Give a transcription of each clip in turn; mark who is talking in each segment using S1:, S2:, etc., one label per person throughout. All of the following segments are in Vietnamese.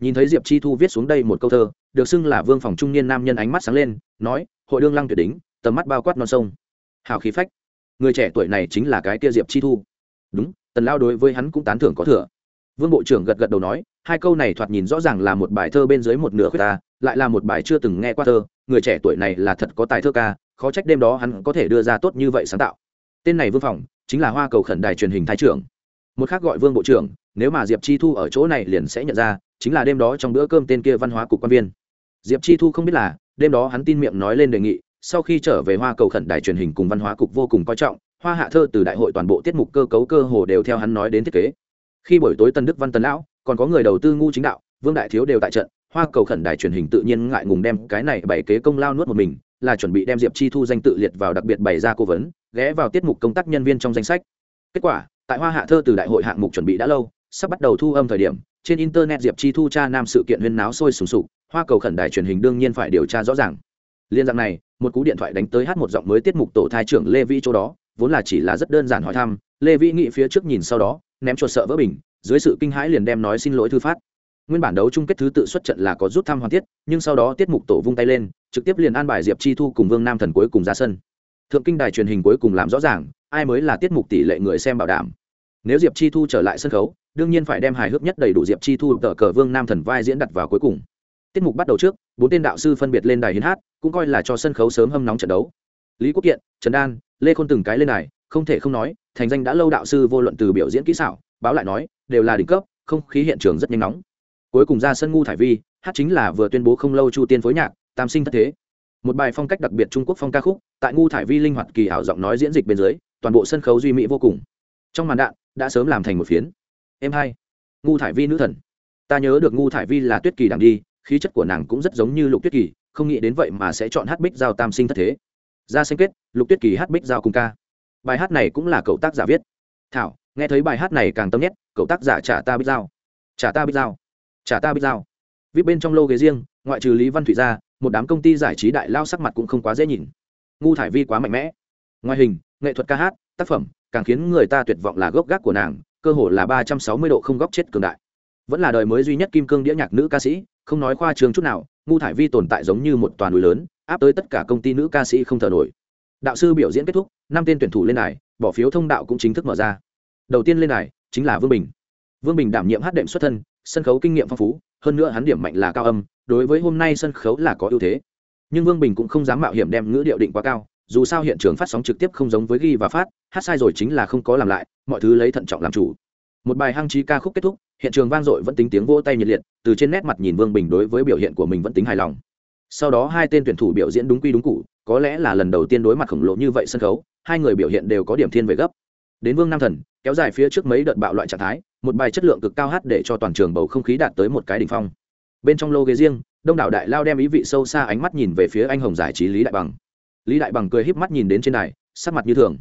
S1: nhìn thấy diệp chi thu viết xuống đây một câu thơ, được xưng là vương phòng trung niên nam nhân ánh mắt sáng lên, nói, hội đương lăng tuyệt đính tầm mắt bao quát non sông. Hào khí phách. Người trẻ tuổi này chính là cái kia diệp chi thu. Đúng, tần lao đối với hắn cũng tán thưởng có thừa. Vương bộ trưởng gật gật đầu nói, hai câu này thoạt nhìn rõ ràng là một bài thơ bên dưới một nửa khuyết ta, lại là một bài chưa từng nghe qua thơ. Người trẻ tuổi này là thật có tài thơ ca, khó trách đêm đó hắn có thể đưa ra tốt như vậy sáng tạo. Tên này vương phòng chính là hoa cầu khẩn đài truyền hình thái trưởng. Một khác gọi vương bộ trưởng, nếu mà diệp chi thu ở chỗ này liền sẽ nhận ra chính là đêm đó trong bữa cơm tên kia văn hóa cục quan viên. Diệp chi thu không biết là, đêm đó hắn tin miệng nói lên đề nghị, sau khi trở về hoa cầu khẩn đài truyền hình cùng văn hóa cục vô cùng coi trọng, hoa hạ thơ từ đại hội toàn bộ tiết mục cơ cấu cơ hồ đều theo hắn nói đến thiết kế. Khi buổi tối tân đức văn tấn lão, còn có người đầu tư ngu chính đạo, vương đại thiếu đều tại trận, hoa cầu khẩn đài truyền hình tự nhiên ngại ngùng đem cái này bày kế công lao nuốt một mình, là chuẩn bị đem diệp chi thu danh tự liệt vào đặc biệt bày ra cố vấn, ghé vào tiết mục công tác nhân viên trong danh sách. Kết quả, tại hoa hạ thơ từ đại hội hạng mục chuẩn bị đã lâu, sắp bắt đầu thu âm thời điểm trên internet diệp chi thu cha nam sự kiện huyên náo sôi sùng sục, hoa cầu khẩn đài truyền hình đương nhiên phải điều tra rõ ràng. Liên dạng này, một cú điện thoại đánh tới hát một giọng mới tiết mục tổ thai trưởng lê vĩ chỗ đó, vốn là chỉ là rất đơn giản hỏi thăm, lê vĩ nghĩ phía trước nhìn sau đó, ném chuột sợ vỡ bình, dưới sự kinh hãi liền đem nói xin lỗi thư phát. Nguyên bản đấu chung kết thứ tự xuất trận là có rút thăm hoàn tiết, nhưng sau đó tiết mục tổ vung tay lên, trực tiếp liền an bài diệp chi thu cùng vương nam thần cuối cùng ra sân. Thượng kinh đài truyền hình cuối cùng làm rõ ràng, ai mới là tiết mục tỷ lệ người xem bảo đảm nếu diệp chi thu trở lại sân khấu, đương nhiên phải đem hài hước nhất đầy đủ diệp chi thu tờ cờ vương nam thần vai diễn đặt vào cuối cùng. Tiết mục bắt đầu trước, bốn tên đạo sư phân biệt lên đài hiến hát, cũng coi là cho sân khấu sớm hâm nóng trận đấu. Lý quốc kiện, trần đan, lê khôn từng cái lên đài, không thể không nói, thành danh đã lâu đạo sư vô luận từ biểu diễn kỹ xảo, báo lại nói, đều là đỉnh cấp, không khí hiện trường rất nhanh nóng. Cuối cùng ra sân ngu thải vi, hát chính là vừa tuyên bố không lâu chu tiên phối nhạc, tam sinh thất thế. Một bài phong cách đặc biệt trung quốc phong ca khúc, tại ngu thải vi linh hoạt kỳ ảo giọng nói diễn dịch bên dưới, toàn bộ sân khấu duy mỹ vô cùng. Trong màn đạn đã sớm làm thành một phiến. Em hai, ngu thải vi nữ thần. Ta nhớ được ngu thải vi là tuyết kỳ đằng đi, khí chất của nàng cũng rất giống như lục tuyết kỳ, không nghĩ đến vậy mà sẽ chọn hát bích giao tam sinh thất thế. Ra sinh kết, lục tuyết kỳ hát bích giao cùng ca. Bài hát này cũng là cậu tác giả viết. Thảo, nghe thấy bài hát này càng tâm nhất cậu tác giả trả ta bích giao. Trả ta bích giao. Trả ta bích giao. Viết bên trong lô ghế riêng, ngoại trừ lý văn Thủy ra, một đám công ty giải trí đại lao sắc mặt cũng không quá dễ nhìn. Ngu thải vi quá mạnh mẽ. Ngoại hình, nghệ thuật ca hát, tác phẩm càng khiến người ta tuyệt vọng là gốc gác của nàng, cơ hồ là ba trăm sáu mươi độ không góc chết cường đại. Vẫn là đời mới duy nhất kim cương đĩa nhạc nữ ca sĩ, không nói khoa trường chút nào, ngu thải vi tồn tại giống như một toàn núi lớn, áp tới tất cả công ty nữ ca sĩ không thở nổi. Đạo sư biểu diễn kết thúc, năm tên tuyển thủ lên đài, bỏ phiếu thông đạo cũng chính thức mở ra. Đầu tiên lên đài chính là vương bình. Vương bình đảm nhiệm hát đệm xuất thân, sân khấu kinh nghiệm phong phú, hơn nữa hắn điểm mạnh là cao âm, đối với hôm nay sân khấu là có ưu thế. Nhưng vương bình cũng không dám mạo hiểm đem ngữ điệu định quá cao dù sao hiện trường phát sóng trực tiếp không giống với ghi và phát, hát sai rồi chính là không có làm lại, mọi thứ lấy thận trọng làm chủ. Một bài hăng trí ca khúc kết thúc, hiện trường vang dội vẫn tính tiếng vỗ tay nhiệt liệt, từ trên nét mặt nhìn vương bình đối với biểu hiện của mình vẫn tính hài lòng. Sau đó hai tên tuyển thủ biểu diễn đúng quy đúng cụ, có lẽ là lần đầu tiên đối mặt khổng lồ như vậy sân khấu, hai người biểu hiện đều có điểm thiên về gấp. Đến vương nam thần, kéo dài phía trước mấy đợt bạo loại trạng thái, một bài chất lượng cực cao hát để cho toàn trường bầu không khí đạt tới một cái đỉnh phong. Bên trong lô ghế riêng, đông đảo đại lao đem ý vị sâu xa ánh mắt nhìn về phía anh hồng giải trí lý đại bằng lý đại bằng cười híp mắt nhìn đến trên đài, sắc mặt như thường.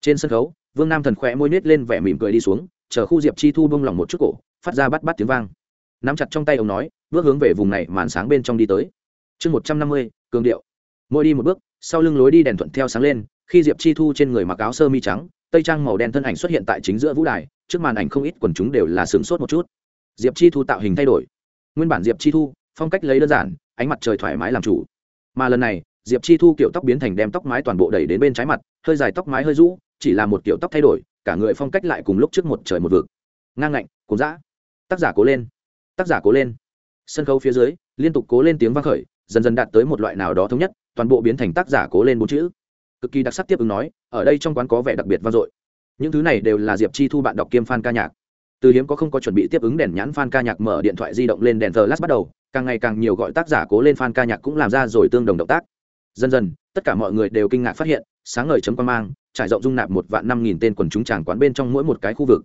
S1: Trên sân khấu, vương nam thần khỏe môi nết lên vẻ mỉm cười đi xuống, chờ khu diệp chi thu bông lòng một chút cổ, phát ra bắt bắt tiếng vang. Nắm chặt trong tay ông nói, bước hướng về vùng này màn sáng bên trong đi tới. Chương một trăm năm mươi, cường điệu. Mỗi đi một bước, sau lưng lối đi đèn thuận theo sáng lên, khi diệp chi thu trên người mặc áo sơ mi trắng, tây trang màu đen thân ảnh xuất hiện tại chính giữa vũ đài, trước màn ảnh không ít quần chúng đều là sửng sốt một chút. Diệp chi thu tạo hình thay đổi. Nguyên bản diệp chi thu, phong cách lấy đơn giản, ánh mặt trời thoải mái làm chủ. Mà lần này diệp chi thu kiểu tóc biến thành đem tóc mái toàn bộ đẩy đến bên trái mặt, hơi dài tóc mái hơi rũ, chỉ là một kiểu tóc thay đổi, cả người phong cách lại cùng lúc trước một trời một vực. Ngang ngạnh cố dã. Tác giả cố lên. Tác giả cố lên. Sân khấu phía dưới, liên tục cố lên tiếng vang khởi, dần dần đạt tới một loại nào đó thống nhất, toàn bộ biến thành tác giả cố lên bốn chữ. Cực kỳ đặc sắc tiếp ứng nói, ở đây trong quán có vẻ đặc biệt vang dội. Những thứ này đều là diệp chi thu bạn đọc kiêm fan ca nhạc. Từ hiếm có không có chuẩn bị tiếp ứng đèn nhãn fan ca nhạc mở điện thoại di động lên đèn thờ lát bắt đầu, càng ngày càng nhiều gọi tác giả cố lên fan ca nhạc cũng làm ra rồi tương đồng động tác dần dần, tất cả mọi người đều kinh ngạc phát hiện, sáng ngời chấm quan mang, trải rộng dung nạp một vạn năm nghìn tên quần chúng tràng quán bên trong mỗi một cái khu vực.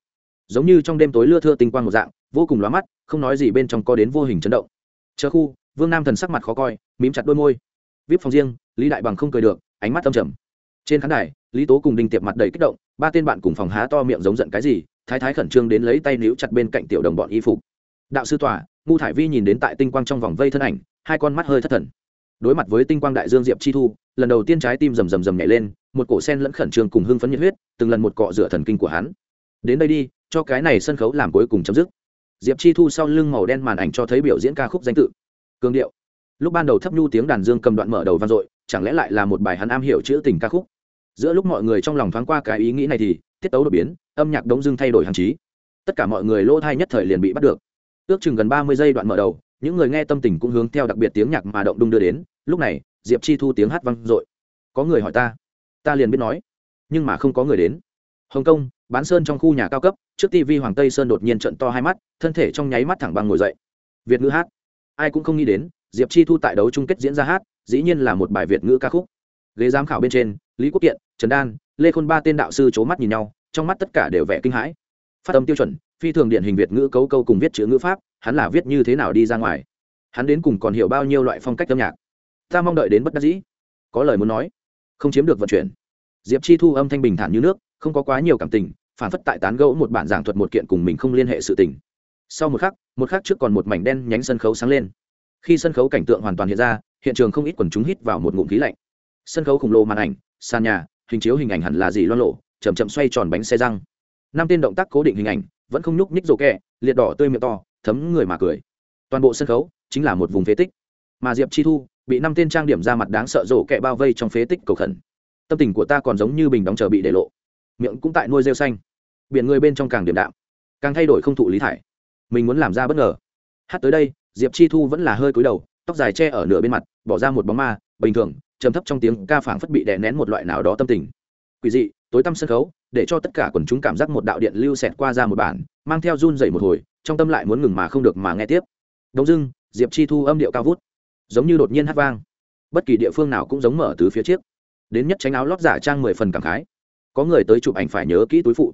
S1: Giống như trong đêm tối lưa thưa tinh quang một dạng, vô cùng lóa mắt, không nói gì bên trong có đến vô hình chấn động. Chờ khu, vương nam thần sắc mặt khó coi, mím chặt đôi môi. Vip phòng riêng, lý đại bằng không cười được, ánh mắt âm trầm. Trên khán đài, lý tố cùng đinh tiệp mặt đầy kích động, ba tên bạn cùng phòng há to miệng giống giận cái gì, thái thái khẩn trương đến lấy tay níu chặt bên cạnh tiểu đồng bọn y phục. Đạo sư tòa, ngu thải vi nhìn đến tại tinh quang trong vòng vây thân ảnh, hai con mắt hơi thất thần đối mặt với tinh quang đại dương diệp chi thu, lần đầu tiên trái tim rầm rầm rầm nhảy lên, một cổ sen lẫn khẩn trương cùng hưng phấn nhiệt huyết, từng lần một cọ rửa thần kinh của hắn. Đến đây đi, cho cái này sân khấu làm cuối cùng chấm dứt. Diệp chi thu sau lưng màu đen màn ảnh cho thấy biểu diễn ca khúc danh tự. Cương điệu. Lúc ban đầu thấp nhu tiếng đàn dương cầm đoạn mở đầu vang dội, chẳng lẽ lại là một bài hắn am hiểu chữ tình ca khúc? Giữa lúc mọi người trong lòng thoáng qua cái ý nghĩ này thì, tiết tấu đột biến, âm nhạc đống dương thay đổi hàng trí. Tất cả mọi người lỗ thai nhất thời liền bị bắt được. Ước chừng gần ba mươi giây đoạn mở đầu những người nghe tâm tình cũng hướng theo đặc biệt tiếng nhạc mà động đung đưa đến, lúc này, diệp chi thu tiếng hát vang dội. Có người hỏi ta ta liền biết nói, nhưng mà không có người đến. Hồng kông, bán sơn trong khu nhà cao cấp, trước tv hoàng tây sơn đột nhiên trận to hai mắt, thân thể trong nháy mắt thẳng băng ngồi dậy. Việt ngữ hát. Ai cũng không nghĩ đến, diệp chi thu tại đấu chung kết diễn ra hát, dĩ nhiên là một bài việt ngữ ca khúc. Ghế giám khảo bên trên, lý quốc kiện, trần đan, lê khôn ba tên đạo sư c h ố mắt nhìn nhau, trong mắt tất cả đều vẻ kinh hãi. Phát âm tiêu chuẩn, phi thường điện hình việt ngữ cấu câu cùng viết chữ ngữ pháp hắn là viết như thế nào đi ra ngoài? Hắn đến cùng còn hiểu bao nhiêu loại phong cách âm nhạc? Ta mong đợi đến bất đắc dĩ. Có lời muốn nói. Không chiếm được vận chuyển. Diệp chi thu âm thanh bình thản như nước, không có quá nhiều cảm tình, phản phất tại tán gẫu một bản giảng thuật một kiện cùng mình không liên hệ sự tình. Sau một khắc một khắc trước còn một mảnh đen nhánh sân khấu sáng lên. Khi sân khấu cảnh tượng hoàn toàn hiện ra, hiện trường không ít quần chúng hít vào một ngụm khí lạnh. Sân khấu khổng lồ màn ảnh, sàn nhà, hình chiếu hình ảnh hẳn là gì loan lộ chầm chậm xoay tròn bánh xe răng. Năm tên động tác cố định hình ảnh, vẫn không nhúc nhích rổ kẹ, liệt đỏ tươi miệng to thấm người mà cười. Toàn bộ sân khấu chính là một vùng phế tích. Mà diệp chi thu bị năm tên trang điểm ra mặt đáng sợ rổ kẹ bao vây trong phế tích cầu khẩn. Tâm tình của ta còn giống như bình đóng chờ bị để lộ. Miệng cũng tại nuôi rêu xanh. Biển người bên trong càng điểm đạm, càng thay đổi không thụ lý thải. Mình muốn làm ra bất ngờ. Hát tới đây, diệp chi thu vẫn là hơi cúi đầu, tóc dài che ở nửa bên mặt, bỏ ra một bóng ma, bình thường, trầm thấp trong tiếng ca phảng phất bị đè nén một loại nào đó tâm tình. Quỷ dị, tối tăm sân khấu, để cho tất cả quần chúng cảm giác một đạo điện lưu xẹt qua ra một bản, mang theo run dày một hồi trong tâm lại muốn ngừng mà không được mà nghe tiếp. Đông dưng diệp chi thu âm điệu cao vút, giống như đột nhiên hát vang. Bất kỳ địa phương nào cũng giống mở từ phía trước. Đến nhất tránh áo lót giả trang mười phần cảm khái. Có người tới chụp ảnh phải nhớ kỹ túi phụ.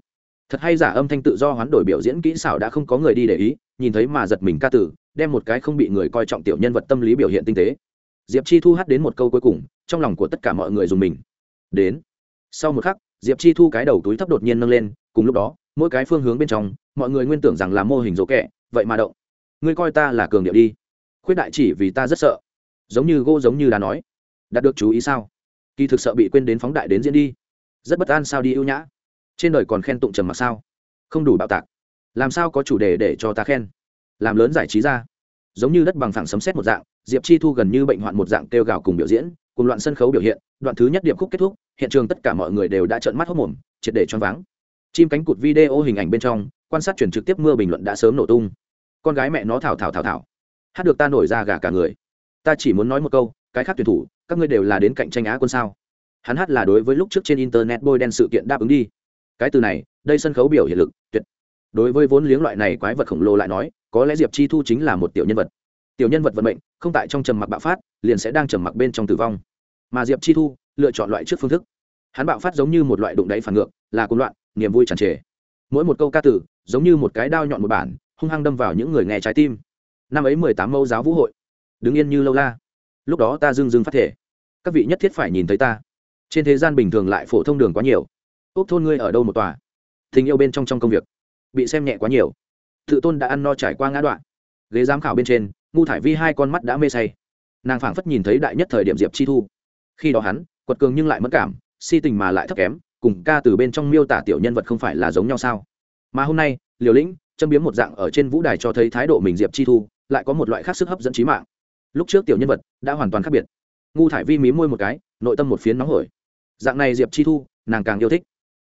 S1: Thật hay giả âm thanh tự do hoán đổi biểu diễn kỹ xảo đã không có người đi để ý, nhìn thấy mà giật mình ca tử, đem một cái không bị người coi trọng tiểu nhân vật tâm lý biểu hiện tinh tế. Diệp chi thu hát đến một câu cuối cùng, trong lòng của tất cả mọi người dùng mình. Đến. Sau một khắc, diệp chi thu cái đầu túi thấp đột nhiên nâng lên, cùng lúc đó mỗi cái phương hướng bên trong, mọi người nguyên tưởng rằng là mô hình rỗ kẹ, vậy mà động. Ngươi coi ta là cường điệu đi. Khuyết đại chỉ vì ta rất sợ. Giống như gô giống như đã nói. Đạt được chú ý sao? Kỳ thực sợ bị quên đến phóng đại đến diễn đi. Rất bất an sao đi ưu nhã. Trên đời còn khen tụng trầm mặc sao? Không đủ bạo tạc. Làm sao có chủ đề để cho ta khen? Làm lớn giải trí ra. Giống như đất bằng phẳng sấm xét một dạng, diệp chi thu gần như bệnh hoạn một dạng kêu gào cùng biểu diễn, cùng loạn sân khấu biểu hiện, đoạn thứ nhất điệp khúc kết thúc, hiện trường tất cả mọi người đều đã trợn mắt hốc mồm, triệt để choáng váng chim cánh cụt video hình ảnh bên trong, quan sát chuyển trực tiếp mưa bình luận đã sớm nổ tung. Con gái mẹ nó thảo thảo thảo thảo. Hát được ta nổi ra gà cả người. Ta chỉ muốn nói một câu, cái khác tuyển thủ, các ngươi đều là đến cạnh tranh á quân sao? Hắn hát là đối với lúc trước trên internet bôi đen sự kiện đáp ứng đi. Cái từ này, đây sân khấu biểu hiện lực, tuyệt. Đối với vốn liếng loại này quái vật khổng lồ lại nói, có lẽ diệp chi thu chính là một tiểu nhân vật. Tiểu nhân vật vận mệnh, không tại trong trầm mặc bạo phát, liền sẽ đang trầm mặc bên trong tử vong. Mà diệp chi thu, lựa chọn loại trước phương thức. Hắn bạo phát giống như một loại đụng đáy phản ngược, là côn loạn niềm vui tràn trề. Mỗi một câu ca tử giống như một cái đao nhọn một bản, hung hăng đâm vào những người nghe trái tim. Năm ấy mười tám mẫu giáo vũ hội. Đứng yên như lâu la. Lúc đó ta dưng dưng phát thể. Các vị nhất thiết phải nhìn thấy ta. Trên thế gian bình thường lại phổ thông đường quá nhiều. Ốc thôn ngươi ở đâu một tòa? Tình yêu bên trong trong công việc. Bị xem nhẹ quá nhiều. Tự tôn đã ăn no trải qua ngã đoạn. Ghế giám khảo bên trên, ngu thải vi hai con mắt đã mê say. Nàng phảng phất nhìn thấy đại nhất thời điểm diệp chi thu. Khi đó hắn, quật cường nhưng lại mất cảm, si tình mà lại thấp kém cùng ca từ bên trong miêu tả tiểu nhân vật không phải là giống nhau sao? Mà hôm nay, liều lĩnh, châm biếm một dạng ở trên vũ đài cho thấy thái độ mình diệp chi thu, lại có một loại khác sức hấp dẫn trí mạng. Lúc trước tiểu nhân vật đã hoàn toàn khác biệt. Ngu thải vi mí môi một cái, nội tâm một phiến nóng hổi. Dạng này diệp chi thu, nàng càng yêu thích.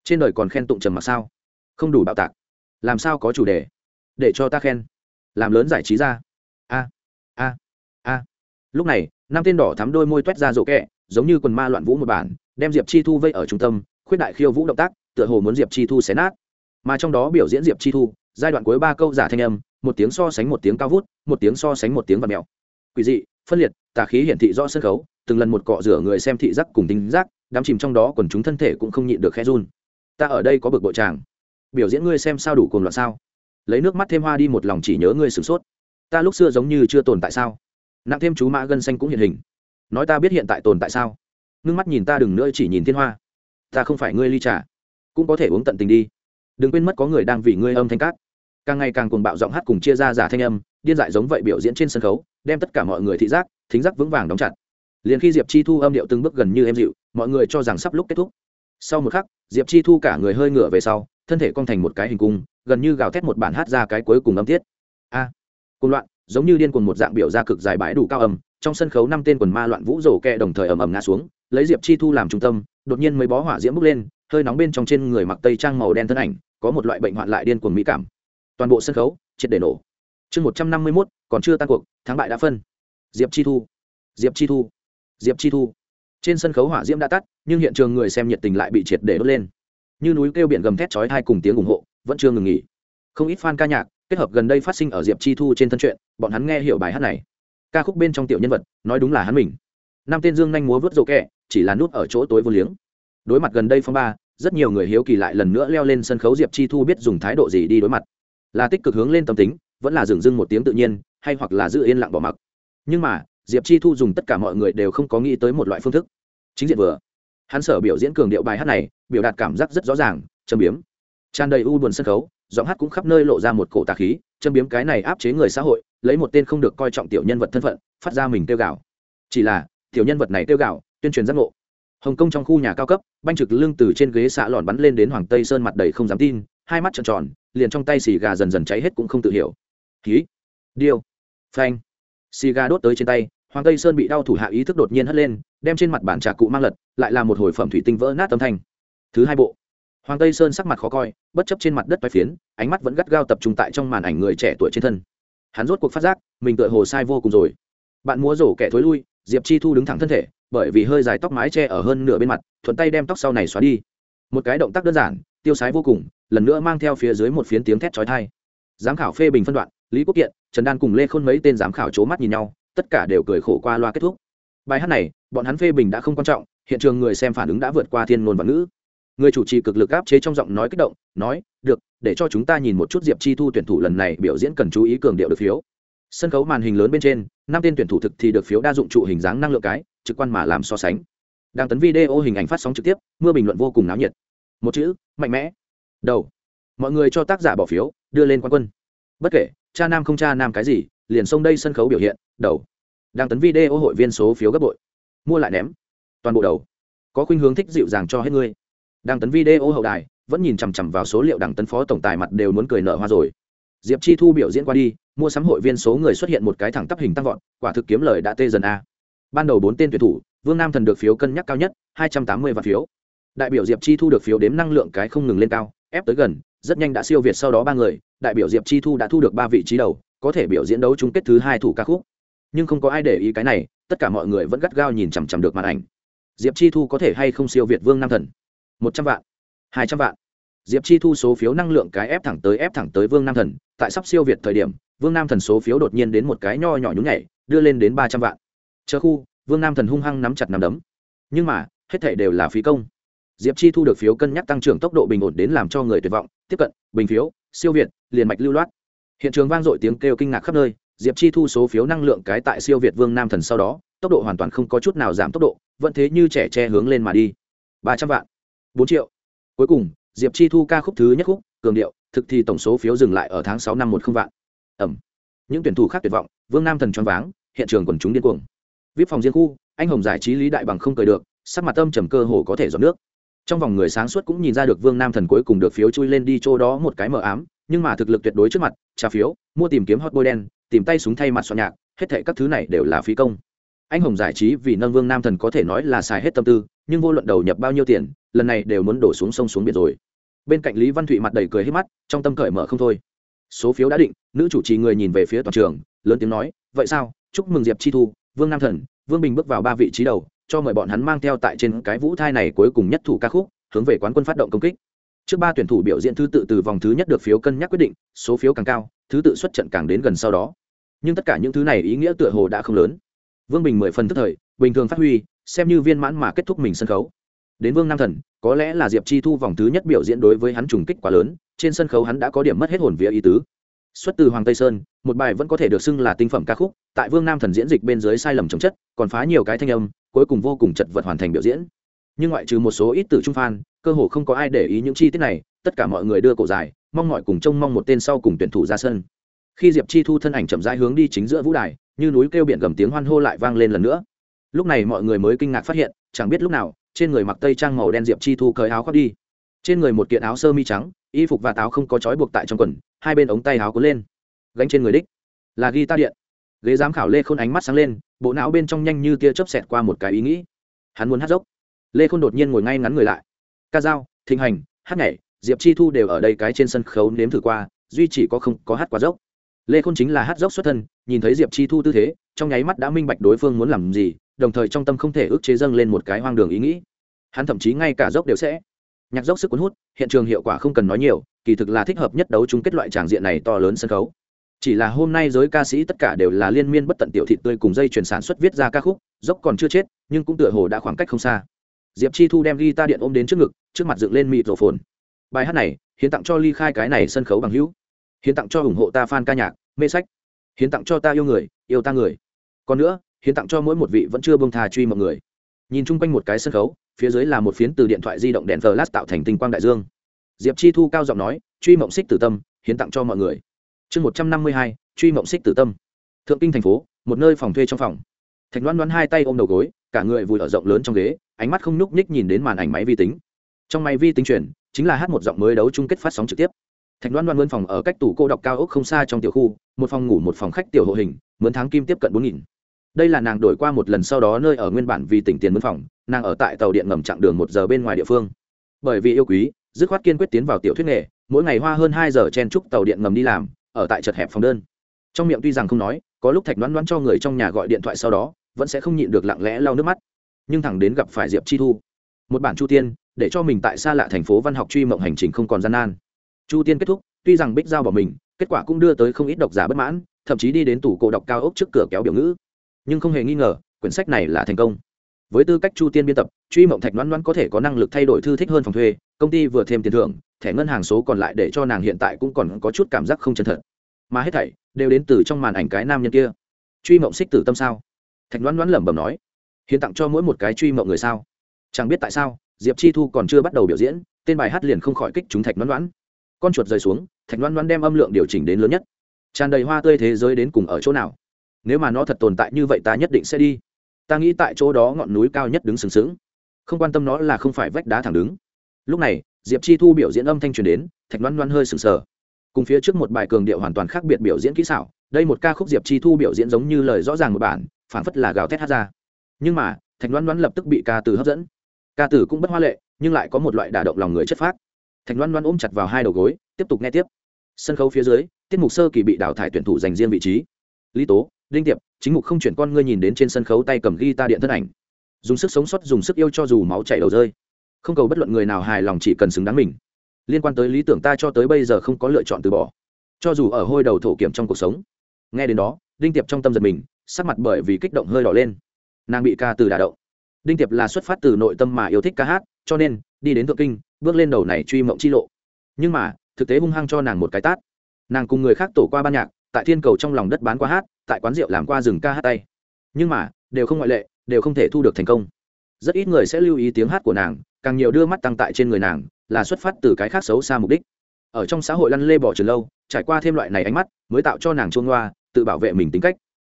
S1: Trên đời còn khen tụng trầm mặc sao? Không đủ bạo tạc. Làm sao có chủ đề? Để cho ta khen. Làm lớn giải trí ra. A a a. Lúc này, năm tên đỏ thắm đôi môi t u é t ra rộ kẹ, giống như quần ma loạn vũ một bản, đem diệp chi thu vây ở trung tâm khuyết đại khiêu vũ động tác, tựa hồ muốn diệp chi thu xé nát. Mà trong đó biểu diễn diệp chi thu, giai đoạn cuối ba câu giả thanh âm, một tiếng so sánh một tiếng cao vút, một tiếng so sánh một tiếng và mèo. Quỷ dị, phân liệt, tà khí hiển thị rõ sân khấu, từng lần một cọ rửa người xem thị giác cùng tính giác, đám chìm trong đó còn chúng thân thể cũng không nhịn được khe run. Ta ở đây có bực bội tràng biểu diễn ngươi xem sao đủ cồn loạn sao? Lấy nước mắt thêm hoa đi một lòng chỉ nhớ ngươi sửng sốt. Ta lúc xưa giống như chưa tồn tại sao? Nặng thêm chú mã gân xanh cũng hiện hình. Nói ta biết hiện tại tồn tại sao? Ngưng mắt nhìn ta đừng nữa chỉ nhìn thiên hoa ta không phải ngươi ly trà cũng có thể uống tận tình đi. Đừng quên mất có người đang vì ngươi âm thanh cát. Càng ngày càng cuồng bạo giọng hát cùng chia ra giả thanh âm điên dại giống vậy biểu diễn trên sân khấu đem tất cả mọi người thị giác thính giác vững vàng đóng chặt. Liền khi diệp chi thu âm điệu từng bước gần như em dịu mọi người cho rằng sắp lúc kết thúc. Sau một khắc diệp chi thu cả người hơi ngửa về sau thân thể cong thành một cái hình cung gần như gào thét một bản hát ra cái cuối cùng âm tiết. A à, côn loạn giống như điên cuồng một dạng biểu ra cực dài bãi đủ cao âm, trong sân khấu năm tên quần ma loạn vũ rổ kẹ đồng thời ầm ầm ngã xuống lấy diệp chi thu làm trung tâm, đột nhiên mấy bó hỏa diễm bốc lên, hơi nóng bên trong trên người mặc tây trang màu đen thân ảnh, có một loại bệnh hoạn lại điên cuồng mỹ cảm. Toàn bộ sân khấu, triệt để nổ. Chương một trăm năm mươi mốt, còn chưa tan cuộc, thắng bại đã phân. Diệp chi thu. Diệp chi thu. Diệp chi thu. Trên sân khấu hỏa diễm đã tắt, nhưng hiện trường người xem nhiệt tình lại bị triệt để đốt lên. Như núi kêu biển gầm thét chói hai cùng tiếng ủng hộ, vẫn chưa ngừng nghỉ. Không ít fan ca nhạc, kết hợp gần đây phát sinh ở diệp chi thu trên thân truyện bọn hắn nghe hiểu bài hát này. Ca khúc bên trong tiểu nhân vật, nói đúng là hắn mình. Năm tên dương nhanh múa vớt rộ kẹ chỉ là nút ở chỗ tối vô liếng. Đối mặt gần đây phong ba, rất nhiều người hiếu kỳ lại lần nữa leo lên sân khấu diệp chi thu biết dùng thái độ gì đi đối mặt. Là tích cực hướng lên tâm tính, vẫn là dừng dưng một tiếng tự nhiên, hay hoặc là giữ yên lặng bỏ mặc. Nhưng mà, diệp chi thu dùng tất cả mọi người đều không có nghĩ tới một loại phương thức. Chính diện vừa, hắn sở biểu diễn cường điệu bài hát này, biểu đạt cảm giác rất rõ ràng, châm biếm. Tràn đầy u buồn sân khấu, giọng hát cũng khắp nơi lộ ra một cổ tà khí, châm biếm cái này áp chế người xã hội, lấy một tên không được coi trọng tiểu nhân vật thân phận, phát ra mình tiêu gạo chỉ là, tiểu nhân vật này tiêu gạo tuyên truyền giác ngộ. Hồng kông trong khu nhà cao cấp, banh trực lương từ trên ghế xạ lòn bắn lên đến hoàng tây sơn mặt đầy không dám tin, hai mắt tròn tròn, liền trong tay xì gà dần dần cháy hết cũng không tự hiểu. Khí điêu. Phanh. Xì gà đốt tới trên tay, hoàng tây sơn bị đau thủ hạ ý thức đột nhiên hất lên, đem trên mặt bản trà cụ mang lật, lại là một hồi phẩm thủy tinh vỡ nát âm thanh. Thứ hai bộ. Hoàng tây sơn sắc mặt khó coi, bất chấp trên mặt đất vai phiến, ánh mắt vẫn gắt gao tập trung tại trong màn ảnh người trẻ tuổi trên thân. Hắn rốt cuộc phát giác, mình tựa hồ sai vô cùng rồi. Bạn múa rổ kẻ thối lui, diệp chi thu đứng thẳng thân thể bởi vì hơi dài tóc mái che ở hơn nửa bên mặt, thuận tay đem tóc sau này xóa đi. Một cái động tác đơn giản, tiêu sái vô cùng, lần nữa mang theo phía dưới một phiến tiếng thét trói thai giám khảo phê bình phân đoạn, lý quốc kiện, trần đan cùng lê khôn mấy tên giám khảo c h ố mắt nhìn nhau, tất cả đều cười khổ qua loa kết thúc. Bài hát này, bọn hắn phê bình đã không quan trọng, hiện trường người xem phản ứng đã vượt qua thiên ngôn và ngữ. Người chủ trì cực lực áp chế trong giọng nói kích động, nói, được, để cho chúng ta nhìn một chút diệp chi thu tuyển thủ lần này biểu diễn cần chú ý cường điệu được phiếu sân khấu màn hình lớn bên trên, năm tên tuyển thủ thực thì được phiếu đa dụng trụ hình dáng năng lượng cái, trực quan mà làm so sánh. Đang tấn video hình ảnh phát sóng trực tiếp, mưa bình luận vô cùng náo nhiệt. Một chữ, mạnh mẽ. Đầu. Mọi người cho tác giả bỏ phiếu, đưa lên quan quân. Bất kể, cha nam không cha nam cái gì, liền xông đây sân khấu biểu hiện, đầu. Đang tấn video hội viên số phiếu gấp bội. Mua lại ném. Toàn bộ đầu. Có khuynh hướng thích dịu dàng cho hết ngươi đang tấn video hậu đài, vẫn nhìn chằm chằm vào số liệu đảng tấn phó tổng tài mặt đều muốn cười nở hoa rồi. Diệp chi thu biểu diễn qua đi mua sắm hội viên số người xuất hiện một cái thẳng tắp hình tăng vọt, quả thực kiếm lời đã tê dần a. Ban đầu bốn tên tuyển thủ, vương nam thần được phiếu cân nhắc cao nhất, hai trăm tám mươi vạn phiếu. Đại biểu diệp chi thu được phiếu đếm năng lượng cái không ngừng lên cao, ép tới gần, rất nhanh đã siêu việt sau đó ba người, đại biểu diệp chi thu đã thu được ba vị trí đầu, có thể biểu diễn đấu chung kết thứ hai thủ ca khúc. Nhưng không có ai để ý cái này, tất cả mọi người vẫn gắt gao nhìn chằm chằm được màn ảnh. Diệp chi thu có thể hay không siêu việt vương nam thần? Một trăm vạn, hai trăm vạn diệp chi thu số phiếu năng lượng cái ép thẳng tới ép thẳng tới vương nam thần. Tại sắp siêu việt thời điểm, vương nam thần số phiếu đột nhiên đến một cái nho nhỏ nhún nhảy, đưa lên đến ba trăm vạn. Chờ khu, vương nam thần hung hăng nắm chặt nắm đấm. Nhưng mà, hết thể đều là phí công. Diệp chi thu được phiếu cân nhắc tăng trưởng tốc độ bình ổn đến làm cho người tuyệt vọng. Tiếp cận, bình phiếu, siêu việt, liền mạch lưu loát. Hiện trường vang dội tiếng kêu kinh ngạc khắp nơi. Diệp chi thu số phiếu năng lượng cái tại siêu việt vương nam thần sau đó, tốc độ hoàn toàn không có chút nào giảm tốc độ, vẫn thế như trẻ che hướng lên mà đi. ba trăm vạn. bốn triệu. Cuối cùng diệp chi thu ca khúc thứ nhất khúc, cường điệu, thực thi tổng số phiếu dừng lại ở tháng sáu năm một không vạn. Ẩm. Những tuyển thủ khác tuyệt vọng, vương nam thần choáng váng, hiện trường quần chúng điên cuồng. Vip phòng riêng khu, anh hồng giải trí lý đại bằng không cười được, sắc mặt tâm trầm cơ hồ có thể dọn nước. Trong vòng người sáng suốt cũng nhìn ra được vương nam thần cuối cùng được phiếu chui lên đi chỗ đó một cái mờ ám, nhưng mà thực lực tuyệt đối trước mặt trả phiếu, mua tìm kiếm hot boy đen, tìm tay súng thay mặt soạn nhạc, hết thệ các thứ này đều là phí công anh hồng giải trí vì nâng vương nam thần có thể nói là xài hết tâm tư, nhưng vô luận đầu nhập bao nhiêu tiền, lần này đều muốn đổ xuống sông xuống biển rồi. Bên cạnh lý văn thụy mặt đầy cười hết mắt, trong tâm cởi mở không thôi. Số phiếu đã định, nữ chủ trì người nhìn về phía toàn trường, lớn tiếng nói, vậy sao? Chúc mừng diệp chi thu, vương nam thần, vương bình bước vào ba vị trí đầu, cho mời bọn hắn mang theo tại trên cái vũ thai này cuối cùng nhất thủ ca khúc, hướng về quán quân phát động công kích. Trước ba tuyển thủ biểu diễn thứ tự từ vòng thứ nhất được phiếu cân nhắc quyết định, số phiếu càng cao, thứ tự xuất trận càng đến gần sau đó. Nhưng tất cả những thứ này ý nghĩa tựa hồ đã không lớn vương bình mười phần tức thời, bình thường phát huy, xem như viên mãn mà kết thúc mình sân khấu. Đến vương nam thần, có lẽ là diệp chi thu vòng thứ nhất biểu diễn đối với hắn trùng kích quá lớn, trên sân khấu hắn đã có điểm mất hết hồn vía ý tứ. Xuất từ hoàng tây sơn, một bài vẫn có thể được xưng là tinh phẩm ca khúc, tại vương nam thần diễn dịch bên dưới sai lầm chống chất, còn phá nhiều cái thanh âm, cuối cùng vô cùng chật vật hoàn thành biểu diễn. Nhưng ngoại trừ một số ít tử trung phan cơ hồ không có ai để ý những chi tiết này, tất cả mọi người đưa cổ dài, mong mọi cùng trông mong một tên sau cùng tuyển thủ ra sân khi diệp chi thu thân ảnh chậm rãi hướng đi chính giữa vũ đài, như núi kêu biển gầm tiếng hoan hô lại vang lên lần nữa. Lúc này mọi người mới kinh ngạc phát hiện, chẳng biết lúc nào, trên người mặc tây trang màu đen diệp chi thu cởi áo khoác đi. Trên người một kiện áo sơ mi trắng, y phục và táo không có trói buộc tại trong quần, hai bên ống tay áo cuốn lên. Gánh trên người đích là ghi ta điện. Ghế giám khảo lê khôn ánh mắt sáng lên, bộ não bên trong nhanh như tia chớp xẹt qua một cái ý nghĩ. Hắn muốn hát dốc. Lê khôn đột nhiên ngồi ngay ngắn người lại. Ca dao, thịnh hành, hát nhảy, diệp chi thu đều ở đây cái trên sân khấu nếm thử qua, duy chỉ có không có hát quá dốc lê khôn chính là hát dốc xuất thân, nhìn thấy diệp chi thu tư thế, trong nháy mắt đã minh bạch đối phương muốn làm gì, đồng thời trong tâm không thể ước chế dâng lên một cái hoang đường ý nghĩ. Hắn thậm chí ngay cả dốc đều sẽ. Nhạc dốc sức cuốn hút, hiện trường hiệu quả không cần nói nhiều, kỳ thực là thích hợp nhất đấu chung kết loại tràng diện này to lớn sân khấu. Chỉ là hôm nay giới ca sĩ tất cả đều là liên miên bất tận tiểu thị tươi cùng dây chuyển sản xuất viết ra ca khúc, dốc còn chưa chết, nhưng cũng tựa hồ đã khoảng cách không xa. Diệp chi thu đem ghi ta điện ôm đến trước ngực, trước mặt dựng lên mịt rổ phồn bài hát này, hiến tặng cho ly khai cái này sân khấu bằng hữu hiến tặng cho ủng hộ ta fan ca nhạc, mê sách. Hiến tặng cho ta yêu người, yêu ta người. Còn nữa, hiến tặng cho mỗi một vị vẫn chưa bông thà truy mọi người. Nhìn chung quanh một cái sân khấu, phía dưới là một phiến từ điện thoại di động đèn flash tạo thành tinh quang đại dương. Diệp chi thu cao giọng nói, truy mộng xích tử tâm, hiến tặng cho mọi người. Chương một trăm năm mươi hai, truy mộng xích tử tâm. Thượng kinh thành phố, một nơi phòng thuê trong phòng. Thạch đoán đoán hai tay ôm đầu gối, cả người vùi ở rộng lớn trong ghế, ánh mắt không nhúc nhích nhìn đến màn ảnh máy vi tính. Trong máy vi tính chuyển chính là hát một giọng mới đấu chung kết phát sóng trực tiếp thạch Đoan Đoan mướn phòng ở cách tủ cô đọc cao ốc không xa trong tiểu khu, một phòng ngủ một phòng khách tiểu hộ hình, mướn tháng kim tiếp cận bốn nghìn. Đây là nàng đổi qua một lần sau đó nơi ở nguyên bản vì tỉnh tiền mướn phòng, nàng ở tại tàu điện ngầm chặng đường một giờ bên ngoài địa phương. Bởi vì yêu quý, dứt khoát kiên quyết tiến vào tiểu thuyết nghề, mỗi ngày hoa hơn hai giờ chen trúc tàu điện ngầm đi làm, ở tại chật hẹp phòng đơn. Trong miệng tuy rằng không nói, có lúc thạch đoán đoán cho người trong nhà gọi điện thoại sau đó, vẫn sẽ không nhịn được lặng lẽ lau nước mắt. Nhưng thẳng đến gặp phải diệp chi thu, một bản chu tiên, để cho mình tại xa lạ thành phố văn học truy mộng hành trình không còn gian nan chu tiên kết thúc, tuy rằng bích giao bỏ mình, kết quả cũng đưa tới không ít độc giả bất mãn, thậm chí đi đến tủ cổ đọc cao ốc trước cửa kéo biểu ngữ. Nhưng không hề nghi ngờ, quyển sách này là thành công. Với tư cách chu tiên biên tập, truy mộng thạch đoán đoán có thể có năng lực thay đổi thư thích hơn phòng thuê, công ty vừa thêm tiền thưởng, thẻ ngân hàng số còn lại để cho nàng hiện tại cũng còn có chút cảm giác không chân thật. Mà hết thảy đều đến từ trong màn ảnh cái nam nhân kia. Truy mộng xích tử tâm sao? Thạch đoán đoán lẩm bẩm nói. Hiến tặng cho mỗi một cái truy mộng người sao? Chẳng biết tại sao, diệp chi thu còn chưa bắt đầu biểu diễn, tên bài hát liền không khỏi kích chúng thạch đoán đoán con chuột rơi xuống, thạch loan loan đem âm lượng điều chỉnh đến lớn nhất. Tràn đầy hoa tươi thế giới đến cùng ở chỗ nào? Nếu mà nó thật tồn tại như vậy ta nhất định sẽ đi. Ta nghĩ tại chỗ đó ngọn núi cao nhất đứng sừng sững. Không quan tâm nó là không phải vách đá thẳng đứng. Lúc này, diệp chi thu biểu diễn âm thanh truyền đến, thạch loan loan hơi sừng sờ. Cùng phía trước một bài cường điệu hoàn toàn khác biệt biểu diễn kỹ xảo, đây một ca khúc diệp chi thu biểu diễn giống như lời rõ ràng một bản phản phất là gào thét hát ra. Nhưng mà, thạch loan loan lập tức bị ca từ hấp dẫn. Ca từ cũng bất hoa lệ, nhưng lại có một loại đả động lòng người chất phác thạch loan loan ôm chặt vào hai đầu gối, tiếp tục nghe tiếp. Sân khấu phía dưới, tiết mục sơ kỳ bị đào thải tuyển thủ dành riêng vị trí. Lý tố, đinh tiệp, chính mục không chuyển con ngươi nhìn đến trên sân khấu tay cầm ghi ta điện thân ảnh. Dùng sức sống sót, dùng sức yêu cho dù máu chảy đầu rơi. Không cầu bất luận người nào hài lòng chỉ cần xứng đáng mình. Liên quan tới lý tưởng ta cho tới bây giờ không có lựa chọn từ bỏ. Cho dù ở hôi đầu thổ kiểm trong cuộc sống. Nghe đến đó, đinh tiệp trong tâm giật mình, sắc mặt bởi vì kích động hơi đỏ lên. Nàng bị ca từ đả động. Đinh tiệp là xuất phát từ nội tâm mà yêu thích ca hát, cho nên, đi đến thượng kinh bước lên đầu này truy mộng chi lộ. Nhưng mà, thực tế hung hăng cho nàng một cái tát. Nàng cùng người khác tổ qua ban nhạc, tại thiên cầu trong lòng đất bán qua hát, tại quán rượu làm qua rừng ca hát tay. Nhưng mà, đều không ngoại lệ, đều không thể thu được thành công. Rất ít người sẽ lưu ý tiếng hát của nàng, càng nhiều đưa mắt tăng tại trên người nàng, là xuất phát từ cái khác xấu xa mục đích. Ở trong xã hội lăn lê bỏ trường lâu, trải qua thêm loại này ánh mắt, mới tạo cho nàng chuông loa, tự bảo vệ mình tính cách.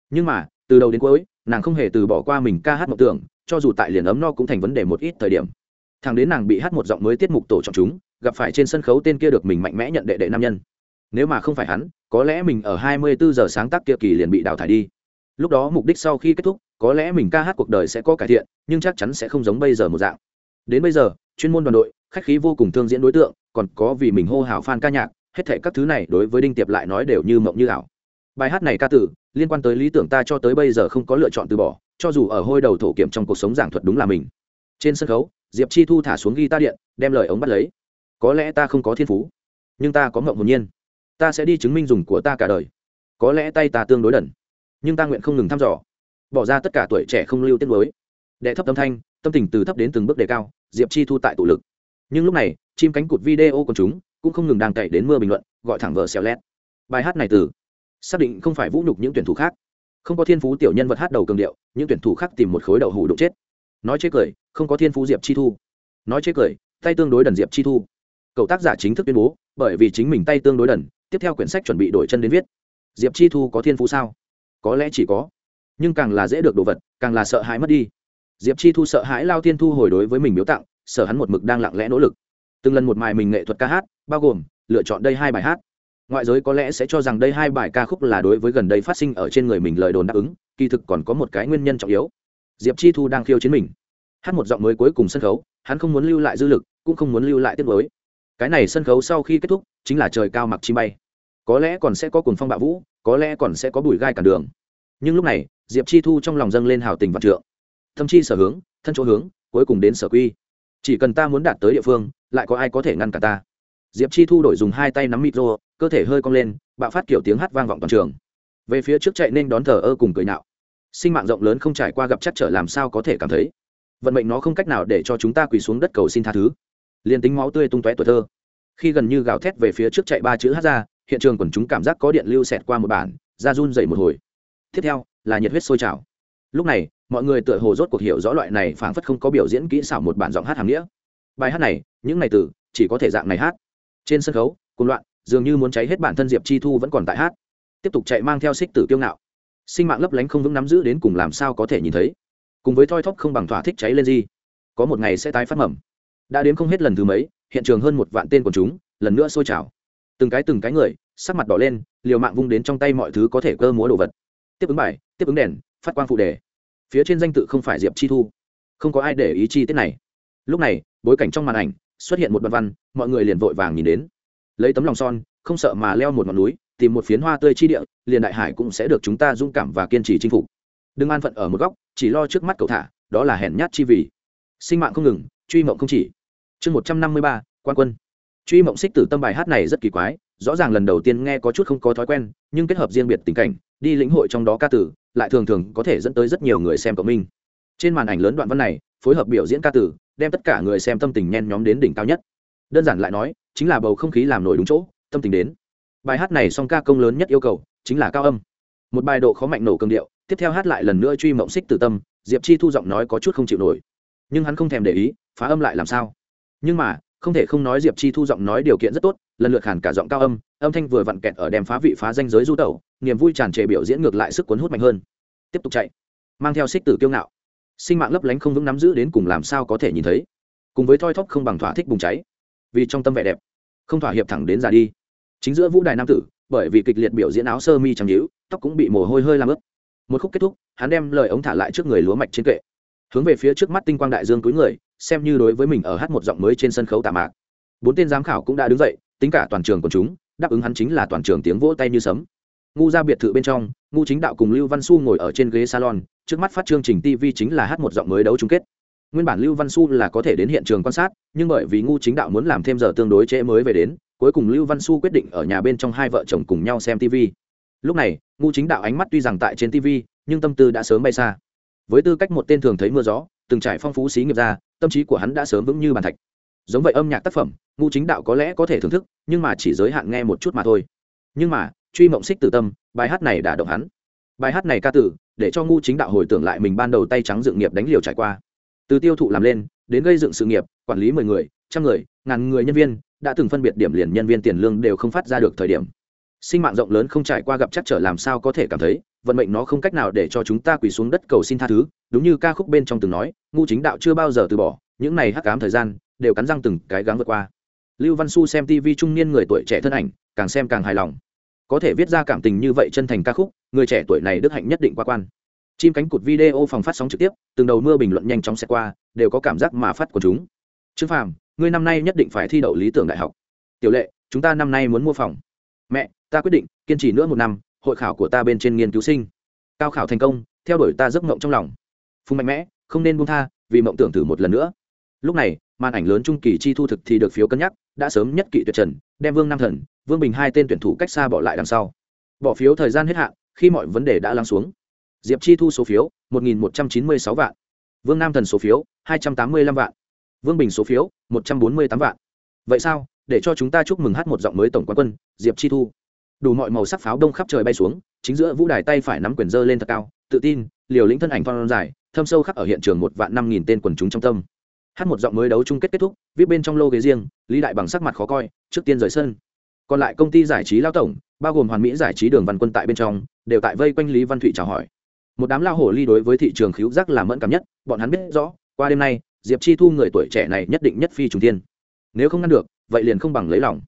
S1: Nhưng mà, từ đầu đến cuối, nàng không hề từ bỏ qua mình ca hát mộng tưởng, cho dù tại liền ấm no cũng thành vấn đề một ít thời điểm thằng đến nàng bị hát một giọng mới tiết mục tổ trọng chúng, gặp phải trên sân khấu tên kia được mình mạnh mẽ nhận đệ đệ nam nhân. Nếu mà không phải hắn, có lẽ mình ở 24 giờ sáng tác kia kỳ liền bị đào thải đi. Lúc đó mục đích sau khi kết thúc, có lẽ mình ca hát cuộc đời sẽ có cải thiện, nhưng chắc chắn sẽ không giống bây giờ một dạng. Đến bây giờ, chuyên môn đoàn đội, khách khí vô cùng thương diễn đối tượng, còn có vì mình hô hào fan ca nhạc, hết thảy các thứ này đối với đinh tiệp lại nói đều như mộng như ảo. Bài hát này ca tử, liên quan tới lý tưởng ta cho tới bây giờ không có lựa chọn từ bỏ, cho dù ở hôi đầu thổ kiểm trong cuộc sống giảng thuật đúng là mình. Trên sân khấu diệp chi thu thả xuống ghi ta điện, đem lời ống bắt lấy. Có lẽ ta không có thiên phú, nhưng ta có mộng hồn nhiên. Ta sẽ đi chứng minh dùng của ta cả đời. Có lẽ tay ta tương đối đần, nhưng ta nguyện không ngừng thăm dò. Bỏ ra tất cả tuổi trẻ không lưu tiết mới đệ thấp tâm thanh, tâm tình từ thấp đến từng bước đề cao, diệp chi thu tại tụ lực. Nhưng lúc này, chim cánh cụt video của chúng cũng không ngừng đang cậy đến mưa bình luận, gọi thẳng vợ xèo lét. Bài hát này từ, xác định không phải vũ nhục những tuyển thủ khác. Không có thiên phú tiểu nhân vật hát đầu cường điệu, những tuyển thủ khác tìm một khối đậu hủ đụng chết nói chế cười, không có thiên phú diệp chi thu. Nói chế cười, tay tương đối đần diệp chi thu. Cậu tác giả chính thức tuyên bố, bởi vì chính mình tay tương đối đần, tiếp theo quyển sách chuẩn bị đổi chân đến viết. Diệp chi thu có thiên phú sao? Có lẽ chỉ có. Nhưng càng là dễ được đồ vật, càng là sợ hãi mất đi. Diệp chi thu sợ hãi lao tiên thu hồi đối với mình biếu tặng sở hắn một mực đang lặng lẽ nỗ lực. Từng lần một mài mình nghệ thuật ca hát, bao gồm, lựa chọn đây hai bài hát. Ngoại giới có lẽ sẽ cho rằng đây hai bài ca khúc là đối với gần đây phát sinh ở trên người mình lời đồn đáp ứng, kỳ thực còn có một cái nguyên nhân trọng yếu diệp chi thu đang khiêu chiến mình. Hát một giọng mới cuối cùng sân khấu, hắn không muốn lưu lại dư lực, cũng không muốn lưu lại tiết mới cái này sân khấu sau khi kết thúc, chính là trời cao mặc chi bay. Có lẽ còn sẽ có cuồng phong bạo vũ, có lẽ còn sẽ có bụi gai cản đường. Nhưng lúc này, diệp chi thu trong lòng dâng lên hào tình vạn trượng. Thâm chi sở hướng, thân chỗ hướng, cuối cùng đến sở quy. Chỉ cần ta muốn đạt tới địa phương, lại có ai có thể ngăn cả ta? Diệp chi thu đổi dùng hai tay nắm micro, cơ thể hơi cong lên, bạo phát kiểu tiếng hát vang vọng toàn trường. Về phía trước chạy nên đón thờ ơ cùng cười nạo sinh mạng rộng lớn không trải qua gặp chắc trở làm sao có thể cảm thấy. Vận mệnh nó không cách nào để cho chúng ta quỳ xuống đất cầu xin tha thứ. Liền tính máu tươi tung tóe tuổi thơ. Khi gần như gào thét về phía trước chạy ba chữ hát ra, hiện trường quần chúng cảm giác có điện lưu xẹt qua một bản, ra run dậy một hồi. Tiếp theo là nhiệt huyết sôi trào. Lúc này, mọi người tựa hồ rốt cuộc hiểu rõ loại này phảng phất không có biểu diễn kỹ xảo một bản giọng hát hàm nghĩa. Bài hát này, những ngày từ, chỉ có thể dạng này hát. Trên sân khấu cùng loạn, dường như muốn cháy hết bản thân diệp chi thu vẫn còn tại hát. Tiếp tục chạy mang theo xích tử kiêu ngạo sinh mạng lấp lánh không vững nắm giữ đến cùng làm sao có thể nhìn thấy. Cùng với thoi thóp không bằng thỏa thích cháy lên gì, có một ngày sẽ tái phát mầm. Đã đến không hết lần thứ mấy, hiện trường hơn một vạn tên của chúng, lần nữa sôi trào. Từng cái từng cái người, sắc mặt đỏ lên, liều mạng vung đến trong tay mọi thứ có thể cơ múa đồ vật. Tiếp ứng bài, tiếp ứng đèn, phát quang phụ đề. Phía trên danh tự không phải diệp chi thu. Không có ai để ý chi tiết này. Lúc này, bối cảnh trong màn ảnh, xuất hiện một đoạn văn, mọi người liền vội vàng nhìn đến. Lấy tấm lòng son, không sợ mà leo một ngọn núi tìm một phiến hoa tươi chi địa, liền đại hải cũng sẽ được chúng ta dũng cảm và kiên trì chinh phục. Đừng an phận ở một góc, chỉ lo trước mắt cậu thả, đó là hèn nhát chi vì sinh mạng không ngừng, truy mộng không chỉ. Chương một trăm năm mươi ba, quan quân. Truy mộng xích tử tâm bài hát này rất kỳ quái, rõ ràng lần đầu tiên nghe có chút không có thói quen, nhưng kết hợp riêng biệt tình cảnh, đi lĩnh hội trong đó ca tử, lại thường thường có thể dẫn tới rất nhiều người xem cộng minh. Trên màn ảnh lớn đoạn văn này, phối hợp biểu diễn ca tử, đem tất cả người xem tâm tình nhen nhóm đến đỉnh cao nhất. Đơn giản lại nói, chính là bầu không khí làm nổi đúng chỗ, tâm tình đến bài hát này song ca công lớn nhất yêu cầu chính là cao âm. Một bài độ khó mạnh nổ cường điệu, tiếp theo hát lại lần nữa truy mộng xích tử tâm, diệp chi thu giọng nói có chút không chịu nổi. Nhưng hắn không thèm để ý, phá âm lại làm sao? Nhưng mà, không thể không nói diệp chi thu giọng nói điều kiện rất tốt, lần lượt hẳn cả giọng cao âm âm thanh vừa vặn kẹt ở đem phá vị phá danh giới du tẩu, niềm vui tràn trề biểu diễn ngược lại sức cuốn hút mạnh hơn. Tiếp tục chạy. Mang theo xích tử kiêu ngạo. Sinh mạng lấp lánh không vững nắm giữ đến cùng làm sao có thể nhìn thấy. Cùng với thoi thóp không bằng thỏa thích bùng cháy. Vì trong tâm vẻ đẹp, không thỏa hiệp thẳng đến già đi chính giữa vũ đài nam tử, bởi vì kịch liệt biểu diễn áo sơ mi trắng nhíu, tóc cũng bị mồ hôi hơi làm ướt. Một khúc kết thúc, hắn đem lời ống thả lại trước người lúa mạch trên kệ. Hướng về phía trước mắt tinh quang đại dương túi người, xem như đối với mình ở hát một giọng mới trên sân khấu tạ mạc. Bốn tên giám khảo cũng đã đứng dậy, tính cả toàn trường của chúng, đáp ứng hắn chính là toàn trường tiếng vỗ tay như sấm. Ngu ra biệt thự bên trong, ngu chính đạo cùng lưu văn su ngồi ở trên ghế salon, trước mắt phát chương trình tv chính là hát một giọng mới đấu chung kết. Nguyên bản lưu văn su là có thể đến hiện trường quan sát, nhưng bởi vì ngu chính đạo muốn làm thêm giờ tương đối trễ mới về đến cuối cùng lưu văn su quyết định ở nhà bên trong hai vợ chồng cùng nhau xem tv lúc này ngu chính đạo ánh mắt tuy rằng tại trên tv nhưng tâm tư đã sớm bay xa. Với tư cách một tên thường thấy mưa gió, từng trải phong phú xí nghiệp ra, tâm trí của hắn đã sớm vững như bàn thạch. Giống vậy âm nhạc tác phẩm ngu chính đạo có lẽ có thể thưởng thức, nhưng mà chỉ giới hạn nghe một chút mà thôi. Nhưng mà, truy mộng xích từ tâm, bài hát này đã động hắn. Bài hát này ca tử, để cho ngu chính đạo hồi tưởng lại mình ban đầu tay trắng dự nghiệp đánh liều trải qua. Từ tiêu thụ làm lên, đến gây dựng sự nghiệp, quản lý mười người, trăm người, ngàn người nhân viên đã từng phân biệt điểm liền nhân viên tiền lương đều không phát ra được thời điểm. Sinh mạng rộng lớn không trải qua gặp chắc trở làm sao có thể cảm thấy, vận mệnh nó không cách nào để cho chúng ta quỳ xuống đất cầu xin tha thứ, đúng như ca khúc bên trong từng nói, ngu chính đạo chưa bao giờ từ bỏ, những này hắc cám thời gian, đều cắn răng từng cái gắng vượt qua. Lưu văn su xem tv trung niên người tuổi trẻ thân ảnh, càng xem càng hài lòng. Có thể viết ra cảm tình như vậy chân thành ca khúc, người trẻ tuổi này đức hạnh nhất định qua quan. Chim cánh cụt video phòng phát sóng trực tiếp, từng đầu mưa bình luận nhanh chóng xẹt qua, đều có cảm giác mà phát của chúng. Trương phàm ngươi năm nay nhất định phải thi đậu lý tưởng đại học. Tiểu lệ, chúng ta năm nay muốn mua phòng. Mẹ, ta quyết định, kiên trì nữa một năm, hội khảo của ta bên trên nghiên cứu sinh. Cao khảo thành công, theo đuổi ta giấc mộng trong lòng. Phùng mạnh mẽ, không nên buông tha, vì mộng tưởng thử một lần nữa. Lúc này, màn ảnh lớn trung kỳ chi thu thực thì được phiếu cân nhắc, đã sớm nhất kỵ tuyệt trần, đem vương nam thần, vương bình hai tên tuyển thủ cách xa bỏ lại đằng sau. Bỏ phiếu thời gian hết hạn, khi mọi vấn đề đã lắng xuống. Diệp chi thu số phiếu, một nghìn một trăm chín mươi sáu vạn. Vương nam thần số phiếu, hai trăm tám mươi lăm vạn vương bình số phiếu, một trăm bốn mươi tám vạn. Vậy sao? Để cho chúng ta chúc mừng hát một giọng mới tổng quán quân, diệp chi thu. Đủ mọi màu sắc pháo đông khắp trời bay xuống, chính giữa vũ đài tay phải nắm quyền dơ lên thật cao, tự tin, liều lĩnh thân ảnh phong dài, thâm sâu khắc ở hiện trường một vạn năm nghìn tên quần chúng trong tâm. Hát một giọng mới đấu chung kết kết thúc, viết bên trong lô ghế riêng, lý đại bằng sắc mặt khó coi, trước tiên rời sân. Còn lại công ty giải trí lao tổng, bao gồm hoàn mỹ giải trí đường văn quân tại bên trong, đều tại vây quanh lý văn thụy chào hỏi. Một đám lao hổ ly đối với thị trường khíu giác làm mẫn cảm nhất, bọn hắn biết rõ, qua đêm nay diệp chi thu người tuổi trẻ này nhất định nhất phi trùng tiên nếu không ngăn được, vậy liền không bằng lấy lòng.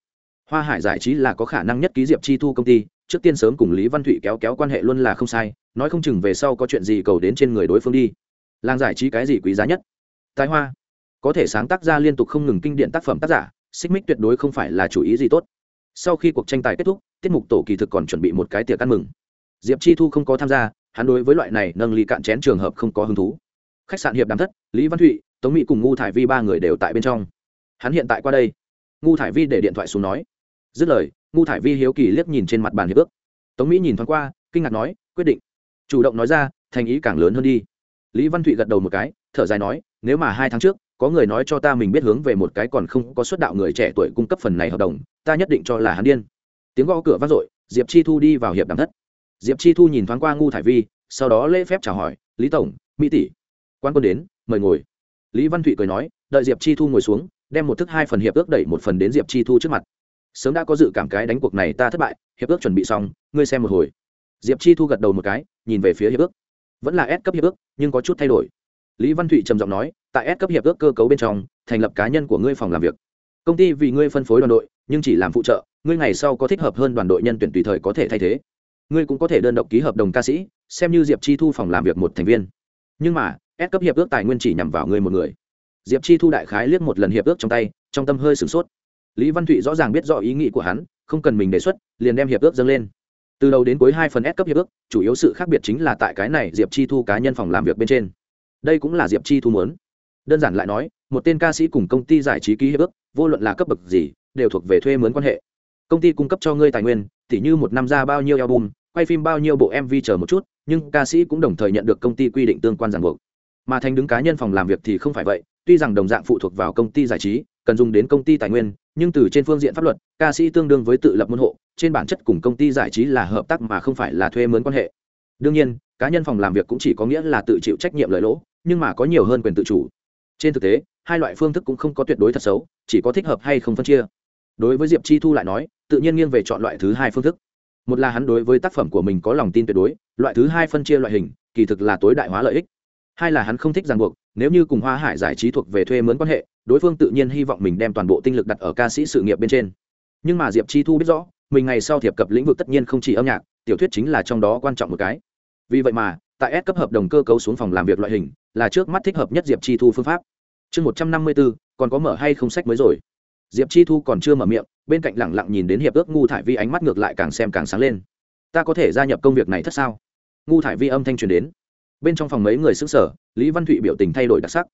S1: Hoa hải giải trí là có khả năng nhất ký diệp chi thu công ty, trước tiên sớm cùng lý văn thụy kéo kéo quan hệ luôn là không sai, nói không chừng về sau có chuyện gì cầu đến trên người đối phương đi. Làng giải trí cái gì quý giá nhất? Tài hoa. Có thể sáng tác ra liên tục không ngừng kinh điện tác phẩm tác giả, xích mích tuyệt đối không phải là chủ ý gì tốt. Sau khi cuộc tranh tài kết thúc, tiết mục tổ kỳ thực còn chuẩn bị một cái tiệc ăn mừng. Diệp chi thu không có tham gia, hắn đối với loại này nâng ly cạn chén trường hợp không có hứng thú. Khách sạn hiệp đàm thất, lý văn thụy tống mỹ cùng ngu thải vi ba người đều tại bên trong. Hắn hiện tại qua đây. Ngu thải vi để điện thoại xuống nói. Dứt lời, ngu thải vi hiếu kỳ liếc nhìn trên mặt bàn hiệp ước. Tống mỹ nhìn thoáng qua, kinh ngạc nói, quyết định. Chủ động nói ra, thành ý càng lớn hơn đi. Lý văn thụy gật đầu một cái, thở dài nói, nếu mà hai tháng trước, có người nói cho ta mình biết hướng về một cái còn không có suất đạo người trẻ tuổi cung cấp phần này hợp đồng, ta nhất định cho là hắn điên. Tiếng gõ cửa vang dội, diệp chi thu đi vào hiệp đàm thất. Diệp chi thu nhìn thoáng qua ngu thải vi, sau đó lễ phép chào hỏi, lý tổng, mỹ tỷ, quan quân đến, mời ngồi lý văn thụy cười nói, đợi diệp chi thu ngồi xuống, đem một thức hai phần hiệp ước đẩy một phần đến diệp chi thu trước mặt. Sớm đã có dự cảm cái đánh cuộc này ta thất bại, hiệp ước chuẩn bị xong, ngươi xem một hồi. Diệp chi thu gật đầu một cái, nhìn về phía hiệp ước. Vẫn là S cấp hiệp ước, nhưng có chút thay đổi. Lý văn thụy trầm giọng nói, tại S cấp hiệp ước cơ cấu bên trong, thành lập cá nhân của ngươi phòng làm việc. Công ty vì ngươi phân phối đoàn đội, nhưng chỉ làm phụ trợ, ngươi ngày sau có thích hợp hơn đoàn đội nhân tuyển tùy thời có thể thay thế. Ngươi cũng có thể đơn độc ký hợp đồng ca sĩ, xem như diệp chi thu phòng làm việc một thành viên. Nhưng mà S cấp hiệp ước tài nguyên chỉ nhằm vào người một người. Diệp chi thu đại khái liếc một lần hiệp ước trong tay, trong tâm hơi sửng sốt. Lý văn thụy rõ ràng biết rõ ý nghĩ của hắn, không cần mình đề xuất, liền đem hiệp ước dâng lên. Từ đầu đến cuối hai phần S cấp hiệp ước, chủ yếu sự khác biệt chính là tại cái này diệp chi thu cá nhân phòng làm việc bên trên. Đây cũng là diệp chi thu muốn. Đơn giản lại nói, một tên ca sĩ cùng công ty giải trí ký hiệp ước, vô luận là cấp bậc gì, đều thuộc về thuê mướn quan hệ. Công ty cung cấp cho ngươi tài nguyên, tỉ như một năm ra bao nhiêu album, quay phim bao nhiêu bộ mv chờ một chút, nhưng ca sĩ cũng đồng thời nhận được công ty quy định tương quan ràng buộc mà thành đứng cá nhân phòng làm việc thì không phải vậy, tuy rằng đồng dạng phụ thuộc vào công ty giải trí, cần dùng đến công ty tài nguyên, nhưng từ trên phương diện pháp luật, ca sĩ tương đương với tự lập môn hộ, trên bản chất cùng công ty giải trí là hợp tác mà không phải là thuê mướn quan hệ. Đương nhiên, cá nhân phòng làm việc cũng chỉ có nghĩa là tự chịu trách nhiệm lợi lỗ, nhưng mà có nhiều hơn quyền tự chủ. Trên thực tế, hai loại phương thức cũng không có tuyệt đối thật xấu, chỉ có thích hợp hay không phân chia. Đối với diệp chi thu lại nói, tự nhiên nghiêng về chọn loại thứ hai phương thức. Một là hắn đối với tác phẩm của mình có lòng tin tuyệt đối, loại thứ hai phân chia loại hình, kỳ thực là tối đại hóa lợi ích hai là hắn không thích ràng buộc, nếu như cùng hoa hải giải trí thuộc về thuê mướn quan hệ, đối phương tự nhiên hy vọng mình đem toàn bộ tinh lực đặt ở ca sĩ sự nghiệp bên trên. Nhưng mà diệp chi thu biết rõ, mình ngày sau thiệp cập lĩnh vực tất nhiên không chỉ âm nhạc, tiểu thuyết chính là trong đó quan trọng một cái. Vì vậy mà, tại S cấp hợp đồng cơ cấu xuống phòng làm việc loại hình, là trước mắt thích hợp nhất diệp chi thu phương pháp. Chương một trăm năm mươi bốn còn có mở hay không sách mới rồi? Diệp chi thu còn chưa mở miệng, bên cạnh lẳng lặng nhìn đến hiệp ước ngu thải vi ánh mắt ngược lại càng xem càng sáng lên. Ta có thể gia nhập công việc này thất sao? Ngu thải vi âm thanh truyền đến bên trong phòng mấy người xứng sở lý văn thụy biểu tình thay đổi đặc sắc.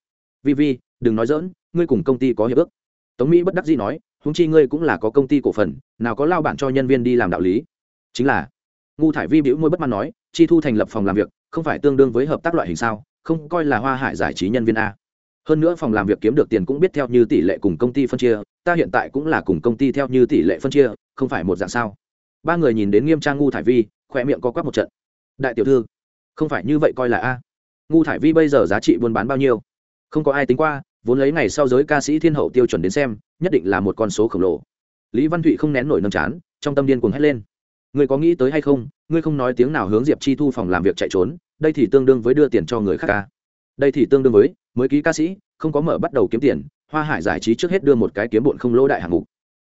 S1: Vi vi, đừng nói dỡn ngươi cùng công ty có hiệp ước. Tống mỹ bất đắc dĩ nói húng chi ngươi cũng là có công ty cổ phần, nào có lao bản cho nhân viên đi làm đạo lý. Chính là, ngu thải vi biểu môi bất mãn nói, chi thu thành lập phòng làm việc, không phải tương đương với hợp tác loại hình sao, không coi là hoa hải giải trí nhân viên a. Hơn nữa phòng làm việc kiếm được tiền cũng biết theo như tỷ lệ cùng công ty phân chia, ta hiện tại cũng là cùng công ty theo như tỷ lệ phân chia, không phải một dạng sao. Ba người nhìn đến nghiêm trang ngu thải vi khoe miệng có quắc một trận. Đại tiểu thư không phải như vậy coi là a. Ngu thải vi bây giờ giá trị buôn bán bao nhiêu? Không có ai tính qua, vốn lấy ngày sau giới ca sĩ thiên hậu tiêu chuẩn đến xem, nhất định là một con số khổng lồ. Lý văn thụy không nén nổi nâm chán, trong tâm điên cuồng hét lên. Ngươi có nghĩ tới hay không? Ngươi không nói tiếng nào hướng diệp chi thu phòng làm việc chạy trốn, đây thì tương đương với đưa tiền cho người khác ca. Đây thì tương đương với, mới ký ca sĩ, không có mở bắt đầu kiếm tiền, hoa hải giải trí trước hết đưa một cái kiếm bụn không lỗ đại hạng mục.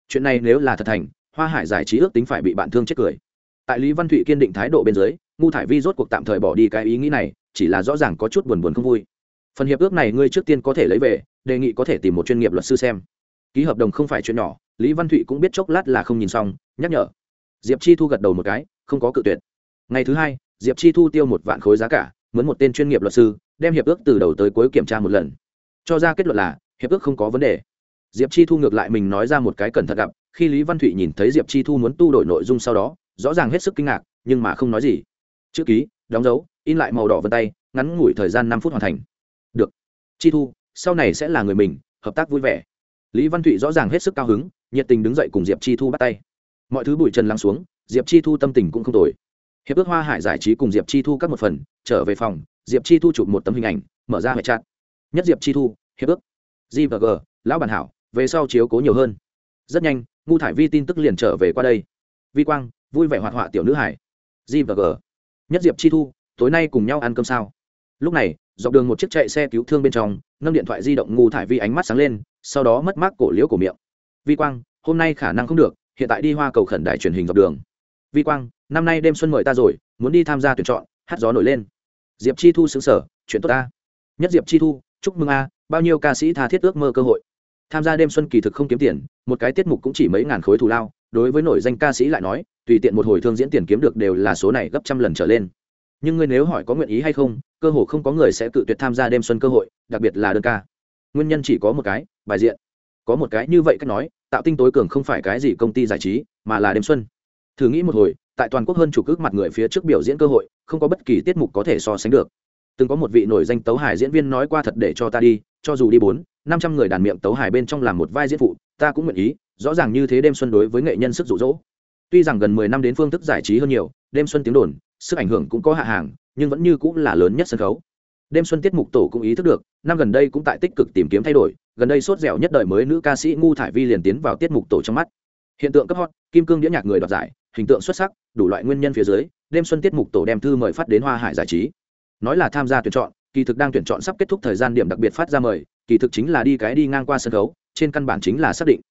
S1: Chuyện này nếu là thật thành, hoa hải giải trí ước tính phải bị bạn thương chết cười. Tại lý văn thụy kiên định thái độ bên dưới ngu thải vi rốt cuộc tạm thời bỏ đi cái ý nghĩ này, chỉ là rõ ràng có chút buồn buồn không vui. Phần hiệp ước này ngươi trước tiên có thể lấy về, đề nghị có thể tìm một chuyên nghiệp luật sư xem. Ký hợp đồng không phải chuyện nhỏ, lý văn thụy cũng biết chốc lát là không nhìn xong, nhắc nhở. Diệp chi thu gật đầu một cái, không có cự tuyệt. Ngày thứ hai, diệp chi thu tiêu một vạn khối giá cả, mướn một tên chuyên nghiệp luật sư, đem hiệp ước từ đầu tới cuối kiểm tra một lần. Cho ra kết luận là, hiệp ước không có vấn đề. Diệp chi thu ngược lại mình nói ra một cái cẩn thận gặp, khi lý văn thụy nhìn thấy diệp chi thu muốn tu đổi nội dung sau đó, rõ ràng hết sức kinh ngạc, nhưng mà không nói gì chữ ký, đóng dấu, in lại màu đỏ vân tay, ngắn ngủi thời gian năm phút hoàn thành. Được. Chi thu, sau này sẽ là người mình, hợp tác vui vẻ. Lý văn thụy rõ ràng hết sức cao hứng, nhiệt tình đứng dậy cùng diệp chi thu bắt tay. Mọi thứ bụi trần lắng xuống, diệp chi thu tâm tình cũng không tồi. Hiệp ước hoa hải giải trí cùng diệp chi thu các một phần, trở về phòng, diệp chi thu chụp một tấm hình ảnh, mở ra hệ chặt. Nhất diệp chi thu, hiệp ước. G và g, lão bản hảo, về sau chiếu cố nhiều hơn. Rất nhanh ngu thải vi tin tức liền trở về qua đây. Vi quang, vui vẻ hoạt họa tiểu nữ hải. G và g nhất diệp chi thu, tối nay cùng nhau ăn cơm sao? Lúc này, dọc đường một chiếc chạy xe cứu thương bên trong, nâng điện thoại di động ngu thải vi ánh mắt sáng lên, sau đó mất mát cổ liễu của miệng. Vi quang, hôm nay khả năng không được, hiện tại đi hoa cầu khẩn đài truyền hình dọc đường. Vi quang, năm nay đêm xuân mời ta rồi, muốn đi tham gia tuyển chọn, hát gió nổi lên. Diệp chi thu xứng sở chuyện tốt ta. Nhất diệp chi thu, chúc mừng a, bao nhiêu ca sĩ tha thiết ước mơ cơ hội. Tham gia đêm xuân kỳ thực không kiếm tiền, một cái tiết mục cũng chỉ mấy ngàn khối thù lao, đối với nổi danh ca sĩ lại nói tùy tiện một hồi thương diễn tiền kiếm được đều là số này gấp trăm lần trở lên. Nhưng ngươi nếu hỏi có nguyện ý hay không, cơ hồ không có người sẽ tự tuyệt tham gia đêm xuân cơ hội, đặc biệt là đơn ca. Nguyên nhân chỉ có một cái, bài diện. Có một cái như vậy cách nói, tạo tinh tối cường không phải cái gì công ty giải trí, mà là đêm xuân. Thử nghĩ một hồi, tại toàn quốc hơn chủ cước mặt người phía trước biểu diễn cơ hội, không có bất kỳ tiết mục có thể so sánh được. Từng có một vị nổi danh tấu hài diễn viên nói qua thật để cho ta đi, cho dù đi bốn, năm trăm người đàn miệng tấu hài bên trong làm một vai diễn phụ, ta cũng nguyện ý, rõ ràng như thế đêm xuân đối với nghệ nhân sức rụ rỗ tuy rằng gần mười năm đến phương thức giải trí hơn nhiều, đêm xuân tiếng đồn, sức ảnh hưởng cũng có hạ hàng, nhưng vẫn như cũng là lớn nhất sân khấu. Đêm xuân tiết mục tổ cũng ý thức được, năm gần đây cũng tại tích cực tìm kiếm thay đổi, gần đây sốt dẻo nhất đời mới nữ ca sĩ ngu thải vi liền tiến vào tiết mục tổ trong mắt. Hiện tượng cấp hot, kim cương đĩa nhạc người đoạt giải, hình tượng xuất sắc, đủ loại nguyên nhân phía dưới, đêm xuân tiết mục tổ đem thư mời phát đến hoa hải giải trí. Nói là tham gia tuyển chọn, kỳ thực đang tuyển chọn sắp kết thúc thời gian điểm đặc biệt phát ra mời, kỳ thực chính là đi cái đi ngang qua sân khấu, trên căn bản chính là xác định.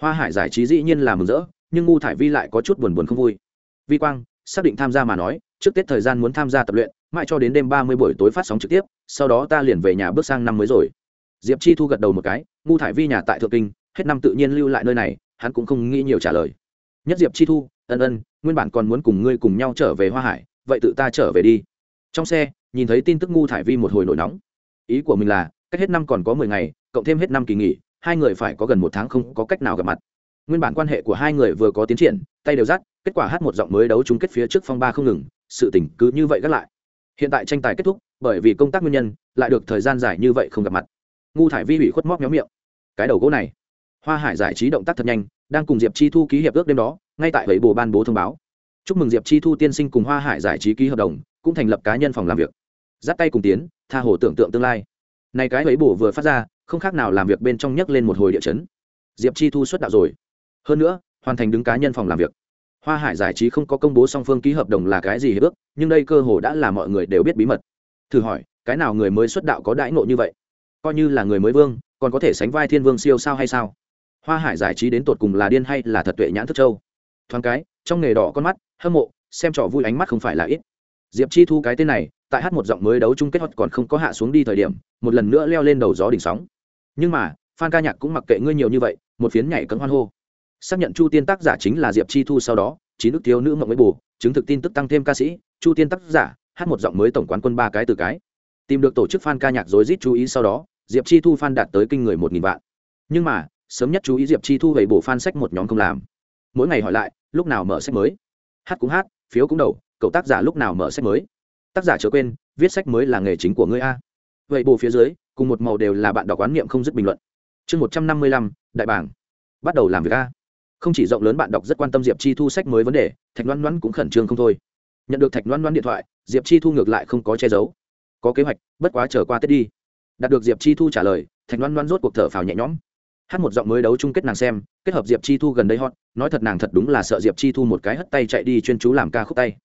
S1: Hoa hải giải trí dĩ nhiên là mừng rỡ nhưng ngu thải vi lại có chút buồn buồn không vui. Vi quang, xác định tham gia mà nói, trước tết thời gian muốn tham gia tập luyện, mãi cho đến đêm ba mươi buổi tối phát sóng trực tiếp, sau đó ta liền về nhà bước sang năm mới rồi. Diệp chi thu gật đầu một cái, ngu thải vi nhà tại thượng kinh, hết năm tự nhiên lưu lại nơi này, hắn cũng không nghĩ nhiều trả lời. Nhất diệp chi thu, ân ân, nguyên bản còn muốn cùng ngươi cùng nhau trở về hoa hải, vậy tự ta trở về đi. Trong xe, nhìn thấy tin tức ngu thải vi một hồi nổi nóng. Ý của mình là, cách hết năm còn có mười ngày, cộng thêm hết năm kỳ nghỉ, hai người phải có gần một tháng không có cách nào gặp mặt nguyên bản quan hệ của hai người vừa có tiến triển, tay đều dắt kết quả hát một giọng mới đấu chung kết phía trước phong ba không ngừng, sự tỉnh cứ như vậy gắt lại. Hiện tại tranh tài kết thúc, bởi vì công tác nguyên nhân, lại được thời gian dài như vậy không gặp mặt. Ngu thải vi hủy khuất móc nhóm miệng. Cái đầu gỗ này. Hoa hải giải trí động tác thật nhanh, đang cùng diệp chi thu ký hiệp ước đêm đó, ngay tại vậy bồ ban bố thông báo. Chúc mừng diệp chi thu tiên sinh cùng hoa hải giải trí ký hợp đồng, cũng thành lập cá nhân phòng làm việc. Dắt tay cùng tiến, tha hồ tưởng tượng tương lai. Này cái ấy bồ vừa phát ra, không khác nào làm việc bên trong nhấc lên một hồi địa chấn. Diệp chi thu xuất đạo rồi hơn nữa, hoàn thành đứng cá nhân phòng làm việc. Hoa hải giải trí không có công bố song phương ký hợp đồng là cái gì hiệp ước, nhưng đây cơ hồ đã là mọi người đều biết bí mật. Thử hỏi, cái nào người mới xuất đạo có đãi ngộ như vậy? Coi như là người mới vương, còn có thể sánh vai thiên vương siêu sao hay sao? Hoa hải giải trí đến tột cùng là điên hay là thật tuệ nhãn thức châu? Thoáng cái, trong nghề đỏ con mắt, hâm mộ, xem trò vui ánh mắt không phải là ít. Diệp chi thu cái tên này, tại hát một giọng mới đấu chung kết hoặc còn không có hạ xuống đi thời điểm, một lần nữa leo lên đầu gió đỉnh sóng. Nhưng mà phan ca nhạc cũng mặc kệ ngươi nhiều như vậy, một phiến nhảy cấm hoan hô xác nhận chu tiên tác giả chính là diệp chi thu sau đó, chín nước thiếu nữ mộng mới bù, chứng thực tin tức tăng thêm ca sĩ, chu tiên tác giả, hát một giọng mới tổng quán quân ba cái từ cái. Tìm được tổ chức fan ca nhạc rối rít chú ý sau đó, diệp chi thu fan đạt tới kinh người một nghìn vạn. Nhưng mà, sớm nhất chú ý diệp chi thu về bổ fan sách một nhóm không làm. Mỗi ngày hỏi lại, lúc nào mở sách mới? Hát cũng hát, phiếu cũng đầu, cậu tác giả lúc nào mở sách mới? Tác giả chớ quên, viết sách mới là nghề chính của ngươi a. Vậy bồ phía dưới, cùng một màu đều là bạn đọc quán niệm không dứt bình luận. Chương một trăm năm mươi lăm, đại bảng bắt đầu làm việc a không chỉ rộng lớn bạn đọc rất quan tâm diệp chi thu sách mới vấn đề, thạch loan loan cũng khẩn trương không thôi. Nhận được thạch loan loan điện thoại, diệp chi thu ngược lại không có che giấu. Có kế hoạch, bất quá trở qua tết đi. Đạt được diệp chi thu trả lời, thạch loan loan rốt cuộc thở phào nhẹ nhõm. Hát một giọng mới đấu chung kết nàng xem, kết hợp diệp chi thu gần đây hot, nói thật nàng thật đúng là sợ diệp chi thu một cái hất tay chạy đi chuyên chú làm ca khúc tay.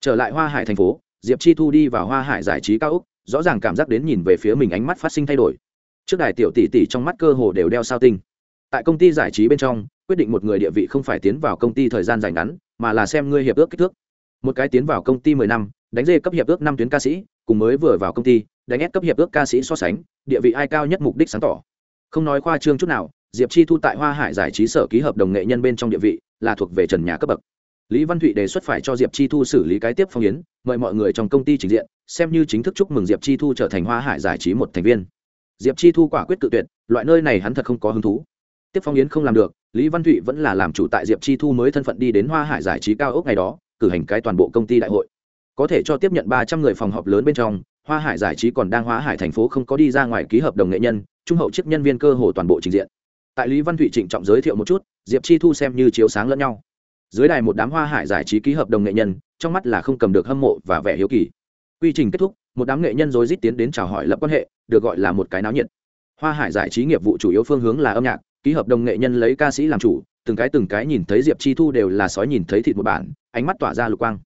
S1: Trở lại hoa hải thành phố, diệp chi thu đi vào hoa hải giải trí cao úc, rõ ràng cảm giác đến nhìn về phía mình ánh mắt phát sinh thay đổi. Trước đài tiểu tỷ tỷ trong mắt cơ hồ đều đeo sao tinh tại công ty giải trí bên trong, quyết định một người địa vị không phải tiến vào công ty thời gian dài ngắn, mà là xem ngươi hiệp ước kích thước. Một cái tiến vào công ty mười năm, đánh dê cấp hiệp ước năm tuyến ca sĩ, cùng mới vừa vào công ty, đánh ép cấp hiệp ước ca sĩ so sánh, địa vị ai cao nhất mục đích sáng tỏ. Không nói khoa trương chút nào, diệp chi thu tại hoa hải giải trí sở ký hợp đồng nghệ nhân bên trong địa vị, là thuộc về trần nhà cấp bậc. Lý văn thụy đề xuất phải cho diệp chi thu xử lý cái tiếp phong yến, mời mọi người trong công ty trình diện, xem như chính thức chúc mừng diệp chi thu trở thành hoa hải giải trí một thành viên. Diệp chi thu quả quyết tự tuyệt, loại nơi này hắn thật không có hứng thú tiếp phong yến không làm được, lý văn thụy vẫn là làm chủ tại diệp chi thu mới thân phận đi đến hoa hải giải trí cao ốc ngày đó, cử hành cái toàn bộ công ty đại hội. Có thể cho tiếp nhận ba trăm người phòng họp lớn bên trong, hoa hải giải trí còn đang hoa hải thành phố không có đi ra ngoài ký hợp đồng nghệ nhân, trung hậu chức nhân viên cơ hồ toàn bộ trình diện. Tại lý văn thụy trịnh trọng giới thiệu một chút, diệp chi thu xem như chiếu sáng lẫn nhau. Dưới đài một đám hoa hải giải trí ký hợp đồng nghệ nhân, trong mắt là không cầm được hâm mộ và vẻ hiếu kỳ. Quy trình kết thúc, một đám nghệ nhân rối rít tiến đến chào hỏi lập quan hệ, được gọi là một cái náo nhiệt. Hoa hải giải trí nghiệp vụ chủ yếu phương hướng là âm nhạc ký hợp đồng nghệ nhân lấy ca sĩ làm chủ, từng cái từng cái nhìn thấy diệp chi thu đều là sói nhìn thấy thịt một bản, ánh mắt tỏa ra lục quang.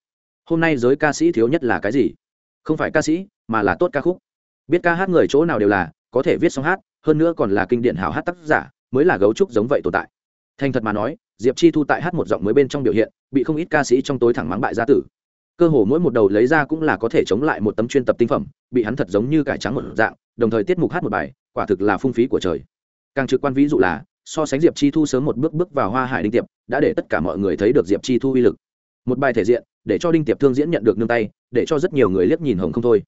S1: Hôm nay giới ca sĩ thiếu nhất là cái gì? Không phải ca sĩ, mà là tốt ca khúc. Biết ca hát người chỗ nào đều là, có thể viết xong hát, hơn nữa còn là kinh điển hảo hát tác giả, mới là gấu trúc giống vậy tồn tại. Thành thật mà nói, diệp chi thu tại hát một giọng mới bên trong biểu hiện, bị không ít ca sĩ trong tối thẳng mắng bại gia tử. Cơ hồ mỗi một đầu lấy ra cũng là có thể chống lại một tấm chuyên tập tinh phẩm, bị hắn thật giống như cải trắng một dạng, đồng thời tiết mục hát một bài, quả thực là phung phí của trời càng trực quan ví dụ là, so sánh diệp chi thu sớm một bước bước vào hoa hải đinh tiệp, đã để tất cả mọi người thấy được diệp chi thu uy lực. Một bài thể diện, để cho đinh tiệp thương diễn nhận được nương tay, để cho rất nhiều người liếc nhìn hồng không thôi.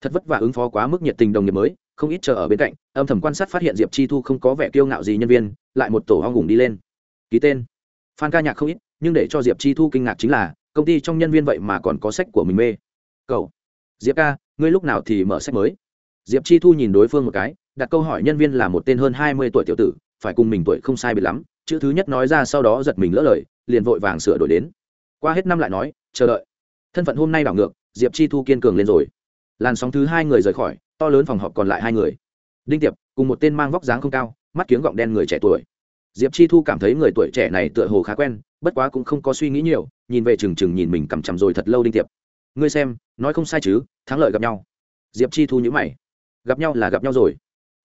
S1: Thật vất vả ứng phó quá mức nhiệt tình đồng nghiệp mới, không ít chờ ở bên cạnh, âm thầm quan sát phát hiện diệp chi thu không có vẻ kiêu ngạo gì nhân viên, lại một tổ hoang gùng đi lên. Ký tên. Phan ca nhạc không ít, nhưng để cho diệp chi thu kinh ngạc chính là, công ty trong nhân viên vậy mà còn có sách của mình mê. Cậu. Diệp ca, ngươi lúc nào thì mở sách mới? Diệp chi thu nhìn đối phương một cái đặt câu hỏi nhân viên là một tên hơn hai mươi tuổi tiểu tử, phải cùng mình tuổi không sai biệt lắm, chữ thứ nhất nói ra sau đó giật mình lỡ lời, liền vội vàng sửa đổi đến. Qua hết năm lại nói, chờ đợi. Thân phận hôm nay đảo ngược, diệp chi thu kiên cường lên rồi. Làn sóng thứ hai người rời khỏi, to lớn phòng họp còn lại hai người. Đinh tiệp, cùng một tên mang vóc dáng không cao, mắt kiếng gọng đen người trẻ tuổi. Diệp chi thu cảm thấy người tuổi trẻ này tựa hồ khá quen, bất quá cũng không có suy nghĩ nhiều, nhìn về trừng trừng nhìn mình cằm chằm rồi thật lâu đinh tiệp. Ngươi xem, nói không sai chứ, thắng lợi gặp nhau. Diệp chi thu nhữ mày. Gặp nhau là gặp nhau rồi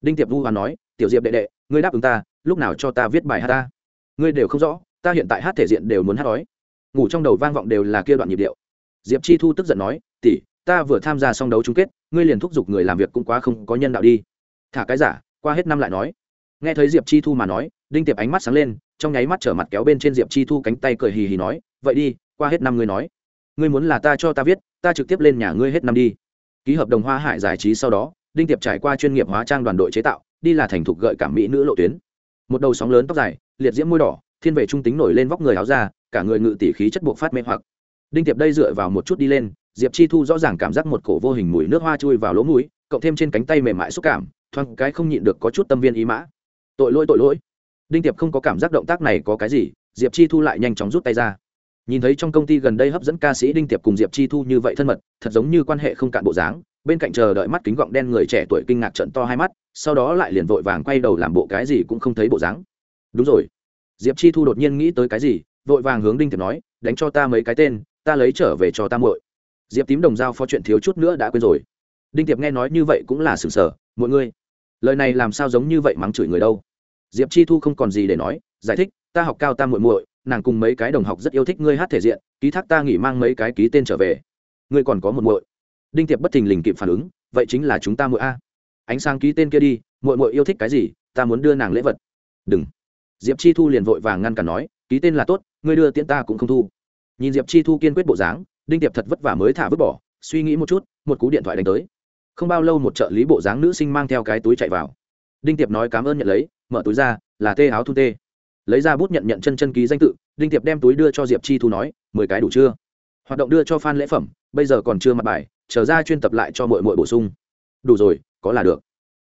S1: đinh tiệp vu hoàn nói, tiểu diệp đệ đệ, ngươi đáp ứng ta, lúc nào cho ta viết bài hát ta? Ngươi đều không rõ, ta hiện tại hát thể diện đều muốn hát đói ngủ trong đầu vang vọng đều là kia đoạn nhịp điệu. Diệp chi thu tức giận nói, tỷ, ta vừa tham gia xong đấu chung kết, ngươi liền thúc giục người làm việc cũng quá không có nhân đạo đi. Thả cái giả, qua hết năm lại nói. Nghe thấy diệp chi thu mà nói, đinh tiệp ánh mắt sáng lên, trong nháy mắt trở mặt kéo bên trên diệp chi thu cánh tay cười hì hì nói, vậy đi, qua hết năm ngươi nói. Ngươi muốn là ta cho ta viết, ta trực tiếp lên nhà ngươi hết năm đi. Ký hợp đồng hoa hải giải trí sau đó đinh tiệp trải qua chuyên nghiệp hóa trang đoàn đội chế tạo, đi là thành thục gợi cảm mỹ nữ lộ tuyến. Một đầu sóng lớn tóc dài, liệt diễm môi đỏ, thiên về trung tính nổi lên vóc người áo ra cả người ngự tỉ khí chất buộc phát mê hoặc. Đinh tiệp đây dựa vào một chút đi lên, diệp chi thu rõ ràng cảm giác một cổ vô hình mùi nước hoa chui vào lỗ mũi, cộng thêm trên cánh tay mềm mại xúc cảm, thoáng cái không nhịn được có chút tâm viên ý mã. Tội lỗi tội lỗi. Đinh tiệp không có cảm giác động tác này có cái gì, diệp chi thu lại nhanh chóng rút tay ra. Nhìn thấy trong công ty gần đây hấp dẫn ca sĩ đinh tiệp cùng diệp chi thu như vậy thân mật, thật giống như quan hệ không cạn bộ dáng bên cạnh chờ đợi mắt kính gọng đen người trẻ tuổi kinh ngạc trận to hai mắt, sau đó lại liền vội vàng quay đầu làm bộ cái gì cũng không thấy bộ dáng. Đúng rồi. Diệp chi thu đột nhiên nghĩ tới cái gì, vội vàng hướng đinh tiệp nói, đánh cho ta mấy cái tên, ta lấy trở về cho ta muội. Diệp tím đồng giao phó chuyện thiếu chút nữa đã quên rồi. Đinh tiệp nghe nói như vậy cũng là sừng sờ mọi người lời này làm sao giống như vậy mắng chửi người đâu? Diệp chi thu không còn gì để nói, giải thích, ta học cao ta muội muội, nàng cùng mấy cái đồng học rất yêu thích ngươi hát thể diện, ký thác ta nghỉ mang mấy cái ký tên trở về. Ngươi còn có một muội đinh tiệp bất thình lình kịp phản ứng, vậy chính là chúng ta muội a. Ánh sáng ký tên kia đi, muội muội yêu thích cái gì, ta muốn đưa nàng lễ vật. Đừng. Diệp chi thu liền vội vàng ngăn cản nói, ký tên là tốt, ngươi đưa tiễn ta cũng không thu. Nhìn diệp chi thu kiên quyết bộ dáng, đinh tiệp thật vất vả mới thả vứt bỏ, suy nghĩ một chút, một cú điện thoại đánh tới. Không bao lâu một trợ lý bộ dáng nữ sinh mang theo cái túi chạy vào. Đinh tiệp nói cảm ơn nhận lấy, mở túi ra, là tê áo thu tê. Lấy ra bút nhận nhận chân chân ký danh tự, đinh tiệp đem túi đưa cho diệp chi thu nói, mười cái đủ chưa? Hoạt động đưa cho f a n lễ phẩm, bây giờ còn chưa mặt bài trở ra chuyên tập lại cho mội mội bổ sung. Đủ rồi, có là được.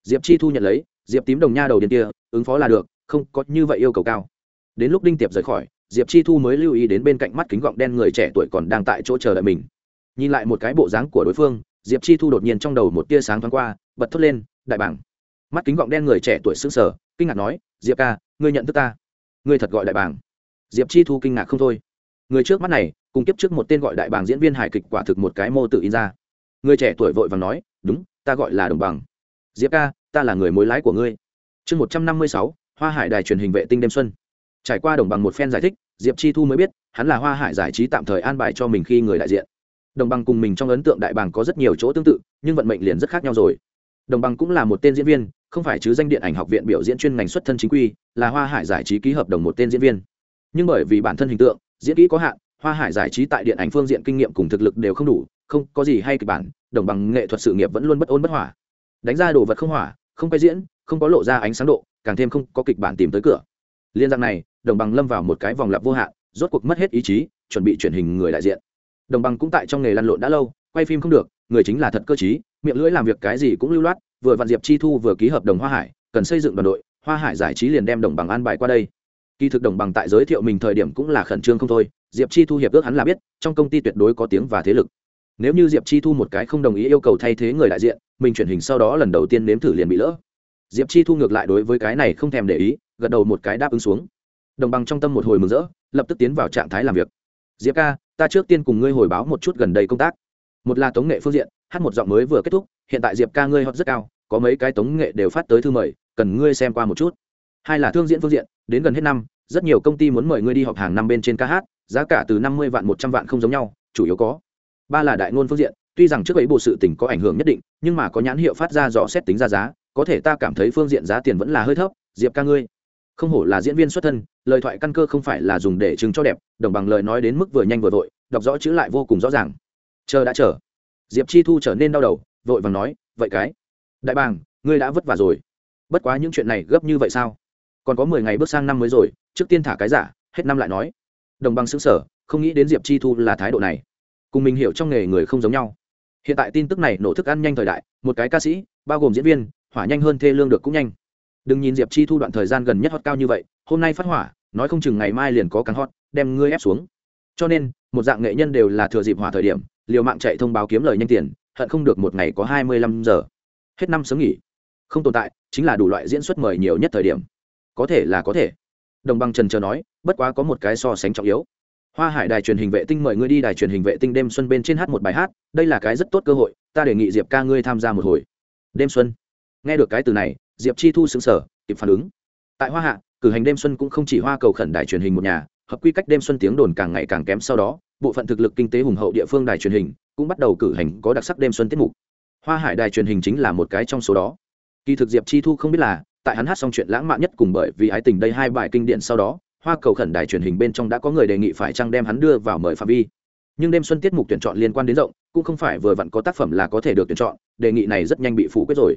S1: Diệp chi thu nhận lấy, diệp tím đồng nha đầu điện kia, ứng phó là được, không, có như vậy yêu cầu cao. Đến lúc đinh tiệp rời khỏi, diệp chi thu mới lưu ý đến bên cạnh mắt kính gọng đen người trẻ tuổi còn đang tại chỗ chờ đợi mình. Nhìn lại một cái bộ dáng của đối phương, diệp chi thu đột nhiên trong đầu một tia sáng thoáng qua, bật thốt lên, đại bảng. Mắt kính gọng đen người trẻ tuổi xứng sở kinh ngạc nói, diệp ca, ngươi nhận thức ta? Ngươi thật gọi đại bảng. Diệp chi thu kinh ngạc không thôi. Người trước mắt này, cùng kiếp trước một tên gọi đại bảng diễn viên hài kịch quả thực một cái mô tự in ra người trẻ tuổi vội vàng nói, đúng, ta gọi là đồng bằng. Diệp ca, ta là người mối lái của ngươi. Chương một trăm năm mươi sáu, hoa hải đài truyền hình vệ tinh đêm xuân. Trải qua đồng bằng một phen giải thích, diệp chi thu mới biết, hắn là hoa hải giải trí tạm thời an bài cho mình khi người đại diện. Đồng bằng cùng mình trong ấn tượng đại bàng có rất nhiều chỗ tương tự, nhưng vận mệnh liền rất khác nhau rồi. Đồng bằng cũng là một tên diễn viên, không phải chứ danh điện ảnh học viện biểu diễn chuyên ngành xuất thân chính quy, là hoa hải giải trí ký hợp đồng một tên diễn viên. Nhưng bởi vì bản thân hình tượng, diễn kỹ có hạn, hoa hải giải trí tại điện ảnh phương diện kinh nghiệm cùng thực lực đều không đủ không có gì hay kịch bản, đồng bằng nghệ thuật sự nghiệp vẫn luôn bất ôn bất hỏa. Đánh ra đồ vật không hỏa, không quay diễn, không có lộ ra ánh sáng độ, càng thêm không có kịch bản tìm tới cửa. Liên dạng này, đồng bằng lâm vào một cái vòng lặp vô hạn, rốt cuộc mất hết ý chí, chuẩn bị chuyển hình người đại diện. Đồng bằng cũng tại trong nghề lăn lộn đã lâu, quay phim không được, người chính là thật cơ chí miệng lưỡi làm việc cái gì cũng lưu loát, vừa vạn diệp chi thu vừa ký hợp đồng hoa hải, cần xây dựng đoàn đội, hoa hải giải trí liền đem đồng bằng an bài qua đây. Kỳ thực đồng bằng tại giới thiệu mình thời điểm cũng là khẩn trương không thôi, diệp chi thu hiệp ước hắn là biết, trong công ty tuyệt đối có tiếng và thế lực nếu như diệp chi thu một cái không đồng ý yêu cầu thay thế người đại diện, mình chuyển hình sau đó lần đầu tiên nếm thử liền bị lỡ. Diệp chi thu ngược lại đối với cái này không thèm để ý, gật đầu một cái đáp ứng xuống. Đồng bằng trong tâm một hồi mừng rỡ, lập tức tiến vào trạng thái làm việc. Diệp ca, ta trước tiên cùng ngươi hồi báo một chút gần đây công tác. Một là tống nghệ phương diện, hát một giọng mới vừa kết thúc, hiện tại diệp ca ngươi hot rất cao, có mấy cái tống nghệ đều phát tới thư mời, cần ngươi xem qua một chút. Hai là thương diễn phương diện, đến gần hết năm, rất nhiều công ty muốn mời ngươi đi họp hàng năm bên trên ca hát, giá cả từ năm mươi vạn một trăm vạn không giống nhau, chủ yếu có ba là đại ngôn phương diện, tuy rằng trước ấy bộ sự tỉnh có ảnh hưởng nhất định, nhưng mà có nhãn hiệu phát ra rõ xét tính ra giá, có thể ta cảm thấy phương diện giá tiền vẫn là hơi thấp, diệp ca ngươi. Không hổ là diễn viên xuất thân, lời thoại căn cơ không phải là dùng để chứng cho đẹp, đồng bằng lời nói đến mức vừa nhanh vừa vội, đọc rõ chữ lại vô cùng rõ ràng. Chờ đã chờ. Diệp chi thu trở nên đau đầu, vội vàng nói, vậy cái, đại bàng, ngươi đã vất vả rồi. Bất quá những chuyện này gấp như vậy sao? Còn có mười ngày bước sang năm mới rồi, trước tiên thả cái giả, hết năm lại nói. Đồng bằng xứng sở không nghĩ đến diệp chi thu là thái độ này cùng mình hiểu trong nghề người không giống nhau. Hiện tại tin tức này nổ thức ăn nhanh thời đại, một cái ca sĩ, bao gồm diễn viên, hỏa nhanh hơn thê lương được cũng nhanh. Đừng nhìn diệp chi thu đoạn thời gian gần nhất hot cao như vậy, hôm nay phát hỏa, nói không chừng ngày mai liền có càng hot, đem ngươi ép xuống. Cho nên, một dạng nghệ nhân đều là thừa dịp hỏa thời điểm, liều mạng chạy thông báo kiếm lời nhanh tiền, hận không được một ngày có hai mươi lăm giờ. Hết năm sớm nghỉ. Không tồn tại, chính là đủ loại diễn xuất mời nhiều nhất thời điểm. Có thể là có thể. Đồng bằng trần chờ nói, bất quá có một cái so sánh trọng yếu hoa hải đài truyền hình vệ tinh mời ngươi đi đài truyền hình vệ tinh đêm xuân bên trên hát một bài hát, đây là cái rất tốt cơ hội, ta đề nghị diệp ca ngươi tham gia một hồi. Đêm xuân. Nghe được cái từ này, diệp chi thu xứng sở kịp phản ứng. Tại hoa hạ, cử hành đêm xuân cũng không chỉ hoa cầu khẩn đài truyền hình một nhà, hợp quy cách đêm xuân tiếng đồn càng ngày càng kém sau đó, bộ phận thực lực kinh tế hùng hậu địa phương đài truyền hình cũng bắt đầu cử hành có đặc sắc đêm xuân tiết mục. Hoa hải đài truyền hình chính là một cái trong số đó. Kỳ thực diệp chi thu không biết là, tại hắn hát xong chuyện lãng mạn nhất cùng bởi vì ái tình đây hai bài kinh điển sau đó hoa cầu khẩn đài truyền hình bên trong đã có người đề nghị phải chăng đem hắn đưa vào mời phạm vi. Nhưng đêm xuân tiết mục tuyển chọn liên quan đến rộng, cũng không phải vừa vặn có tác phẩm là có thể được tuyển chọn, đề nghị này rất nhanh bị phủ quyết rồi.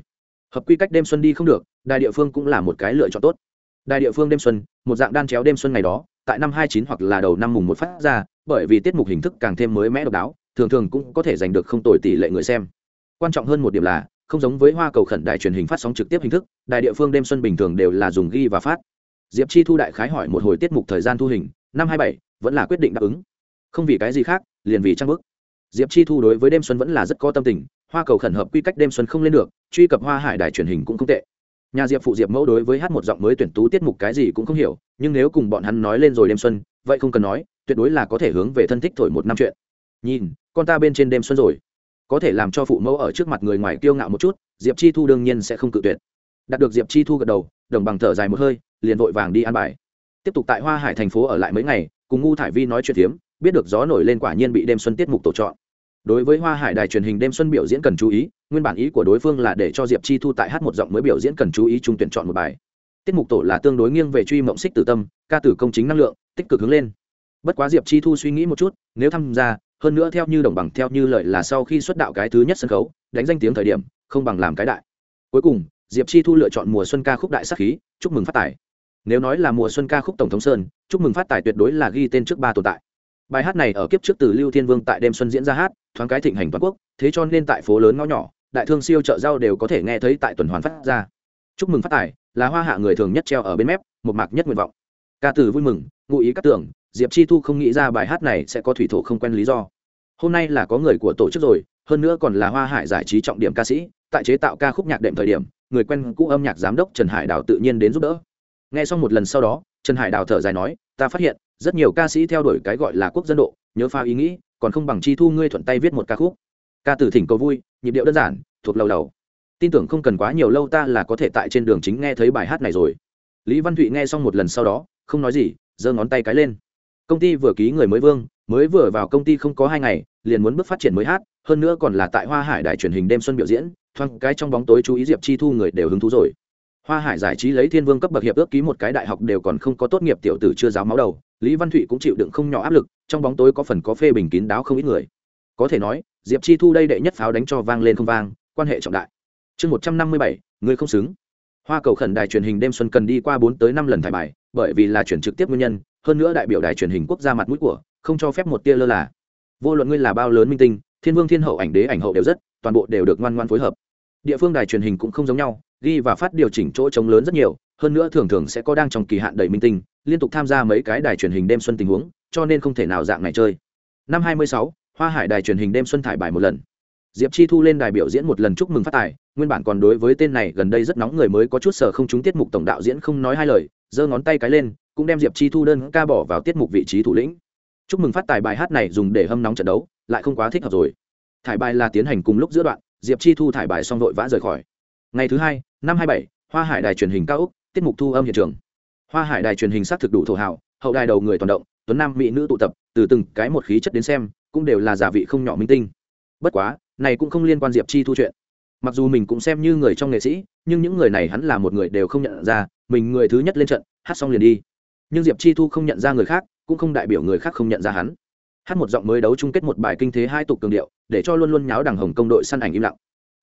S1: Hợp quy cách đêm xuân đi không được, đài địa phương cũng là một cái lựa chọn tốt. Đài địa phương đêm xuân, một dạng đan chéo đêm xuân ngày đó, tại năm hai chín hoặc là đầu năm mùng một phát ra, bởi vì tiết mục hình thức càng thêm mới mẽ độc đáo, thường thường cũng có thể giành được không tồi tỷ lệ người xem. Quan trọng hơn một điểm là, không giống với hoa cầu khẩn đài truyền hình phát sóng trực tiếp hình thức, đài địa phương đêm xuân bình thường đều là dùng ghi và phát diệp chi thu đại khái hỏi một hồi tiết mục thời gian thu hình, năm hai bảy, vẫn là quyết định đáp ứng. Không vì cái gì khác, liền vì trang bức. Diệp chi thu đối với đêm xuân vẫn là rất có tâm tình, hoa cầu khẩn hợp quy cách đêm xuân không lên được, truy cập hoa hải đài truyền hình cũng không tệ. Nhà diệp phụ diệp mẫu đối với hát một giọng mới tuyển tú tiết mục cái gì cũng không hiểu, nhưng nếu cùng bọn hắn nói lên rồi đêm xuân, vậy không cần nói, tuyệt đối là có thể hướng về thân thích thổi một năm chuyện. Nhìn, con ta bên trên đêm xuân rồi. Có thể làm cho phụ mẫu ở trước mặt người ngoài kiêu ngạo một chút, diệp chi thu đương nhiên sẽ không cự tuyệt đạt được diệp chi thu gật đầu, đồng bằng thở dài một hơi, liền vội vàng đi ăn bài. Tiếp tục tại hoa hải thành phố ở lại mấy ngày, cùng ngu thải vi nói chuyện phiếm, biết được gió nổi lên quả nhiên bị đêm xuân tiết mục tổ chọn. Đối với hoa hải đài truyền hình đêm xuân biểu diễn cần chú ý, nguyên bản ý của đối phương là để cho diệp chi thu tại hát một giọng mới biểu diễn cần chú ý chung tuyển chọn một bài. Tiết mục tổ là tương đối nghiêng về truy mộng xích tử tâm, ca tử công chính năng lượng, tích cực hướng lên. Bất quá diệp chi thu suy nghĩ một chút, nếu tham gia, hơn nữa theo như đồng bằng, theo như lời là sau khi xuất đạo cái thứ nhất sân khấu, đánh danh tiếng thời điểm, không bằng làm cái đại. Cuối cùng diệp chi thu lựa chọn mùa xuân ca khúc đại sắc khí, chúc mừng phát tài. Nếu nói là mùa xuân ca khúc tổng thống sơn, chúc mừng phát tài tuyệt đối là ghi tên trước ba tồn tại. Bài hát này ở kiếp trước từ lưu thiên vương tại đêm xuân diễn ra hát, thoáng cái thịnh hành toàn quốc, thế cho nên tại phố lớn ngõ nhỏ, đại thương siêu chợ rau đều có thể nghe thấy tại tuần hoàn phát ra. Chúc mừng phát tài là hoa hạ người thường nhất treo ở bên mép, một mạc nhất nguyện vọng. Ca từ vui mừng, ngụ ý các tưởng, diệp chi thu không nghĩ ra bài hát này sẽ có thủy thổ không quen lý do. Hôm nay là có người của tổ chức rồi, hơn nữa còn là hoa hải giải trí trọng điểm ca sĩ tại chế tạo ca khúc nhạc đệm thời điểm, người quen cũ âm nhạc giám đốc trần hải đào tự nhiên đến giúp đỡ. Nghe xong một lần sau đó, trần hải đào thở dài nói, ta phát hiện, rất nhiều ca sĩ theo đuổi cái gọi là quốc dân độ, nhớ pha ý nghĩ, còn không bằng chi thu ngươi thuận tay viết một ca khúc. Ca từ thỉnh cầu vui, nhịp điệu đơn giản, thuộc lầu đầu tin tưởng không cần quá nhiều lâu ta là có thể tại trên đường chính nghe thấy bài hát này rồi. Lý văn thụy nghe xong một lần sau đó, không nói gì, giơ ngón tay cái lên. Công ty vừa ký người mới vương, mới vừa vào công ty không có hai ngày, liền muốn bước phát triển mới hát, hơn nữa còn là tại hoa hải đài truyền hình đêm xuân biểu diễn thoáng cái trong bóng tối chú ý diệp chi thu người đều hứng thú rồi. Hoa hải giải trí lấy thiên vương cấp bậc hiệp ước ký một cái đại học đều còn không có tốt nghiệp tiểu tử chưa giáo máu đầu, lý văn thụy cũng chịu đựng không nhỏ áp lực, trong bóng tối có phần có phê bình kín đáo không ít người. Có thể nói, diệp chi thu đây đệ nhất pháo đánh cho vang lên không vang, quan hệ trọng đại. Chương một trăm năm mươi bảy, người không xứng. Hoa cầu khẩn đài truyền hình đêm xuân cần đi qua bốn tới năm lần thải bài, bởi vì là chuyển trực tiếp nguyên nhân, hơn nữa đại biểu đài truyền hình quốc gia mặt mũi của, không cho phép một tia lơ là. Vô luận ngươi là bao lớn minh tinh, thiên vương thiên hậu ảnh đế ảnh hậu đều rất toàn bộ đều được ngoan ngoan phối hợp. Địa phương đài truyền hình cũng không giống nhau ghi và phát điều chỉnh chỗ trống lớn rất nhiều hơn nữa thường thường sẽ có đang trong kỳ hạn đầy minh tinh liên tục tham gia mấy cái đài truyền hình đêm xuân tình huống cho nên không thể nào dạng này chơi. Năm 26, hoa hải đài truyền hình đêm xuân thải bài một lần. Diệp chi thu lên đài biểu diễn một lần chúc mừng phát tài nguyên bản còn đối với tên này gần đây rất nóng người mới có chút sở không trúng tiết mục tổng đạo diễn không nói hai lời giơ ngón tay cái lên cũng đem diệp chi thu đơn ca bỏ vào tiết mục vị trí thủ lĩnh. Chúc mừng phát tài bài hát này dùng để hâm nóng trận đấu lại không quá thích hợp rồi thải bài là tiến hành cùng lúc giữa đoạn, diệp chi thu thải bài xong vội vã rời khỏi. Ngày thứ hai, năm hai bảy, hoa hải đài truyền hình cao úc tiết mục thu âm hiện trường. Hoa hải đài truyền hình xác thực đủ thổ hào, hậu đài đầu người toàn động, tuấn nam mỹ nữ tụ tập, từ từng cái một khí chất đến xem, cũng đều là giả vị không nhỏ minh tinh. Bất quá, này cũng không liên quan diệp chi thu chuyện. Mặc dù mình cũng xem như người trong nghệ sĩ, nhưng những người này hắn là một người đều không nhận ra, mình người thứ nhất lên trận, hát xong liền đi. Nhưng diệp chi thu không nhận ra người khác, cũng không đại biểu người khác không nhận ra hắn hát một giọng mới đấu chung kết một bài kinh thế hai tục cường điệu, để cho luôn luôn nháo đằng hồng công đội săn ảnh im lặng.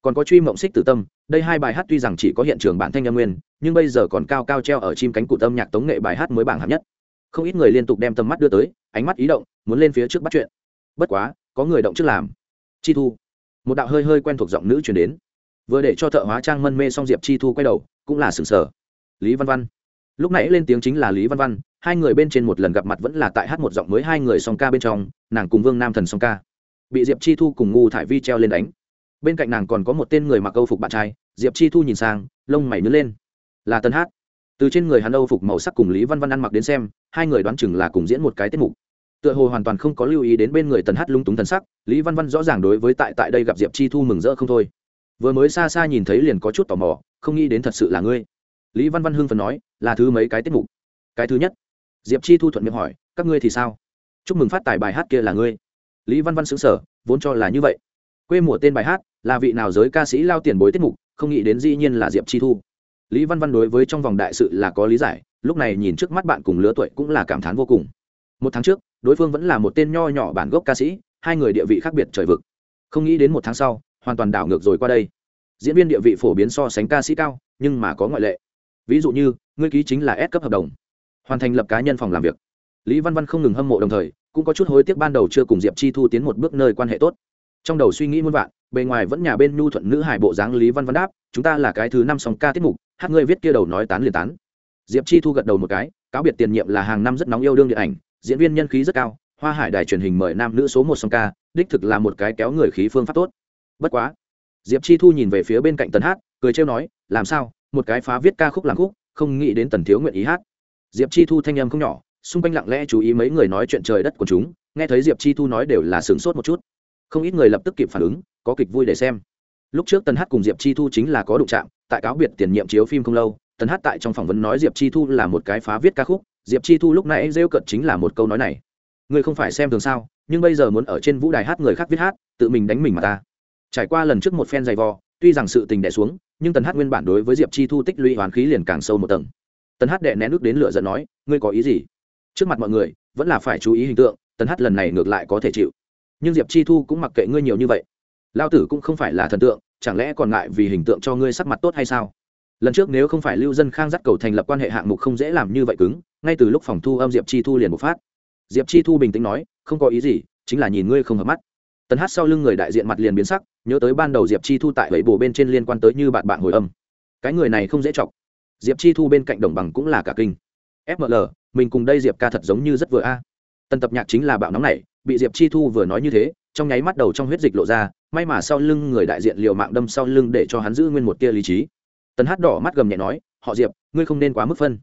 S1: Còn có truy mộng xích tử tâm, đây hai bài hát tuy rằng chỉ có hiện trường bản thanh âm nguyên, nhưng bây giờ còn cao cao treo ở chim cánh cụt âm nhạc tống nghệ bài hát mới bảng hạng nhất. Không ít người liên tục đem tầm mắt đưa tới, ánh mắt ý động, muốn lên phía trước bắt chuyện. Bất quá, có người động trước làm. Chi thu. Một đạo hơi hơi quen thuộc giọng nữ chuyển đến. Vừa để cho thợ hóa trang mân mê xong diệp chi thu quay đầu, cũng là sừng sờ lý văn văn lúc nãy lên tiếng chính là lý văn văn, hai người bên trên một lần gặp mặt vẫn là tại hát một giọng mới hai người song ca bên trong, nàng cùng vương nam thần song ca. Bị diệp chi thu cùng ngu thải vi treo lên đánh. Bên cạnh nàng còn có một tên người mặc âu phục bạn trai, diệp chi thu nhìn sang, lông mày nhớ lên. Là tân hát. Từ trên người hắn âu phục màu sắc cùng lý văn văn ăn mặc đến xem, hai người đoán chừng là cùng diễn một cái tiết mục. Tựa hồ hoàn toàn không có lưu ý đến bên người tần hát lung túng thần sắc, lý văn văn rõ ràng đối với tại tại đây gặp diệp chi thu mừng rỡ không thôi. Vừa mới xa xa nhìn thấy liền có chút tò mò, không nghĩ đến thật sự là ngươi. Lý văn văn hưng phần nói là thứ mấy cái tiết mục? Cái thứ nhất. Diệp chi thu thuận miệng hỏi, các ngươi thì sao? Chúc mừng phát tài bài hát kia là ngươi. Lý văn văn xứng sở vốn cho là như vậy. Quê mùa tên bài hát, là vị nào giới ca sĩ lao tiền bối tiết mục, không nghĩ đến dĩ nhiên là diệp chi thu. Lý văn văn đối với trong vòng đại sự là có lý giải, lúc này nhìn trước mắt bạn cùng lứa tuổi cũng là cảm thán vô cùng. Một tháng trước, đối phương vẫn là một tên nho nhỏ bản gốc ca sĩ, hai người địa vị khác biệt trời vực. Không nghĩ đến một tháng sau, hoàn toàn đảo ngược rồi qua đây. Diễn viên địa vị phổ biến so sánh ca sĩ cao, nhưng mà có ngoại lệ. Ví dụ như ngươi ký chính là S cấp hợp đồng. Hoàn thành lập cá nhân phòng làm việc. Lý văn văn không ngừng hâm mộ đồng thời, cũng có chút hối tiếc ban đầu chưa cùng diệp chi thu tiến một bước nơi quan hệ tốt. Trong đầu suy nghĩ muôn vạn, bề ngoài vẫn nhà bên nhu thuận nữ hải bộ dáng lý văn văn đáp, chúng ta là cái thứ năm song ca tiết mục, hát ngươi viết kia đầu nói tán liền tán. Diệp chi thu gật đầu một cái, cáo biệt tiền nhiệm là hàng năm rất nóng yêu đương điện ảnh, diễn viên nhân khí rất cao, hoa hải đài truyền hình mời nam nữ số một song ca, đích thực là một cái kéo người khí phương pháp tốt. Bất quá, diệp chi thu nhìn về phía bên cạnh tần hát, cười trêu nói, làm sao, một cái phá viết ca khúc làm khúc không nghĩ đến tần thiếu nguyện ý hát. Diệp chi thu thanh âm không nhỏ, xung quanh lặng lẽ chú ý mấy người nói chuyện trời đất của chúng, nghe thấy diệp chi thu nói đều là sửng sốt một chút. Không ít người lập tức kịp phản ứng, có kịch vui để xem. Lúc trước tần hát cùng diệp chi thu chính là có đụng chạm, tại cáo biệt tiền nhiệm chiếu phim không lâu, tần hát tại trong phỏng vấn nói diệp chi thu là một cái phá viết ca khúc, diệp chi thu lúc nãy rêu cận chính là một câu nói này. Người không phải xem thường sao, nhưng bây giờ muốn ở trên vũ đài hát người khác viết hát, tự mình đánh mình mà ta. Trải qua lần trước một phen dày vò, tuy rằng sự tình đẻ xuống nhưng tần hát nguyên bản đối với diệp chi thu tích lũy hoán khí liền càng sâu một tầng. Tần hát đệ nén nước đến lửa giận nói, ngươi có ý gì? Trước mặt mọi người, vẫn là phải chú ý hình tượng, tần hát lần này ngược lại có thể chịu. Nhưng diệp chi thu cũng mặc kệ ngươi nhiều như vậy. Lao tử cũng không phải là thần tượng, chẳng lẽ còn ngại vì hình tượng cho ngươi sắc mặt tốt hay sao? Lần trước nếu không phải lưu dân khang dắt cầu thành lập quan hệ hạng mục không dễ làm như vậy cứng, ngay từ lúc phòng thu âm diệp chi thu liền bộc phát. Diệp chi thu bình tĩnh nói, không có ý gì, chính là nhìn ngươi không hợp mắt tần hát sau lưng người đại diện mặt liền biến sắc, nhớ tới ban đầu diệp chi thu tại bảy bồ bên trên liên quan tới như bạn bạn hồi âm. Cái người này không dễ chọc. Diệp chi thu bên cạnh đồng bằng cũng là cả kinh. Fml mình cùng đây diệp ca thật giống như rất vừa a. Tần tập nhạc chính là bạo nóng này, bị diệp chi thu vừa nói như thế, trong nháy mắt đầu trong huyết dịch lộ ra, may mà sau lưng người đại diện liều mạng đâm sau lưng để cho hắn giữ nguyên một tia lý trí. Tần hát đỏ mắt gầm nhẹ nói, họ diệp, ngươi không nên quá mức phân.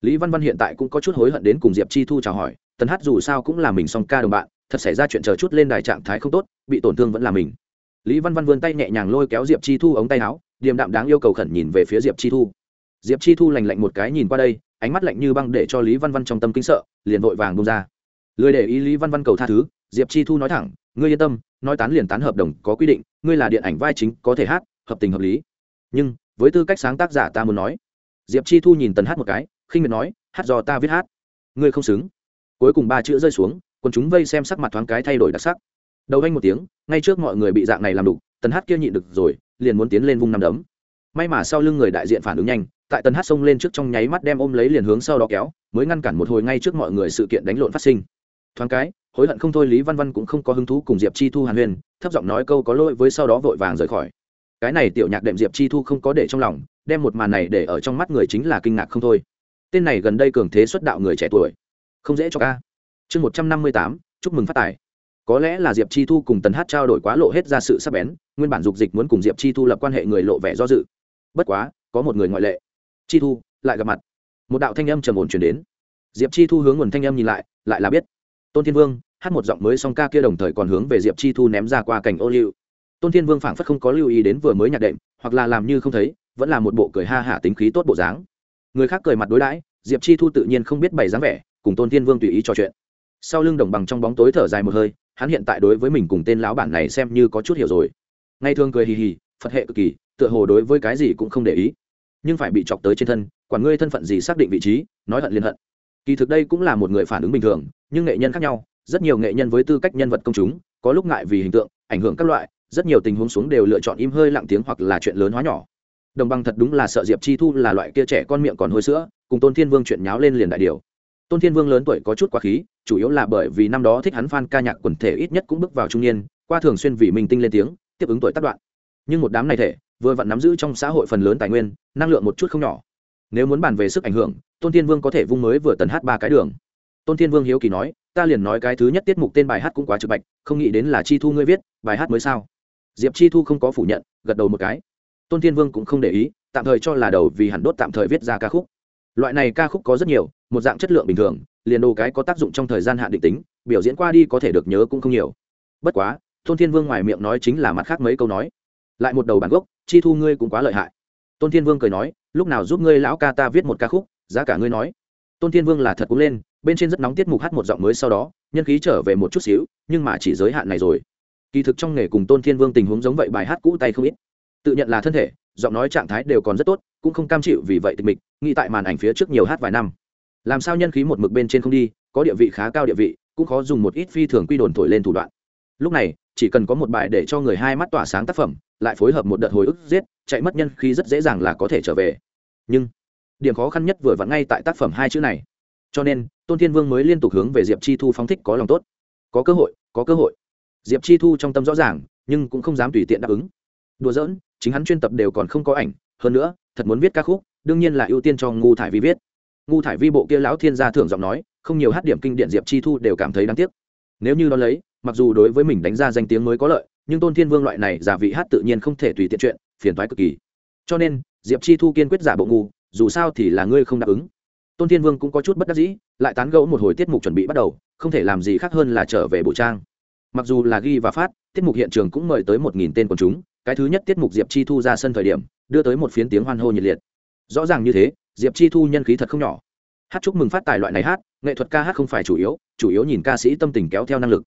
S1: Lý văn văn hiện tại cũng có chút hối hận đến cùng diệp chi thu chào hỏi, tần hát dù sao cũng là mình song ca đồng bạn thật xảy ra chuyện chờ chút lên đài trạng thái không tốt, bị tổn thương vẫn là mình. Lý văn văn vươn tay nhẹ nhàng lôi kéo diệp chi thu ống tay áo, điềm đạm đáng yêu cầu khẩn nhìn về phía diệp chi thu. Diệp chi thu lành lạnh một cái nhìn qua đây, ánh mắt lạnh như băng để cho lý văn văn trong tâm kinh sợ, liền vội vàng bông ra. Lười để ý lý văn văn cầu tha thứ, diệp chi thu nói thẳng, ngươi yên tâm, nói tán liền tán hợp đồng có quy định, ngươi là điện ảnh vai chính, có thể hát, hợp tình hợp lý. Nhưng, với tư cách sáng tác giả ta muốn nói. Diệp chi thu nhìn tần hát một cái, khinh miệt nói, hát do ta viết hát. Ngươi không xứng. Cuối cùng ba chữ rơi xuống còn chúng vây xem sắc mặt thoáng cái thay đổi đặc sắc. Đầu anh một tiếng, ngay trước mọi người bị dạng này làm đục, tần hát kia nhịn được rồi, liền muốn tiến lên vung năm đấm. May mà sau lưng người đại diện phản ứng nhanh, tại tần hát xông lên trước trong nháy mắt đem ôm lấy liền hướng sau đó kéo, mới ngăn cản một hồi ngay trước mọi người sự kiện đánh lộn phát sinh. Thoáng cái, hối hận không thôi lý văn văn cũng không có hứng thú cùng diệp chi thu hàn huyền thấp giọng nói câu có lỗi với sau đó vội vàng rời khỏi. Cái này tiểu nhạc đệm diệp chi thu không có để trong lòng, đem một màn này để ở trong mắt người chính là kinh ngạc không thôi. Tên này gần đây cường thế xuất đạo người trẻ tuổi, không dễ cho ca chương một trăm năm mươi tám, chúc mừng phát tài. Có lẽ là diệp chi thu cùng tần hát trao đổi quá lộ hết ra sự sắc bén, nguyên bản dục dịch muốn cùng diệp chi thu lập quan hệ người lộ vẻ do dự. Bất quá, có một người ngoại lệ. Chi thu, lại gặp mặt. Một đạo thanh âm trầm ổn chuyển đến. Diệp chi thu hướng nguồn thanh âm nhìn lại lại là biết. Tôn thiên vương, hát một giọng mới song ca kia đồng thời còn hướng về diệp chi thu ném ra qua cảnh ô liu. Tôn thiên vương phảng phất không có lưu ý đến vừa mới nhạc đệm, hoặc là làm như không thấy, vẫn là một bộ cười ha hả tính khí tốt bộ dáng. Người khác cười mặt đối đãi, diệp chi thu tự nhiên không biết bày dáng vẻ, cùng tôn thiên vương tùy ý trò chuyện sau lưng đồng bằng trong bóng tối thở dài một hơi, hắn hiện tại đối với mình cùng tên lão bản này xem như có chút hiểu rồi. Ngay thường cười hì hì, phật hệ cực kỳ, tựa hồ đối với cái gì cũng không để ý. Nhưng phải bị chọc tới trên thân, quản ngươi thân phận gì xác định vị trí, nói hận liên hận. Kỳ thực đây cũng là một người phản ứng bình thường, nhưng nghệ nhân khác nhau, rất nhiều nghệ nhân với tư cách nhân vật công chúng, có lúc ngại vì hình tượng, ảnh hưởng các loại, rất nhiều tình huống xuống đều lựa chọn im hơi lặng tiếng hoặc là chuyện lớn hóa nhỏ. Đồng bằng thật đúng là sợ diệp chi thu là loại kia trẻ con miệng còn hôi sữa, cùng tôn thiên vương chuyện nháo lên liền đại điều. Tôn thiên vương lớn tuổi có chút quá khí chủ yếu là bởi vì năm đó thích hắn fan ca nhạc quần thể ít nhất cũng bước vào trung niên, qua thường xuyên vì mình tinh lên tiếng, tiếp ứng tuổi tác đoạn. Nhưng một đám này thể, vừa vặn nắm giữ trong xã hội phần lớn tài nguyên, năng lượng một chút không nhỏ. Nếu muốn bàn về sức ảnh hưởng, tôn thiên vương có thể vung mới vừa tần hát ba cái đường. Tôn thiên vương hiếu kỳ nói, ta liền nói cái thứ nhất tiết mục tên bài hát cũng quá trực bạch, không nghĩ đến là chi thu ngươi viết, bài hát mới sao? Diệp chi thu không có phủ nhận, gật đầu một cái. Tôn thiên vương cũng không để ý, tạm thời cho là đầu vì hẳn đốt tạm thời viết ra ca khúc. Loại này ca khúc có rất nhiều một dạng chất lượng bình thường, liền đồ cái có tác dụng trong thời gian hạn định tính, biểu diễn qua đi có thể được nhớ cũng không nhiều. Bất quá, tôn thiên vương ngoài miệng nói chính là mặt khác mấy câu nói. Lại một đầu bản gốc, chi thu ngươi cũng quá lợi hại. Tôn thiên vương cười nói, lúc nào giúp ngươi lão ca ta viết một ca khúc, giá cả ngươi nói. Tôn thiên vương là thật cũng lên, bên trên rất nóng tiết mục hát một giọng mới sau đó, nhân khí trở về một chút xíu, nhưng mà chỉ giới hạn này rồi. Kỳ thực trong nghề cùng tôn thiên vương tình huống giống vậy bài hát cũ tay không ít. Tự nhận là thân thể, giọng nói trạng thái đều còn rất tốt, cũng không cam chịu vì vậy tịch mịch, nghĩ tại màn ảnh phía trước nhiều hát vài năm làm sao nhân khí một mực bên trên không đi, có địa vị khá cao địa vị, cũng khó dùng một ít phi thường quy đồn thổi lên thủ đoạn. Lúc này, chỉ cần có một bài để cho người hai mắt tỏa sáng tác phẩm, lại phối hợp một đợt hồi ức giết, chạy mất nhân khí rất dễ dàng là có thể trở về. Nhưng, điểm khó khăn nhất vừa vặn ngay tại tác phẩm hai chữ này. Cho nên, tôn thiên vương mới liên tục hướng về diệp chi thu phóng thích có lòng tốt. Có cơ hội, có cơ hội. Diệp chi thu trong tâm rõ ràng, nhưng cũng không dám tùy tiện đáp ứng. Đùa giỡn, chính hắn chuyên tập đều còn không có ảnh, hơn nữa, thật muốn viết ca khúc, đương nhiên là ưu tiên cho ngu thải vi viết ngu thải vi bộ kia lão thiên gia thưởng giọng nói, không nhiều hát điểm kinh điện diệp chi thu đều cảm thấy đáng tiếc. Nếu như đ ó lấy, mặc dù đối với mình đánh ra danh tiếng mới có lợi, nhưng tôn thiên vương loại này giả vị hát tự nhiên không thể tùy tiện chuyện, phiền thoái cực kỳ. Cho nên, diệp chi thu kiên quyết giả bộ ngu, dù sao thì là ngươi không đáp ứng. Tôn thiên vương cũng có chút bất đắc dĩ, lại tán gẫu một hồi tiết mục chuẩn bị bắt đầu, không thể làm gì khác hơn là trở về bộ trang. Mặc dù là ghi và phát, tiết mục hiện trường cũng mời tới một nghìn tên quần chúng, cái thứ nhất tiết mục diệp chi thu ra sân thời điểm, đưa tới một phiến tiếng hoan hô nhiệt liệt. Rõ ràng như thế diệp chi thu nhân khí thật không nhỏ. Hát chúc mừng phát tài loại này hát, nghệ thuật ca hát không phải chủ yếu chủ yếu nhìn ca sĩ tâm tình kéo theo năng lực.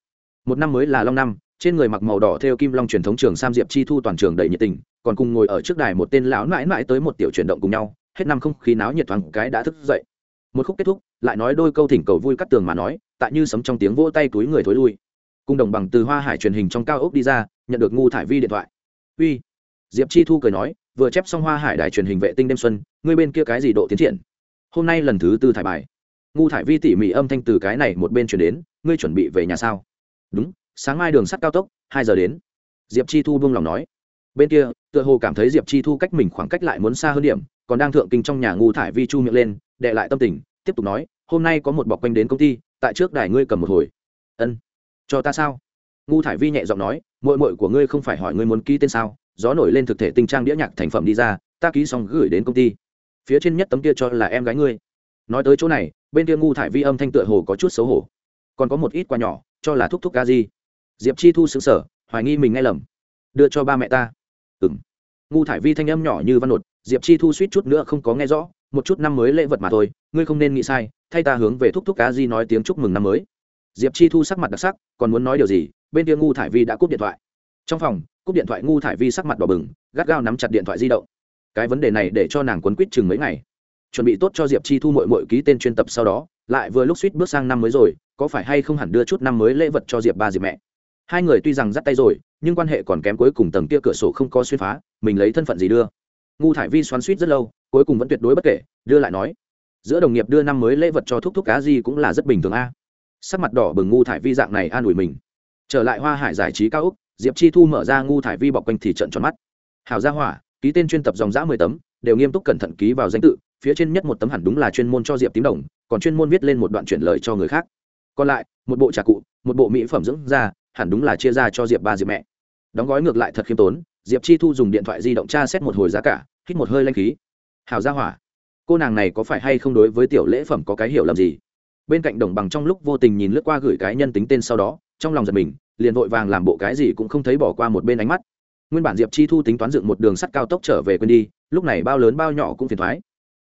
S1: Một năm mới là long năm, trên người mặc màu đỏ theo kim long truyền thống trường sam diệp chi thu toàn trường đầy nhiệt tình, còn cùng ngồi ở trước đài một tên lão mãi mãi tới một tiểu chuyển động cùng nhau, hết năm không khí náo nhiệt thoáng cái đã thức dậy. Một khúc kết thúc, lại nói đôi câu thỉnh cầu vui cắt tường mà nói, tại như sấm trong tiếng vỗ tay túi người thối lui. Cùng đồng bằng từ hoa hải truyền hình trong cao ốc đi ra, nhận được ngu thải vi điện thoại. Uy. Diệp chi thu cười nói vừa chép xong hoa hải đài truyền hình vệ tinh đêm xuân, ngươi bên kia cái gì độ tiến triển? Hôm nay lần thứ tư thải bài. Ngu thải vi tỉ mỉ âm thanh từ cái này một bên chuyển đến, ngươi chuẩn bị về nhà sao? Đúng, sáng mai đường sắt cao tốc, hai giờ đến. Diệp chi thu buông lòng nói. Bên kia, tựa hồ cảm thấy diệp chi thu cách mình khoảng cách lại muốn xa hơn điểm, còn đang thượng kinh trong nhà ngu thải vi chu miệng lên, đệ lại tâm tình, tiếp tục nói, hôm nay có một bọc quanh đến công ty, tại trước đài ngươi cầm một hồi. Ân. Cho ta sao? Ngu thải vi nhẹ giọng nói mội mội của ngươi không phải hỏi ngươi muốn ký tên sao? Gió nổi lên thực thể tinh trang đĩa nhạc thành phẩm đi ra, ta ký xong gửi đến công ty. Phía trên nhất tấm kia cho là em gái ngươi. Nói tới chỗ này, bên kia ngu thải vi âm thanh tựa hồ có chút xấu hổ. Còn có một ít quà nhỏ, cho là thúc thúc ca di diệp chi thu xứng sở hoài nghi mình nghe lầm. Đưa cho ba mẹ ta. Ừng ngu thải vi thanh âm nhỏ như văn nột, diệp chi thu suýt chút nữa không có nghe rõ, một chút năm mới lễ vật mà thôi, ngươi không nên nghĩ sai, thay ta hướng về thúc thúc cá di nói tiếng chúc mừng năm mới. Diệp chi thu sắc mặt đặc sắc, còn muốn nói điều gì, bên kia ngu thải vi đã cúp điện thoại. Trong phòng cúp điện thoại ngu thải vi sắc mặt đỏ bừng, gắt gao nắm chặt điện thoại di động. Cái vấn đề này để cho nàng quấn quýt chừng mấy ngày. Chuẩn bị tốt cho diệp chi thu mội mội ký tên chuyên tập sau đó, lại vừa lúc suýt bước sang năm mới rồi, có phải hay không hẳn đưa chút năm mới lễ vật cho diệp ba diệp mẹ? Hai người tuy rằng dắt tay rồi, nhưng quan hệ còn kém cuối cùng tầng kia cửa sổ không có xuyên phá, mình lấy thân phận gì đưa? Ngu thải vi xoắn suýt rất lâu, cuối cùng vẫn tuyệt đối bất kể, đưa lại nói. Giữa đồng nghiệp đưa năm mới lễ vật cho thúc thúc cá gì cũng là rất bình thường a. Sắc mặt đỏ bừng ngu thải vi dạng này an ủi mình. Trở lại hoa hải giải trí cao úc diệp chi thu mở ra ngu thải vi bọc quanh thì trận tròn mắt. Hảo gia hỏa, ký tên chuyên tập dòng giã mười tấm, đều nghiêm túc cẩn thận ký vào danh tự, phía trên nhất một tấm hẳn đúng là chuyên môn cho diệp tím đồng, còn chuyên môn viết lên một đoạn chuyển lời cho người khác. Còn lại, một bộ trà cụ, một bộ mỹ phẩm dưỡng da, hẳn đúng là chia ra cho diệp ba, diệp mẹ. Đóng gói ngược lại thật khiêm tốn, diệp chi thu dùng điện thoại di động tra xét một hồi giá cả, hít một hơi lanh khí. Hào gia hỏa, cô nàng này có phải hay không đối với tiểu lễ phẩm có cái hiểu lầm gì? Bên cạnh đồng bằng trong lúc vô tình nhìn lướt qua gửi cái nhân tính tên sau đó, trong lòng giật mình liền vội vàng làm bộ cái gì cũng không thấy bỏ qua một bên ánh mắt. Nguyên bản diệp chi thu tính toán dựng một đường sắt cao tốc trở về quên đi, lúc này bao lớn bao nhỏ cũng phiền thoái.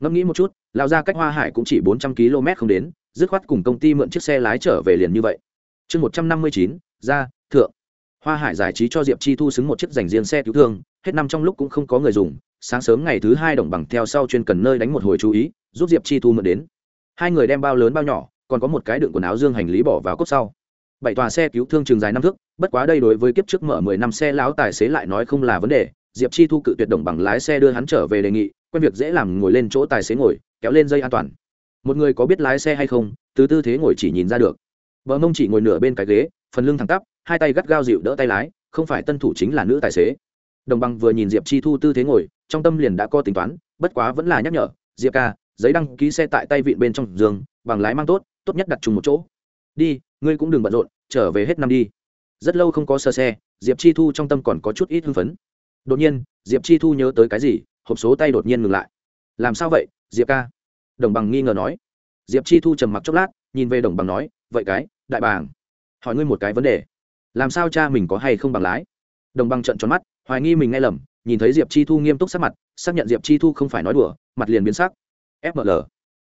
S1: Ngẫm nghĩ một chút lao ra cách hoa hải cũng chỉ bốn trăm km không đến, dứt khoát cùng công ty mượn chiếc xe lái trở về liền như vậy. Chương một trăm năm mươi chín, ra, thượng. Hoa hải giải trí cho diệp chi thu xứng một chiếc dành riêng xe cứu thương, hết năm trong lúc cũng không có người dùng, sáng sớm ngày thứ hai đồng bằng theo sau chuyên cần nơi đánh một hồi chú ý, giúp diệp chi thu mượn đến. Hai người đem bao lớn bao nhỏ, còn có một cái đựng quần áo dương hành lý bỏ vào cốc sau bảy tòa xe cứu thương trường dài năm thước, bất quá đây đối với kiếp trước mở mười năm xe láo tài xế lại nói không là vấn đề. Diệp chi thu cự tuyệt đồng bằng lái xe đưa hắn trở về đề nghị, quen việc dễ làm ngồi lên chỗ tài xế ngồi, kéo lên dây an toàn. Một người có biết lái xe hay không, từ tư thế ngồi chỉ nhìn ra được. Bờ mông chỉ ngồi nửa bên cái ghế, phần lưng thẳng tắp, hai tay gắt gao dịu đỡ tay lái, không phải tân thủ chính là nữ tài xế. Đồng bằng vừa nhìn diệp chi thu tư thế ngồi, trong tâm liền đã có tính toán, bất quá vẫn là nhắc nhở, diệp ca, giấy đăng ký xe tại tay vịn bên trong giường, bằng lái mang tốt tốt nhất đặt chung một chỗ. Đi, ngươi cũng đừng bận rộn trở về hết năm đi. Rất lâu không có sơ xe, diệp chi thu trong tâm còn có chút ít hưng phấn. Đột nhiên, diệp chi thu nhớ tới cái gì, hộp số tay đột nhiên ngừng lại. Làm sao vậy, diệp ca? Đồng bằng nghi ngờ nói. Diệp chi thu trầm mặc chốc lát, nhìn về đồng bằng nói, vậy cái, đại bàng, hỏi ngươi một cái vấn đề. Làm sao cha mình có hay không bằng lái? Đồng bằng trận tròn mắt, hoài nghi mình nghe lầm, nhìn thấy diệp chi thu nghiêm túc sắc mặt, xác nhận diệp chi thu không phải nói đùa, mặt liền biến sắc. Fml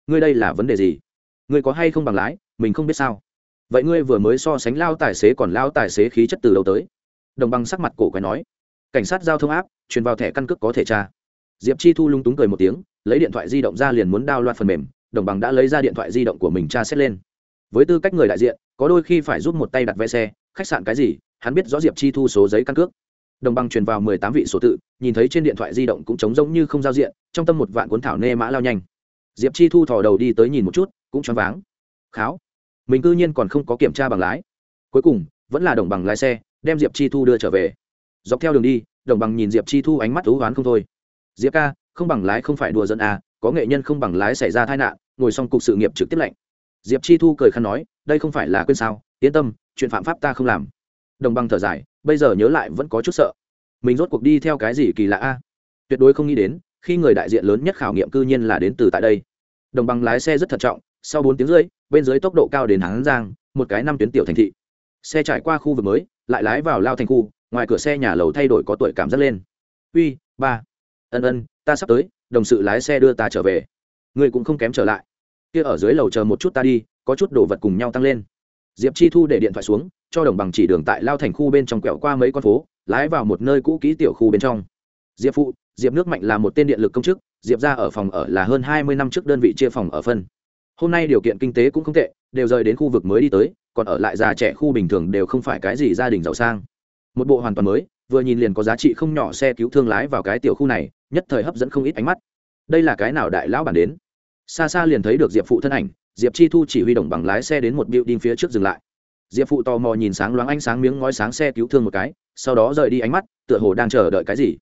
S1: ngươi đây là vấn đề gì? Ngươi có hay không bằng lái, mình không biết sao? Vậy ngươi vừa mới so sánh lao tài xế còn lao tài xế khí chất từ đâu tới? Đồng bằng sắc mặt cổ quái nói. Cảnh sát giao thông áp, truyền vào thẻ căn cước có thể tra. Diệp chi thu lung túng cười một tiếng, lấy điện thoại di động ra liền muốn đao loạt phần mềm, đồng bằng đã lấy ra điện thoại di động của mình tra xét lên. Với tư cách người đại diện, có đôi khi phải giúp một tay đặt vé xe, khách sạn cái gì, hắn biết rõ diệp chi thu số giấy căn cước. Đồng bằng truyền vào mười tám vị số tự, nhìn thấy trên điện thoại di động cũng trống rỗng như không giao diện, trong tâm một vạn cuốn thảo nê mã lao nhanh. Diệp chi thu thò đầu đi tới nhìn một chút, cũng choáng váng. Kháo mình cư nhiên còn không có kiểm tra bằng lái. Cuối cùng, vẫn là đồng bằng lái xe, đem diệp chi thu đưa trở về. Dọc theo đường đi, đồng bằng nhìn diệp chi thu ánh mắt thú oán không thôi. Diệp ca, không bằng lái không phải đùa dân à có nghệ nhân không bằng lái xảy ra tai nạn, ngồi xong cục sự nghiệp trực tiếp lệnh diệp chi thu cười khăn nói, đây không phải là quên sao, yên tâm, chuyện phạm pháp ta không làm. Đồng bằng thở dài, bây giờ nhớ lại vẫn có chút sợ. Mình rốt cuộc đi theo cái gì kỳ lạ a tuyệt đối không nghĩ đến, khi người đại diện lớn nhất khảo nghiệm cư nhiên là đến từ tại đây. Đồng bằng lái xe rất thận trọng sau bốn tiếng rưỡi, bên dưới tốc độ cao đến hán giang, một cái năm tuyến tiểu thành thị. Xe trải qua khu vực mới, lại lái vào lao thành khu, ngoài cửa xe nhà lầu thay đổi có tuổi cảm giác lên. Uy, ba, ân ân, ta sắp tới, đồng sự lái xe đưa ta trở về. Ngươi cũng không kém trở lại. Kia ở dưới lầu chờ một chút ta đi, có chút đồ vật cùng nhau tăng lên. Diệp chi thu để điện thoại xuống, cho đồng bằng chỉ đường tại lao thành khu bên trong quẹo qua mấy con phố, lái vào một nơi cũ kỹ tiểu khu bên trong. Diệp phụ, diệp nước mạnh là một tên điện lực công chức, diệp ra ở phòng ở là hơn hai mươi năm trước đơn vị chia phòng ở phân hôm nay điều kiện kinh tế cũng không tệ, đều rời đến khu vực mới đi tới, còn ở lại già trẻ khu bình thường đều không phải cái gì gia đình giàu sang. Một bộ hoàn toàn mới, vừa nhìn liền có giá trị không nhỏ xe cứu thương lái vào cái tiểu khu này, nhất thời hấp dẫn không ít ánh mắt. Đây là cái nào đại lão bản đến? Xa xa liền thấy được diệp phụ thân ảnh, diệp chi thu chỉ huy động bằng lái xe đến một building phía trước dừng lại. Diệp phụ tò mò nhìn sáng loáng ánh sáng miếng ngói sáng xe cứu thương một cái, sau đó rời đi ánh mắt, tựa hồ đang chờ đợi cái gì.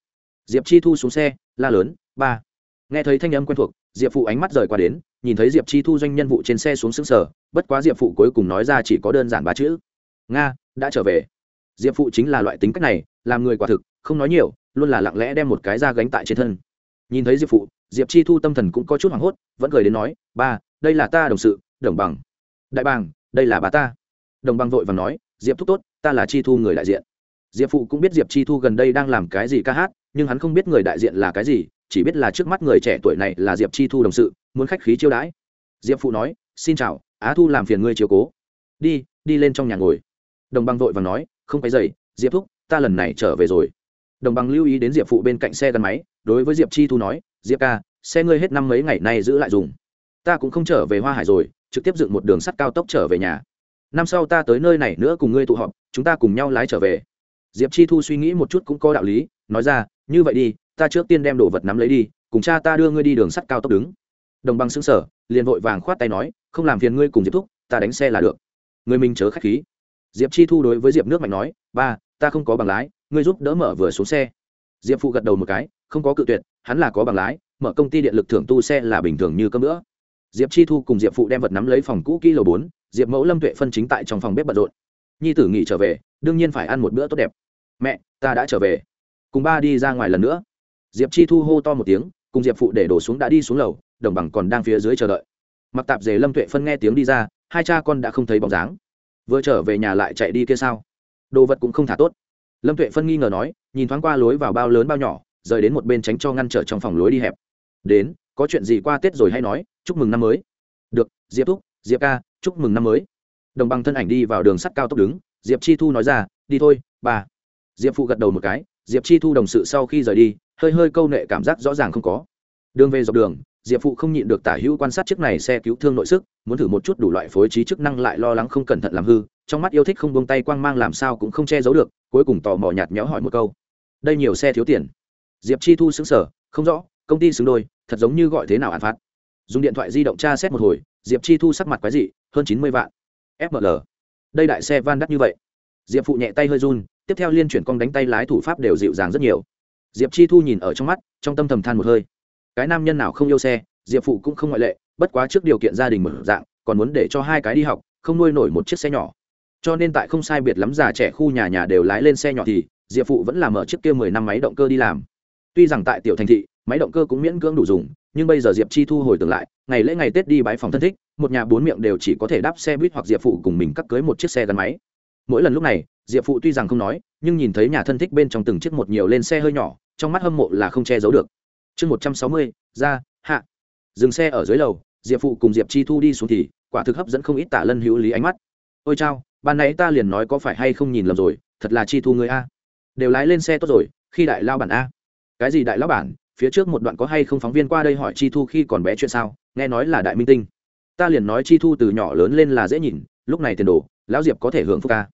S1: Diệp chi thu xuống xe, la lớn, ba. Nghe thấy thanh âm quen thuộc diệp phụ ánh mắt rời qua đến, nhìn thấy diệp chi thu doanh nhân vụ trên xe xuống xứng sở bất quá diệp phụ cuối cùng nói ra chỉ có đơn giản ba chữ. Nga, đã trở về. Diệp phụ chính là loại tính cách này, làm người quả thực, không nói nhiều, luôn là lặng lẽ đem một cái ra gánh tại trên thân. Nhìn thấy diệp phụ, diệp chi thu tâm thần cũng có chút hoảng hốt, vẫn cười đến nói, ba, đây là ta đồng sự, đồng bằng. Đại bàng đây là bà ta. Đồng bằng vội và nói, diệp thúc tốt, ta là chi thu người đại diện. Diệp phụ cũng biết diệp chi thu gần đây đang làm cái gì ca hát, nhưng hắn không biết người đại diện là cái gì chỉ biết là trước mắt người trẻ tuổi này là diệp chi thu đồng sự, muốn khách khí chiêu đãi. Diệp phụ nói, xin chào, á thu làm phiền ngươi chiều cố. Đi đi lên trong nhà ngồi. Đồng bằng vội và nói, không phải dậy, diệp thúc, ta lần này trở về rồi. Đồng bằng lưu ý đến diệp phụ bên cạnh xe gắn máy, đối với diệp chi thu nói, diệp ca, xe ngươi hết năm mấy ngày nay giữ lại dùng. Ta cũng không trở về hoa hải rồi, trực tiếp dựng một đường sắt cao tốc trở về nhà. Năm sau ta tới nơi này nữa cùng ngươi tụ họp, chúng ta cùng nhau lái trở về. Diệp chi thu suy nghĩ một chút cũng có đạo lý, nói ra, như vậy đi ta trước tiên đem đồ vật nắm lấy đi, cùng cha ta đưa ngươi đi đường sắt cao tốc đứng. Đồng bằng xứng sở liền vội vàng khoát tay nói, không làm phiền ngươi cùng diệp thúc, ta đánh xe là được. Người mình chớ k h á c h khí. Diệp chi thu đối với diệp nước mạnh nói, ba, ta không có bằng lái, ngươi giúp đỡ mở vừa xuống xe. Diệp phụ gật đầu một cái, không có cự tuyệt, hắn là có bằng lái, mở công ty điện lực thưởng tu xe là bình thường như cơm nữa diệp chi thu cùng diệp phụ đem vật nắm lấy phòng cũ kỹ lầu bốn, diệp mẫu lâm tuệ phân chính tại trong phòng bếp bận rộn. Nhi tử nghỉ trở về, đương nhiên phải ăn một bữa tốt đẹp. Mẹ, ta đã trở về. Cùng ba đi ra ngoài lần nữa diệp chi thu hô to một tiếng, cùng diệp phụ để đổ xuống đã đi xuống lầu, đồng bằng còn đang phía dưới chờ đợi. Mặc tạp dề lâm tuệ phân nghe tiếng đi ra, hai cha con đã không thấy bóng dáng. Vừa trở về nhà lại chạy đi kia sao? Đồ vật cũng không thả tốt. Lâm tuệ phân nghi ngờ nói, nhìn thoáng qua lối vào bao lớn bao nhỏ, rời đến một bên tránh cho ngăn trở trong phòng lối đi hẹp. Đến, có chuyện gì qua tết rồi hay nói, chúc mừng năm mới. Được, diệp thúc, diệp ca, chúc mừng năm mới. Đồng bằng thân ảnh đi vào đường sắt cao tốc đứng, diệp chi thu nói ra, đi thôi bà diệp phụ gật đầu một cái, diệp chi thu đồng sự sau khi rời đi hơi hơi câu nệ cảm giác rõ ràng không có. Đường về dọc đường, diệp phụ không nhịn được tả hữu quan sát chiếc này xe cứu thương nội sức, muốn thử một chút đủ loại phối trí chức năng lại lo lắng không cẩn thận làm hư, trong mắt yêu thích không buông tay quang mang làm sao cũng không che giấu được, cuối cùng tò mò nhạt nhẽo hỏi một câu. Đây nhiều xe thiếu tiền. Diệp chi thu xứng sở không rõ, công ty xứng đôi, thật giống như gọi thế nào ăn phạt. Dùng điện thoại di động tra xét một hồi, diệp chi thu sắc mặt quái dị, hơn chín mươi vạn. Fml đây đại xe van đắt như vậy. Diệp phụ nhẹ tay hơi run, tiếp theo liên chuyển cong đánh tay lái thủ pháp đều dịu dàng rất nhiều diệp chi thu nhìn ở trong mắt, trong tâm thầm than một hơi. Cái nam nhân nào không yêu xe, diệp phụ cũng không ngoại lệ, bất quá trước điều kiện gia đình mở dạng, còn muốn để cho hai cái đi học, không nuôi nổi một chiếc xe nhỏ. Cho nên tại không sai biệt lắm già trẻ khu nhà nhà đều lái lên xe nhỏ thì, diệp phụ vẫn làm ở chiếc kia mười năm máy động cơ đi làm. Tuy rằng tại tiểu thành thị, máy động cơ cũng miễn cưỡng đủ dùng, nhưng bây giờ diệp chi thu hồi tưởng lại, ngày lễ ngày tết đi bãi phòng thân thích, một nhà bốn miệng đều chỉ có thể đáp xe buýt hoặc diệp phụ cùng mình cắt cưới một chiếc xe gắn máy. Mỗi lần lúc này, diệp phụ tuy rằng không nói, nhưng nhìn thấy nhà thân thích bên trong từng chiếc một nhiều lên xe hơi nhỏ trong mắt hâm mộ là không che giấu được. Chương một trăm sáu mươi, ra, hạ. Dừng xe ở dưới lầu, diệp phụ cùng diệp chi thu đi xuống thì quả thực hấp dẫn không ít tả lân hữu lý ánh mắt. Ôi chao, ban nãy ta liền nói có phải hay không nhìn lầm rồi, thật là chi thu người a. Đều lái lên xe tốt rồi, khi đại lao bản a. Cái gì đại lao bản? Phía trước một đoạn có hay không phóng viên qua đây hỏi chi thu khi còn bé chuyện sao? Nghe nói là đại minh tinh. Ta liền nói chi thu từ nhỏ lớn lên là dễ nhìn, lúc này tiền đồ, lão diệp có thể hưởng phúc ca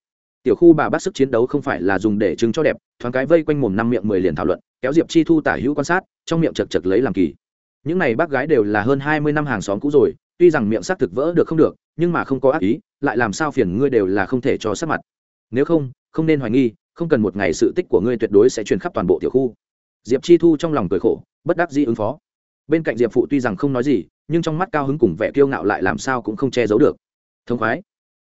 S1: tiểu khu bà bắt sức chiến đấu không phải là dùng để chứng cho đẹp, thoáng cái vây quanh mồm năm miệng mười liền thảo luận, kéo diệp chi thu tả hữu quan sát, trong miệng chật chật lấy làm kỳ. Những này bác gái đều là hơn hai mươi năm hàng xóm cũ rồi, tuy rằng miệng xác thực vỡ được không được, nhưng mà không có ác ý, lại làm sao phiền ngươi đều là không thể cho sắc mặt. Nếu không không nên hoài nghi, không cần một ngày sự tích của ngươi tuyệt đối sẽ truyền khắp toàn bộ tiểu khu. Diệp chi thu trong lòng cười khổ, bất đắc dĩ ứng phó. Bên cạnh diệp phụ tuy rằng không nói gì, nhưng trong mắt cao hứng cùng vẻ kiêu ngạo lại làm sao cũng không che giấu được. Thông khoái.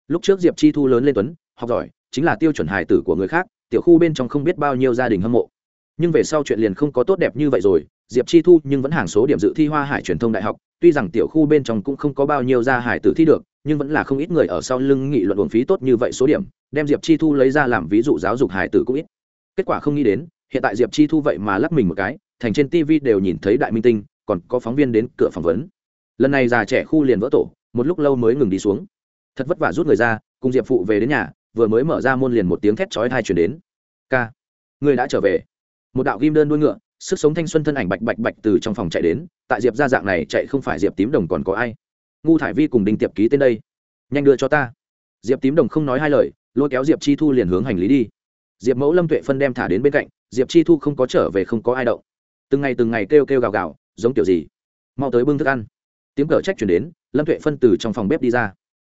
S1: Lúc trước diệp chi thu lớn lên tuấn, học giỏi chính là tiêu chuẩn hài tử của người khác, tiểu khu bên trong không biết bao nhiêu gia đình hâm mộ. Nhưng về sau chuyện liền không có tốt đẹp như vậy rồi, diệp chi thu nhưng vẫn hàng số điểm dự thi hoa hải truyền thông đại học, tuy rằng tiểu khu bên trong cũng không có bao nhiêu gia hải tử thi được, nhưng vẫn là không ít người ở sau lưng nghị luận uổng phí tốt như vậy số điểm, đem diệp chi thu lấy ra làm ví dụ giáo dục hải tử cũng ít. Kết quả không nghĩ đến, hiện tại diệp chi thu vậy mà lắc mình một cái, thành trên tv đều nhìn thấy đại minh tinh, còn có phóng viên đến cửa phỏng vấn. Lần này già trẻ khu liền vỡ tổ, một lúc lâu mới ngừng đi xuống. Thật vất vả rút người ra, cùng diệp phụ về đến nhà vừa mới mở ra môn liền một tiếng thét chói tai chuyển đến. Ca người đã trở về. Một đạo ghim đơn đuôi ngựa, sức sống thanh xuân thân ảnh bạch bạch bạch từ trong phòng chạy đến, tại diệp gia dạng này chạy không phải diệp tím đồng còn có ai? Ngu thải vi cùng đinh tiệp ký tên đây. Nhanh đưa cho ta. Diệp tím đồng không nói hai lời, lôi kéo diệp chi thu liền hướng hành lý đi. Diệp mẫu lâm tuệ phân đem thả đến bên cạnh, diệp chi thu không có trở về không có ai động. Từng ngày từng ngày kêu kêu gào gào, giống kiểu gì? Mau tới bưng thức ăn. Tiếng cờ trách truyền đến, lâm tuệ phân từ trong phòng bếp đi ra.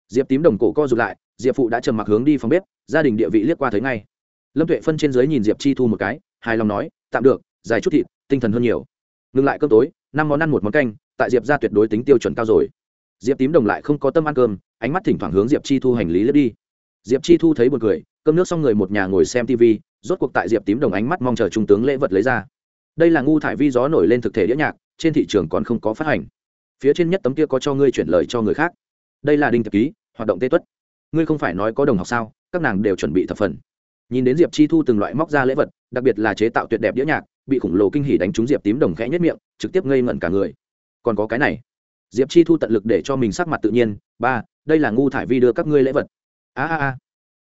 S1: Diệp tím đồng cổ co rụt lại diệp phụ đã trầm mặc hướng đi phòng bếp gia đình địa vị liếc qua thấy ngay lâm tuệ phân trên dưới nhìn diệp chi thu một cái hài lòng nói tạm được dài chút thịt tinh thần hơn nhiều ngừng lại cơm tối năm món ăn một món canh tại diệp ra tuyệt đối tính tiêu chuẩn cao rồi diệp tím đồng lại không có tâm ăn cơm ánh mắt thỉnh thoảng hướng diệp chi thu hành lý lướt đi diệp chi thu thấy một người cơm nước xong người một nhà ngồi xem tv rốt cuộc tại diệp tím đồng ánh mắt mong chờ trung tướng lễ vật lấy ra đây là ngu thải vi gió nổi lên thực thể đĩa nhạc trên thị trường còn không có phát hành phía trên nhất tấm kia có cho ngươi chuyển lời cho người khác đây là đinh tập ký hoạt động tê tuất ngươi không phải nói có đồng học sao, các nàng đều chuẩn bị thập phần. Nhìn đến diệp chi thu từng loại móc ra lễ vật, đặc biệt là chế tạo tuyệt đẹp đĩa nhạc, bị khủng lồ kinh hỉ đánh trúng diệp tím đồng khẽ nhất miệng, trực tiếp ngây ngẩn cả người. Còn có cái này. Diệp chi thu tận lực để cho mình sắc mặt tự nhiên, ba, đây là ngu thải vi đưa các ngươi lễ vật. A a a.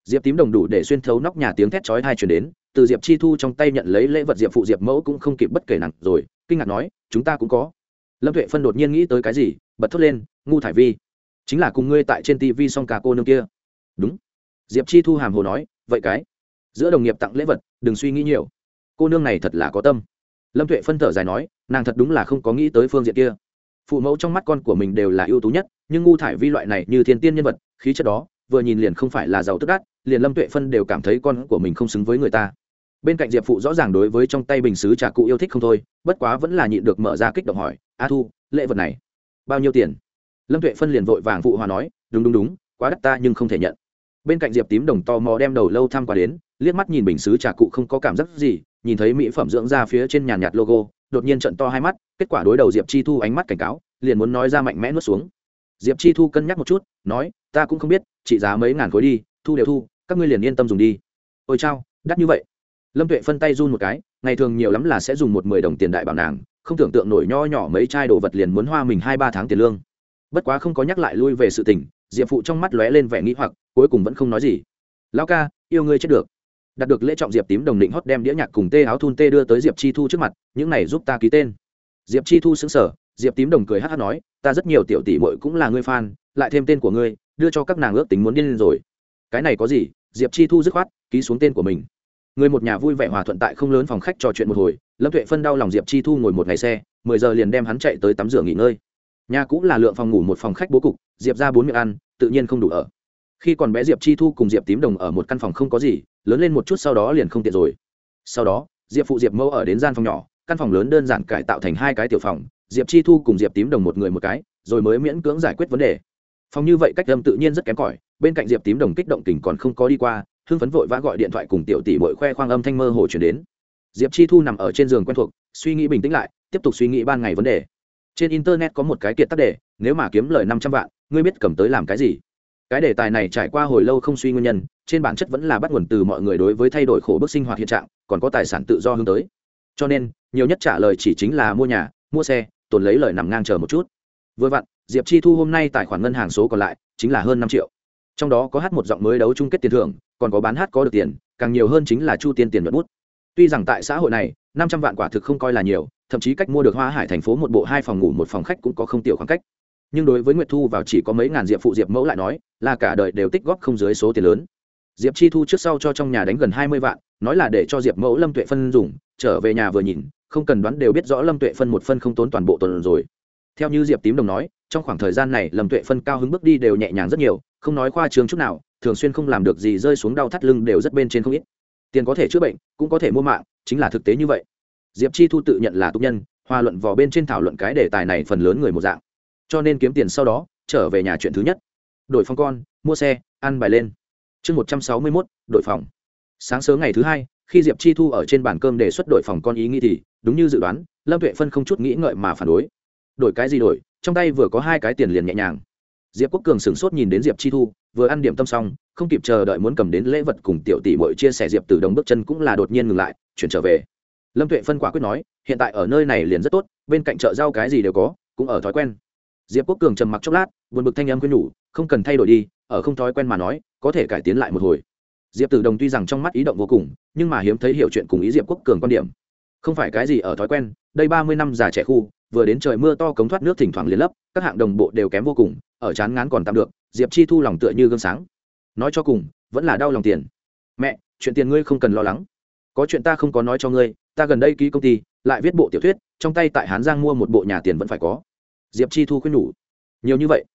S1: Diệp tím đồng đủ để xuyên thấu nóc nhà tiếng thét chói tai truyền đến, từ diệp chi thu trong tay nhận lấy lễ vật diệp phụ diệp mẫu cũng không kịp bất kể nặng rồi, kinh ngạc nói, chúng ta cũng có. Lâm tuệ phân đột nhiên nghĩ tới cái gì, bật thốt lên, ngu thải vi, chính là cùng ngươi tại trên tv song cà cô nương kia đúng. Diệp chi thu hàm hồ nói, vậy cái, giữa đồng nghiệp tặng lễ vật, đừng suy nghĩ nhiều. Cô nương này thật là có tâm. Lâm tuệ phân thở dài nói, nàng thật đúng là không có nghĩ tới phương diện kia. Phụ mẫu trong mắt con của mình đều là ưu tú nhất, nhưng ngu thải vi loại này như thiên tiên nhân vật, khí chất đó, vừa nhìn liền không phải là giàu tức đắt liền lâm tuệ phân đều cảm thấy con của mình không xứng với người ta. Bên cạnh diệp phụ rõ ràng đối với trong tay bình xứ trà cụ yêu thích không thôi, bất quá vẫn là nhịn được mở ra kích động hỏi, a thu, lễ vật này, bao nhiêu tiền? Lâm tuệ phân liền vội vàng phụ hòa nói, đúng đúng đúng, quá đắt ta nhưng không thể nhận bên cạnh diệp tím đồng to mò đem đầu lâu tham qua đến, liếc mắt nhìn bình xứ trà cụ không có cảm giác gì, nhìn thấy mỹ phẩm dưỡng ra phía trên nhàn nhạt logo, đột nhiên trận to hai mắt, kết quả đối đầu diệp chi thu ánh mắt cảnh cáo, liền muốn nói ra mạnh mẽ nuốt xuống. Diệp chi thu cân nhắc một chút, nói, ta cũng không biết, trị giá mấy ngàn khối đi, thu đều thu, các ngươi liền yên tâm dùng đi. Ôi chao, đắt như vậy. Lâm tuệ phân tay run một cái, ngày thường nhiều lắm là sẽ dùng một mười đồng tiền đại bảo nàng, không tưởng tượng nổi nho nhỏ mấy chai đồ vật liền muốn hoa mình hai ba tháng tiền lương. Bất quá không có nhắc lại lui về sự tình, diệp phụ trong mắt lóe lên vẻ nghĩ hoặc cuối cùng vẫn không nói gì. Lão ca, yêu ngươi chết được. Đạt được lễ trọng diệp tím đồng định hót đem đĩa nhạc cùng tê áo thun tê đưa tới diệp chi thu trước mặt, những này giúp ta ký tên. Diệp chi thu xứng sở diệp tím đồng cười hát hát nói, ta rất nhiều tiểu tỷ mội cũng là ngươi fan, lại thêm tên của ngươi, đưa cho các nàng ước tính muốn điên lên rồi. Cái này có gì? Diệp chi thu dứt khoát, ký xuống tên của mình. Người một nhà vui vẻ hòa thuận tại không lớn phòng khách trò chuyện một hồi, lâm tuệ phân đau lòng diệp chi thu ngồi một ngày xe, mười giờ liền đem hắn chạy tới tắm rửa nghỉ ngơi. Nhà cũng là lượng phòng ngủ một phòng khách bố cục, diệp ra bốn miệng ăn, tự nhiên không đủ ở khi còn bé diệp chi thu cùng diệp tím đồng ở một căn phòng không có gì, lớn lên một chút sau đó liền không tiện rồi. Sau đó, diệp phụ diệp mẫu ở đến gian phòng nhỏ, căn phòng lớn đơn giản cải tạo thành hai cái tiểu phòng, diệp chi thu cùng diệp tím đồng một người một cái, rồi mới miễn cưỡng giải quyết vấn đề. Phòng như vậy cách âm tự nhiên rất kém cỏi, bên cạnh diệp tím đồng kích động tình còn không có đi qua, hưng phấn vội vã gọi điện thoại cùng tiểu tỷ bội khoe khoang âm thanh mơ hồ chuyển đến. Diệp chi thu nằm ở trên giường quen thuộc, suy nghĩ bình tĩnh lại, tiếp tục suy nghĩ ban ngày vấn đề. Trên internet có một cái kiệt tác đề, nếu mà kiếm lời năm trăm vạn, ngươi biết cầm tới làm cái gì? Cái đề tài này trải qua hồi lâu không suy nguyên nhân, trên bản chất vẫn là bắt nguồn từ mọi người đối với thay đổi khổ bức sinh hoạt hiện trạng, còn có tài sản tự do hướng tới. Cho nên, nhiều nhất trả lời chỉ chính là mua nhà, mua xe, tồn lấy lời nằm ngang chờ một chút. Vừa vặn, diệp chi thu hôm nay tài khoản ngân hàng số còn lại, chính là hơn năm triệu. Trong đó có hát một giọng mới đấu chung kết tiền thưởng, còn có bán hát có được tiền, càng nhiều hơn chính là chu tiên tiền nhuận bút. Tuy rằng tại xã hội này, năm trăm vạn quả thực không coi là nhiều, thậm chí cách mua được hoa hải thành phố một bộ hai phòng ngủ một phòng khách cũng có không tiểu khoảng cách nhưng đối với nguyệt thu vào chỉ có mấy ngàn diệp phụ diệp mẫu lại nói, là cả đời đều tích góp không dưới số tiền lớn. Diệp chi thu trước sau cho trong nhà đánh gần hai mươi vạn, nói là để cho diệp mẫu lâm tuệ phân dùng, trở về nhà vừa nhìn, không cần đoán đều biết rõ lâm tuệ phân một phân không tốn toàn bộ tuần rồi. Theo như diệp tím đồng nói, trong khoảng thời gian này lâm tuệ phân cao hứng bước đi đều nhẹ nhàng rất nhiều, không nói khoa trường chút nào, thường xuyên không làm được gì rơi xuống đau thắt lưng đều rất bên trên không ít. Tiền có thể chữa bệnh, cũng có thể mua mạng, chính là thực tế như vậy. Diệp chi thu tự nhận là tục nhân, hòa luận vò bên trên thảo luận cái đề tài này phần lớn người một dạng cho nên kiếm tiền sau đó, trở về nhà chuyện thứ nhất. Đổi phòng con, mua xe, ăn bài lên. Chương một trăm sáu mươi mốt đội phòng. Sáng sớm ngày thứ hai, khi diệp chi thu ở trên bàn cơm đề xuất đội phòng con ý nghĩ thì, đúng như dự đoán, lâm tuệ phân không chút nghĩ ngợi mà phản đối. Đổi cái gì đổi, trong tay vừa có hai cái tiền liền nhẹ nhàng. Diệp quốc cường sửng sốt nhìn đến diệp chi thu, vừa ăn điểm tâm xong, không kịp chờ đợi muốn cầm đến lễ vật cùng tiểu tỷ bội chia sẻ diệp từ đồng bước chân cũng là đột nhiên ngừng lại, chuyển trở về. Lâm tuệ phân quả quyết nói, hiện tại ở nơi này liền rất tốt, bên cạnh chợ rau cái gì đều có, cũng ở thói quen diệp quốc cường trầm mặc chốc lát, buồn bực thanh âm khuyên nhủ, không cần thay đổi đi, ở không thói quen mà nói, có thể cải tiến lại một hồi. Diệp tử đồng tuy rằng trong mắt ý động vô cùng, nhưng mà hiếm thấy hiểu chuyện cùng ý diệp quốc cường quan điểm. Không phải cái gì ở thói quen, đây ba mươi năm già trẻ khu, vừa đến trời mưa to cống thoát nước thỉnh thoảng liền lấp, các hạng đồng bộ đều kém vô cùng, ở chán ngán còn tạm được, diệp chi thu lòng tựa như gương sáng. Nói cho cùng, vẫn là đau lòng tiền. Mẹ, chuyện tiền ngươi không cần lo lắng. Có chuyện ta không có nói cho ngươi, ta gần đây ký công ty, lại viết bộ tiểu thuyết, trong tay tại hán giang mua một bộ nhà tiền vẫn phải có diệp chi thu khuyên nhủ, nhiều như vậy,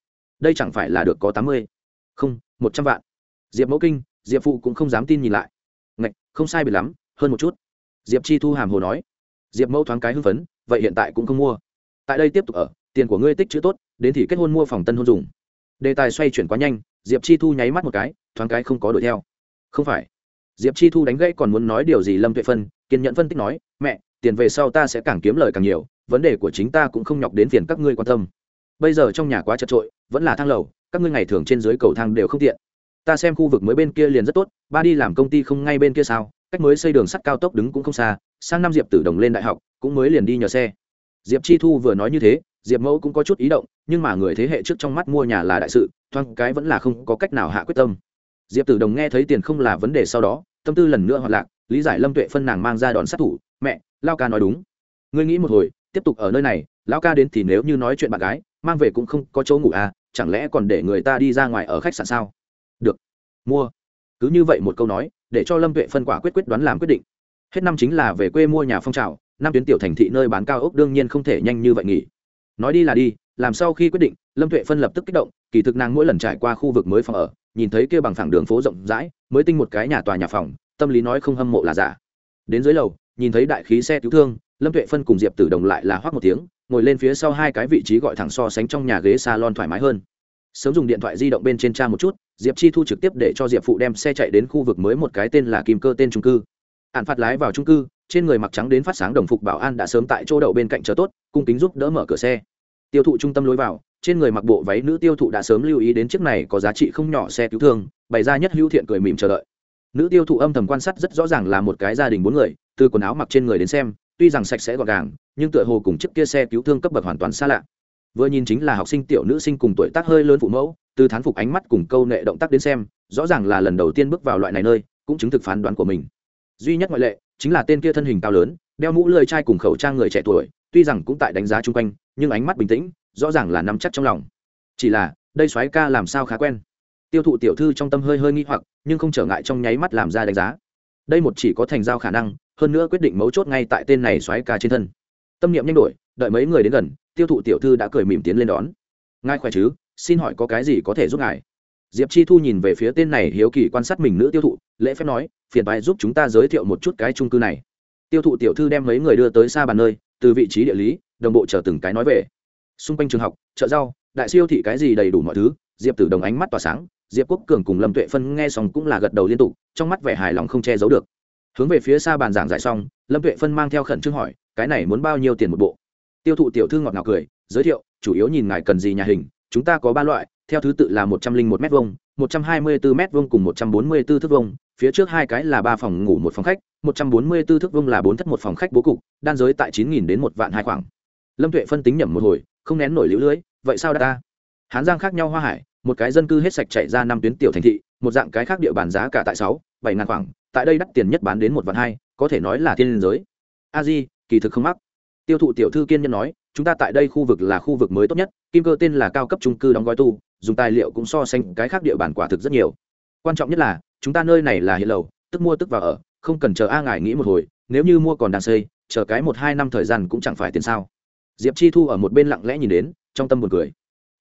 S1: đây chẳng phải là được có tám mươi? Không, một trăm vạn. Diệp mẫu kinh, diệp phụ cũng không dám tin nhìn lại. Ngạch, không sai bị lắm, hơn một chút. Diệp chi thu hàm hồ nói, diệp mẫu thoáng cái hưng phấn, vậy hiện tại cũng không mua. Tại đây tiếp tục ở, tiền của ngươi tích chữ tốt, đến thì kết hôn mua phòng tân hôn dùng. Đề tài xoay chuyển quá nhanh, diệp chi thu nháy mắt một cái, thoáng cái không có đuổi theo. Không phải. Diệp chi thu đánh gãy còn muốn nói điều gì lâm tuệ phân, kiên nhẫn phân tích nói, mẹ tiền về sau ta sẽ càng kiếm lời càng nhiều, vấn đề của chính ta cũng không nhọc đến phiền các ngươi quan tâm. Bây giờ trong nhà quá chật trội, vẫn là thang lầu, các ngươi ngày thường trên dưới cầu thang đều không tiện. Ta xem khu vực mới bên kia liền rất tốt, ba đi làm công ty không ngay bên kia sao? Cách mới xây đường sắt cao tốc đứng cũng không xa, sang năm diệp tử đồng lên đại học, cũng mới liền đi nhờ xe. Diệp chi thu vừa nói như thế, diệp mẫu cũng có chút ý động, nhưng mà người thế hệ trước trong mắt mua nhà là đại sự, thoáng cái vẫn là không có cách nào hạ quyết tâm. Diệp tử đồng nghe thấy tiền không là vấn đề sau đó, tâm tư lần nữa hoạt lạc, lý giải lâm tuệ phân nàng mang ra đòn sát thủ mẹ lao ca nói đúng. Ngươi nghĩ một hồi, tiếp tục ở nơi này lao ca đến thì nếu như nói chuyện bạn gái, mang về cũng không có chỗ ngủ à chẳng lẽ còn để người ta đi ra ngoài ở khách sạn sao? Được, mua. Cứ như vậy một câu nói, để cho lâm tuệ phân quả quyết quyết đoán làm quyết định. Hết năm chính là về quê mua nhà phong trào, năm tuyến tiểu thành thị nơi bán cao ốc đương nhiên không thể nhanh như vậy nghỉ. Nói đi là đi, làm sau khi quyết định, lâm tuệ phân lập tức kích động, kỳ thực nàng mỗi lần trải qua khu vực mới phòng ở, nhìn thấy kia bằng phẳng đường phố rộng rãi, mới tinh một cái nhà tòa nhà phòng, tâm lý nói không hâm mộ là giả. Đến dưới lầu nhìn thấy đại khí xe cứu thương, lâm tuệ phân cùng diệp tử đồng lại là hoác một tiếng, ngồi lên phía sau hai cái vị trí gọi thẳng so sánh trong nhà ghế salon thoải mái hơn. Sớm dùng điện thoại di động bên trên trang một chút, diệp chi thu trực tiếp để cho diệp phụ đem xe chạy đến khu vực mới một cái tên là kim cơ tên trung cư. Hạn phạt lái vào trung cư, trên người mặc trắng đến phát sáng đồng phục bảo an đã sớm tại chỗ đậu bên cạnh chờ tốt, cung kính giúp đỡ mở cửa xe. Tiêu thụ trung tâm lối vào, trên người mặc bộ váy nữ tiêu thụ đã sớm lưu ý đến chiếc này có giá trị không nhỏ xe cứu thương, bày ra nhất hữu thiện cười mỉm chờ đợi. Nữ tiêu thụ âm thầm quan sát rất rõ ràng là một cái gia đình bốn người từ quần áo mặc trên người đến xem, tuy rằng sạch sẽ gọn gàng, nhưng tựa hồ cùng chiếc kia xe cứu thương cấp bậc hoàn toàn xa lạ. Vừa nhìn chính là học sinh tiểu nữ sinh cùng tuổi tác hơi lớn phụ mẫu, từ thán phục ánh mắt cùng câu nệ động tác đến xem, rõ ràng là lần đầu tiên bước vào loại này nơi, cũng chứng thực phán đoán của mình. Duy nhất ngoại lệ, chính là tên kia thân hình cao lớn, đeo mũ lười trai cùng khẩu trang người trẻ tuổi, tuy rằng cũng tại đánh giá chung quanh, nhưng ánh mắt bình tĩnh, rõ ràng là nắm chắc trong lòng. Chỉ là, đây soái ca làm sao khá quen? Tiêu thụ tiểu thư trong tâm hơi hơi nghi hoặc, nhưng không trở ngại trong nháy mắt làm ra đánh giá. Đây một chỉ có thành giao khả năng hơn nữa quyết định mấu chốt ngay tại tên này xoáy ca trên thân. Tâm niệm nhanh đổi, đợi mấy người đến gần, tiêu thụ tiểu thư đã cười mỉm tiến lên đón. Ngài khỏe chứ? Xin hỏi có cái gì có thể giúp ngài? Diệp chi thu nhìn về phía tên này hiếu kỳ quan sát mình nữ tiêu thụ, lễ phép nói, phiền bài giúp chúng ta giới thiệu một chút cái trung cư này. Tiêu thụ tiểu thư đem mấy người đưa tới xa bàn nơi, từ vị trí địa lý, đồng bộ chờ từng cái nói về. Xung quanh trường học, chợ rau, đại siêu thị cái gì đầy đủ mọi thứ, diệp tử đồng ánh mắt tỏa sáng, diệp quốc cường cùng lâm tuệ phân nghe xong cũng là gật đầu liên tục, trong mắt vẻ hài lòng không che giấu được hướng về phía xa bàn giảng giải xong, lâm tuệ phân mang theo khẩn trương hỏi, cái này muốn bao nhiêu tiền một bộ? Tiêu thụ tiểu thư ngọt ngào cười, giới thiệu, chủ yếu nhìn ngài cần gì nhà hình, chúng ta có ba loại, theo thứ tự là một trăm linh một m hai một trăm hai mươi bốn m hai cùng một trăm bốn mươi bốn thước vông phía trước hai cái là ba phòng ngủ một phòng khách, một trăm bốn mươi bốn thước vông là bốn thất một phòng khách bố cục, đan giới tại chín nghìn đến một vạn hai khoảng. Lâm tuệ phân tính nhẩm một hồi, không nén nổi lũ lưới, vậy sao đa ta? Hán giang khác nhau hoa hải một cái dân cư hết sạch chạy ra năm tuyến tiểu thành thị, một dạng cái khác địa bàn giá cả tại sáu, bảy ngàn khoảng, tại đây đắt tiền nhất bán đến một vạn hai, có thể nói là thiên liên giới. A di, kỳ thực không mắc. Tiêu thụ tiểu thư kiên nhân nói, chúng ta tại đây khu vực là khu vực mới tốt nhất, kim cơ tên là cao cấp trung cư đóng gói tu, dùng tài liệu cũng so sánh cái khác địa bàn quả thực rất nhiều. Quan trọng nhất là, chúng ta nơi này là hiện lầu, tức mua tức vào ở, không cần chờ a ngài nghĩ một hồi, nếu như mua còn đang xây, chờ cái một hai năm thời gian cũng chẳng phải tiền sao. Diệp chi thu ở một bên lặng lẽ nhìn đến, trong tâm buồn cười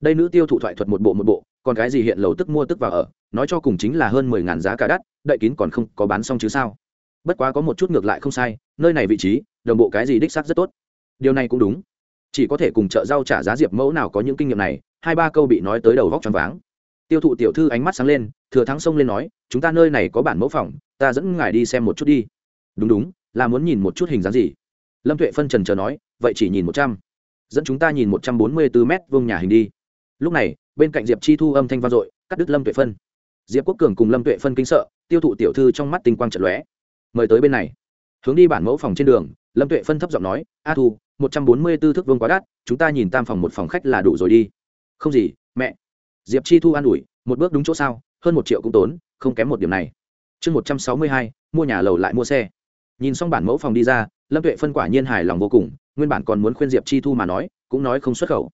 S1: đây nữ tiêu thụ thoại thuật một bộ một bộ, còn cái gì hiện lầu tức mua tức vào ở, nói cho cùng chính là hơn mười ngàn giá cả đắt, đậy kín còn không có bán xong chứ sao? Bất quá có một chút ngược lại không sai, nơi này vị trí, đồng bộ cái gì đích xác rất tốt. Điều này cũng đúng. Chỉ có thể cùng chợ rau trả giá diệp mẫu nào có những kinh nghiệm này, hai ba câu bị nói tới đầu vóc t r váng. Tiêu thụ tiểu thư ánh mắt sáng lên, thừa thắng sông lên nói, chúng ta nơi này có bản mẫu phòng, ta dẫn ngài đi xem một chút đi. Đúng đúng, là muốn nhìn một chút hình dáng gì? Lâm tuệ phân trần chờ nói, vậy chỉ nhìn một trăm. Dẫn chúng ta nhìn một trăm bốn mươi bốn m vông nhà hình đi lúc này, bên cạnh diệp chi thu âm thanh vang dội, cắt đứt lâm tuệ phân. Diệp quốc cường cùng lâm tuệ phân kinh sợ, tiêu thụ tiểu thư trong mắt tinh quang trận lóe. Mời tới bên này. Hướng đi bản mẫu phòng trên đường, lâm tuệ phân thấp giọng nói, a thu, một trăm bốn mươi b ố thước vương quá đắt, chúng ta nhìn tam phòng một phòng khách là đủ rồi đi. Không gì, mẹ. Diệp chi thu an ủi, một bước đúng chỗ sao, hơn một triệu cũng tốn, không kém một điểm này. Chương một trăm sáu mươi hai, mua nhà lầu lại mua xe. Nhìn xong bản mẫu phòng đi ra, lâm tuệ phân quả nhiên hài lòng vô cùng, nguyên bản còn muốn khuyên diệp chi thu mà nói, cũng nói không xuất khẩu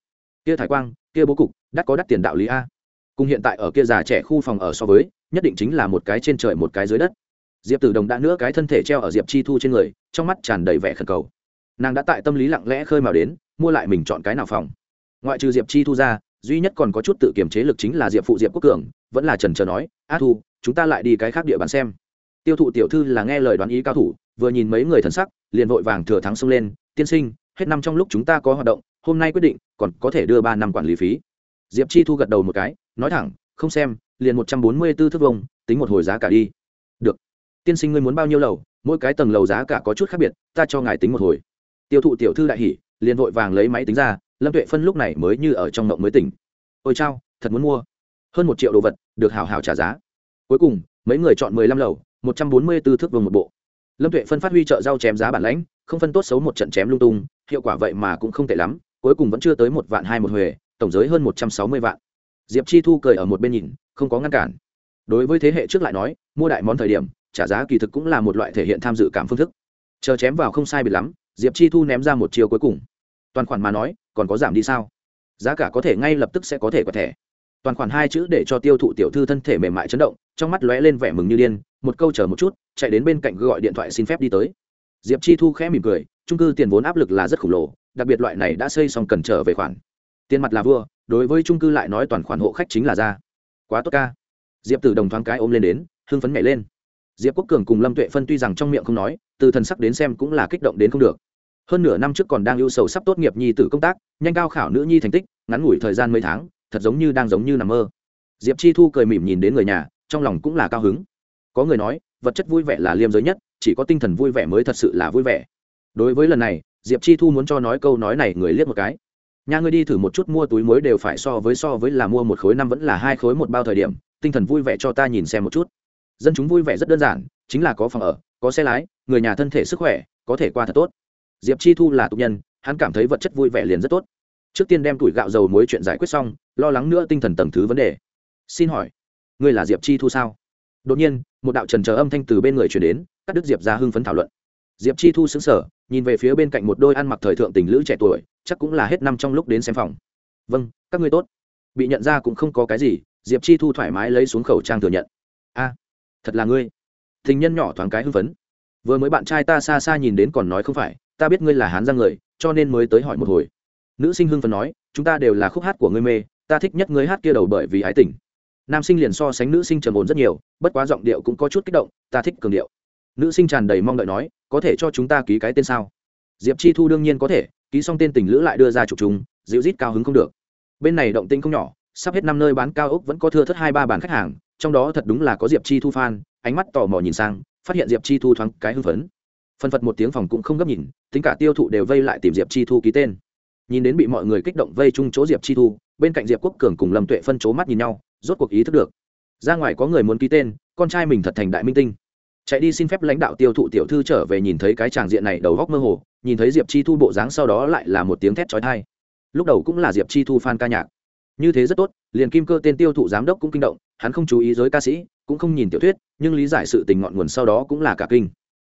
S1: kia thải quang, kia bố cục, đắt có đắt tiền đạo lý a. Cùng hiện tại ở kia già trẻ khu phòng ở so với, nhất định chính là một cái trên trời một cái dưới đất. Diệp tử đồng đã nữa cái thân thể treo ở diệp chi thu trên người, trong mắt tràn đầy vẻ khẩn cầu. Nàng đã tại tâm lý lặng lẽ khơi mào đến, mua lại mình chọn cái nào phòng. Ngoại trừ diệp chi thu ra, duy nhất còn có chút tự kiềm chế lực chính là diệp phụ diệp quốc cường, vẫn là trần trờ nói, a thu, chúng ta lại đi cái khác địa bàn xem. Tiêu thụ tiểu thư là nghe lời đoán ý cao thủ, vừa nhìn mấy người thần sắc, liền vội vàng thừa thắng xông lên, tiên sinh, hết năm trong lúc chúng ta có hoạt động hôm nay quyết định, còn có thể đưa ba năm quản lý phí. Diệp chi thu gật đầu một cái, nói thẳng, không xem, liền một trăm bốn mươi b ố thước vông tính một hồi giá cả đi. Được. Tiên sinh ngươi muốn bao nhiêu lầu? Mỗi cái tầng lầu giá cả có chút khác biệt, ta cho ngài tính một hồi. Tiêu thụ tiểu thư đại hỷ liền vội vàng lấy máy tính ra, lâm tuệ phân lúc này mới như ở trong mộng mới tỉnh. Ôi chao, thật muốn mua. Hơn một triệu đồ vật, được hào hào trả giá. Cuối cùng, mấy người chọn mười lăm lầu, một trăm bốn mươi b ố thước vông một bộ. Lâm tuệ phân phát huy trợ rau chém giá bản lãnh, không phân tốt xấu một trận chém lung tung, hiệu quả vậy mà cũng không tệ lắm cuối cùng vẫn chưa tới một vạn hai một huề, tổng giới hơn một trăm sáu mươi vạn. Diệp chi thu cười ở một bên nhìn, không có ngăn cản. Đối với thế hệ trước lại nói, mua đại món thời điểm, trả giá kỳ thực cũng là một loại thể hiện tham dự cảm phương thức. Chờ chém vào không sai biệt lắm, diệp chi thu ném ra một chiều cuối cùng. Toàn khoản mà nói, còn có giảm đi sao? Giá cả có thể ngay lập tức sẽ có thể có thẻ. Toàn khoản hai chữ để cho tiêu thụ tiểu thư thân thể mềm mại chấn động, trong mắt lóe lên vẻ mừng như điên, một câu chờ một chút, chạy đến bên cạnh gọi điện thoại xin phép đi tới. Diệp chi thu khẽ mỉm cười trung cư tiền vốn áp lực là rất khổng lồ đặc biệt loại này đã xây xong cần trở về khoản. Tiền mặt là vua, đối với trung cư lại nói toàn khoản hộ khách chính là ra quá tốt ca. Diệp tử đồng thoáng cái ôm lên đến, hưng phấn nhảy lên. Diệp quốc cường cùng lâm tuệ phân tuy rằng trong miệng không nói, từ thần sắc đến xem cũng là kích động đến không được. Hơn nửa năm trước còn đang ưu sầu sắp tốt nghiệp nhi tử công tác, nhanh cao khảo nữ nhi thành tích, ngắn ngủi thời gian mấy tháng, thật giống như đang giống như nằm mơ. Diệp chi thu cười mỉm nhìn đến người nhà, trong lòng cũng là cao hứng. Có người nói, vật chất vui vẻ là liêm giới nhất, chỉ có tinh thần vui vẻ mới thật sự là vui vẻ. Đối với lần này diệp chi thu muốn cho nói câu nói này người liếc một cái. Nhà ngươi đi thử một chút mua túi mới đều phải so với so với là mua một khối năm vẫn là hai khối một bao thời điểm, tinh thần vui vẻ cho ta nhìn xem một chút. Dân chúng vui vẻ rất đơn giản, chính là có phòng ở, có xe lái, người nhà thân thể sức khỏe, có thể qua thật tốt. Diệp chi thu là tục nhân, hắn cảm thấy vật chất vui vẻ liền rất tốt. Trước tiên đem tuổi gạo dầu muối chuyện giải quyết xong, lo lắng nữa tinh thần tầng thứ vấn đề. Xin hỏi, ngươi là diệp chi thu sao? Đột nhiên, một đạo trần chờ âm thanh từ bên người chuyển đến, cắt đứt diệp ra hưng phấn thảo luận diệp chi thu xứng sở nhìn về phía bên cạnh một đôi ăn mặc thời thượng tình lữ trẻ tuổi, chắc cũng là hết năm trong lúc đến xem phòng. Vâng các ngươi tốt. Bị nhận ra cũng không có cái gì, diệp chi thu thoải mái lấy xuống khẩu trang thừa nhận. A, thật là ngươi. Tình nhân nhỏ thoáng cái hưng phấn. Vừa mới bạn trai ta xa xa nhìn đến còn nói không phải, ta biết ngươi là hán ra người, cho nên mới tới hỏi một hồi. Nữ sinh hưng phấn nói, chúng ta đều là khúc hát của ngươi mê, ta thích nhất ngươi hát kia đầu bởi vì ái tình. Nam sinh liền so sánh nữ sinh trầm ổn rất nhiều, bất quá giọng điệu cũng có chút kích động, ta thích cường điệu. Nữ sinh tràn đầy mong đợi nói có thể cho chúng ta ký cái tên sao? Diệp chi thu đương nhiên có thể, ký xong tên tình lữ lại đưa ra chụp chúng dịu rít cao hứng không được. Bên này động tinh không nhỏ, sắp hết năm nơi bán cao ốc vẫn có thưa thất hai ba bàn khách hàng, trong đó thật đúng là có diệp chi thu fan, ánh mắt tò mò nhìn sang, phát hiện diệp chi thu thoáng cái hưng phấn. Phân phật một tiếng phòng cũng không gấp nhìn, tính cả tiêu thụ đều vây lại tìm diệp chi thu ký tên. Nhìn đến bị mọi người kích động vây chung chỗ diệp chi thu, bên cạnh diệp quốc cường cùng lâm tuệ phân c mắt nhìn nhau, rốt cuộc ý thức được. Ra ngoài có người muốn ký tên, con trai mình thật thành đại minh tinh chạy đi xin phép lãnh đạo tiêu thụ tiểu thư trở về nhìn thấy cái tràng diện này đầu góc mơ hồ, nhìn thấy diệp chi thu bộ dáng sau đó lại là một tiếng thét trói thai lúc đầu cũng là diệp chi thu f a n ca nhạc. Như thế rất tốt, liền kim cơ tên tiêu thụ giám đốc cũng kinh động, hắn không chú ý giới ca sĩ, cũng không nhìn tiểu thuyết, nhưng lý giải sự tình ngọn nguồn sau đó cũng là cả kinh.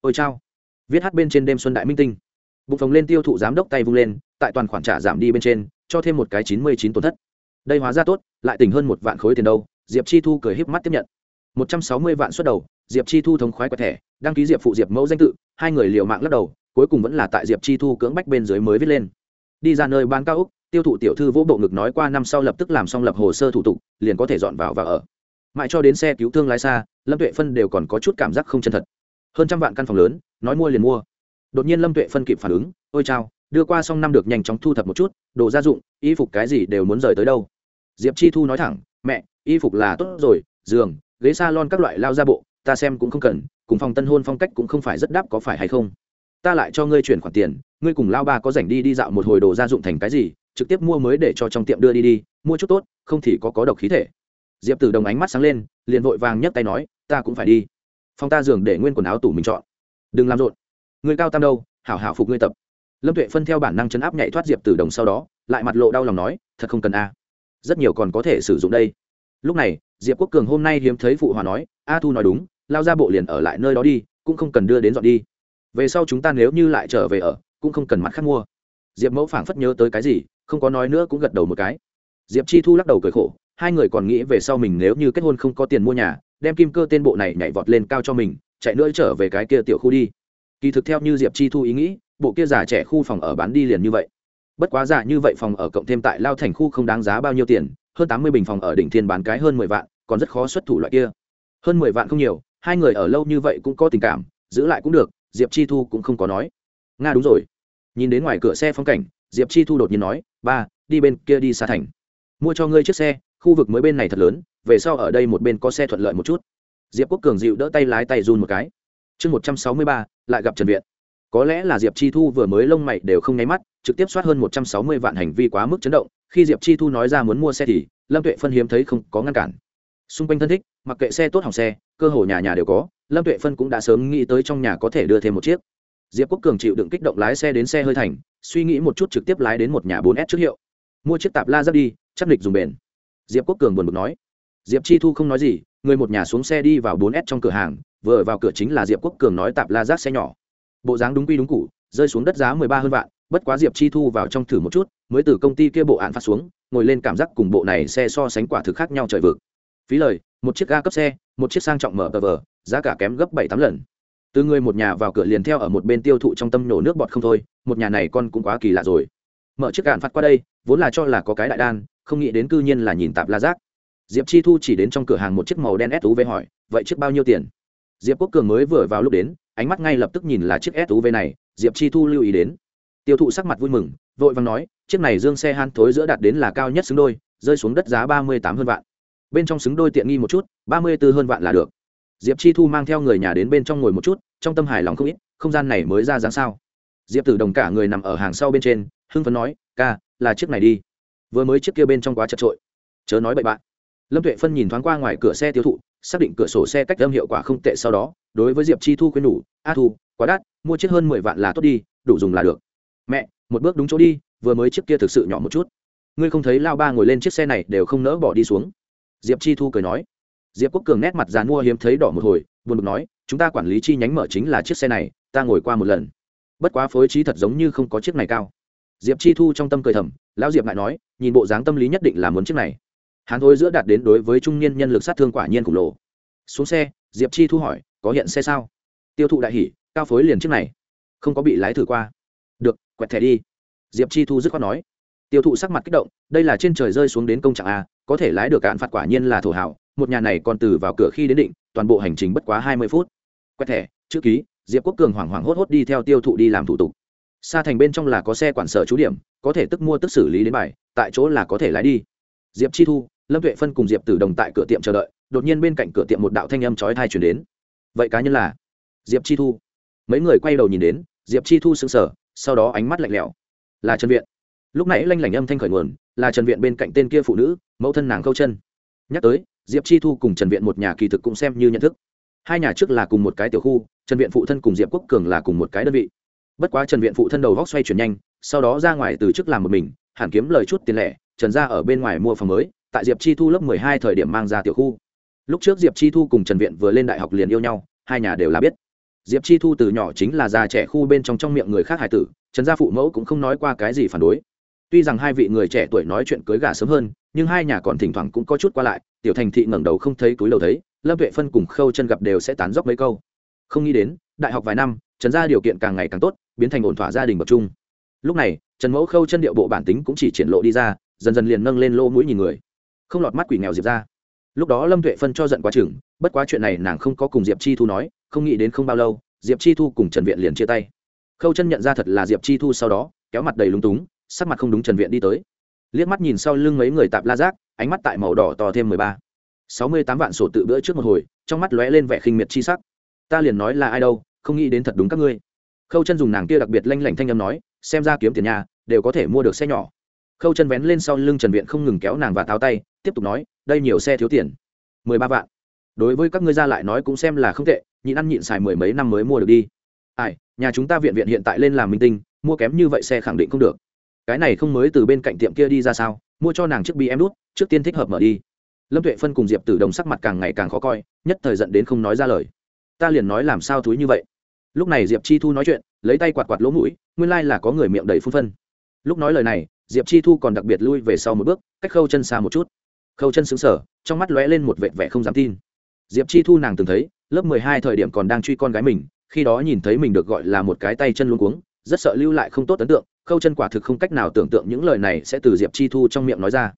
S1: Ôi chao. Viết hát bên trên đêm xuân đại minh tinh. Bụng phồng lên tiêu thụ giám đốc tay vung lên, tại toàn khoản trả giảm đi bên trên, cho thêm một cái chín mươi chín tổn thất. Đây hóa ra tốt, lại tỉnh hơn một vạn khối tiền đâu, diệp chi thu cười híp mắt tiếp nhận. một trăm sáu mươi vạn xuất đầu diệp chi thu thống khoái quẹt thẻ, đăng ký diệp phụ diệp mẫu danh tự, hai người liều mạng lắc đầu, cuối cùng vẫn là tại diệp chi thu cưỡng bách bên dưới mới viết lên. Đi ra nơi bán cao úc, tiêu thụ tiểu thư vỗ bộ ngực nói qua năm sau lập tức làm xong lập hồ sơ thủ tục, liền có thể dọn vào và ở. Mãi cho đến xe cứu thương lái xa, lâm tuệ phân đều còn có chút cảm giác không chân thật. Hơn trăm vạn căn phòng lớn, nói mua liền mua. Đột nhiên lâm tuệ phân kịp phản ứng, ôi chao, đưa qua xong năm được nhanh chóng thu thập một chút, đồ gia dụng, y phục cái gì đều muốn rời tới đâu. Diệp chi thu nói thẳng, mẹ, y phục là tốt rồi, giường, ghế s a lon các loại lao ra bộ ta xem cũng không cần, cùng phòng tân hôn phong cách cũng không phải rất đáp có phải hay không. Ta lại cho ngươi chuyển khoản tiền, ngươi cùng lao ba có rảnh đi đi dạo một hồi đồ gia dụng thành cái gì, trực tiếp mua mới để cho trong tiệm đưa đi đi, mua chút tốt, không thì có có độc khí thể. Diệp tử đồng ánh mắt sáng lên, liền vội vàng nhấc tay nói, ta cũng phải đi. Phòng ta giường để nguyên quần áo tủ mình chọn. Đừng làm rộn. Người cao tam đâu, hảo hảo phục ngươi tập. Lâm tuệ phân theo bản năng chấn áp nhảy thoát diệp tử đồng sau đó, lại mặt lộ đau lòng nói, thật không cần a. Rất nhiều còn có thể sử dụng đây lúc này, diệp quốc cường hôm nay hiếm thấy phụ hòa nói, a thu nói đúng, lao ra bộ liền ở lại nơi đó đi, cũng không cần đưa đến dọn đi. Về sau chúng ta nếu như lại trở về ở, cũng không cần mặt khác mua. Diệp mẫu phảng phất nhớ tới cái gì, không có nói nữa cũng gật đầu một cái. Diệp chi thu lắc đầu cười khổ, hai người còn nghĩ về sau mình nếu như kết hôn không có tiền mua nhà, đem kim cơ tên bộ này nhảy vọt lên cao cho mình, chạy nữa trở về cái kia tiểu khu đi. Kỳ thực theo như diệp chi thu ý nghĩ, bộ kia già trẻ khu phòng ở bán đi liền như vậy. Bất quá giả như vậy phòng ở cộng thêm tại lao thành khu không đáng giá bao nhiêu tiền hơn tám mươi bình phòng ở đỉnh thiên bán cái hơn mười vạn, còn rất khó xuất thủ loại kia. Hơn mười vạn không nhiều, hai người ở lâu như vậy cũng có tình cảm, giữ lại cũng được, diệp chi thu cũng không có nói. Nga đúng rồi. Nhìn đến ngoài cửa xe phong cảnh, diệp chi thu đột nhiên nói, ba, đi bên kia đi xa thành. Mua cho ngươi chiếc xe, khu vực mới bên này thật lớn, về sau ở đây một bên có xe thuận lợi một chút. Diệp quốc cường dịu đỡ tay lái tay run một cái. Chương một trăm sáu mươi ba, lại gặp trần viện. Có lẽ là diệp chi thu vừa mới lông mày đều không nháy mắt, trực tiếp soát hơn một trăm sáu mươi vạn hành vi quá mức chấn động khi diệp chi thu nói ra muốn mua xe thì lâm tuệ phân hiếm thấy không có ngăn cản xung quanh thân thích mặc kệ xe tốt hỏng xe cơ hồ nhà nhà đều có lâm tuệ phân cũng đã sớm nghĩ tới trong nhà có thể đưa thêm một chiếc diệp quốc cường chịu đựng kích động lái xe đến xe hơi thành suy nghĩ một chút trực tiếp lái đến một nhà bốn s trước hiệu mua chiếc tạp la dắt đi chắc lịch dùng bền diệp quốc cường buồn bực nói diệp chi thu không nói gì người một nhà xuống xe đi vào bốn s trong cửa hàng vừa vào cửa chính là diệp quốc cường nói tạp la rác xe nhỏ bộ dáng đúng quy đúng cụ rơi xuống đất giá mười ba hơn vạn bất quá diệp chi thu vào trong thử một chút, mới từ công ty kia bộ án phát xuống, ngồi lên cảm giác cùng bộ này xe so sánh quả thực khác nhau trời vực. Phí lời, một chiếc ga cấp xe, một chiếc sang trọng mở tờ vờ, giá cả kém gấp bảy tám lần. Từ người một nhà vào cửa liền theo ở một bên tiêu thụ trong tâm nổ nước bọt không thôi, một nhà này con cũng quá kỳ lạ rồi. Mở chiếc cạn phát qua đây, vốn là cho là có cái đại đan, không nghĩ đến cư nhiên là nhìn tạp la giác. Diệp chi thu chỉ đến trong cửa hàng một chiếc màu đen suv hỏi, vậy chiếc bao nhiêu tiền? Diệp quốc cường mới vừa vào lúc đến, ánh mắt ngay lập tức nhìn là chiếc suv này, diệp chi thu lưu ý đến tiêu thụ sắc mặt vui mừng, vội vàng nói, chiếc này dương xe han thối giữa đạt đến là cao nhất xứng đôi, rơi xuống đất giá ba mươi tám hơn vạn. Bên trong xứng đôi tiện nghi một chút, ba mươi b ố hơn vạn là được. Diệp chi thu mang theo người nhà đến bên trong ngồi một chút, trong tâm hài lòng không ít, không gian này mới ra dáng sao. Diệp tử đồng cả người nằm ở hàng sau bên trên, hưng phấn nói, ca, là chiếc này đi. Vừa mới chiếc kia bên trong quá chật trội. Chớ nói bậy bạn. Lâm tuệ phân nhìn thoáng qua ngoài cửa xe tiêu thụ, xác định cửa sổ xe cách âm hiệu quả không tệ sau đó, đối với diệp chi thu khuyên nhủ, a thu, quá đắt, mua chiếc hơn mười vạn là tốt đi, đủ dùng là được mẹ, một bước đúng chỗ đi, vừa mới chiếc kia thực sự nhỏ một chút. Ngươi không thấy lao ba ngồi lên chiếc xe này đều không nỡ bỏ đi xuống? Diệp chi thu cười nói. Diệp quốc cường nét mặt dàn mua hiếm thấy đỏ một hồi, buồn bực nói, chúng ta quản lý chi nhánh mở chính là chiếc xe này, ta ngồi qua một lần. Bất quá phối trí thật giống như không có chiếc này cao. Diệp chi thu trong tâm cười thầm, lão diệp lại nói, nhìn bộ dáng tâm lý nhất định là muốn chiếc này. Hắn thôi giữa đạt đến đối với trung niên nhân lực sát thương quả nhiên khổng lồ. Xuống xe, diệp chi thu hỏi, có hiện xe sao? Tiêu thụ đại hỷ cao phối liền chiếc này. Không có bị lái thử qua quẹt thẻ đi. Diệp chi thu dứt khoát nói. Tiêu thụ sắc mặt kích động, đây là trên trời rơi xuống đến công trạng a, có thể lái được cạn phạt quả nhiên là thổ hảo một nhà này còn từ vào cửa khi đến định, toàn bộ hành trình bất quá hai mươi phút. Quẹt thẻ, chữ ký, diệp quốc cường hoảng hoảng hốt hốt đi theo tiêu thụ đi làm thủ tục. Xa thành bên trong là có xe quản sở trú điểm, có thể tức mua tức xử lý đến bài, tại chỗ là có thể lái đi. Diệp chi thu, lâm tuệ phân cùng diệp tử đồng tại cửa tiệm chờ đợi, đột nhiên bên cạnh cửa tiệm một đạo thanh âm chói thai chuyển đến. Vậy cá nhân là? Diệp chi thu. Mấy người quay đầu nhìn đến, diệp chi thu sững sờ sau đó ánh mắt lạnh lẽo. Là trần viện. Lúc nãy lanh lảnh âm thanh khởi nguồn, là trần viện bên cạnh tên kia phụ nữ, mẫu thân nàng câu chân. Nhắc tới, diệp chi thu cùng trần viện một nhà kỳ thực cũng xem như nhận thức. Hai nhà trước là cùng một cái tiểu khu, trần viện phụ thân cùng diệp quốc cường là cùng một cái đơn vị. Bất quá trần viện phụ thân đầu góc xoay chuyển nhanh, sau đó ra ngoài từ chức làm một mình, hẳn kiếm lời chút tiền lẻ, trần ra ở bên ngoài mua phòng mới, tại diệp chi thu lớp mười hai thời điểm mang ra tiểu khu. Lúc trước diệp chi thu cùng trần viện vừa lên đại học liền yêu nhau, hai nhà đều là biết diệp chi thu từ nhỏ chính là già trẻ khu bên trong trong miệng người khác hải tử, trần gia phụ mẫu cũng không nói qua cái gì phản đối. Tuy rằng hai vị người trẻ tuổi nói chuyện cưới gà sớm hơn, nhưng hai nhà còn thỉnh thoảng cũng có chút qua lại, tiểu thành thị ngẩng đầu không thấy túi lầu thấy, lâm tuệ phân cùng khâu chân gặp đều sẽ tán dốc mấy câu. Không nghĩ đến, đại học vài năm, trần gia điều kiện càng ngày càng tốt, biến thành ổn thỏa gia đình bậc trung. Lúc này, trần mẫu khâu chân điệu bộ bản tính cũng chỉ triển lộ đi ra, dần dần liền nâng lên lô mũi nhìn người. Không lọt mắt quỷ nghèo diệp ra lúc đó lâm tuệ phân cho giận quá chừng, bất quá chuyện này nàng không có cùng diệp chi thu nói, không nghĩ đến không bao lâu, diệp chi thu cùng trần viện liền chia tay. Khâu chân nhận ra thật là diệp chi thu sau đó, kéo mặt đầy lúng túng, sắc mặt không đúng trần viện đi tới. Liếc mắt nhìn sau lưng mấy người tạp la giác, ánh mắt tại màu đỏ to thêm mười ba. Sáu mươi tám vạn sổ tự bữa trước một hồi, trong mắt lóe lên vẻ khinh miệt chi sắc. Ta liền nói là ai đâu, không nghĩ đến thật đúng các ngươi. Khâu chân dùng nàng kia đặc biệt lanh lảnh thanh âm nói, xem ra kiếm tiền nhà, đều có thể mua được xe nhỏ. Khâu chân vén lên sau lưng trần viện không ngừng kéo nàng và tháo tay, tiếp tục nói đây nhiều xe thiếu tiền. Mười ba vạn. Đối với các ngươi ra lại nói cũng xem là không tệ, nhịn ăn nhịn xài mười mấy năm mới mua được đi. Ai, nhà chúng ta viện viện hiện tại lên làm minh tinh, mua kém như vậy xe khẳng định không được. Cái này không mới từ bên cạnh tiệm kia đi ra sao? Mua cho nàng chiếc bi em đút trước tiên thích hợp mở đi. Lâm tuệ phân cùng diệp tử đồng sắc mặt càng ngày càng khó coi, nhất thời giận đến không nói ra lời. Ta liền nói làm sao thúi như vậy? Lúc này diệp chi thu nói chuyện, lấy tay quạt quạt lỗ mũi, nguyên lai là có người miệng đầy phun phân. Lúc nói lời này, diệp chi thu còn đặc biệt lui về sau một bước, cách khâu chân xa một chút khâu chân xứng sở, trong mắt lóe lên một vệt vẻ không dám tin. Diệp chi thu nàng từng thấy, lớp mười hai thời điểm còn đang truy con gái mình, khi đó nhìn thấy mình được gọi là một cái tay chân luôn cuống, rất sợ lưu lại không tốt ấn tượng, khâu chân quả thực không cách nào tưởng tượng những lời này sẽ từ diệp chi thu trong miệng nói ra.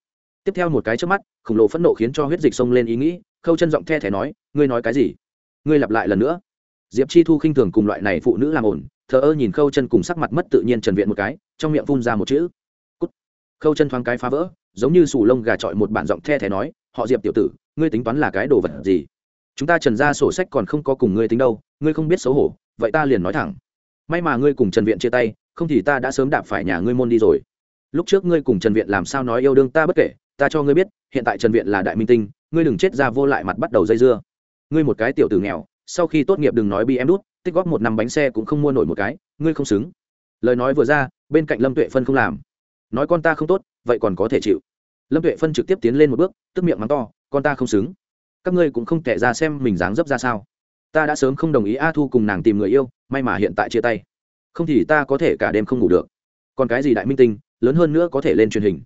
S1: Tiếp theo một cái trước mắt, khổng lồ phẫn nộ khiến cho huyết dịch sông lên ý nghĩ, khâu chân giọng the thẻ nói, ngươi nói cái gì? Ngươi lặp lại lần nữa. Diệp chi thu khinh thường cùng loại này phụ nữ làm ổn thờ ơ nhìn khâu chân cùng sắc mặt mất tự nhiên trần viện một cái, trong miệng phun ra một chữ. Cút. khâu chân thoáng cái phá vỡ giống như sù lông gà trọi một bản giọng the thé nói, họ diệp tiểu tử, ngươi tính toán là cái đồ vật gì? Chúng ta trần ra sổ sách còn không có cùng ngươi tính đâu, ngươi không biết xấu hổ, vậy ta liền nói thẳng. May mà ngươi cùng trần viện chia tay, không thì ta đã sớm đạp phải nhà ngươi môn đi rồi. Lúc trước ngươi cùng trần viện làm sao nói yêu đương ta bất kể, ta cho ngươi biết, hiện tại trần viện là đại minh tinh, ngươi đừng chết ra vô lại mặt bắt đầu dây dưa. Ngươi một cái tiểu tử nghèo, sau khi tốt nghiệp đừng nói bị em đút, tích góp một năm bánh xe cũng không mua nổi một cái, ngươi không xứng. Lời nói vừa ra, bên cạnh lâm tuệ phân không làm nói con ta không tốt, vậy còn có thể chịu. Lâm tuệ phân trực tiếp tiến lên một bước, tức miệng mắng to, con ta không xứng. Các ngươi cũng không thể ra xem mình dáng dấp ra sao. Ta đã sớm không đồng ý a thu cùng nàng tìm người yêu, may mà hiện tại chia tay. Không thì ta có thể cả đêm không ngủ được. Còn cái gì đại minh tinh, lớn hơn nữa có thể lên truyền hình.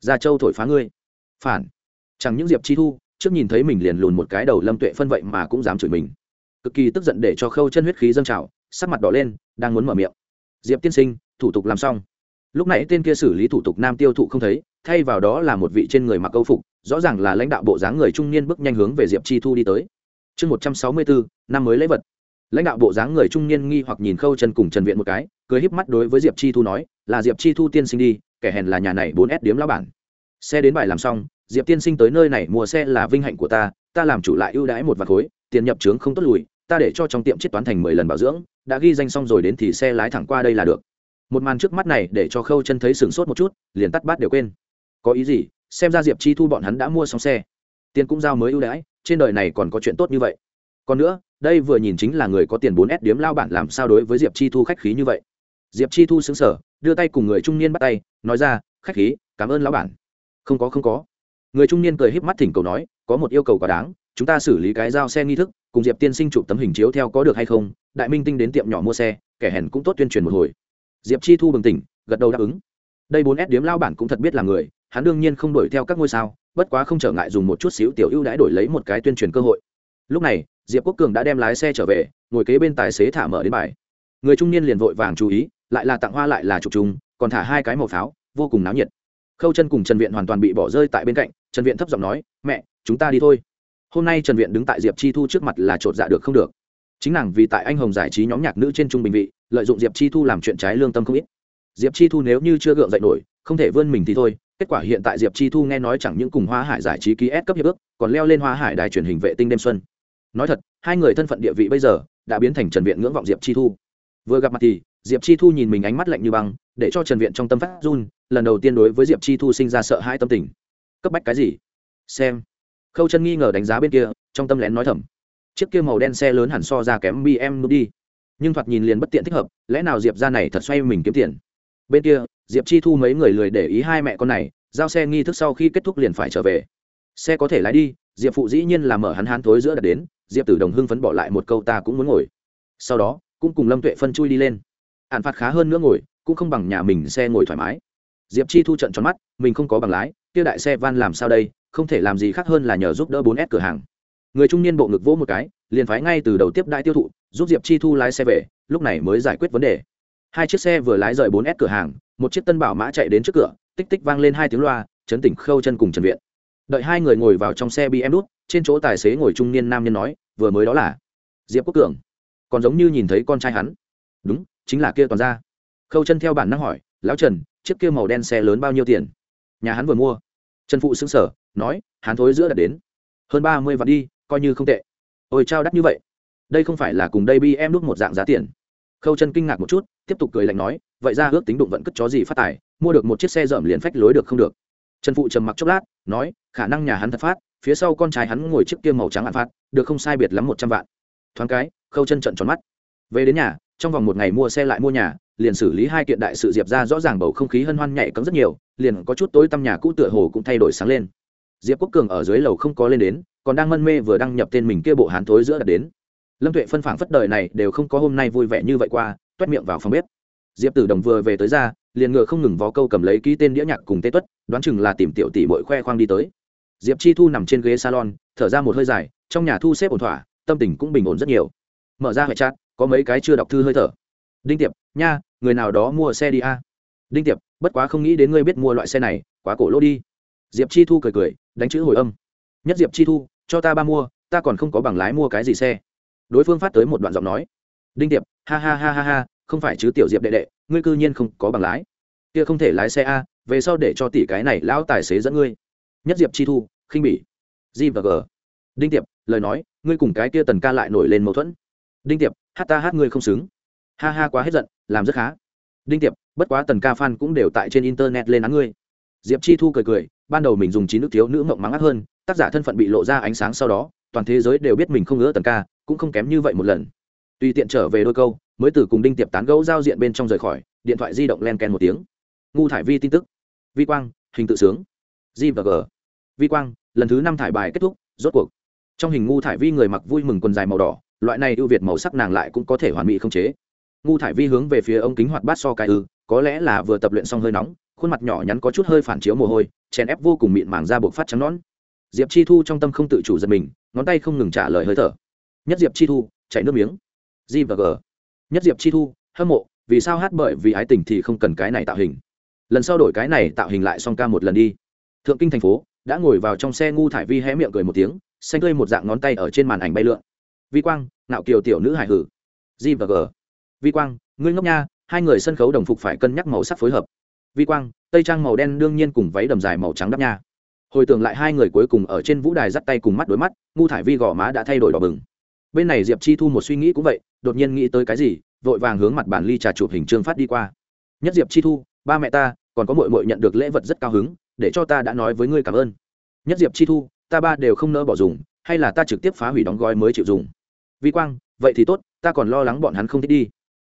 S1: Gia châu thổi phá ngươi. Phản. Chẳng những diệp chi thu, trước nhìn thấy mình liền lùn một cái đầu lâm tuệ phân vậy mà cũng dám chửi mình. Cực kỳ tức giận để cho khâu chân huyết khí dâng trào, sắc mặt đỏ lên, đang muốn mở miệng. Diệp tiên sinh, thủ tục làm xong lúc nãy tên kia xử lý thủ tục nam tiêu thụ không thấy, thay vào đó là một vị trên người mặc câu phục, rõ ràng là lãnh đạo bộ dáng người trung niên bước nhanh hướng về diệp chi thu đi tới. Chương một trăm sáu mươi bốn, năm mới lễ vật. Lãnh đạo bộ dáng người trung niên nghi hoặc nhìn khâu chân cùng trần viện một cái, cười híp mắt đối với diệp chi thu nói, là diệp chi thu tiên sinh đi, kẻ hèn là nhà này bốn s điếm lao bản. Xe đến bài làm xong, diệp tiên sinh tới nơi này mua xe là vinh hạnh của ta ta làm chủ lại ưu đãi một vạt khối, tiền nhập trướng không tốt lùi, ta để cho trong tiệm chiết toán thành mười lần bảo dưỡng, đã ghi danh xong rồi đến thì xe lái thẳng qua đây là được một màn trước mắt này để cho khâu chân thấy sửng sốt một chút, liền tắt bát đều quên. Có ý gì? Xem ra diệp chi thu bọn hắn đã mua xong xe. Tiền cũng giao mới ưu đãi, trên đời này còn có chuyện tốt như vậy. Còn nữa, đây vừa nhìn chính là người có tiền bốn s điếm lao bản làm sao đối với diệp chi thu khách khí như vậy. Diệp chi thu xứng sở đưa tay cùng người trung niên bắt tay, nói ra, khách khí, cảm ơn lão bản. Không có không có. Người trung niên cười híp mắt thỉnh cầu nói, có một yêu cầu quá đáng, chúng ta xử lý cái giao xe nghi thức, cùng diệp tiên sinh chụp tấm hình chiếu theo có được hay không? Đại minh tinh đến tiệm nhỏ mua xe, kẻ hèn cũng tốt tuyên truyền một hồi diệp chi thu bừng tỉnh, gật đầu đáp ứng. Đây bốn s điếm lao bản cũng thật biết là người, hắn đương nhiên không đuổi theo các ngôi sao, bất quá không trở ngại dùng một chút xíu tiểu ưu đãi đổi lấy một cái tuyên truyền cơ hội. Lúc này, diệp quốc cường đã đem lái xe trở về, ngồi kế bên tài xế thả mở đến bài. Người trung niên liền vội vàng chú ý, lại là tặng hoa lại là chụp chung, còn thả hai cái màu pháo, vô cùng náo nhiệt. Khâu chân cùng trần viện hoàn toàn bị bỏ rơi tại bên cạnh, trần viện thấp giọng nói, mẹ, chúng ta đi thôi. Hôm nay trần viện đứng tại diệp chi thu trước mặt là chột dạ được không được. Chính nàng vì tại anh hồng giải trí nhóm nhạc nữ trên trung bình vị lợi dụng diệp chi thu làm chuyện trái lương tâm không ít diệp chi thu nếu như chưa gượng dậy nổi không thể vươn mình thì thôi kết quả hiện tại diệp chi thu nghe nói chẳng những cùng hoa hải giải trí ký S cấp hiệp ước còn leo lên hoa hải đài truyền hình vệ tinh đêm xuân nói thật hai người thân phận địa vị bây giờ đã biến thành trần viện ngưỡng vọng diệp chi thu vừa gặp mặt thì diệp chi thu nhìn mình ánh mắt lạnh như băng để cho trần viện trong tâm phát run lần đầu tiên đối với diệp chi thu sinh ra sợ hãi tâm tình cấp bách cái gì xem khâu chân nghi ngờ đánh giá bên kia trong tâm lén nói thầm chiếc kia màu đen xe lớn hẳn so ra kém bm đi nhưng thoạt nhìn liền bất tiện thích hợp, lẽ nào diệp ra này thật xoay mình kiếm tiền? Bên kia, diệp chi thu mấy người lười để ý hai mẹ con này, giao xe nghi thức sau khi kết thúc liền phải trở về. Xe có thể lái đi, diệp phụ dĩ nhiên là mở hắn hán thối giữa đặt đến, diệp tử đồng hưng phấn bỏ lại một câu ta cũng muốn ngồi. Sau đó, cũng cùng lâm tuệ phân chui đi lên. Hạn phạt khá hơn nữa ngồi, cũng không bằng nhà mình xe ngồi thoải mái. Diệp chi thu trận tròn mắt, mình không có bằng lái, kia đại xe van làm sao đây, không thể làm gì khác hơn là nhờ giúp đỡ bốn s cửa hàng. Người trung niên bộ ngực vỗ một cái, liền phái ngay từ đầu tiếp đại tiêu thụ giúp diệp chi thu lái xe về, lúc này mới giải quyết vấn đề. Hai chiếc xe vừa lái rời bốn s cửa hàng, một chiếc tân bảo mã chạy đến trước cửa, tích tích vang lên hai tiếng loa, chấn tỉnh khâu chân cùng trần viện. Đợi hai người ngồi vào trong xe bm đút, trên chỗ tài xế ngồi trung niên nam nhân nói, vừa mới đó là diệp quốc cường, còn giống như nhìn thấy con trai hắn. Đúng, chính là kia toàn ra khâu chân theo bản năng hỏi, lão trần, chiếc kia màu đen xe lớn bao nhiêu tiền? Nhà hắn vừa mua. Trần phụ xứng sở nói, hắn thối giữa đã đến. Hơn ba mươi vạn đi, coi như không tệ. Ôi, trao đắt như vậy đây không phải là cùng đây bi em đúc một dạng giá tiền. Khâu chân kinh ngạc một chút, tiếp tục cười lạnh nói, vậy ra ước tính đụng vận cất chó gì phát tài, mua được một chiếc xe dởm liền phách lối được không được. Trần phụ trầm mặc chốc lát, nói, khả năng nhà hắn thật phát, phía sau con trai hắn ngồi chiếc kia màu trắng ăn phát được không sai biệt lắm một trăm vạn. Thoáng cái, khâu chân trận tròn mắt. Về đến nhà, trong vòng một ngày mua xe lại mua nhà, liền xử lý hai kiện đại sự diệp ra rõ ràng bầu không khí hân hoan nhạy cấm rất nhiều, liền có chút tối tăm nhà cũ tựa hồ cũng thay đổi sáng lên. Diệp quốc cường ở dưới lầu không có lên đến, còn đang mân mê vừa đăng nhập tên mình kia bộ hán thối giữa đặt đến lâm tuệ phân phảng phất đời này đều không có hôm nay vui vẻ như vậy qua, toét miệng vào phòng bếp. Diệp tử đồng vừa về tới ra, liền ngựa không ngừng vó câu cầm lấy ký tên đĩa nhạc cùng tê tuất, đoán chừng là tìm tiểu tỷ bội khoe khoang đi tới. Diệp chi thu nằm trên ghế salon, thở ra một hơi dài, trong nhà thu xếp ổn thỏa, tâm tình cũng bình ổn rất nhiều. Mở ra hệ chat, có mấy cái chưa đọc thư hơi thở. Đinh tiệp, nha, người nào đó mua xe đi a? Đinh tiệp, bất quá không nghĩ đến ngươi biết mua loại xe này, quá cổ lỗ đi. Diệp chi thu cười cười, đánh chữ hồi âm. Nhất diệp chi thu, cho ta ba mua, ta còn không có bằng lái mua cái gì xe đối phương phát tới một đoạn giọng nói. Đinh tiệp, ha ha ha ha ha, không phải chứ tiểu diệp đệ đệ, ngươi cư nhiên không có bằng lái. Kia không thể lái xe a, về sau để cho tỷ cái này lão tài xế dẫn ngươi. Nhất diệp chi thu, khinh bỉ. G và g. Đinh tiệp, lời nói, ngươi cùng cái kia tần ca lại nổi lên mâu thuẫn. Đinh tiệp, hát ta hát ngươi không xứng. Ha ha quá hết giận, làm rất khá. Đinh tiệp, bất quá tần ca f a n cũng đều tại trên internet lên án ngươi. Diệp chi thu cười cười, ban đầu mình dùng chín nước thiếu nữ mộng mắng ác hơn, tác giả thân phận bị lộ ra ánh sáng sau đó toàn thế giới đều biết mình không ngỡ tần ca, cũng không kém như vậy một lần. Tùy tiện trở về đôi câu, mới từ cùng đinh tiệp tán gẫu giao diện bên trong rời khỏi, điện thoại di động len ken một tiếng. Ngu thải vi tin tức. Vi quang, hình tự sướng. G và g. Vi quang, lần thứ năm thải bài kết thúc, rốt cuộc. Trong hình ngu thải vi người mặc vui mừng quần dài màu đỏ, loại này ưu việt màu sắc nàng lại cũng có thể hoàn mỹ không chế. Ngu thải vi hướng về phía ông kính hoạt bát so cái ư, có lẽ là vừa tập luyện xong hơi nóng, khuôn mặt nhỏ nhắn có chút hơi phản chiếu mồ hôi, chèn ép vô cùng mịn màng ra buộc phát trắng nón diệp chi thu trong tâm không tự chủ giật mình, ngón tay không ngừng trả lời hơi thở. Nhất diệp chi thu chạy nước miếng. G và g. Nhất diệp chi thu, hâm mộ, vì sao hát bởi vì ái tình thì không cần cái này tạo hình? Lần sau đổi cái này tạo hình lại xong ca một lần đi. Thượng kinh thành phố, đã ngồi vào trong xe ngu thải vi hé miệng cười một tiếng, xanh tươi một dạng ngón tay ở trên màn ảnh bay lượn. Vi quang nạo kiều tiểu nữ hải hử. G và g. Vi quang, ngươi ngốc nha, hai người sân khấu đồng phục phải cân nhắc màu sắc phối hợp. Vi quang, tây trang màu đen đương nhiên cùng váy đầm dài màu trắng đắp nha hồi tưởng lại hai người cuối cùng ở trên vũ đài dắt tay cùng mắt đối mắt, ngu thải vi gò má đã thay đổi đỏ bừng. Bên này diệp chi thu một suy nghĩ cũng vậy, đột nhiên nghĩ tới cái gì, vội vàng hướng mặt bản ly trà chụp hình trương phát đi qua. Nhất diệp chi thu, ba mẹ ta, còn có mội mội nhận được lễ vật rất cao hứng, để cho ta đã nói với ngươi cảm ơn. Nhất diệp chi thu, ta ba đều không nỡ bỏ dùng, hay là ta trực tiếp phá hủy đóng gói mới chịu dùng? Vi quang, vậy thì tốt, ta còn lo lắng bọn hắn không thích đi.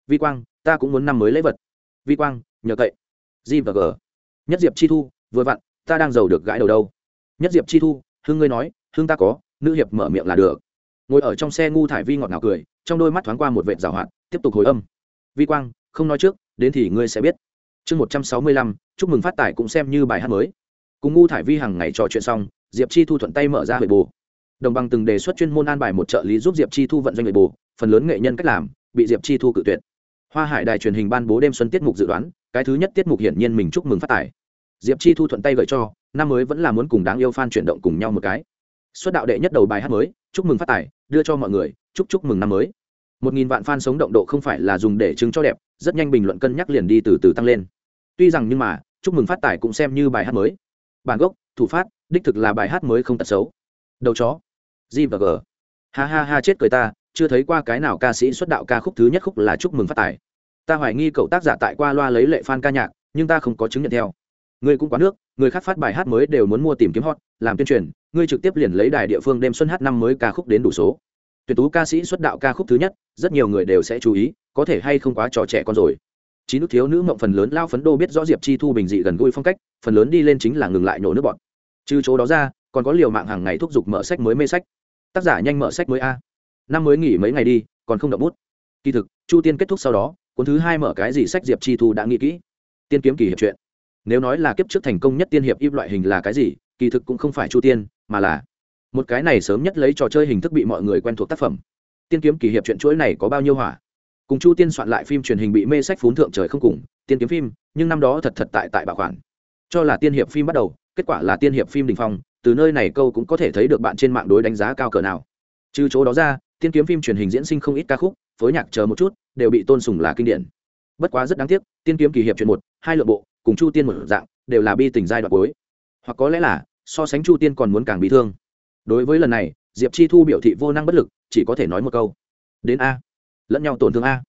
S1: Vi quang, ta cũng muốn năm mới lễ vật. Vi quang, nhờ cậy. G và g. Nhất diệp chi thu, vừa vặn ta đang giàu được gãi đầu đâu. Nhất diệp chi thu hương ngươi nói hương ta có, nữ hiệp mở miệng là được. Ngồi ở trong xe ngu thải vi ngọt ngào cười, trong đôi mắt thoáng qua một vệt rào hoạt, tiếp tục hồi âm. Vi quang, không nói trước, đến thì ngươi sẽ biết. Chương một trăm sáu mươi lăm, chúc mừng phát tài cũng xem như bài hát mới. Cùng ngu thải vi hàng ngày trò chuyện xong, diệp chi thu thuận tay mở ra huệ bồ. Đồng bằng từng đề xuất chuyên môn an bài một trợ lý giúp diệp chi thu vận doanh huệ bồ, phần lớn nghệ nhân cách làm, bị diệp chi thu cự tuyệt. Hoa hải đài truyền hình ban bố đêm xuân tiết mục dự đoán, cái thứ nhất tiết mục hiển nhiên mình chúc mừng phát tài diệp chi thu thuận tay gợi cho, năm mới vẫn là muốn cùng đáng yêu f a n chuyển động cùng nhau một cái. Xuất đạo đệ nhất đầu bài hát mới, chúc mừng phát tài, đưa cho mọi người, chúc chúc mừng năm mới. Một nghìn vạn f a n sống động độ không phải là dùng để chứng cho đẹp, rất nhanh bình luận cân nhắc liền đi từ từ tăng lên. Tuy rằng nhưng mà, chúc mừng phát tài cũng xem như bài hát mới. Bản gốc, thủ phát, đích thực là bài hát mới không tật xấu. Đầu chó. G và g. Ha ha ha chết cười ta, chưa thấy qua cái nào ca sĩ xuất đạo ca khúc thứ nhất khúc là chúc mừng phát tài. Ta hoài nghi cậu tác giả tại qua loa lấy lệ fan ca nhạc, nhưng ta không có chứng nhận theo ngươi cũng quá nước, người khác phát bài hát mới đều muốn mua tìm kiếm hot, làm tuyên truyền, ngươi trực tiếp liền lấy đài địa phương đêm xuân hát năm mới ca khúc đến đủ số. Tuyển tú ca sĩ xuất đạo ca khúc thứ nhất, rất nhiều người đều sẽ chú ý, có thể hay không quá trò trẻ con rồi. Chín nước thiếu nữ mộng phần lớn lao phấn đô biết rõ diệp chi thu bình dị gần gũi phong cách, phần lớn đi lên chính là ngừng lại nổ nước bọn. Trừ chỗ đó ra, còn có liều mạng hàng ngày thúc giục mở sách mới mê sách. Tác giả nhanh mở sách mới a. Năm mới nghỉ mấy ngày đi, còn không đậm bút. Kỳ thực, chu tiên kết thúc sau đó, cuốn thứ hai mở cái gì sách diệp chi thu đã nghĩ kỹ. Tiên kiếm kỳ hiệp chuyện nếu nói là kiếp trước thành công nhất tiên hiệp y loại hình là cái gì, kỳ thực cũng không phải chu tiên, mà là một cái này sớm nhất lấy trò chơi hình thức bị mọi người quen thuộc tác phẩm. Tiên kiếm kỳ hiệp chuyện chuỗi này có bao nhiêu hỏa cùng chu tiên soạn lại phim truyền hình bị mê sách phún thượng trời không cùng, tiên kiếm phim, nhưng năm đó thật thật tại tại bảo khoản cho là tiên hiệp phim bắt đầu, kết quả là tiên hiệp phim đình phong, từ nơi này câu cũng có thể thấy được bạn trên mạng đối đánh giá cao cỡ nào. Trừ chỗ đó ra, tiên kiếm phim truyền hình diễn sinh không ít ca khúc, phối nhạc chờ một chút, đều bị tôn sùng là kinh điển. Bất quá rất đáng tiếc, tiên kiếm kỳ hiệp chuyện một, hai lượng bộ cùng chu tiên một dạng, đều là bi tình giai đoạn cuối. Hoặc có lẽ là, so sánh chu tiên còn muốn càng bị thương. Đối với lần này, diệp chi thu biểu thị vô năng bất lực, chỉ có thể nói một câu. Đến a. Lẫn nhau tổn thương a.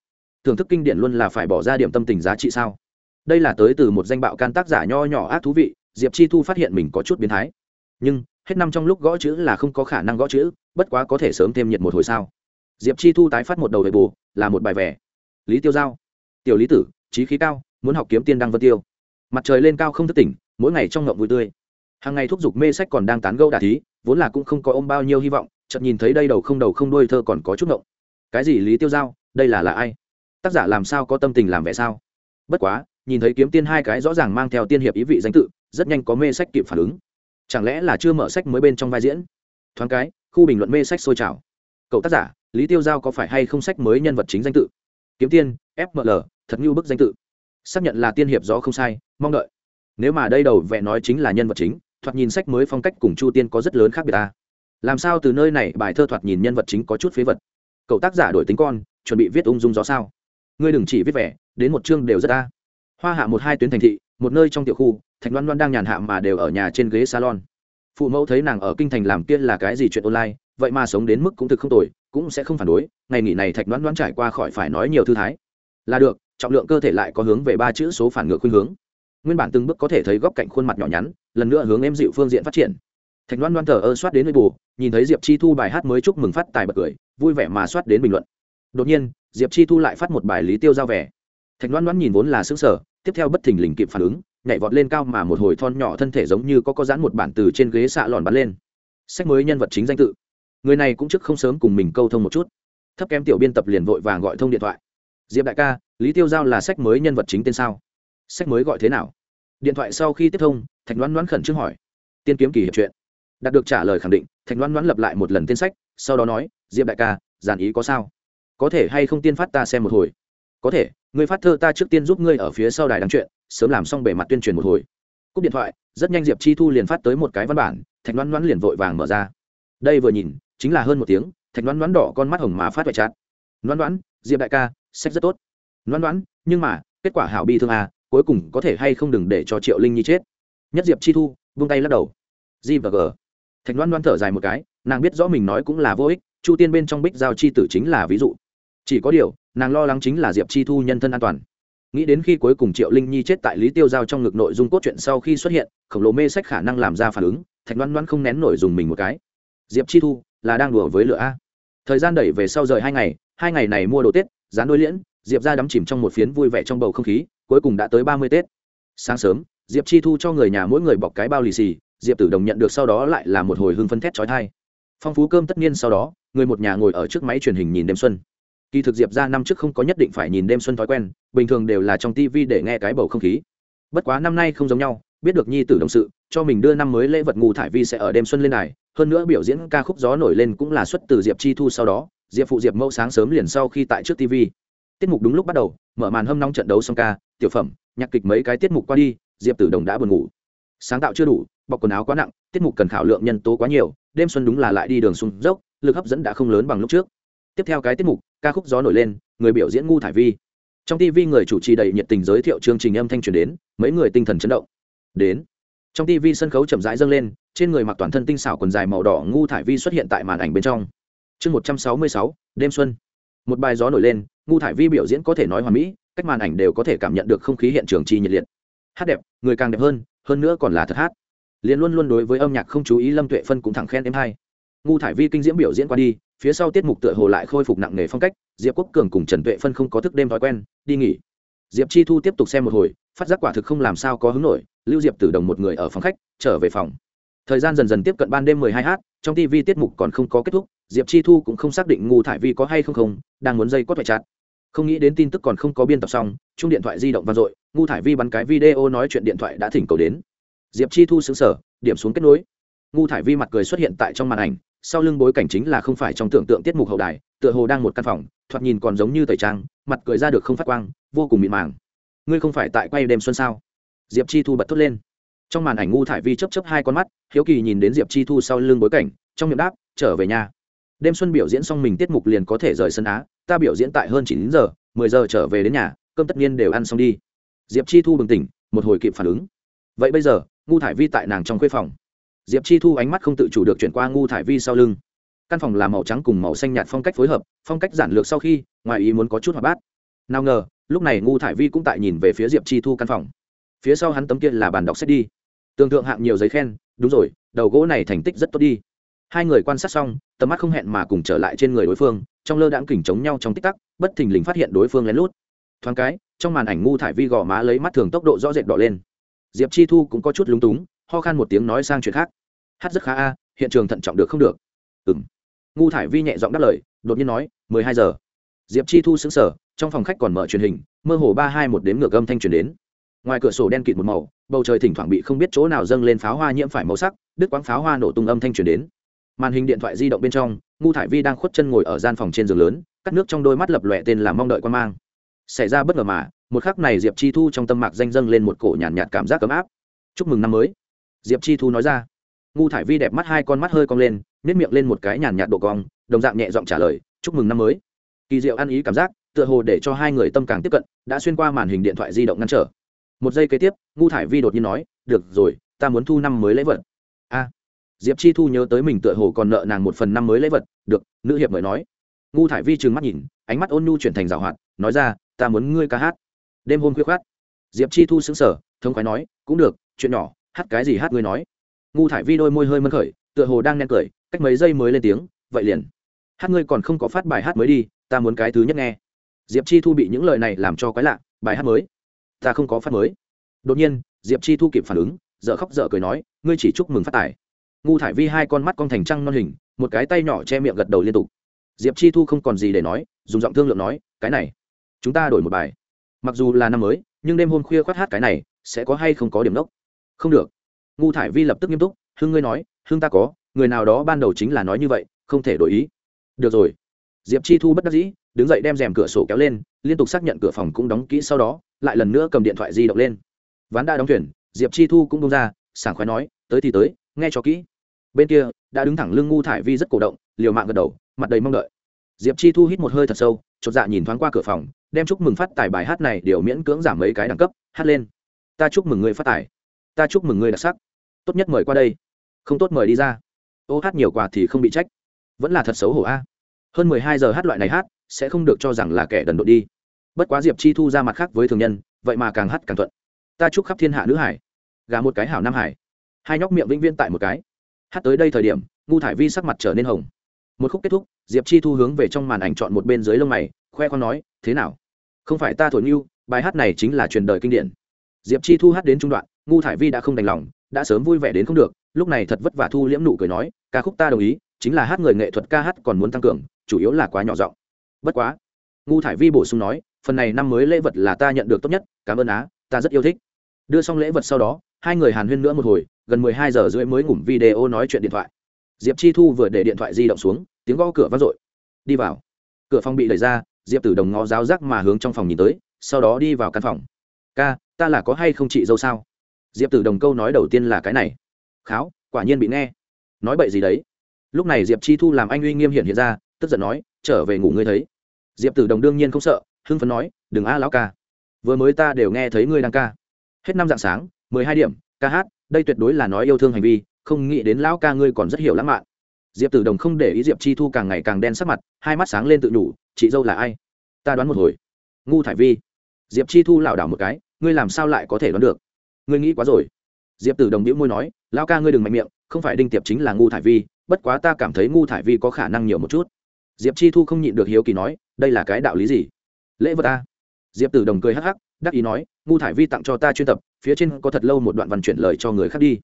S1: Thưởng thức kinh điển luôn là phải bỏ ra điểm tâm tình giá trị sao? Đây là tới từ một danh bạo can tác giả nho nhỏ ác thú vị, diệp chi thu phát hiện mình có chút biến thái. Nhưng, hết năm trong lúc gõ chữ là không có khả năng gõ chữ, bất quá có thể sớm thêm nhiệt một hồi sao? Diệp chi thu tái phát một đầu về bù, là một bài vẻ lý tiêu giao. Tiểu lý tử, trí khí cao, muốn học kiếm tiên đăng vân tiêu mặt trời lên cao không thức tỉnh, mỗi ngày trong ngộng vui tươi. Hàng ngày thúc giục mê sách còn đang tán gẫu đà thí, vốn là cũng không có ôm bao nhiêu hy vọng, chợt nhìn thấy đây đầu không đầu không đuôi thơ còn có chút ngộng. Cái gì lý tiêu giao, đây là là ai? Tác giả làm sao có tâm tình làm vẻ sao? Bất quá, nhìn thấy kiếm tiên hai cái rõ ràng mang theo tiên hiệp ý vị danh tự, rất nhanh có mê sách kịp phản ứng. Chẳng lẽ là chưa mở sách mới bên trong vai diễn? Thoáng cái, khu bình luận mê sách sôi trào. Cậu tác giả, lý tiêu giao có phải hay không sách mới nhân vật chính danh tự? Kiếm tiên fml thật như bức danh tự xác nhận là tiên hiệp gió không sai, mong đợi. Nếu mà đây đầu vẽ nói chính là nhân vật chính, thoạt nhìn sách mới phong cách cùng chu tiên có rất lớn khác biệt ta. Làm sao từ nơi này bài thơ thoạt nhìn nhân vật chính có chút phế vật? Cậu tác giả đổi tính con, chuẩn bị viết ung dung gió sao? Ngươi đừng chỉ viết vẻ, đến một chương đều rất ta. Hoa hạ một hai tuyến thành thị, một nơi trong tiểu khu, thạch loan loan đang nhàn hạ mà đều ở nhà trên ghế salon. Phụ mẫu thấy nàng ở kinh thành làm kia là cái gì chuyện online, vậy mà sống đến mức cũng thực không tồi, cũng sẽ không phản đối, ngày nghỉ này thạch loan loan trải qua khỏi phải nói nhiều thư thái. Là được trọng lượng cơ thể lại có hướng về ba chữ số phản ngược khuynh hướng. Nguyên bản từng bước có thể thấy góc cạnh khuôn mặt nhỏ nhắn, lần nữa hướng em dịu phương diện phát triển. Thạch loan loan thờ ơ soát đến nơi bù, nhìn thấy diệp chi thu bài hát mới chúc mừng phát tài bật cười, vui vẻ mà soát đến bình luận. Đột nhiên, diệp chi thu lại phát một bài lý tiêu giao vẻ. Thạch loan loan nhìn vốn là xứng sở tiếp theo bất thình lình kịp phản ứng, nhảy vọt lên cao mà một hồi thon nhỏ thân thể giống như có có dán một bản từ trên ghế xạ lòn bắn lên. Sách mới nhân vật chính danh tự. Người này cũng trước không sớm cùng mình câu thông một chút. Thấp kém tiểu biên tập liền vội vàng gọi thông điện thoại diệp đại ca, lý tiêu giao là sách mới nhân vật chính tên sao? Sách mới gọi thế nào? Điện thoại sau khi tiếp thông, thạch đoán đoán khẩn trương hỏi. Tiên kiếm kỳ hiệp chuyện. Đạt được trả lời khẳng định, thạch đoán đoán lập lại một lần tên sách, sau đó nói, diệp đại ca, giản ý có sao? Có thể hay không tiên phát ta xem một hồi? Có thể người phát thơ ta trước tiên giúp ngươi ở phía sau đài đăng chuyện, sớm làm xong bề mặt tuyên truyền một hồi. Cúp điện thoại, rất nhanh diệp chi thu liền phát tới một cái văn bản, thạch đoán đoán liền vội vàng mở ra. Đây vừa nhìn, chính là hơn một tiếng, thạch đoán đoán đỏ con mắt hồng má phát vẻ chát. Đoán đoán diệp đại ca sách rất tốt. Đoán đoán nhưng mà, kết quả hảo bi thương à cuối cùng có thể hay không đừng để cho triệu linh nhi chết. Nhất diệp chi thu, vung tay lắc đầu. G và g. Thạch đoán đoán thở dài một cái, nàng biết rõ mình nói cũng là vô ích, chu tiên bên trong bích giao chi tử chính là ví dụ. Chỉ có điều, nàng lo lắng chính là diệp chi thu nhân thân an toàn. Nghĩ đến khi cuối cùng triệu linh nhi chết tại lý tiêu giao trong ngực nội dung cốt truyện sau khi xuất hiện, khổng lồ mê sách khả năng làm ra phản ứng, thạch đoán đoán không nén nổi dùng mình một cái. Diệp chi thu, là đang đùa với lửa a. Thời gian đẩy về sau rời hai ngày hai ngày này mua đồ tết dán đôi liễn, diệp ra đắm chìm trong một phiến vui vẻ trong bầu không khí, cuối cùng đã tới ba mươi tết. Sáng sớm, diệp chi thu cho người nhà mỗi người bọc cái bao lì xì, diệp tử đồng nhận được sau đó lại là một hồi hưng phân thét trói thai phong phú cơm tất nhiên sau đó, người một nhà ngồi ở trước máy truyền hình nhìn đêm xuân. Kỳ thực diệp ra năm trước không có nhất định phải nhìn đêm xuân thói quen, bình thường đều là trong tv để nghe cái bầu không khí. Bất quá năm nay không giống nhau, biết được nhi tử đồng sự, cho mình đưa năm mới lễ vật ngu thải vi sẽ ở đêm xuân lên này hơn nữa biểu diễn ca khúc gió nổi lên cũng là xuất từ diệp chi thu sau đó diệp phụ diệp mẫu sáng sớm liền sau khi tại trước tv tiết mục đúng lúc bắt đầu, mở màn hâm nóng trận đấu song ca, tiểu phẩm, nhạc kịch mấy cái tiết mục qua đi, diệp tử đồng đã buồn ngủ. Sáng tạo chưa đủ, bọc quần áo quá nặng, tiết mục cần khảo lượng nhân tố quá nhiều, đêm xuân đúng là lại đi đường xuống dốc, lực hấp dẫn đã không lớn bằng lúc trước. Tiếp theo cái tiết mục, ca khúc gió nổi lên, người biểu diễn ngu thải vi. Trong tv người chủ trì đầy nhiệt tình giới thiệu chương trình âm thanh truyền đến, mấy người tinh thần chấn động. Đến. Trong tv sân khấu chậm rãi dâng lên, trên người mặc toàn thân tinh xảo quần dài màu đỏ ngu thải vi xuất hiện tại màn ảnh bên trong chương một trăm sáu mươi sáu, đêm xuân. Một bài gió nổi lên, ngu thải vi biểu diễn có thể nói hoàn mỹ, cách màn ảnh đều có thể cảm nhận được không khí hiện trường chi nhiệt liệt. Hát đẹp, người càng đẹp hơn hơn nữa còn là thật hát. Liền luôn luôn đối với âm nhạc không chú ý, lâm tuệ phân cũng thẳng khen em hay ngu thải vi kinh diễm biểu diễn qua đi, phía sau tiết mục tựa hồ lại khôi phục nặng nề phong cách, diệp quốc cường cùng trần tuệ phân không có thức đêm thói quen, đi nghỉ. Diệp chi thu tiếp tục xem một hồi, phát giác quả thực không làm sao có hứng nổi, lưu diệp tử đồng một người ở phòng khách, trở về phòng thời gian dần dần tiếp cận ban đêm mười hai h trong tv tiết mục còn không có kết thúc, diệp chi thu cũng không xác định ngu thải vi có hay không không, đang muốn dây cót phải chặt. Không nghĩ đến tin tức còn không có biên tập xong, chung điện thoại di động vang dội, ngu thải vi bắn cái video nói chuyện điện thoại đã thỉnh cầu đến. Diệp chi thu xứng sở điểm xuống kết nối. Ngu thải vi mặt cười xuất hiện tại trong màn ảnh, sau lưng bối cảnh chính là không phải trong tưởng tượng tiết mục hậu đài, tựa hồ đang một căn phòng, thoạt nhìn còn giống như tẩy trang, mặt cười ra được không phát quang, vô cùng mịn màng. Ngươi không phải tại quay đêm xuân sao? Diệp chi thu bật thốt lên trong màn ảnh ngu thải vi chấp chấp hai con mắt, hiếu kỳ nhìn đến diệp chi thu sau lưng bối cảnh, trong miệng đáp, trở về nhà. Đêm xuân biểu diễn xong mình tiết mục liền có thể rời sân á, ta biểu diễn tại hơn chín giờ, mười giờ trở về đến nhà, cơm tất nhiên đều ăn xong đi. Diệp chi thu bừng tỉnh, một hồi kịp phản ứng. Vậy bây giờ, ngu thải vi tại nàng trong khuê phòng. Diệp chi thu ánh mắt không tự chủ được chuyển qua ngu thải vi sau lưng. Căn phòng là màu trắng cùng màu xanh nhạt phong cách phối hợp, phong cách giản lược sau khi, ngoài ý muốn có chút hoạt bát. Nào ngờ, lúc này ngu thải vi cũng tại nhìn về phía diệp chi thu căn phòng. Phía sau hắn tấm kia là bàn đọc sách đi tường thượng hạng nhiều giấy khen, đúng rồi, đầu gỗ này thành tích rất tốt đi. Hai người quan sát xong, tầm mắt không hẹn mà cùng trở lại trên người đối phương, trong lơ đãng kỉnh chống nhau trong tích tắc, bất thình lình phát hiện đối phương lén lút. Thoáng cái, trong màn ảnh ngu thải vi gò má lấy mắt thường tốc độ rõ rệt đỏ lên. Diệp chi thu cũng có chút lúng túng, ho khan một tiếng nói sang chuyện khác. Hát rất khá a, hiện trường thận trọng được không được? Ừ m ngu thải vi nhẹ giọng đáp lời, đột nhiên nói, mười hai giờ. Diệp chi thu xứng sở trong phòng khách còn mở truyền hình, mơ hồ ba hai một đếm ngược âm thanh truyền đến. Ngoài cửa sổ đen kịt một màu bầu trời thỉnh thoảng bị không biết chỗ nào dâng lên pháo hoa nhiễm phải màu sắc đứt quãng pháo hoa nổ tung âm thanh truyền đến. Màn hình điện thoại di động bên trong ngu thải vi đang khuất chân ngồi ở gian phòng trên giường lớn cắt nước trong đôi mắt lập lòe tên là mong đợi quan mang. Xảy ra bất ngờ mà một khắc này diệp chi thu trong tâm mạc danh dâng lên một cổ nhàn nhạt, nhạt cảm giác ấm áp. Chúc mừng năm mới. Diệp chi thu nói ra. Ngu thải vi đẹp mắt hai con mắt hơi cong lên nếp miệng lên một cái nhàn nhạt độ cong đồng dạng nhẹ giọng trả lời chúc mừng năm mới. Kỳ diệu ăn ý cảm giác tựa hồ để cho hai người tâm càng tiếp cận đã xuyên qua màn hình điện thoại di động ngăn trở một giây kế tiếp, ngu thải vi đột nhiên nói, được rồi, ta muốn thu năm mới lễ vật. A. Diệp chi thu nhớ tới mình tựa hồ còn nợ nàng một phần năm mới lễ vật. Được, nữ hiệp mời nói. Ngu thải vi trừng mắt nhìn, ánh mắt ôn nhu chuyển thành rào hoạt, nói ra, ta muốn ngươi ca hát. Đêm hôm khuya khoát diệp chi thu xứng sở thông khoái nói, cũng được, chuyện nhỏ, hát cái gì hát ngươi nói. Ngu thải vi đôi môi hơi mân khởi, tựa hồ đang nén cười, cách mấy giây mới lên tiếng, vậy liền. Hát ngươi còn không có phát bài hát mới đi, ta muốn cái thứ nhất nghe. Diệp chi thu bị những lời này làm cho quái lạ, bài hát mới ta không có phát mới. Đột nhiên, diệp chi thu kịp phản ứng dợ khóc dợ cười nói, ngươi chỉ chúc mừng phát tài. Ngu thải vi hai con mắt con thành trăng non hình, một cái tay nhỏ che miệng gật đầu liên tục. Diệp chi thu không còn gì để nói, dùng giọng thương lượng nói, cái này, chúng ta đổi một bài. Mặc dù là năm mới, nhưng đêm hôm khuya khoát hát cái này, sẽ có hay không có điểm đốc? Không được. Ngu thải vi lập tức nghiêm túc, hưng ngươi nói, hưng ta có, người nào đó ban đầu chính là nói như vậy, không thể đổi ý. Được rồi diệp chi thu bất đắc dĩ, đứng dậy đem rèm cửa sổ kéo lên, liên tục xác nhận cửa phòng cũng đóng kỹ sau đó, lại lần nữa cầm điện thoại di động lên. Ván đã đóng thuyền, diệp chi thu cũng bông ra, sảng khoái nói, tới thì tới, nghe cho kỹ. Bên kia, đã đứng thẳng lưng ngu thải vi rất cổ động, liều mạng gật đầu, mặt đầy mong đợi. Diệp chi thu hít một hơi thật sâu, chột dạ nhìn thoáng qua cửa phòng, đem chúc mừng phát tài bài hát này đều miễn cưỡng giảm mấy cái đẳng cấp, hát lên. Ta chúc mừng người phát tài ta chúc mừng người đặc sắc. Tốt nhất mời qua đây. Không tốt mời đi ra. Ô hát nhiều quà thì không bị trách. Vẫn là thật xấu hổ a hơn mười hai giờ hát loại này hát, sẽ không được cho rằng là kẻ đần độn đi. Bất quá diệp chi thu ra mặt khác với thường nhân, vậy mà càng hát càng thuận. Ta chúc khắp thiên hạ nữ hải. Gà một cái hảo nam hải. Hai nhóc miệng vĩnh viên tại một cái. Hát tới đây thời điểm, ngu thải vi sắc mặt trở nên hồng. Một khúc kết thúc, diệp chi thu hướng về trong màn ảnh chọn một bên dưới lông mày, khoe con nói, thế nào? Không phải ta thổi nhu bài hát này chính là truyền đời kinh điển. Diệp chi thu hát đến trung đoạn, ngu thải vi đã không đành lòng, đã sớm vui vẻ đến không được, lúc này thật vất vả thu liễm nụ cười nói, ca khúc ta đồng ý, chính là hát người nghệ thuật ca hát còn muốn tăng cường chủ yếu là quá nhỏ giọng. Bất quá, ngu thải vi bổ sung nói, phần này năm mới lễ vật là ta nhận được tốt nhất, cảm ơn á, ta rất yêu thích. Đưa xong lễ vật sau đó, hai người hàn huyên nữa một hồi, gần mười hai giờ rưỡi mới ngủm video nói chuyện điện thoại. Diệp chi thu vừa để điện thoại di động xuống, tiếng gõ cửa vang dội. Đi vào. Cửa phòng bị đẩy ra, diệp tử đồng ngó giáo giác mà hướng trong phòng nhìn tới, sau đó đi vào căn phòng. Ca, ta là có hay không chị dâu sao? Diệp tử đồng câu nói đầu tiên là cái này. Kháo, quả nhiên bị nghe. Nói bậy gì đấy? Lúc này diệp chi thu làm anh uy nghiêm hiện hiện ra tức giận nói, trở về ngủ ngươi thấy. Diệp tử đồng đương nhiên không sợ, hưng phấn nói, đừng a, lão ca. Vừa mới ta đều nghe thấy ngươi đang ca. Hết năm dạng sáng, mười hai điểm, ca hát, đây tuyệt đối là nói yêu thương hành vi, không nghĩ đến lão ca ngươi còn rất hiểu lãng mạn. Diệp tử đồng không để ý diệp chi thu càng ngày càng đen sắc mặt, hai mắt sáng lên tự nhủ, chị dâu là ai? Ta đoán một hồi. Ngu thải vi. Diệp chi thu lảo đảo một cái, ngươi làm sao lại có thể đoán được? Ngươi nghĩ quá rồi. Diệp tử đồng đĩu môi nói, lão ca ngươi đừng mạnh miệng, không phải đinh tiệp chính là ngu thải vi, bất quá ta cảm thấy ngu thải vi có khả năng nhiều một chút diệp chi thu không nhịn được hiếu kỳ nói, đây là cái đạo lý gì? Lễ vật ta diệp tử đồng cười hắc hắc, đắc ý nói, ngu thải vi tặng cho ta chuyên tập, phía trên có thật lâu một đoạn văn chuyển lời cho người khác đi.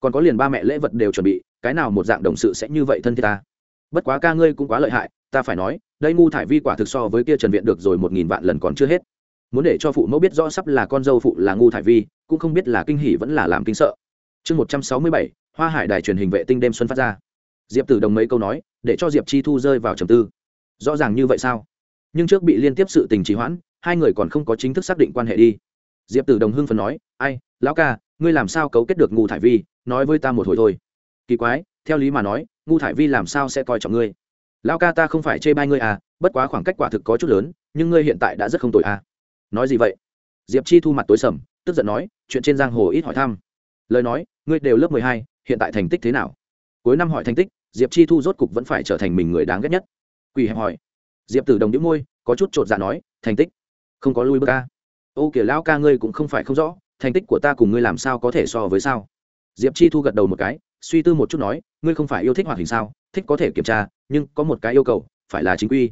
S1: Còn có liền ba mẹ lễ vật đều chuẩn bị, cái nào một dạng đồng sự sẽ như vậy thân thiết ta? Bất quá ca ngươi cũng quá lợi hại, ta phải nói, đây ngu thải vi quả thực so với kia trần viện được rồi một nghìn vạn lần còn chưa hết. Muốn để cho phụ mẫu biết rõ sắp là con dâu phụ là ngu thải vi, cũng không biết là kinh hỉ vẫn là làm kinh sợ. Chương một trăm sáu mươi bảy, hoa hải đài truyền hình vệ tinh đêm xuân phát ra diệp tử đồng mấy câu nói, để cho diệp chi thu rơi vào trầm tư. Rõ ràng như vậy sao? Nhưng trước bị liên tiếp sự tình trì hoãn, hai người còn không có chính thức xác định quan hệ đi. Diệp tử đồng hưng phần nói, ai, lão ca, ngươi làm sao cấu kết được ngu thải vi? Nói với ta một hồi thôi. Kỳ quái, theo lý mà nói ngu thải vi làm sao sẽ coi trọng ngươi? Lão ca ta không phải chê bai ngươi à bất quá khoảng cách quả thực có chút lớn, nhưng ngươi hiện tại đã rất không tội à. Nói gì vậy? Diệp chi thu mặt tối sầm, tức giận nói, chuyện trên giang hồ ít hỏi thăm. Lời nói, ngươi đều lớp mười hai, hiện tại thành tích thế nào? Cuối năm hỏi thành tích diệp chi thu rốt cục vẫn phải trở thành mình người đáng ghét nhất. Quỳ hẹp hỏi. Diệp tử đồng đĩu môi, có chút t dạ nói, thành tích, không có lui bước ca. Ô kìa, lão ca ngươi cũng không phải không rõ, thành tích của ta cùng ngươi làm sao có thể so với sao? Diệp chi thu gật đầu một cái, suy tư một chút nói, ngươi không phải yêu thích hoạt hình sao? Thích có thể kiểm tra, nhưng có một cái yêu cầu, phải là chính quy.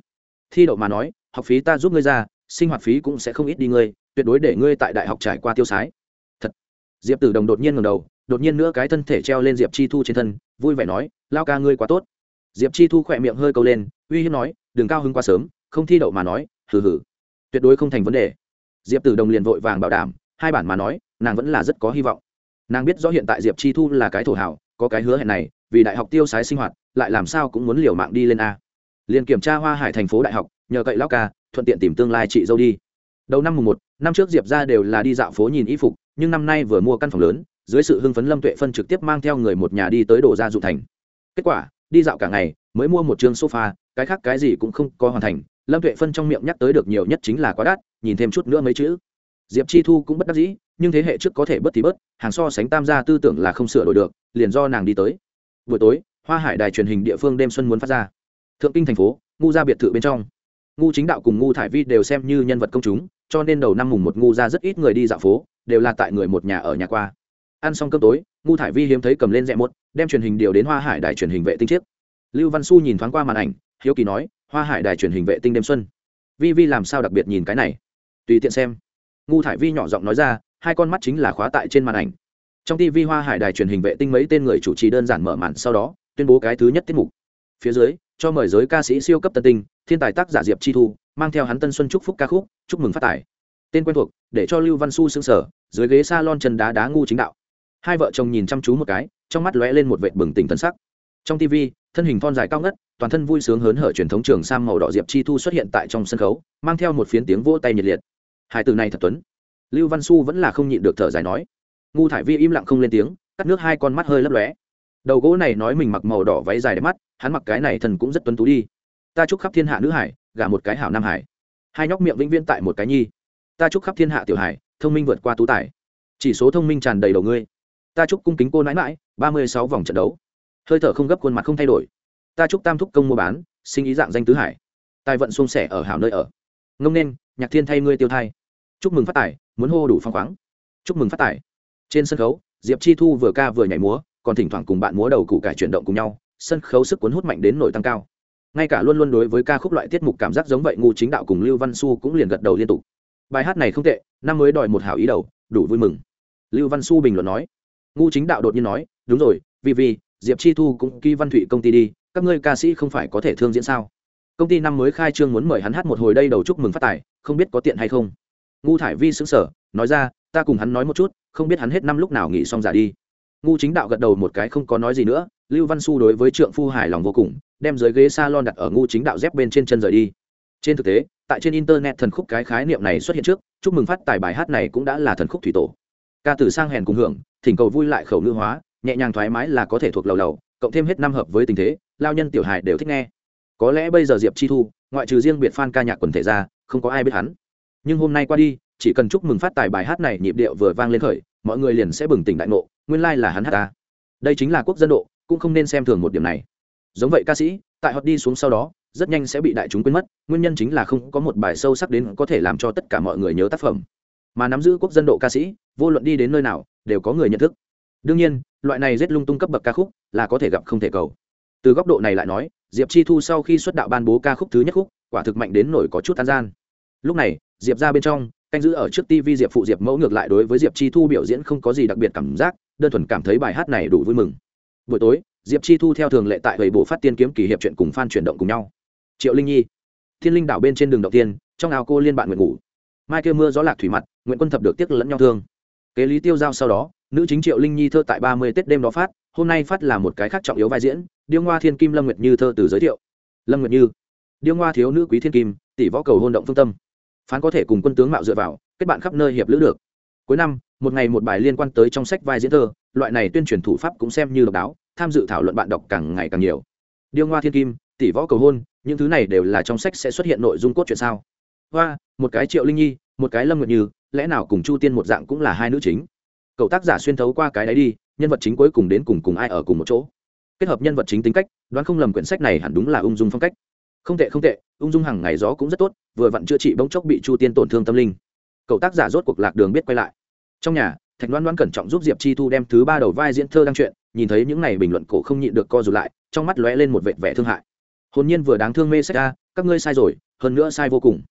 S1: Thi đậu mà nói, học phí ta giúp ngươi ra, sinh hoạt phí cũng sẽ không ít đi ngươi, tuyệt đối để ngươi tại đại học trải qua tiêu sái. Thật. Diệp tử đồng đột nhiên ngầm đầu đột nhiên nữa cái thân thể treo lên diệp chi thu trên thân, vui vẻ nói, lao ca ngươi quá tốt. Diệp chi thu khỏe miệng hơi câu lên, uy hiếp nói, đừng cao hứng quá sớm, không thi đậu mà nói, hừ hừ, tuyệt đối không thành vấn đề. Diệp tử đồng liền vội vàng bảo đảm, hai bản mà nói, nàng vẫn là rất có hy vọng. Nàng biết rõ hiện tại diệp chi thu là cái thổ hảo có cái hứa hẹn này, vì đại học tiêu sái sinh hoạt, lại làm sao cũng muốn liều mạng đi lên a. Liền kiểm tra hoa hải thành phố đại học, nhờ cậy lao ca, thuận tiện tìm tương lai chị dâu đi. Đầu năm mùng một, năm trước diệp ra đều là đi dạo phố nhìn y phục, nhưng năm nay vừa mua căn phòng lớn dưới sự hưng phấn lâm tuệ phân trực tiếp mang theo người một nhà đi tới đồ gia dụng thành. Kết quả, đi dạo cả ngày, mới mua một trường sofa, cái khác cái gì cũng không có hoàn thành. Lâm tuệ phân trong miệng nhắc tới được nhiều nhất chính là quá đắt, nhìn thêm chút nữa mấy chữ. Diệp chi thu cũng bất đắc dĩ, nhưng thế hệ trước có thể bớt thì bớt, hàng so sánh tam gia tư tưởng là không sửa đổi được, liền do nàng đi tới. Buổi tối, hoa hải đài truyền hình địa phương đêm xuân muốn phát ra. Thượng kinh thành phố, ngu ra biệt thự bên trong. Ngu chính đạo cùng ngu thải vi đều xem như nhân vật công chúng, cho nên đầu năm mùng một ngu ra rất ít người đi dạo phố, đều là tại người một nhà ở nhà qua ăn xong cơm tối, ngu thải vi hiếm thấy cầm lên rẽ một, đem truyền hình điều đến hoa hải đài truyền hình vệ tinh chiếc lưu văn su nhìn thoáng qua màn ảnh, hiếu kỳ nói, hoa hải đài truyền hình vệ tinh đêm xuân. Vi vi làm sao đặc biệt nhìn cái này? Tùy tiện xem. Ngu thải vi nhỏ giọng nói ra, hai con mắt chính là khóa tại trên màn ảnh. Trong tv hoa hải đài truyền hình vệ tinh mấy tên người chủ trì đơn giản mở màn sau đó, tuyên bố cái thứ nhất tiết mục. Phía dưới, cho mời giới ca sĩ siêu cấp tân tinh, thiên tài tác giả diệp chi thu, mang theo hắn tân xuân chúc phúc ca khúc, chúc mừng phát tài tên quen thuộc, để cho lưu văn su xứng sở dưới ghế s a lon chân đá đá ngu chính đạo hai vợ chồng nhìn chăm chú một cái, trong mắt lóe lên một vệ bừng tỉnh tân sắc. Trong tv thân hình thon dài cao ngất, toàn thân vui sướng hớn hở truyền thống trường sam màu đỏ diệp chi thu xuất hiện tại trong sân khấu, mang theo một phiến tiếng vỗ tay nhiệt liệt. Hai từ này thật tuấn. Lưu văn su vẫn là không nhịn được thở dài nói. Ngu thải vi im lặng không lên tiếng, cắt nước hai con mắt hơi lấp lóe. Đầu gỗ này nói mình mặc màu đỏ váy dài đẹp mắt, hắn mặc cái này thần cũng rất tuấn tú đi. Ta chúc khắp thiên hạ nữ hải, gả một cái hảo nam hải. Hai nhóc miệng vĩnh viên tại một cái nhi. Ta chúc khắp thiên hạ tiểu hải, thông minh vượt qua tú tài. Chỉ số thông minh tràn đầy đầu ngươi ta chúc cung kính cô nãi mãi, ba mươi sáu vòng trận đấu. Hơi thở không gấp khuôn mặt không thay đổi. Ta chúc tam thúc công mua bán, sinh ý dạng danh tứ hải. Tài vận xuông sẻ ở hảo nơi ở. Ngông nên, nhạc thiên thay ngươi tiêu thai. Chúc mừng phát tài, muốn hô đủ phong khoáng. Chúc mừng phát tài. Trên sân khấu, diệp chi thu vừa ca vừa nhảy múa, còn thỉnh thoảng cùng bạn múa đầu cụ cải chuyển động cùng nhau, sân khấu sức cuốn hút mạnh đến nổi tăng cao. Ngay cả luôn luôn đối với ca khúc loại tiết mục cảm giác giống vậy ngu chính đạo cùng lưu văn su cũng liền gật đầu liên tục. Bài hát này không tệ, năm mới đòi một hảo ý đầu, đủ vui mừng. Lưu văn su bình luận nói ngu chính đạo đột nhiên nói, đúng rồi, vì vì, diệp chi thu cũng ký văn thụy công ty đi, các ngươi ca sĩ không phải có thể thương diễn sao? Công ty năm mới khai trương muốn mời hắn hát một hồi đây đầu chúc mừng phát tài, không biết có tiện hay không. Ngu thải vi xứng sở nói ra, ta cùng hắn nói một chút, không biết hắn hết năm lúc nào nghỉ xong giả đi. Ngu chính đạo gật đầu một cái không có nói gì nữa, lưu văn su đối với trượng phu hài lòng vô cùng, đem dưới ghế s a lon đặt ở ngu chính đạo dép bên trên chân rời đi. Trên thực tế, tại trên internet thần khúc cái khái niệm này xuất hiện trước, chúc mừng phát tài bài hát này cũng đã là thần khúc thủy tổ ca từ sang hèn cùng hưởng, thỉnh cầu vui lại khẩu ngữ hóa, nhẹ nhàng thoải mái là có thể thuộc lầu lầu, cộng thêm hết năm hợp với tình thế, lao nhân tiểu hài đều thích nghe. Có lẽ bây giờ diệp chi thu, ngoại trừ riêng biệt f a n ca nhạc quần thể ra, không có ai biết hắn. Nhưng hôm nay qua đi, chỉ cần chúc mừng phát tài bài hát này nhịp điệu vừa vang lên khởi, mọi người liền sẽ bừng tỉnh đại ngộ, nguyên lai、like、là hắn hát ta đây chính là quốc dân độ, cũng không nên xem thường một điểm này. Giống vậy ca sĩ, tại họ đi xuống sau đó, rất nhanh sẽ bị đại chúng quên mất, nguyên nhân chính là không có một bài sâu sắc đến có thể làm cho tất cả mọi người nhớ tác phẩm mà nắm giữ quốc dân độ ca sĩ, vô luận đi đến nơi nào, đều có người nhận thức. Đương nhiên, loại này rét lung tung cấp bậc ca khúc là có thể gặp không thể cầu. Từ góc độ này lại nói, diệp chi thu sau khi xuất đạo ban bố ca khúc thứ nhất khúc, quả thực mạnh đến nổi có chút an gian. Lúc này, diệp ra bên trong, canh giữ ở trước tv diệp phụ diệp mẫu ngược lại đối với diệp chi thu biểu diễn không có gì đặc biệt cảm giác, đơn thuần cảm thấy bài hát này đủ vui mừng. Buổi tối, diệp chi thu theo thường lệ tại bảy bộ phát tiên kiếm kỳ hiệp chuyện cùng f a n chuyển động cùng nhau. Triệu linh nhi, thiên linh đảo bên trên đường đầu tiên, trong ao cô liên bạn nguyện ngủ mai kia mưa gió lạc thủy mặt nguyễn quân thập được tiếc lẫn nhau thương. Kế lý tiêu giao sau đó, nữ chính triệu linh nhi thơ tại ba mươi tết đêm đó phát, hôm nay phát là một cái khác trọng yếu vai diễn, điêu ngoa thiên kim lâm nguyệt như thơ từ giới thiệu. Lâm nguyệt như, điêu ngoa thiếu nữ quý thiên kim, tỷ võ cầu hôn động phương tâm. Phán có thể cùng quân tướng mạo dựa vào, kết bạn khắp nơi hiệp lữ được. Cuối năm, một ngày một bài liên quan tới trong sách vai diễn thơ, loại này tuyên truyền thủ pháp cũng xem như độc đáo, tham dự thảo luận bạn đọc càng ngày càng nhiều. Điêu ngoa thiên kim, tỷ võ cầu hôn, những thứ này đều là trong sách sẽ xuất hiện nội dung cốt truyện sao? Hoa, một cái triệu linh nhi, một cái lâm nguyệt như, lẽ nào cùng chu tiên một dạng cũng là hai nữ chính? Cậu tác giả xuyên thấu qua cái đấy đi, nhân vật chính cuối cùng đến cùng cùng ai ở cùng một chỗ? Kết hợp nhân vật chính tính cách, đoán không lầm quyển sách này hẳn đúng là ung dung phong cách. Không tệ không tệ, ung dung hàng ngày gió cũng rất tốt, vừa vặn chữa trị bỗng chốc bị chu tiên tổn thương tâm linh. Cậu tác giả rốt cuộc lạc đường biết quay lại. Trong nhà, thạch đoán đoán cẩn trọng giúp diệp chi thu đem thứ ba đầu vai diễn thơ đăng chuyện nhìn thấy những n à y bình luận cổ không nhịn được co r ụ t lại, trong mắt lóe lên một vệt vẻ thương hại. Hồn nhiên vừa đáng thương mê sách ra các ngươi sai rồi, hơn nữa sai vô cùng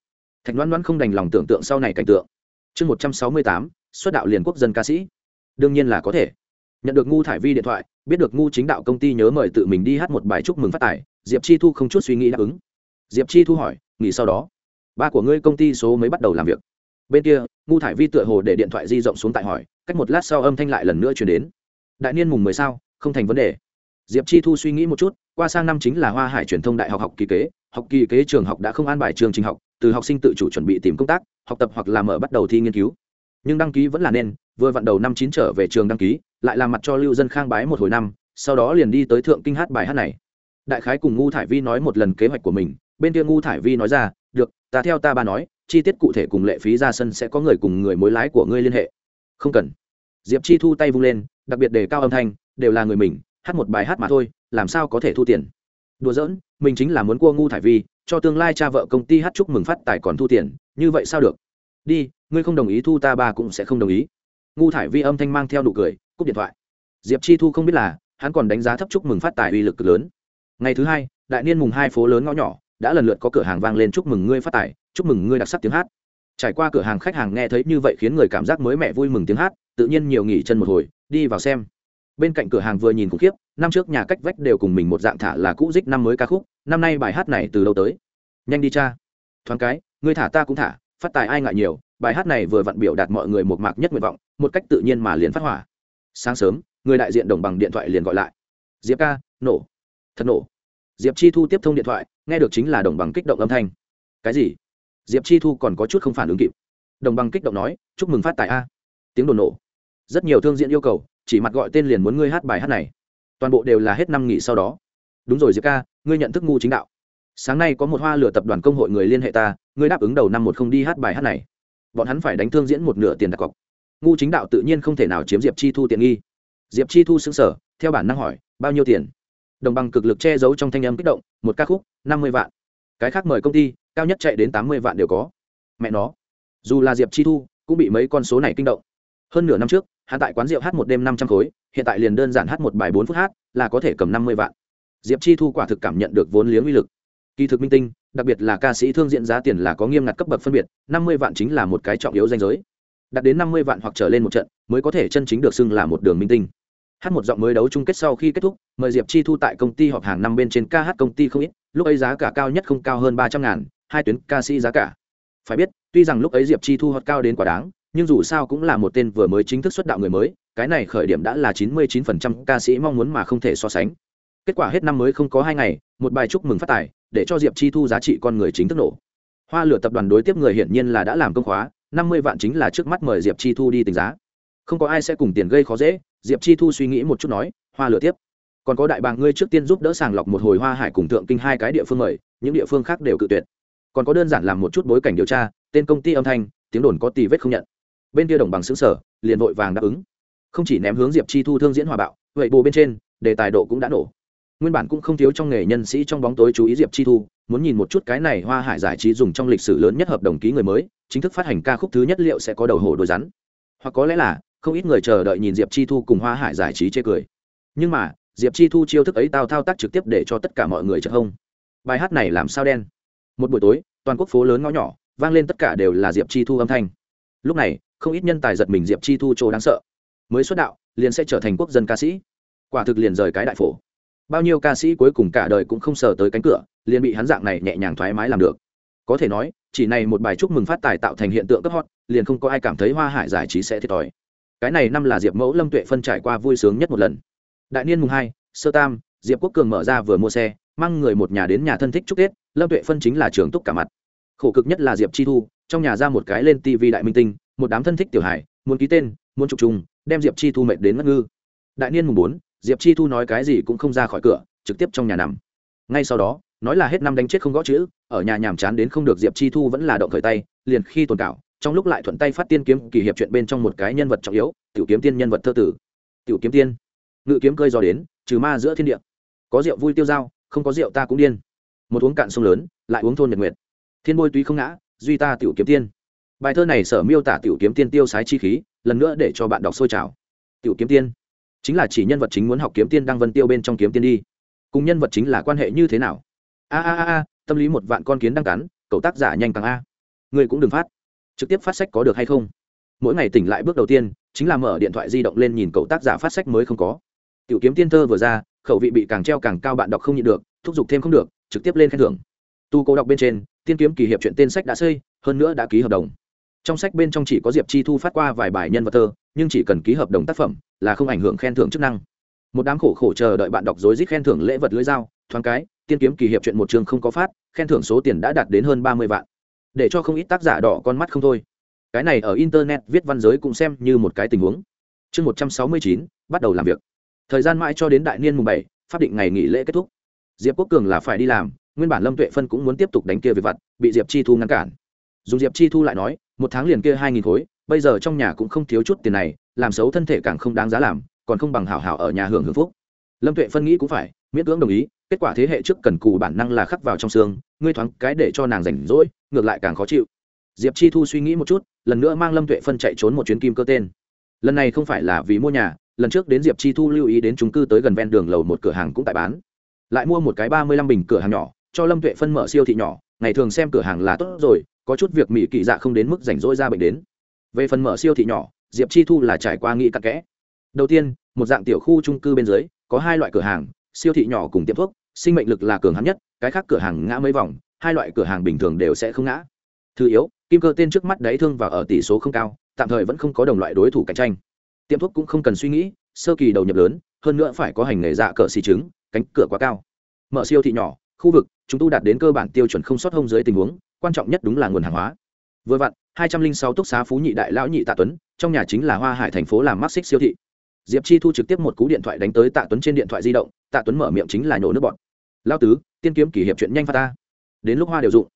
S1: thạch đoán đoán không đành lòng tưởng tượng sau này cảnh tượng. Chương một trăm sáu mươi tám, xuất đạo liền quốc dân ca sĩ. Đương nhiên là có thể. Nhận được ngu thải vi điện thoại, biết được ngu chính đạo công ty nhớ mời tự mình đi hát một bài chúc mừng phát tài, diệp chi thu không chút suy nghĩ đáp ứng. Diệp chi thu hỏi, nghỉ sau đó. Ba của ngươi công ty số mới bắt đầu làm việc. Bên kia, ngu thải vi tựa hồ để điện thoại di rộng xuống tại hỏi, cách một lát sau âm thanh lại lần nữa chuyển đến. Đại niên mùng mười sao, không thành vấn đề. Diệp chi thu suy nghĩ một chút, qua sang năm chính là hoa hải truyền thông đại học học kỳ kế, học kỳ kế trường học đã không an bài trường trình học từ học sinh tự chủ chuẩn bị tìm công tác, học tập hoặc làm mở bắt đầu thi nghiên cứu. Nhưng đăng ký vẫn là nên, vừa vặn đầu năm chín trở về trường đăng ký, lại làm mặt cho lưu dân khang bái một hồi năm, sau đó liền đi tới thượng kinh hát bài hát này. Đại khái cùng ngu thải vi nói một lần kế hoạch của mình, bên kia ngu thải vi nói ra, được, ta theo ta ba nói, chi tiết cụ thể cùng lệ phí ra sân sẽ có người cùng người mối lái của ngươi liên hệ. Không cần. Diệp chi thu tay vung lên, đặc biệt đề cao âm thanh, đều là người mình, hát một bài hát mà thôi, làm sao có thể thu tiền? Đùa giỡn, mình chính là muốn cua ngu thải vi cho tương lai cha vợ công ty hát chúc mừng phát tài còn thu tiền, như vậy sao được? Đi, ngươi không đồng ý thu ta ba cũng sẽ không đồng ý. Ngu thải vi âm thanh mang theo nụ cười, cúp điện thoại. Diệp chi thu không biết là, hắn còn đánh giá thấp chúc mừng phát tài uy lực cực lớn. Ngày thứ hai, đại niên mùng hai phố lớn ngõ nhỏ, đã lần lượt có cửa hàng vang lên chúc mừng ngươi phát tài, chúc mừng ngươi đặc sắc tiếng hát. Trải qua cửa hàng khách hàng nghe thấy như vậy khiến người cảm giác mới mẻ vui mừng tiếng hát, tự nhiên nhiều nghỉ chân một hồi, đi vào xem bên cạnh cửa hàng vừa nhìn khủng khiếp, năm trước nhà cách vách đều cùng mình một dạng thả là cũ dích năm mới ca khúc, năm nay bài hát này từ lâu tới? Nhanh đi cha. Thoáng cái, ngươi thả ta cũng thả, phát tài ai ngại nhiều, bài hát này vừa vặn biểu đạt mọi người một mạc nhất nguyện vọng, một cách tự nhiên mà liền phát hỏa. Sáng sớm, người đại diện đồng bằng điện thoại liền gọi lại. Diệp ca, nổ. Thật nổ. Diệp chi thu tiếp thông điện thoại, nghe được chính là đồng bằng kích động âm thanh. Cái gì? Diệp chi thu còn có chút không phản ứng kịp. Đồng bằng kích động nói, chúc mừng phát tài a. Tiếng đồn nổ. Rất nhiều thương diễn yêu cầu chỉ mặt gọi tên liền muốn ngươi hát bài hát này. Toàn bộ đều là hết năm nghỉ sau đó. Đúng rồi, diệp ca, ngươi nhận thức ngu chính đạo. Sáng nay có một hoa lửa tập đoàn công hội người liên hệ ta, ngươi đáp ứng đầu năm một không đi hát bài hát này. Bọn hắn phải đánh thương diễn một nửa tiền đặt cọc. Ngu chính đạo tự nhiên không thể nào chiếm diệp chi thu tiện nghi. Diệp chi thu xứng sở theo bản năng hỏi, bao nhiêu tiền? Đồng bằng cực lực che giấu trong thanh âm kích động, một ca khúc, năm mươi vạn. Cái khác mời công ty, cao nhất chạy đến tám mươi vạn đều có. Mẹ nó. Dù là diệp chi thu, cũng bị mấy con số này kinh động. Hơn nửa năm trước hắn tại quán rượu hát một đêm năm trăm khối, hiện tại liền đơn giản hát một bài bốn phút hát, là có thể cầm năm mươi vạn. Diệp chi thu quả thực cảm nhận được vốn liếng uy lực. Kỳ thực minh tinh, đặc biệt là ca sĩ thương diễn giá tiền là có nghiêm ngặt cấp bậc phân biệt, năm mươi vạn chính là một cái trọng yếu danh giới. Đạt đến năm mươi vạn hoặc trở lên một trận, mới có thể chân chính được xưng là một đường minh tinh. Hát một giọng mới đấu chung kết sau khi kết thúc, mời diệp chi thu tại công ty họp hàng năm bên trên ca hát công ty không ít, lúc ấy giá cả cao nhất không cao hơn ba trăm ngàn, hai tuyến ca sĩ giá cả. Phải biết, tuy rằng lúc ấy diệp chi thu hot cao đến quá đáng nhưng dù sao cũng là một tên vừa mới chính thức xuất đạo người mới, cái này khởi điểm đã là chín mươi chín phần trăm ca sĩ mong muốn mà không thể so sánh. Kết quả hết năm mới không có hai ngày, một bài chúc mừng phát tài, để cho diệp chi thu giá trị con người chính thức nổ. Hoa lửa tập đoàn đối tiếp người hiển nhiên là đã làm công khóa, năm mươi vạn chính là trước mắt mời diệp chi thu đi tính giá. Không có ai sẽ cùng tiền gây khó dễ, diệp chi thu suy nghĩ một chút nói, hoa lửa tiếp, còn có đại bàng ngươi trước tiên giúp đỡ sàng lọc một hồi hoa hải cùng thượng kinh hai cái địa phương mời, những địa phương khác đều cự tuyệt. Còn có đơn giản làm một chút bối cảnh điều tra, tên công ty âm thanh, tiếng đồn có tì vết không nhận bên kia đồng bằng xứng sở, liền vội vàng đáp ứng. Không chỉ ném hướng diệp chi thu thương diễn hòa bạo, vậy bồ bên trên, đề tài độ cũng đã nổ. Nguyên bản cũng không thiếu trong nghề nhân sĩ trong bóng tối chú ý diệp chi thu, muốn nhìn một chút cái này hoa hải giải trí dùng trong lịch sử lớn nhất hợp đồng ký người mới, chính thức phát hành ca khúc thứ nhất liệu sẽ có đầu hổ đôi rắn. Hoặc có lẽ là, không ít người chờ đợi nhìn diệp chi thu cùng hoa hải giải trí chê cười. Nhưng mà, diệp chi thu chiêu thức ấy tao thao tác trực tiếp để cho tất cả mọi người chợ không bài hát này làm sao đen? Một buổi tối, toàn quốc phố lớn ngõ nhỏ, vang lên tất cả đều là diệp chi thu âm thanh. Lúc này không ít nhân tài giật mình diệp chi thu chỗ đáng sợ. Mới xuất đạo, liền sẽ trở thành quốc dân ca sĩ. Quả thực liền rời cái đại phổ. Bao nhiêu ca sĩ cuối cùng cả đời cũng không sờ tới cánh cửa, liền bị hắn dạng này nhẹ nhàng thoải mái làm được. Có thể nói, chỉ này một bài chúc mừng phát tài tạo thành hiện tượng cấp hot, liền không có ai cảm thấy hoa hải giải trí sẽ thiệt thòi. Cái này năm là diệp mẫu lâm tuệ phân trải qua vui sướng nhất một lần. Đại niên mùng hai, sơ tam, diệp quốc cường mở ra vừa mua xe, mang người một nhà đến nhà thân thích chúc tết, lâm tuệ phân chính là trường túc cả mặt. Khổ cực nhất là diệp chi thu, trong nhà ra một cái lên tv đại minh tinh một đám thân thích tiểu hải muốn ký tên, muốn chụp chung, đem diệp chi thu mệt đến ngất ngư. Đại niên mùng bốn, diệp chi thu nói cái gì cũng không ra khỏi cửa, trực tiếp trong nhà nằm. Ngay sau đó, nói là hết năm đánh chết không gõ chữ, ở nhà nhàm chán đến không được diệp chi thu vẫn là động khởi tay, liền khi tồn cảo trong lúc lại thuận tay phát tiên kiếm kỳ hiệp chuyện bên trong một cái nhân vật trọng yếu, tiểu kiếm tiên nhân vật thơ tử. Tiểu kiếm tiên. Ngự kiếm cơi gió đến, trừ ma giữa thiên địa. Có rượu vui tiêu dao, không có rượu ta cũng điên. Một uống cạn sông lớn, lại uống thôn nhật nguyệt. Thiên bôi túy không ngã, duy ta tiểu kiếm tiên bài thơ này sở miêu tả tiểu kiếm tiên tiêu sái chi khí, lần nữa để cho bạn đọc sôi trào. Tiểu kiếm tiên, chính là chỉ nhân vật chính muốn học kiếm tiên đăng vân tiêu bên trong kiếm tiên đi. Cùng nhân vật chính là quan hệ như thế nào? A a a a, tâm lý một vạn con kiến đang cắn, cậu tác giả nhanh càng a. Người cũng đừng phát. Trực tiếp phát sách có được hay không? Mỗi ngày tỉnh lại bước đầu tiên, chính là mở điện thoại di động lên nhìn cậu tác giả phát sách mới không có. Tiểu kiếm tiên thơ vừa ra, khẩu vị bị càng treo càng cao bạn đọc không nhịn được, thúc giục thêm không được, trực tiếp lên khen thưởng. Tu cố đọc bên trên, tiên kiếm kỳ hiệp chuyện tên sách đã xây, hơn nữa đã ký hợp đồng trong sách bên trong chỉ có diệp chi thu phát qua vài bài nhân vật thơ, nhưng chỉ cần ký hợp đồng tác phẩm là không ảnh hưởng khen thưởng chức năng. Một đám khổ khổ chờ đợi bạn đọc rối rít khen thưởng lễ vật lưới dao, thoáng cái, tiên kiếm kỳ hiệp chuyện một chương không có phát, khen thưởng số tiền đã đạt đến hơn ba mươi vạn. Để cho không ít tác giả đỏ con mắt không thôi. Cái này ở internet viết văn giới cũng xem như một cái tình huống. Chương một trăm sáu mươi chín, bắt đầu làm việc. Thời gian mãi cho đến đại niên mùng bảy, pháp định ngày nghỉ lễ kết thúc. Diệp quốc cường là phải đi làm, nguyên bản lâm tuệ phân cũng muốn tiếp tục đánh kia về vặt, bị diệp chi thu ngăn cản. Dùng diệp chi thu lại nói một tháng liền kia hai nghìn khối, bây giờ trong nhà cũng không thiếu chút tiền này, làm xấu thân thể càng không đáng giá làm, còn không bằng hảo hảo ở nhà hưởng hưởng phúc. Lâm tuệ phân nghĩ cũng phải, miễn cưỡng đồng ý, kết quả thế hệ trước cần cù bản năng là khắc vào trong xương, ngươi thoáng cái để cho nàng rảnh rỗi, ngược lại càng khó chịu. Diệp chi thu suy nghĩ một chút, lần nữa mang lâm tuệ phân chạy trốn một chuyến kim cơ tên. Lần này không phải là vì mua nhà, lần trước đến diệp chi thu lưu ý đến chúng cư tới gần ven đường lầu một cửa hàng cũng tại bán. Lại mua một cái ba mươi lăm bình cửa hàng nhỏ, cho lâm tuệ phân mở siêu thị nhỏ, ngày thường xem cửa hàng là tốt rồi có chút việc mỹ kỳ dạ không đến mức rảnh rỗi ra bệnh đến. Về phần mở siêu thị nhỏ, diệp chi thu là trải qua nghĩ cặn kẽ. Đầu tiên, một dạng tiểu khu trung cư bên dưới, có hai loại cửa hàng, siêu thị nhỏ cùng tiệm thuốc, sinh mệnh lực là cường hắn nhất, cái khác cửa hàng ngã mấy vòng, hai loại cửa hàng bình thường đều sẽ không ngã. Thứ yếu, kim cơ tên trước mắt đáy thương và ở tỷ số không cao, tạm thời vẫn không có đồng loại đối thủ cạnh tranh. Tiệm thuốc cũng không cần suy nghĩ, sơ kỳ đầu nhập lớn, hơn nữa phải có hành nghề dạ cỡ xì trứng, cánh cửa quá cao. Mở siêu thị nhỏ, khu vực, chúng tu đạt đến cơ bản tiêu chuẩn không sót hông dưới tình huống quan trọng nhất đúng là nguồn hàng hóa. Vừa vặn, hai trăm linh sáu túc xá phú nhị đại lão nhị tạ tuấn, trong nhà chính là hoa hải thành phố làm mắc xích siêu thị. Diệp chi thu trực tiếp một cú điện thoại đánh tới tạ tuấn trên điện thoại di động, tạ tuấn mở miệng chính là nhổ nước bọt. Lao tứ, tiên kiếm kỷ hiệp chuyện nhanh pha ta. Đến lúc hoa đều dụng,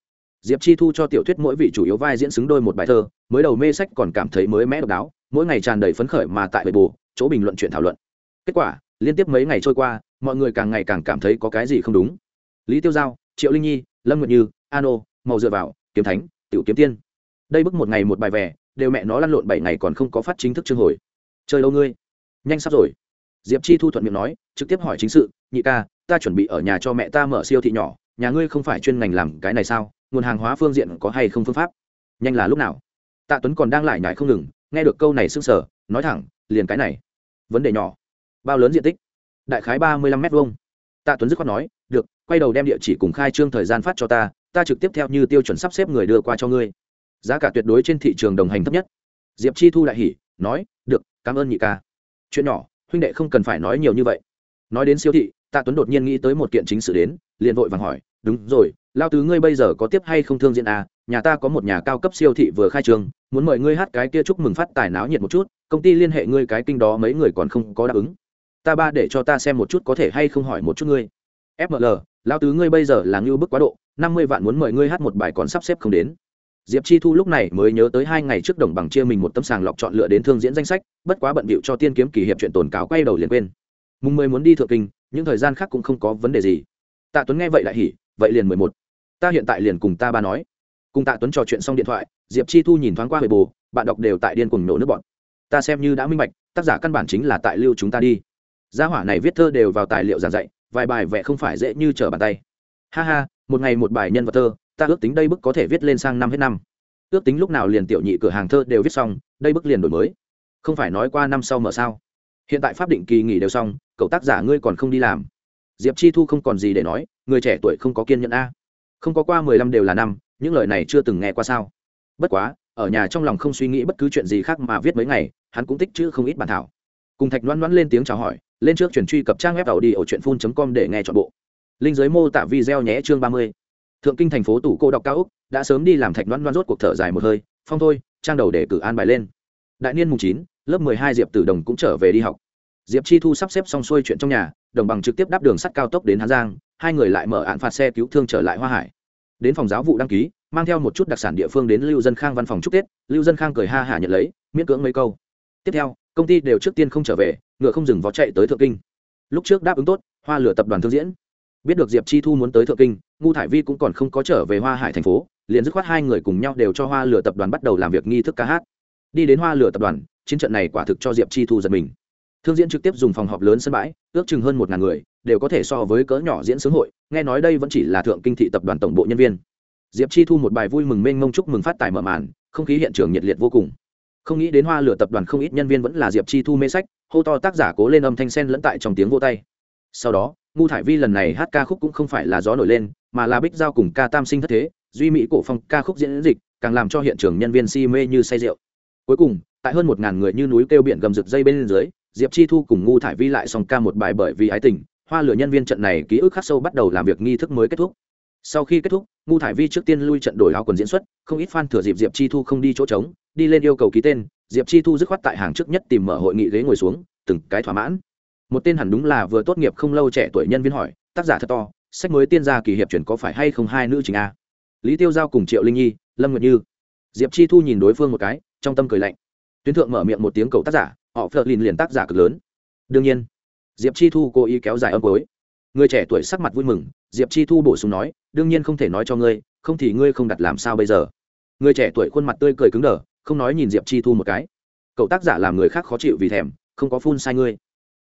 S1: diệp chi thu cho tiểu thuyết mỗi vị chủ yếu vai diễn xứng đôi một bài thơ, mới đầu mê sách còn cảm thấy mới mẽ độc đáo, mỗi ngày tràn đầy phấn khởi mà tại bề bù, chỗ bình luận chuyện thảo luận. Kết quả, liên tiếp mấy ngày trôi qua, mọi người càng ngày càng cảm thấy có cái gì không đúng. Lý tiêu giao, triệu linh nhi, lâm nguyệt như, ano màu dựa vào, kiếm thánh, tiểu kiếm tiên. Đây bức một ngày một bài vẻ đều mẹ nó lăn lộn bảy ngày còn không có phát chính thức chương hồi. Chơi đâu ngươi? Nhanh sắp rồi. Diệp chi thu thuận miệng nói, trực tiếp hỏi chính sự, nhị ca, ta chuẩn bị ở nhà cho mẹ ta mở siêu thị nhỏ, nhà ngươi không phải chuyên ngành làm cái này sao? Nguồn hàng hóa phương diện có hay không phương pháp? Nhanh là lúc nào? Tạ tuấn còn đang lại nhải không ngừng, nghe được câu này sưng sở nói thẳng, liền cái này. Vấn đề nhỏ. Bao lớn diện tích? Đại khái ba mươi lăm m hai tạ tuấn dứt khoát nói, được, quay đầu đem địa chỉ cùng khai trương thời gian phát cho ta ta trực tiếp theo như tiêu chuẩn sắp xếp người đưa qua cho ngươi. Giá cả tuyệt đối trên thị trường đồng hành thấp nhất. Diệp chi thu đại hỉ, nói, được, cảm ơn nhị ca. Chuyện nhỏ, huynh đệ không cần phải nói nhiều như vậy. Nói đến siêu thị, tạ tuấn đột nhiên nghĩ tới một kiện chính sự đến, liền vội vàng hỏi, đúng rồi, lao tứ ngươi bây giờ có tiếp hay không thương diễn à? Nhà ta có một nhà cao cấp siêu thị vừa khai trương, muốn mời ngươi hát cái kia chúc mừng phát tài náo nhiệt một chút, công ty liên hệ ngươi cái kinh đó mấy người còn không có đáp ứng. Ta ba để cho ta xem một chút có thể hay không hỏi một chút ngươi. Fml lao tứ ngươi bây giờ là ngưu bức quá độ năm mươi vạn muốn mời ngươi hát một bài còn sắp xếp không đến. Diệp chi thu lúc này mới nhớ tới hai ngày trước đồng bằng chia mình một tấm sàng lọc chọn lựa đến thương diễn danh sách, bất quá bận bịu cho tiên kiếm kỷ hiệp chuyện tồn cáo quay đầu liền quên. Mùng mười muốn đi thượng kinh, những thời gian khác cũng không có vấn đề gì. Tạ tuấn nghe vậy lại hỉ, vậy liền mười một. Ta hiện tại liền cùng ta ba nói. Cùng tạ tuấn trò chuyện xong điện thoại, diệp chi thu nhìn thoáng qua về bồ, bạn đọc đều tại điên cùng nổ nước bọn. Ta xem như đã minh bạch, tác giả căn bản chính là tại lưu chúng ta đi. Gia hỏa này viết thơ đều vào tài liệu giảng dạy, vài bài vẽ không phải dễ như trở bàn tay. Ha ha một ngày một bài nhân vật thơ, ta ước tính đây bức có thể viết lên sang năm hết năm. Ước tính lúc nào liền tiểu nhị cửa hàng thơ đều viết xong, đây bức liền đổi mới. Không phải nói qua năm sau mở sao? Hiện tại pháp định kỳ nghỉ đều xong, cậu tác giả ngươi còn không đi làm. Diệp chi thu không còn gì để nói, người trẻ tuổi không có kiên nhẫn a. Không có qua mười lăm đều là năm, những lời này chưa từng nghe qua sao? Bất quá, ở nhà trong lòng không suy nghĩ bất cứ chuyện gì khác mà viết mấy ngày, hắn cũng tích chữ không ít bản thảo. Cùng thạch loan loan lên tiếng chào hỏi, lên trước chuyển truy cập trang web tàu đi ở truyện phun com để nghe chọn bộ linh giới mô tả video nhé chương ba mươi. Thượng kinh thành phố tủ cô đọc cao úc đã sớm đi làm thạch loan loan rốt cuộc thở dài một hơi, phong thôi, trang đầu để cử an bài lên. Đại niên mùng chín, lớp mười hai diệp tử đồng cũng trở về đi học. Diệp chi thu sắp xếp xong xuôi chuyện trong nhà, đồng bằng trực tiếp đáp đường sắt cao tốc đến hà giang, hai người lại mở án phạt xe cứu thương trở lại hoa hải. Đến phòng giáo vụ đăng ký, mang theo một chút đặc sản địa phương đến lưu dân khang văn phòng chúc tết, lưu dân khang cười ha hả nhận lấy, miễn cưỡng mấy câu. Tiếp theo, công ty đều trước tiên không trở về, ngựa không dừng vó chạy tới thượng kinh. Lúc trước đáp ứng tốt, hoa lửa tập đoàn thương diễn biết được diệp chi thu muốn tới thượng kinh ngu thải vi cũng còn không có trở về hoa hải thành phố, liền dứt khoát hai người cùng nhau đều cho hoa lửa tập đoàn bắt đầu làm việc nghi thức ca hát. Đi đến hoa lửa tập đoàn, chiến trận này quả thực cho diệp chi thu giật mình. Thương diễn trực tiếp dùng phòng họp lớn sân bãi, ước chừng hơn một ngàn người, đều có thể so với cỡ nhỏ diễn sướng hội, nghe nói đây vẫn chỉ là thượng kinh thị tập đoàn tổng bộ nhân viên. Diệp chi thu một bài vui mừng mênh mông chúc mừng phát tài mở màn, không khí hiện trường nhiệt liệt vô cùng. Không nghĩ đến hoa lửa tập đoàn không ít nhân viên vẫn là diệp chi thu mê sách, hô to tác giả cố lên âm thanh sen lẫn tại trong tiếng vô tay. Sau đó ngu thải vi lần này hát ca khúc cũng không phải là gió nổi lên, mà là bích giao cùng ca tam sinh thất thế, duy mỹ cổ phong ca khúc diễn dịch, càng làm cho hiện trường nhân viên si mê như say rượu. Cuối cùng, tại hơn một ngàn người như núi kêu biển gầm rực dây bên dưới, diệp chi thu cùng ngu thải vi lại song ca một bài bởi vì ái tình, hoa lửa nhân viên trận này ký ức khắc sâu bắt đầu làm việc nghi thức mới kết thúc. Sau khi kết thúc, ngu thải vi trước tiên lui trận đổi áo quần diễn xuất, không ít fan thừa dịp diệp chi thu không đi chỗ trống, đi lên yêu cầu ký tên, diệp chi thu dứt khoát tại hàng trước nhất tìm mở hội nghị ghế ngồi xuống, từng cái thỏa mãn một tên hẳn đúng là vừa tốt nghiệp không lâu trẻ tuổi nhân viên hỏi, tác giả thật to, sách mới tiên gia kỳ hiệp chuyển có phải hay không hai nữ chính a? Lý tiêu giao cùng triệu linh nhi, lâm nguyệt như. Diệp chi thu nhìn đối phương một cái, trong tâm cười lạnh. Tuyến thượng mở miệng một tiếng cầu tác giả, họ phật lìn liền tác giả cực lớn. Đương nhiên, diệp chi thu cố ý kéo dài âm cối người trẻ tuổi sắc mặt vui mừng, diệp chi thu bổ sung nói, đương nhiên không thể nói cho ngươi, không thì ngươi không đặt làm sao bây giờ? Người trẻ tuổi khuôn mặt tươi cười cứng đờ, không nói nhìn diệp chi thu một cái. Cậu tác giả làm người khác khó chịu vì thèm, không có phun sai ngươi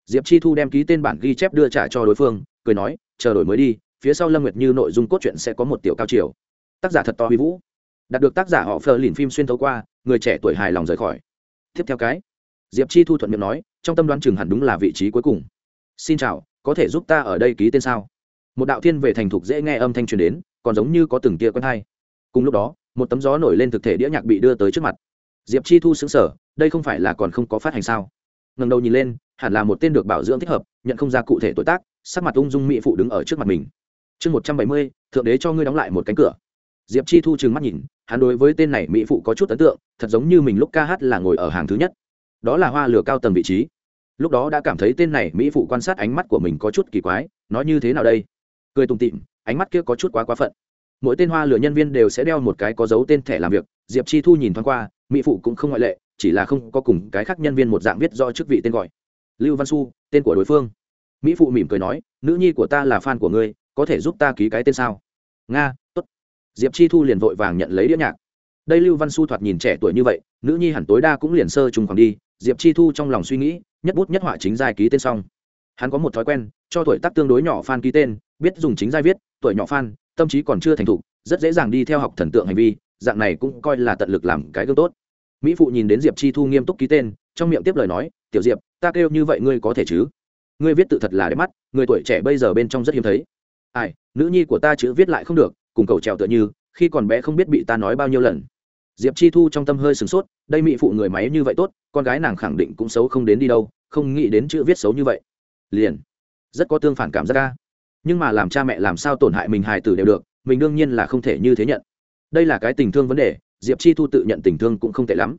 S1: diệp chi thu đem ký tên bản ghi chép đưa trả cho đối phương, cười nói, chờ đổi mới đi, phía sau lâm nguyệt như nội dung cốt truyện sẽ có một tiểu cao chiều. Tác giả thật to huy vũ. Đạt được tác giả họ phờ lìn phim xuyên thấu qua, người trẻ tuổi hài lòng rời khỏi. Tiếp theo cái, diệp chi thu thuận miệng nói, trong tâm đoán chừng hẳn đúng là vị trí cuối cùng. Xin chào, có thể giúp ta ở đây ký tên sao? Một đạo thiên về thành thục dễ nghe âm thanh truyền đến, còn giống như có từng tia quen hay. Cùng lúc đó, một tấm gió nổi lên thực thể đĩa nhạc bị đưa tới trước mặt. Diệp chi thu xứng sở đây không phải là còn không có phát hành sao? Ngần đầu nhìn lên hẳn là một tên được bảo dưỡng thích hợp, nhận không ra cụ thể tuổi tác, sắc mặt ung dung mỹ phụ đứng ở trước mặt mình. Chương một trăm bảy mươi, thượng đế cho ngươi đóng lại một cánh cửa. Diệp chi thu trừng mắt nhìn, hắn đối với tên này mỹ phụ có chút ấn tượng, thật giống như mình lúc ca hát là ngồi ở hàng thứ nhất. Đó là hoa lửa cao tầng vị trí. Lúc đó đã cảm thấy tên này mỹ phụ quan sát ánh mắt của mình có chút kỳ quái, nói như thế nào đây? Cười tùng tịm ánh mắt kia có chút quá quá phận. Mỗi tên hoa lửa nhân viên đều sẽ đeo một cái có dấu tên thẻ làm việc, diệp chi thu nhìn thoáng qua, mỹ phụ cũng không ngoại lệ, chỉ là không có cùng cái khác nhân viên một dạng viết do chức vị tên gọi lưu văn su tên của đối phương. Mỹ phụ mỉm cười nói, nữ nhi của ta là fan của ngươi, có thể giúp ta ký cái tên sao? Nga t ố t diệp chi thu liền vội vàng nhận lấy đĩa nhạc. Đây lưu văn su thoạt nhìn trẻ tuổi như vậy, nữ nhi hẳn tối đa cũng liền sơ trùng khoảng đi. Diệp chi thu trong lòng suy nghĩ, nhất bút nhất họa chính giai ký tên xong. Hắn có một thói quen, cho tuổi tác tương đối nhỏ fan ký tên, biết dùng chính giai viết, tuổi nhỏ fan, tâm trí còn chưa thành thục, rất dễ dàng đi theo học thần tượng hành vi, dạng này cũng coi là tận lực làm cái gương tốt. Mỹ phụ nhìn đến diệp chi thu nghiêm túc ký tên, trong miệng tiếp lời nói, tiểu diệp ta kêu như vậy ngươi có thể chứ? Ngươi viết tự thật là đẹp mắt, người tuổi trẻ bây giờ bên trong rất hiếm thấy. Ai, nữ nhi của ta chữ viết lại không được, cùng cầu trèo tựa như, khi còn bé không biết bị ta nói bao nhiêu lần. Diệp chi thu trong tâm hơi sửng sốt, đây mị phụ người máy như vậy tốt, con gái nàng khẳng định cũng xấu không đến đi đâu, không nghĩ đến chữ viết xấu như vậy. Liền, rất có tương phản cảm giác ca nhưng mà làm cha mẹ làm sao tổn hại mình hài tử đều được, mình đương nhiên là không thể như thế nhận. Đây là cái tình thương vấn đề, diệp chi thu tự nhận tình thương cũng không tệ lắm.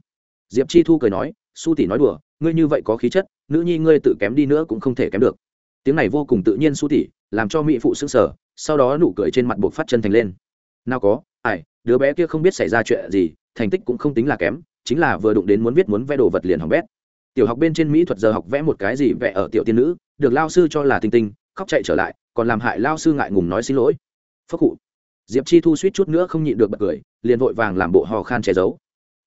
S1: Diệp chi thu cười nói, su tỷ nói đùa ngươi như vậy có khí chất nữ nhi ngươi tự kém đi nữa cũng không thể kém được. Tiếng này vô cùng tự nhiên su tỉ, làm cho mỹ phụ xứng sở sau đó nụ cười trên mặt buộc phát chân thành lên. Nào có ai đứa bé kia không biết xảy ra chuyện gì thành tích cũng không tính là kém chính là vừa đụng đến muốn viết muốn vẽ đồ vật liền hỏng bét. Tiểu học bên trên mỹ thuật giờ học vẽ một cái gì vẽ ở tiểu tiên nữ được lao sư cho là tinh tinh khóc chạy trở lại còn làm hại lao sư ngại ngùng nói xin lỗi. Phúc cụ diệp chi thu suýt chút nữa không nhịn được bật cười liền vội vàng làm bộ hò khan che giấu.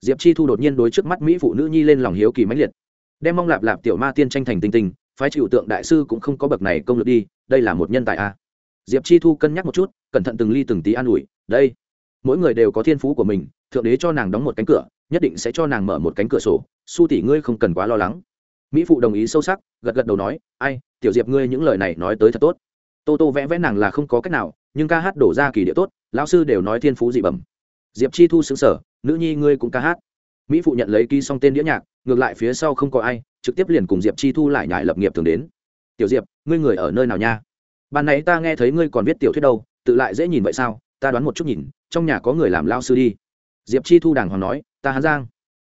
S1: Diệp chi thu đột nhiên đối trước mắt mỹ phụ nữ nhi lên lòng hiếu kỳ mãnh liệt đem mong lạp lạp tiểu ma tiên tranh thành tinh tinh, phái chịu tượng đại sư cũng không có bậc này công lực đi, đây là một nhân tài a. Diệp chi thu cân nhắc một chút, cẩn thận từng ly từng tí an ủi, đây, mỗi người đều có thiên phú của mình, thượng đế cho nàng đóng một cánh cửa, nhất định sẽ cho nàng mở một cánh cửa sổ, su tỷ ngươi không cần quá lo lắng. Mỹ phụ đồng ý sâu sắc, gật gật đầu nói, ai, tiểu diệp ngươi những lời này nói tới thật tốt. Tô tô vẽ vẽ nàng là không có cách nào, nhưng ca hát đổ ra kỳ địa tốt, lão sư đều nói thiên phú dị bẩm. Diệp chi thu xứng sở nữ nhi ngươi cũng ca hát. Mỹ phụ nhận lấy ký xong tên đĩa nhạc ngược lại phía sau không có ai, trực tiếp liền cùng diệp chi thu lại nhải lập nghiệp thường đến. Tiểu diệp, ngươi người ở nơi nào nha? Ban nãy ta nghe thấy ngươi còn viết tiểu thuyết đâu, tự lại dễ nhìn vậy sao? Ta đoán một chút nhìn, trong nhà có người làm lao sư đi. Diệp chi thu đàng hoàng nói, ta hán giang.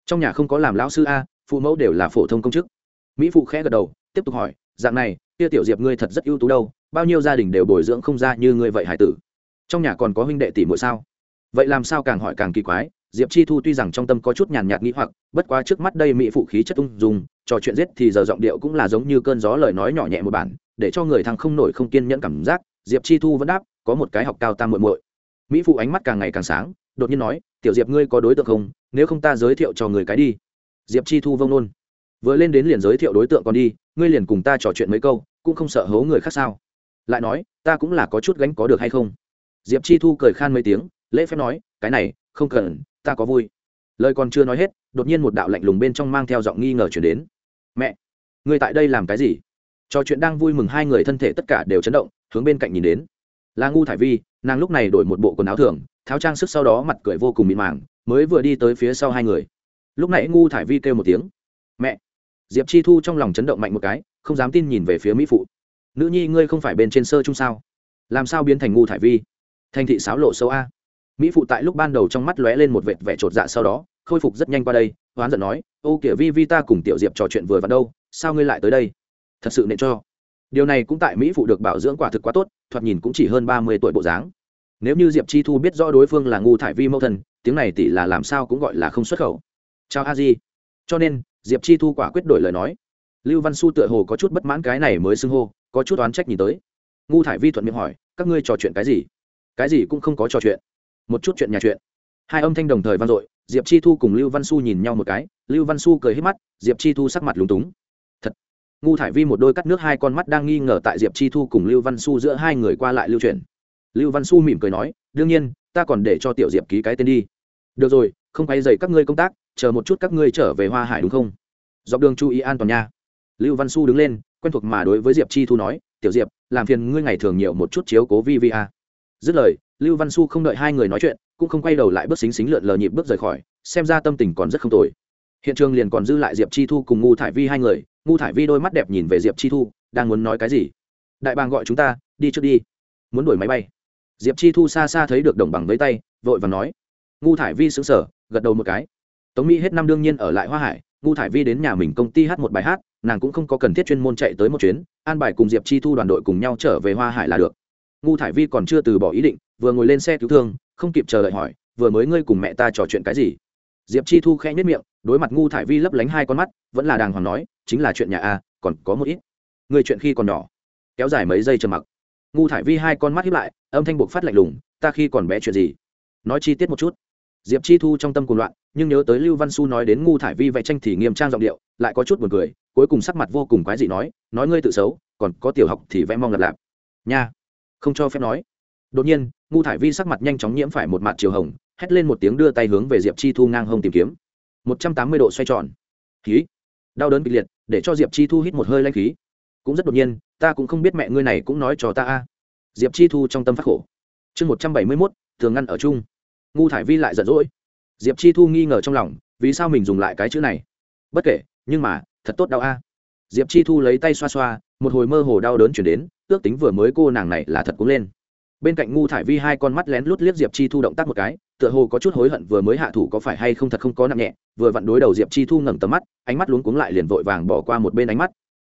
S1: Trong nhà không có làm lao sư a, phụ mẫu đều là phổ thông công chức. Mỹ phụ khẽ gật đầu, tiếp tục hỏi, dạng này, kia tiểu diệp ngươi thật rất ưu tú đâu, bao nhiêu gia đình đều bồi dưỡng không ra như ngươi vậy hải tử? Trong nhà còn có huynh đệ tỷ muội sao? Vậy làm sao càng hỏi càng kỳ quái diệp chi thu tuy rằng trong tâm có chút nhàn nhạt nghĩ hoặc, bất quá trước mắt đây mỹ phụ khí chất ung dùng trò chuyện giết thì giờ giọng điệu cũng là giống như cơn gió lời nói nhỏ nhẹ một bản, để cho người thằng không nổi không kiên nhẫn cảm giác, diệp chi thu vẫn đáp, có một cái học cao tam muội muội. Mỹ phụ ánh mắt càng ngày càng sáng, đột nhiên nói, tiểu diệp ngươi có đối tượng không? Nếu không ta giới thiệu cho người cái đi. Diệp chi thu vông nôn vừa lên đến liền giới thiệu đối tượng còn đi, ngươi liền cùng ta trò chuyện mấy câu, cũng không sợ hố người khác sao? Lại nói, ta cũng là có chút gánh có được hay không? Diệp chi thu cười khan mấy tiếng, lễ phép nói, cái này, không cần ta có vui. Lời còn chưa nói hết, đột nhiên một đạo lạnh lùng bên trong mang theo giọng nghi ngờ chuyển đến. Mẹ người tại đây làm cái gì? Trò chuyện đang vui mừng hai người thân thể tất cả đều chấn động, hướng bên cạnh nhìn đến. Là ngu thải vi, nàng lúc này đổi một bộ quần áo thường, tháo trang sức sau đó mặt cười vô cùng mịn màng, mới vừa đi tới phía sau hai người. Lúc này ngu thải vi kêu một tiếng, mẹ. Diệp chi thu trong lòng chấn động mạnh một cái, không dám tin nhìn về phía mỹ phụ. Nữ nhi, ngươi không phải bên trên sơ chung sao? Làm sao biến thành ngu thải vi? Thành thị sáo lộ sâu a mỹ phụ tại lúc ban đầu trong mắt lóe lên một vệt vẻ chột dạ sau đó khôi phục rất nhanh qua đây hoán giận nói ô kìa vi vi ta cùng tiểu diệp trò chuyện vừa vào đâu sao ngươi lại tới đây? Thật sự nên cho. Điều này cũng tại mỹ phụ được bảo dưỡng quả thực quá tốt thoạt nhìn cũng chỉ hơn ba mươi tuổi bộ dáng. Nếu như diệp chi thu biết rõ đối phương là ngu thải vi Mâu Thần, tiếng này tỷ là làm sao cũng gọi là không xuất khẩu. Chào a di. Cho nên diệp chi thu quả quyết đổi lời nói. Lưu văn su tựa hồ có chút bất mãn cái này mới xưng hô có chút oán trách nhìn tới. Ngu thải vi thuận miệng hỏi các ngươi trò chuyện cái gì? Cái gì cũng không có trò chuyện một chút chuyện nhà chuyện. Hai âm thanh đồng thời vang dội, diệp chi thu cùng lưu văn su nhìn nhau một cái, lưu văn su cười hết mắt, diệp chi thu sắc mặt lúng túng. Thật. Ngu thải vi một đôi cắt nước hai con mắt đang nghi ngờ tại diệp chi thu cùng lưu văn su giữa hai người qua lại lưu truyền lưu văn su mỉm cười nói, đương nhiên, ta còn để cho tiểu diệp ký cái tên đi. Được rồi, không quay dậy các ngươi công tác, chờ một chút các ngươi trở về hoa hải đúng không? Dọc đường chú ý an toàn nha. Lưu văn su đứng lên, quen thuộc mà đối với diệp chi thu nói, tiểu diệp, làm phiền ngươi ngày thường nhiều một chút chiếu cố vi vi a dứt lời lưu văn su không đợi hai người nói chuyện, cũng không quay đầu lại bước xính xính lượn lờ nhịp bước rời khỏi, xem ra tâm tình còn rất không tồi. Hiện trường liền còn dư lại diệp chi thu cùng ngu thải vi hai người ngu thải vi đôi mắt đẹp nhìn về diệp chi thu, đang muốn nói cái gì? Đại bàng gọi chúng ta, đi trước đi. Muốn đuổi máy bay. Diệp chi thu xa xa thấy được đồng bằng với tay, vội và nói. Ngu thải vi xứng sở gật đầu một cái. Tống mỹ hết năm đương nhiên ở lại hoa hải ngu thải vi đến nhà mình công ty hát một bài hát, nàng cũng không có cần thiết chuyên môn chạy tới một chuyến, an bài cùng diệp chi thu đoàn đội cùng nhau trở về hoa hải là được. Ngu thải vi còn chưa từ bỏ ý định vừa ngồi lên xe cứu thương, không kịp chờ đợi hỏi, vừa mới ngươi cùng mẹ ta trò chuyện cái gì? Diệp chi thu khẽ nhất miệng, đối mặt ngu thải vi lấp lánh hai con mắt, vẫn là đàng hoàng nói, chính là chuyện nhà a, còn có một ít. Người chuyện khi còn nhỏ. Kéo dài mấy giây trầm mặc. Ngu thải vi hai con mắt hiếp lại, âm thanh buộc phát lạnh lùng, ta khi còn bé chuyện gì? Nói chi tiết một chút. Diệp chi thu trong tâm cùng loạn, nhưng nhớ tới lưu văn su nói đến ngu thải vi vẽ tranh thì nghiêm trang giọng điệu, lại có chút b u ồ n cười, cuối cùng sắc mặt vô cùng quái dị nói nói ngươi tự xấu, còn có tiểu học thì vẽ mong lặp lạp nha, không cho phép nói. Đột nhiên ngu thải vi sắc mặt nhanh chóng nhiễm phải một mặt chiều hồng, hét lên một tiếng đưa tay hướng về diệp chi thu ngang hông tìm kiếm. Một trăm tám mươi độ xoay tròn. Khí. Đau đớn kịch liệt, để cho diệp chi thu hít một hơi lanh khí. Cũng rất đột nhiên, ta cũng không biết mẹ ngươi này cũng nói cho ta a. Diệp chi thu trong tâm phát khổ. Chương một trăm bảy mươi mốt, thường ngăn ở chung. Ngu thải vi lại giận dỗi. Diệp chi thu nghi ngờ trong lòng, vì sao mình dùng lại cái chữ này? Bất kể, nhưng mà, thật tốt đau a. Diệp chi thu lấy tay xoa xoa, một hồi mơ hồ đau đớn chuyển đến, ước tính vừa mới cô nàng này là thật cũng lên bên cạnh ngu thải vi hai con mắt lén lút liếc diệp chi thu động tác một cái, tựa hồ có chút hối hận vừa mới hạ thủ có phải hay không thật không có nặng nhẹ, vừa vặn đối đầu diệp chi thu ngẩng tầm mắt, ánh mắt luống cuống lại liền vội vàng bỏ qua một bên ánh mắt.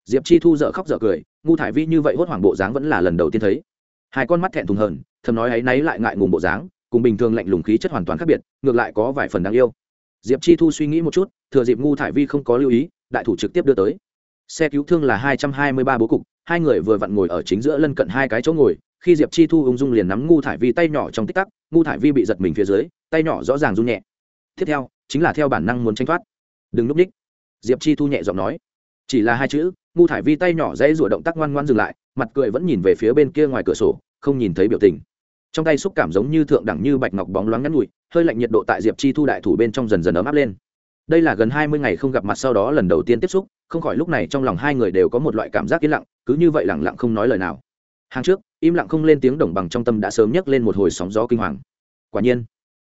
S1: Diệp chi thu dợ khóc dợ cười, ngu thải vi như vậy hốt hoảng bộ dáng vẫn là lần đầu tiên thấy. Hai con mắt thẹn thùng hờn, thầm nói ấ y náy lại ngại ngùng bộ dáng, cùng bình thường lạnh lùng khí chất hoàn toàn khác biệt, ngược lại có vài phần đáng yêu. Diệp chi thu suy nghĩ một chút, thừa dịp ngu thải vi không có lưu ý, đại thủ trực tiếp đưa tới. Xe cứu thương là hai trăm hai mươi ba bố cục, hai người vừa vặn ngồi ở chính giữa lân cận hai cái chỗ ngồi khi diệp chi thu ung dung liền nắm ngu thải vi tay nhỏ trong tích tắc, ngu thải vi bị giật mình phía dưới, tay nhỏ rõ ràng run nhẹ. Tiếp theo, chính là theo bản năng muốn tranh thoát. Đừng núp ních diệp chi thu nhẹ giọng nói. Chỉ là hai chữ, ngu thải vi tay nhỏ dãy rủa động tác ngoan ngoan dừng lại, mặt cười vẫn nhìn về phía bên kia ngoài cửa sổ, không nhìn thấy biểu tình. Trong tay xúc cảm giống như thượng đẳng như bạch ngọc bóng loáng ngắn ngụi hơi lạnh nhiệt độ tại diệp chi thu đại thủ bên trong dần dần ấm áp lên. Đây là gần hai mươi ngày không gặp mặt sau đó lần đầu tiên tiếp xúc, không khỏi lúc này trong lòng hai người đều có một loại cảm giác yên lặng, cứ như vậy lẳng lặng không nói lời nào. Hàng trước im lặng không lên tiếng đồng bằng trong tâm đã sớm nhấc lên một hồi sóng gió kinh hoàng. Quả nhiên,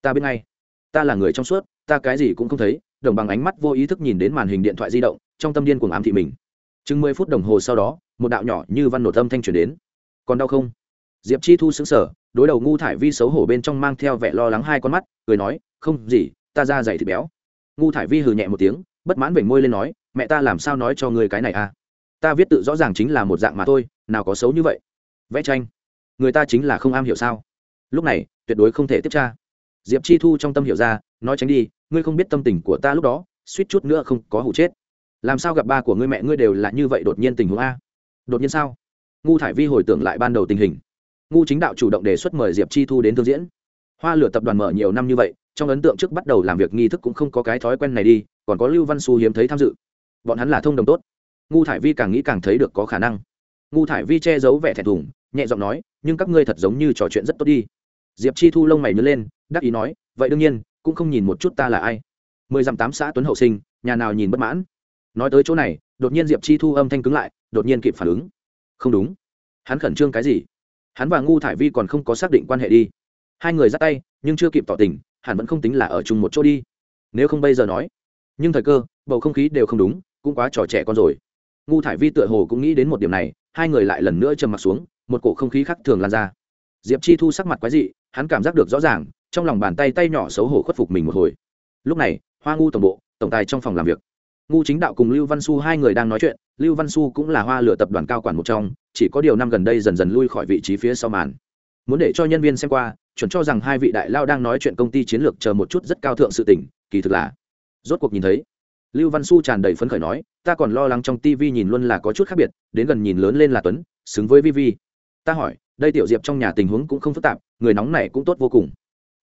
S1: ta biết ngay. Ta là người trong suốt, ta cái gì cũng không thấy, đồng bằng ánh mắt vô ý thức nhìn đến màn hình điện thoại di động, trong tâm điên cuồng ám thị mình. Chừng mười phút đồng hồ sau đó, một đạo nhỏ như văn nổ tâm thanh chuyển đến. Còn đau không? Diệp chi thu xứng sở đối đầu ngu thải vi xấu hổ bên trong mang theo vẻ lo lắng hai con mắt, cười nói, không, gì, ta ra dày thịt béo. Ngu thải vi hừ nhẹ một tiếng, bất mãn vểnh môi lên nói, mẹ ta làm sao nói cho người cái này à? Ta viết tự rõ ràng chính là một dạng mà thôi, nào có xấu như vậy vẽ tranh. Người ta chính là không am hiểu sao? Lúc này, tuyệt đối không thể tiếp tra. Diệp chi thu trong tâm hiểu ra, nói tránh đi, ngươi không biết tâm tình của ta lúc đó, suýt chút nữa không có hụ chết. Làm sao gặp ba của ngươi mẹ ngươi đều là như vậy đột nhiên tình huống a? Đột nhiên sao? Ngu thải vi hồi tưởng lại ban đầu tình hình. Ngu chính đạo chủ động đề xuất mời diệp chi thu đến thương diễn. Hoa lửa tập đoàn mở nhiều năm như vậy, trong ấn tượng trước bắt đầu làm việc nghi thức cũng không có cái thói quen này đi, còn có lưu văn xu hiếm thấy tham dự. Bọn hắn là thông đồng tốt. Ngu thải vi càng nghĩ càng thấy được có khả năng. Ngu thải vi che giấu vẻ thẹn thùng nhẹ giọng nói, nhưng các ngươi thật giống như trò chuyện rất tốt đi. Diệp chi thu lông mày nhớ lên, đắc ý nói, vậy đương nhiên, cũng không nhìn một chút ta là ai. Mười dặm tám xã tuấn hậu sinh, nhà nào nhìn bất mãn. Nói tới chỗ này, đột nhiên diệp chi thu âm thanh cứng lại, đột nhiên kịp phản ứng. Không đúng. Hắn khẩn trương cái gì? Hắn và ngu thải vi còn không có xác định quan hệ đi. Hai người dắt tay, nhưng chưa kịp tỏ tình, hẳn vẫn không tính là ở chung một chỗ đi. Nếu không bây giờ nói. Nhưng thời cơ, bầu không khí đều không đúng, cũng quá trò trẻ con rồi ngu thải vi tựa hồ cũng nghĩ đến một điểm này, hai người lại lần nữa trầm m ặ t xuống, một cổ không khí khác thường lan ra. Diệp chi thu sắc mặt quái dị, hắn cảm giác được rõ ràng, trong lòng bàn tay tay nhỏ xấu hổ khuất phục mình một hồi. Lúc này, hoa ngu tổng bộ, tổng tài trong phòng làm việc. Ngu chính đạo cùng lưu văn su hai người đang nói chuyện, lưu văn su cũng là hoa lửa tập đoàn cao quản một trong, chỉ có điều năm gần đây dần dần lui khỏi vị trí phía sau màn. Muốn để cho nhân viên xem qua, chuẩn cho rằng hai vị đại lao đang nói chuyện công ty chiến lược chờ một chút rất cao thượng sự tỉnh kỳ thực là. Rốt cuộc nhìn thấy lưu văn su tràn đầy phấn khởi nói, ta còn lo lắng trong tv nhìn luôn là có chút khác biệt, đến gần nhìn lớn lên là tuấn, xứng với vi vi. Ta hỏi, đây tiểu diệp trong nhà tình huống cũng không phức tạp, người nóng này cũng tốt vô cùng.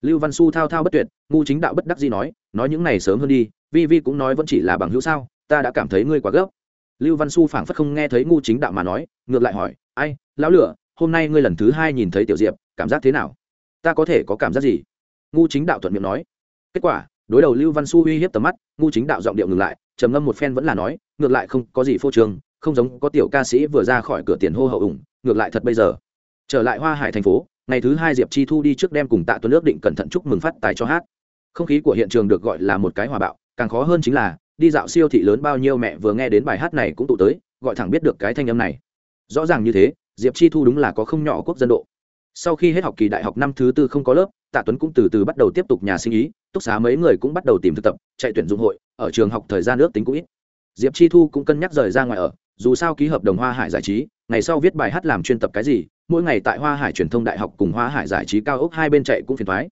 S1: Lưu văn su thao thao bất tuyệt, ngu chính đạo bất đắc gì nói nói những này sớm hơn đi, vi vi cũng nói vẫn chỉ là bằng hữu sao, ta đã cảm thấy ngươi quá gấp. Lưu văn su phảng phất không nghe thấy ngu chính đạo mà nói, ngược lại hỏi, ai, lão lửa, hôm nay ngươi lần thứ hai nhìn thấy tiểu diệp, cảm giác thế nào? Ta có thể có cảm giác gì? Ngu chính đạo thuận miệng nói, kết quả đối đầu lưu văn su uy hiếp tầm mắt, ngu chính đạo giọng điệu ngừng lại, trầm ngâm một phen vẫn là nói, ngược lại không có gì phô trương, không giống có tiểu ca sĩ vừa ra khỏi cửa tiền hô hậu ủng, ngược lại thật bây giờ. Trở lại hoa hải thành phố, ngày thứ hai diệp chi thu đi trước đem cùng tạ tuấn ước định cẩn thận chúc mừng phát tài cho hát. Không khí của hiện trường được gọi là một cái hòa bạo, càng khó hơn chính là, đi dạo siêu thị lớn bao nhiêu mẹ vừa nghe đến bài hát này cũng tụ tới, gọi thẳng biết được cái thanh âm này. Rõ ràng như thế, diệp chi thu đúng là có không nhỏ quốc dân độ. Sau khi hết học kỳ đại học năm thứ tư không có lớp tạ tuấn cũng từ từ bắt đầu tiếp tục nhà sinh ý, túc xá mấy người cũng bắt đầu tìm thực tập, chạy tuyển dụng hội, ở trường học thời gian nước tính cũng ít. Diệp chi thu cũng cân nhắc rời ra ngoài ở, dù sao ký hợp đồng hoa hải giải trí, ngày sau viết bài hát làm chuyên tập cái gì, mỗi ngày tại hoa hải truyền thông đại học cùng hoa hải giải trí cao ốc hai bên chạy cũng phiền thoái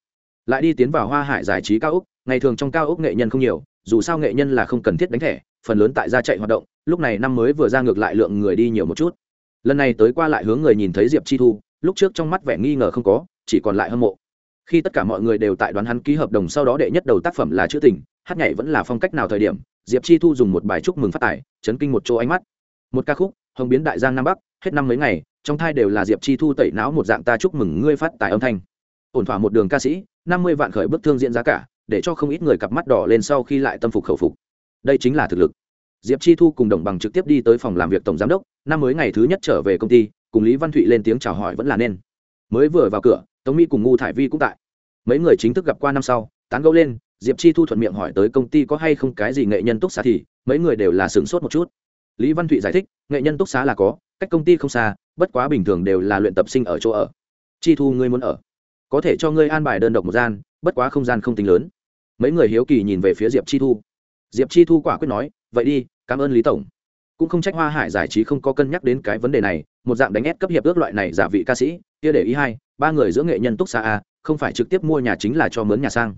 S1: lại đi tiến vào hoa hải giải trí cao ốc, ngày thường trong cao ốc nghệ nhân không nhiều, dù sao nghệ nhân là không cần thiết đánh thẻ, phần lớn tại gia chạy hoạt động, lúc này năm mới vừa ra ngược lại lượng người đi nhiều một chút. Lần này tới qua lại hướng người nhìn thấy diệp chi thu, lúc trước trong mắt vẻ nghi ngờ không có, chỉ còn lại hâm mộ khi tất cả mọi người đều tại đoán hắn ký hợp đồng sau đó đệ nhất đầu tác phẩm là chữ tình, hát nhảy vẫn là phong cách nào thời điểm, diệp chi thu dùng một bài chúc mừng phát tài chấn kinh một chỗ ánh mắt. Một ca khúc, hồng biến đại giang nam bắc, hết năm mấy ngày, trong thai đều là diệp chi thu tẩy não một dạng ta chúc mừng ngươi phát tài âm thanh. Ổn thỏa một đường ca sĩ, năm mươi vạn khởi bức thương diễn giá cả, để cho không ít người cặp mắt đỏ lên sau khi lại tâm phục khẩu phục. Đây chính là thực lực. Diệp chi thu cùng đồng bằng trực tiếp đi tới phòng làm việc tổng giám đốc, năm mới ngày thứ nhất trở về công ty, cùng lý văn thụy lên tiếng chào hỏi vẫn là nên. Mới vừa vào cửa tống mỹ cùng ngu thải vi cũng tại. Mấy người chính thức gặp qua năm sau, tán gẫu lên, diệp chi thu thuận miệng hỏi tới công ty có hay không cái gì nghệ nhân túc xá thì, mấy người đều là sửng sốt một chút. Lý văn thụy giải thích, nghệ nhân túc xá là có, cách công ty không xa, bất quá bình thường đều là luyện tập sinh ở chỗ ở. Chi thu, ngươi muốn ở? Có thể cho ngươi an bài đơn độc một gian, bất quá không gian không tính lớn. Mấy người hiếu kỳ nhìn về phía diệp chi thu. Diệp chi thu quả quyết nói, vậy đi, cảm ơn lý tổng cũng không trách hoa hải giải trí không có cân nhắc đến cái vấn đề này, một dạng đánh ép cấp hiệp ước loại này giả vị ca sĩ, kia để ý hai, ba người giữa nghệ nhân túc xa a, không phải trực tiếp mua nhà chính là cho mướn nhà sang.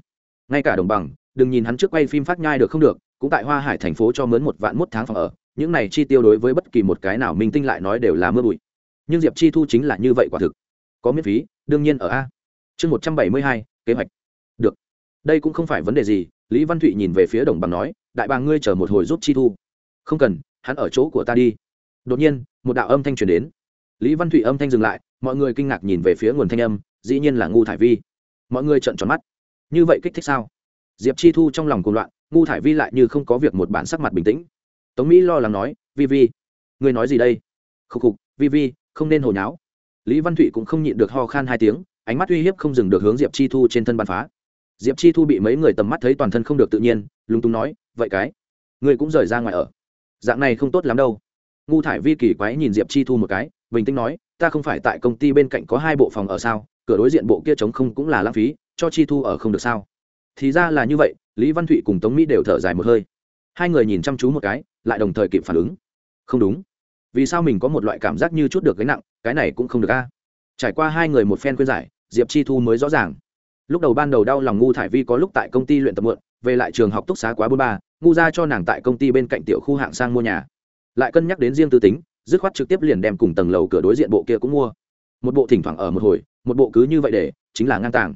S1: Ngay cả đồng bằng, đừng nhìn hắn trước quay phim phát nhai được không được, cũng tại hoa hải thành phố cho mướn một vạn một tháng phòng ở, những này chi tiêu đối với bất kỳ một cái nào minh tinh lại nói đều là mưa bụi. Nhưng diệp chi thu chính là như vậy quả thực. Có miễn phí, đương nhiên ở a. Chương một trăm bảy mươi hai, kế hoạch. Được. Đây cũng không phải vấn đề gì, lý văn thụy nhìn về phía đồng bằng nói, đại bàng ngươi chờ một hồi giúp chi thu. Không cần hắn ở chỗ của ta đi. Đột nhiên, một đạo âm thanh truyền đến. Lý văn thụy âm thanh dừng lại, mọi người kinh ngạc nhìn về phía nguồn thanh âm, dĩ nhiên là ngu thải vi. Mọi người trợn tròn mắt. Như vậy kích thích sao? Diệp chi thu trong lòng cuồng loạn ngu thải vi lại như không có việc một bản sắc mặt bình tĩnh. Tống mỹ lo lắng nói, vi vi người nói gì đây? Khục khục, vi vi, không nên hồi nháo. Lý văn thụy cũng không nhịn được ho khan hai tiếng, ánh mắt uy hiếp không dừng được hướng diệp chi thu trên thân bàn phá. Diệp chi thu bị mấy người tầm mắt thấy toàn thân không được tự nhiên, lúng túng nói, vậy cái người cũng rời ra ngoài ở dạng này không tốt lắm đâu. Ngu thải vi kỳ quái nhìn diệp chi thu một cái, bình tĩnh nói, ta không phải tại công ty bên cạnh có hai bộ phòng ở sao? Cửa đối diện bộ kia trống không cũng là lãng phí, cho chi thu ở không được sao? Thì ra là như vậy, lý văn thụy cùng tống mỹ đều thở dài một hơi. Hai người nhìn chăm chú một cái, lại đồng thời kịp phản ứng. Không đúng. Vì sao mình có một loại cảm giác như chút được gánh nặng, cái này cũng không được a? Trải qua hai người một phen khuyên giải, diệp chi thu mới rõ ràng. Lúc đầu ban đầu đau lòng ngu thải vi có lúc tại công ty luyện tập mượn về lại trường học túc xá quá bốn ba ngu ra cho nàng tại công ty bên cạnh tiểu khu hạng sang mua nhà. Lại cân nhắc đến riêng tư tính, dứt khoát trực tiếp liền đem cùng tầng lầu cửa đối diện bộ kia cũng mua. Một bộ thỉnh thoảng ở một hồi, một bộ cứ như vậy để, chính là ngang tàng.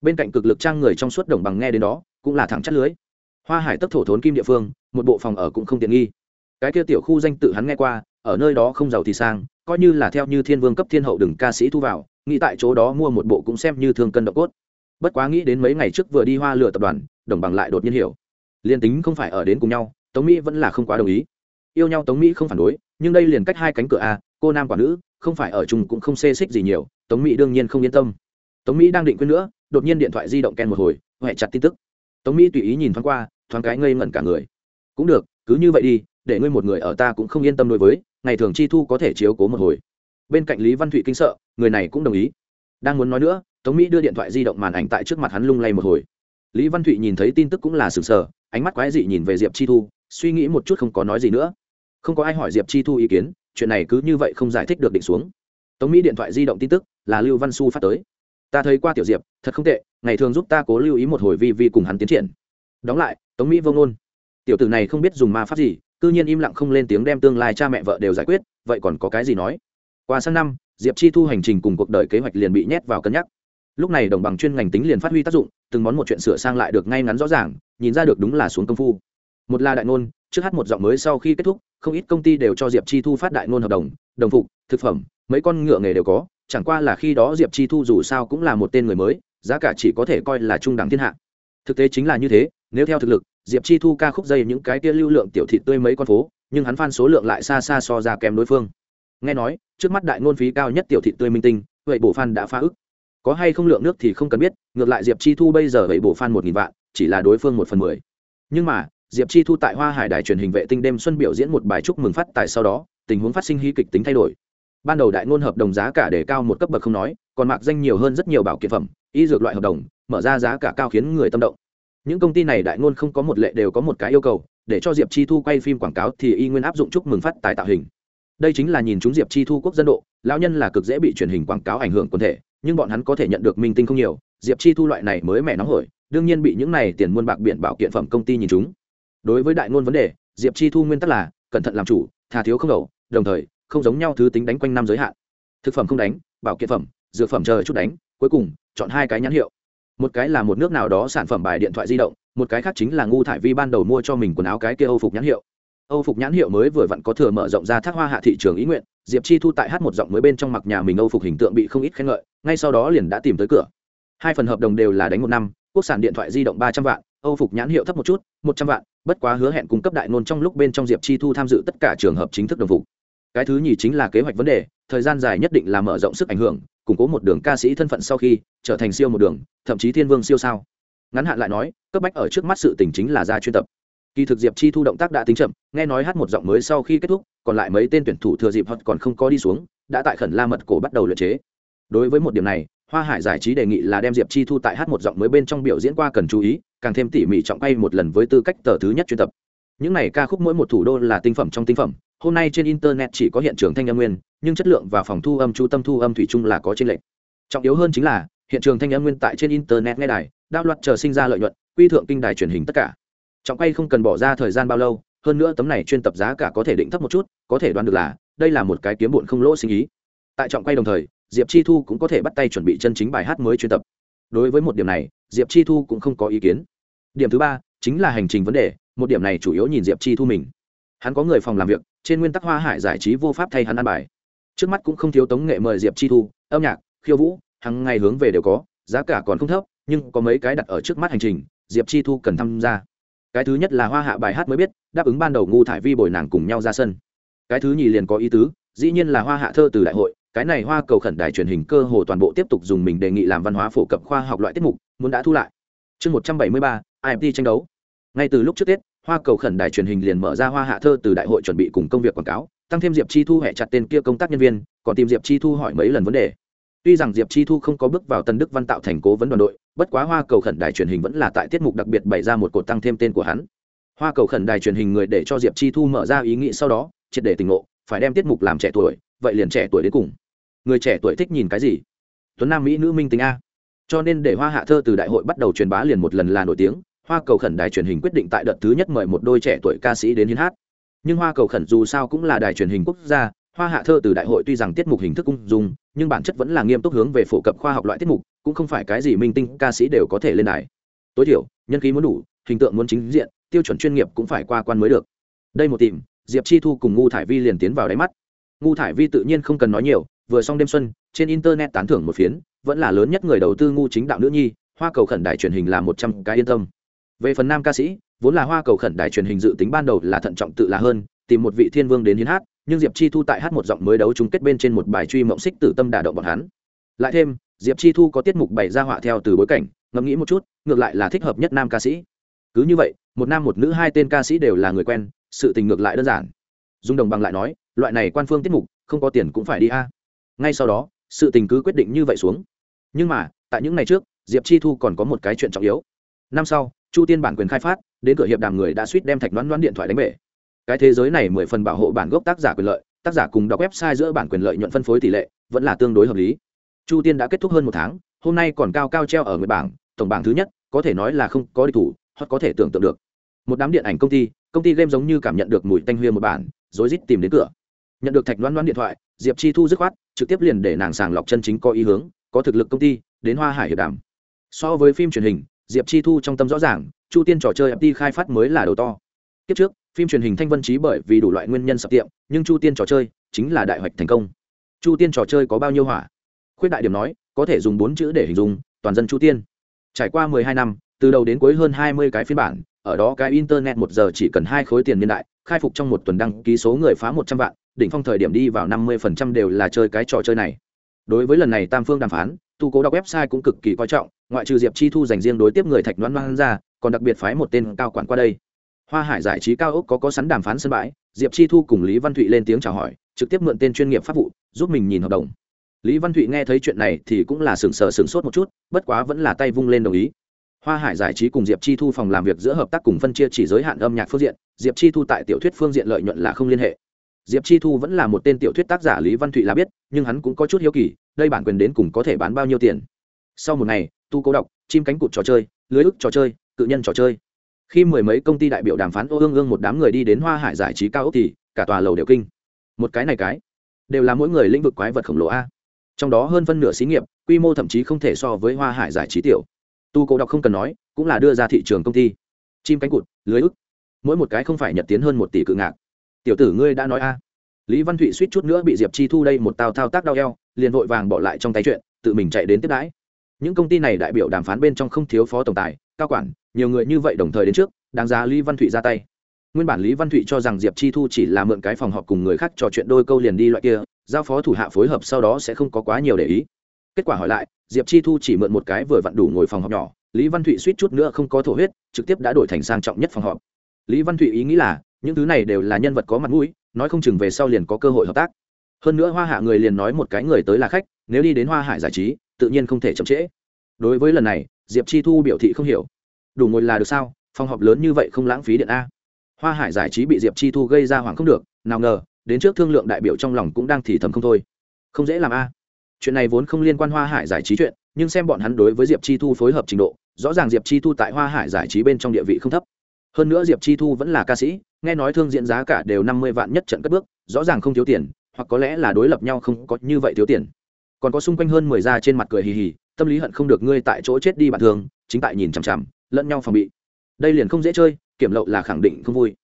S1: Bên cạnh cực lực trang người trong suốt đồng bằng nghe đến đó, cũng là thẳng chất lưới. Hoa hải tấp thổ thốn kim địa phương, một bộ phòng ở cũng không tiện nghi. Cái kia tiểu khu danh tự hắn nghe qua, ở nơi đó không giàu thì sang, coi như là theo như thiên vương cấp thiên hậu đừng ca sĩ thu vào, nghĩ tại chỗ đó mua một bộ cũng xem như thương cân độ cốt. Bất quá nghĩ đến mấy ngày trước vừa đi hoa lửa tập đoàn, đồng bằng lại đột nhiên hiểu liên tính không phải ở đến cùng nhau, tống mỹ vẫn là không quá đồng ý. Yêu nhau tống mỹ không phản đối, nhưng đây liền cách hai cánh cửa a, cô nam quả nữ, không phải ở chung cũng không xê xích gì nhiều, tống mỹ đương nhiên không yên tâm. Tống mỹ đang định quên nữa, đột nhiên điện thoại di động ken một hồi huệ chặt tin tức. Tống mỹ tùy ý nhìn thoáng qua, thoáng cái ngây ngẩn cả người. Cũng được, cứ như vậy đi, để ngươi một người ở ta cũng không yên tâm đối với, ngày thường chi thu có thể chiếu cố một hồi. Bên cạnh lý văn thụy kinh sợ, người này cũng đồng ý. Đang muốn nói nữa, tống mỹ đưa điện thoại di động màn ảnh tại trước mặt hắn lung lay một hồi lý văn thụy nhìn thấy tin tức cũng là sừng sờ ánh mắt quái dị nhìn về diệp chi thu suy nghĩ một chút không có nói gì nữa. Không có ai hỏi diệp chi thu ý kiến chuyện này cứ như vậy không giải thích được định xuống. Tống mỹ điện thoại di động tin tức là lưu văn su phát tới. Ta thấy qua tiểu diệp thật không tệ ngày thường giúp ta cố lưu ý một hồi vi vi cùng hắn tiến triển. Đóng lại tống mỹ vông ngôn, tiểu tử này không biết dùng ma pháp gì cư nhiên im lặng không lên tiếng đem tương lai cha mẹ vợ đều giải quyết vậy còn có cái gì nói? Qua sang năm diệp chi thu hành trình cùng cuộc đời kế hoạch liền bị nhét vào cân nhắc lúc này đồng bằng chuyên ngành tính liền phát huy tác dụng, từng món một chuyện sửa sang lại được ngay ngắn rõ ràng, nhìn ra được đúng là xuống công phu. Một là đại ngôn, trước hát một giọng mới sau khi kết thúc, không ít công ty đều cho diệp chi thu phát đại ngôn hợp đồng đồng phục, thực phẩm, mấy con ngựa nghề đều có, chẳng qua là khi đó diệp chi thu dù sao cũng là một tên người mới, giá cả chỉ có thể coi là trung đẳng thiên hạ. Thực tế chính là như thế, nếu theo thực lực, diệp chi thu ca khúc dây những cái kia lưu lượng tiểu thị tươi mấy con phố, nhưng hắn phan số lượng lại xa xa so ra kèm đối phương. Nghe nói, trước mắt đại ngôn phí cao nhất tiểu thị tươi minh tinh, vậy bổ phan đã phá ức có hay không lượng nước thì không cần biết, ngược lại diệp chi thu bây giờ vậy bổ phan một nghìn vạn, chỉ là đối phương một phần mười. Nhưng mà, diệp chi thu tại hoa hải đài truyền hình vệ tinh đêm xuân biểu diễn một bài chúc mừng phát tài sau đó, tình huống phát sinh hy kịch tính thay đổi. Ban đầu đại ngôn hợp đồng giá cả để cao một cấp bậc không nói, còn mạc danh nhiều hơn rất nhiều bảo kiện phẩm, y dược loại hợp đồng, mở ra giá cả cao khiến người tâm động. Những công ty này đại ngôn không có một lệ đều có một cái yêu cầu, để cho diệp chi thu quay phim quảng cáo thì y nguyên áp dụng chúc mừng phát tài tạo hình. Đây chính là nhìn chúng diệp chi thu quốc dân độ, lão nhân là cực dễ bị truyền hình quảng cáo ảnh hưởng quần thể nhưng bọn hắn có thể nhận được minh tinh không nhiều, diệp chi thu loại này mới mẻ nóng hổi, đương nhiên bị những này tiền muôn bạc biển bảo kiện phẩm công ty nhìn chúng. Đối với đại ngôn vấn đề, diệp chi thu nguyên tắc là, cẩn thận làm chủ thà thiếu không đầu, đồng thời, không giống nhau thứ tính đánh quanh năm giới hạn. Thực phẩm không đánh, bảo kiện phẩm, dược phẩm chờ chút đánh, cuối cùng, chọn hai cái nhãn hiệu. Một cái là một nước nào đó sản phẩm bài điện thoại di động, một cái khác chính là ngu thải vi ban đầu mua cho mình quần áo cái kia âu phục nhãn hiệu. Âu phục nhãn hiệu mới vừa vặn có thừa mở rộng ra thác hoa hạ thị trường ý nguyện diệp chi thu tại hát một giọng mới bên trong mặc nhà mình âu phục hình tượng bị không ít khen ngợi, ngay sau đó liền đã tìm tới cửa. Hai phần hợp đồng đều là đánh một năm, quốc sản điện thoại di động ba trăm vạn, âu phục nhãn hiệu thấp một chút, một trăm vạn, bất quá hứa hẹn cung cấp đại nôn trong lúc bên trong diệp chi thu tham dự tất cả trường hợp chính thức đồng phục. Cái thứ nhì chính là kế hoạch vấn đề, thời gian dài nhất định là mở rộng sức ảnh hưởng, củng cố một đường ca sĩ thân phận sau khi trở thành siêu một đường, thậm chí thiên vương siêu sao. Ngắn hạn lại nói, cấp bách ở trước mắt sự tình chính là ra chuyên tập kỳ thực diệp chi thu động tác đã tính chậm, nghe nói hát một giọng mới sau khi kết thúc, còn lại mấy tên tuyển thủ thừa dịp hoặc còn không có đi xuống, đã tại khẩn la mật cổ bắt đầu luyện chế. Đối với một điểm này, hoa hải giải trí đề nghị là đem diệp chi thu tại hát một giọng mới bên trong biểu diễn qua cần chú ý, càng thêm tỉ mỉ trọng quay một lần với tư cách tờ thứ nhất chuyên tập. Những này ca khúc mỗi một thủ đô là tinh phẩm trong tinh phẩm, hôm nay trên internet chỉ có hiện trường thanh âm nguyên, nhưng chất lượng và phòng thu âm, chú tâm thu âm thủy chung là có trên lệch. trọng yếu hơn chính là, hiện trường thanh âm nguyên tại trên internet nghe đài đạo loạt chờ sinh ra lợi nhuận, quy thượng kinh đài truyền hình tất cả trọng quay không cần bỏ ra thời gian bao lâu, hơn nữa tấm này chuyên tập giá cả có thể định thấp một chút, có thể đoán được là, đây là một cái kiếm bụn không lỗ sinh ý. Tại trọng quay đồng thời, diệp chi thu cũng có thể bắt tay chuẩn bị chân chính bài hát mới chuyên tập. Đối với một điểm này, diệp chi thu cũng không có ý kiến. Điểm thứ ba, chính là hành trình vấn đề, một điểm này chủ yếu nhìn diệp chi thu mình. Hắn có người phòng làm việc, trên nguyên tắc hoa hải giải trí vô pháp thay hắn ăn bài. Trước mắt cũng không thiếu tống nghệ mời diệp chi thu, âm nhạc, khiêu vũ hàng ngày hướng về đều có, giá cả còn không thấp, nhưng có mấy cái đặt ở trước mắt hành trình, diệp chi thu cần tham gia cái thứ nhất là hoa hạ bài hát mới biết, đáp ứng ban đầu ngu thải vi bồi nàng cùng nhau ra sân. Cái thứ nhì liền có ý tứ, dĩ nhiên là hoa hạ thơ từ đại hội, cái này hoa cầu khẩn đài truyền hình cơ hồ toàn bộ tiếp tục dùng mình đề nghị làm văn hóa phổ cập khoa học loại tiết mục, muốn đã thu lại. Chương một trăm bảy mươi ba imt tranh đấu. Ngay từ lúc trước tết, hoa cầu khẩn đài truyền hình liền mở ra hoa hạ thơ từ đại hội chuẩn bị cùng công việc quảng cáo, tăng thêm diệp chi thu hẹ chặt tên kia công tác nhân viên, còn tìm diệp chi thu hỏi mấy lần vấn đề tuy rằng diệp chi thu không có bước vào tân đức văn tạo thành cố vấn đoàn đội, bất quá hoa cầu khẩn đài truyền hình vẫn là tại tiết mục đặc biệt bày ra một cột tăng thêm tên của hắn. Hoa cầu khẩn đài truyền hình người để cho diệp chi thu mở ra ý nghĩ sau đó, triệt để tình ngộ, phải đem tiết mục làm trẻ tuổi, vậy liền trẻ tuổi đến cùng. Người trẻ tuổi thích nhìn cái gì? Tuấn nam mỹ nữ minh tính a. Cho nên để hoa hạ thơ từ đại hội bắt đầu truyền bá liền một lần là nổi tiếng, hoa cầu khẩn đài truyền hình quyết định tại đợt thứ nhất mời một đôi trẻ tuổi ca sĩ đến hiến hát. Nhưng hoa cầu khẩn dù sao cũng là đài truyền hình quốc gia, hoa hạ thơ từ đại hội tuy rằng tiết mục hình thức ung dung nhưng bản chất vẫn là nghiêm túc hướng về phổ cập khoa học loại tiết mục, cũng không phải cái gì minh tinh, ca sĩ đều có thể lên đài. Tối thiểu, nhân khí muốn đủ, hình tượng muốn chính diện, tiêu chuẩn chuyên nghiệp cũng phải qua quan mới được. Đây một tìm, diệp chi thu cùng ngu thải vi liền tiến vào đáy mắt. Ngu thải vi tự nhiên không cần nói nhiều, vừa xong đêm xuân, trên internet tán thưởng một phiến, vẫn là lớn nhất người đầu tư ngu chính đạo nữ nhi, hoa cầu khẩn đài truyền hình là một trăm cái yên tâm. Về phần nam ca sĩ, vốn là hoa cầu khẩn đài truyền hình dự tính ban đầu là thận trọng tự là hơn, tìm một vị thiên vương đến hiến hát nhưng diệp chi thu tại hát một giọng mới đấu chung kết bên trên một bài truy mộng xích tử tâm đả động bọn hắn. Lại thêm, diệp chi thu có tiết mục bày ra họa theo từ bối cảnh, ngẫm nghĩ một chút, ngược lại là thích hợp nhất nam ca sĩ. Cứ như vậy, một nam một nữ hai tên ca sĩ đều là người quen, sự tình ngược lại đơn giản. Dung đồng bằng lại nói, loại này quan phương tiết mục, không có tiền cũng phải đi a. Ngay sau đó, sự tình cứ quyết định như vậy xuống. Nhưng mà, tại những ngày trước, diệp chi thu còn có một cái chuyện trọng yếu. Năm sau, chu tiên bản quyền khai phát, đến cửa hiệp đàm người đã suýt đem thạch đoán đoán điện thoại đánh bể cái thế giới này mười phần bảo hộ bản gốc tác giả quyền lợi, tác giả cùng đọc website giữa bản quyền lợi nhuận phân phối tỷ lệ vẫn là tương đối hợp lý. Chu tiên đã kết thúc hơn một tháng, hôm nay còn cao cao treo ở người bảng, tổng bảng thứ nhất, có thể nói là không có địch thủ, hoặc có thể tưởng tượng được. Một đám điện ảnh công ty công ty game giống như cảm nhận được mùi tanh huyên một bản, rối rít tìm đến cửa. Nhận được thạch loan loan điện thoại, diệp chi thu dứt khoát, trực tiếp liền để nàng sàng lọc chân chính có ý hướng, có thực lực công ty, đến hoa hải hiệp đàm. So với phim truyền hình, diệp chi thu trong tâm rõ ràng, chu tiên trò chơi FT khai phát mới là đầu to. Kiếp trước phim truyền hình thanh vân trí bởi vì đủ loại nguyên nhân sập tiệm, nhưng chu tiên trò chơi chính là đại hoạch thành công. Chu tiên trò chơi có bao nhiêu hỏa? Khuyết đại điểm nói, có thể dùng bốn chữ để hình dung, toàn dân chu tiên. Trải qua mười hai năm, từ đầu đến cuối hơn hai mươi cái phiên bản, ở đó cái internet một giờ chỉ cần hai khối tiền niên đại, khai phục trong một tuần đăng ký số người phá một trăm vạn, đỉnh phong thời điểm đi vào năm mươi phần trăm đều là chơi cái trò chơi này. Đối với lần này tam phương đàm phán, tu cố đọc website cũng cực kỳ coi trọng, ngoại trừ diệp chi thu dành riêng đối tiếp người thạch đoán mang ra, còn đặc biệt phái một tên cao quản qua đây hoa hải giải trí cao ốc có có sẵn đàm phán sân bãi, diệp chi thu cùng lý văn thụy lên tiếng chào hỏi, trực tiếp mượn tên chuyên nghiệp pháp vụ, giúp mình nhìn hợp đồng. Lý văn thụy nghe thấy chuyện này thì cũng là sừng sờ sừng sốt một chút, bất quá vẫn là tay vung lên đồng ý. Hoa hải giải trí cùng diệp chi thu phòng làm việc giữa hợp tác cùng phân chia chỉ giới hạn âm nhạc phương diện, diệp chi thu tại tiểu thuyết phương diện lợi nhuận là không liên hệ. Diệp chi thu vẫn là một tên tiểu thuyết tác giả lý văn thụy là biết, nhưng hắn cũng có chút hiếu kỳ, đây bản quyền đến cùng có thể bán bao nhiêu tiền. Sau một ngày, tu cố đọc, chim cánh cụt trò chơi, lưới ức trò chơi, cự nhân trò chơi khi mười mấy công ty đại biểu đàm phán ô ương ương một đám người đi đến hoa hải giải trí cao ốc thì cả tòa lầu đều kinh. Một cái này cái, đều là mỗi người lĩnh vực quái vật khổng lồ a. Trong đó hơn phân nửa xí nghiệp, quy mô thậm chí không thể so với hoa hải giải trí tiểu. Tu cố đọc không cần nói, cũng là đưa ra thị trường công ty. Chim cánh cụt, lưới ức. Mỗi một cái không phải nhật tiến hơn một tỷ cự ngạc. Tiểu tử ngươi đã nói a. Lý văn thụy suýt chút nữa bị diệp chi thu đây một tao thao tác đau eo, liền vội vàng bỏ lại trong tay chuyện, tự mình chạy đến tiếp đãi. Những công ty này đại biểu đàm phán bên trong không thiếu phó tổng tài, cao quản nhiều người như vậy đồng thời đến trước, đáng giá lý văn thụy ra tay. Nguyên bản lý văn thụy cho rằng diệp chi thu chỉ là mượn cái phòng họp cùng người khác trò chuyện đôi câu liền đi loại kia, giao phó thủ hạ phối hợp sau đó sẽ không có quá nhiều để ý. Kết quả hỏi lại, diệp chi thu chỉ mượn một cái vừa vặn đủ ngồi phòng họp nhỏ, lý văn thụy suýt chút nữa không có thổ huyết, trực tiếp đã đổi thành sang trọng nhất phòng họp. Lý văn thụy ý nghĩ là, những thứ này đều là nhân vật có mặt mũi, nói không chừng về sau liền có cơ hội hợp tác. Hơn nữa hoa hạ người liền nói một cái người tới là khách, nếu đi đến hoa hải giải trí, tự nhiên không thể chậm trễ. Đối với lần này, diệp chi thu biểu thị không hiểu đủ ngồi là được sao? Phòng họp lớn như vậy không lãng phí điện a. Hoa hải giải trí bị diệp chi thu gây ra hoảng không được, nào ngờ, đến trước thương lượng đại biểu trong lòng cũng đang thì thầm không thôi. Không dễ làm a. Chuyện này vốn không liên quan hoa hải giải trí chuyện, nhưng xem bọn hắn đối với diệp chi thu phối hợp trình độ, rõ ràng diệp chi thu tại hoa hải giải trí bên trong địa vị không thấp. Hơn nữa diệp chi thu vẫn là ca sĩ, nghe nói thương diễn giá cả đều năm mươi vạn nhất trận cất bước, rõ ràng không thiếu tiền, hoặc có lẽ là đối lập nhau không có như vậy thiếu tiền. Còn có xung quanh hơn mười da trên mặt cười hì hì, tâm lý hận không được ngươi tại chỗ chết đi bạn thường chính tại nhìn chằm chằm lẫn nhau phòng bị. Đây liền không dễ chơi, kiểm lậu là khẳng định không vui.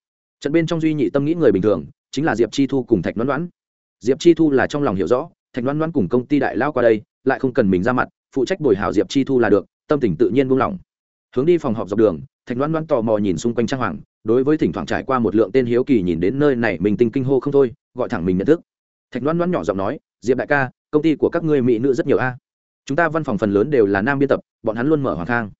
S1: Trận bên trong duy nhị tâm nghĩ người bình thường, chính là diệp chi thu cùng thạch đoán đoán diệp chi thu là trong lòng hiểu rõ, thạch đoán đoán cùng công ty đại lao qua đây, lại không cần mình ra mặt, phụ trách bồi hảo diệp chi thu là được, tâm tình tự nhiên buông lỏng. Hướng đi phòng họp dọc đường, thạch đoán đoán tò mò nhìn xung quanh trang hoàng, đối với thỉnh thoảng trải qua một lượng tên hiếu kỳ nhìn đến nơi này mình tinh kinh hô không thôi, gọi thẳng mình nhận thức. Thạch đoán đoán nhỏ giọng nói, diệp đại ca, công ty của các ngươi mỹ nữ rất nhiều a. Chúng ta văn phòng phần lớn đều là nam biên tập, bọn hắn luôn mở hoàng khang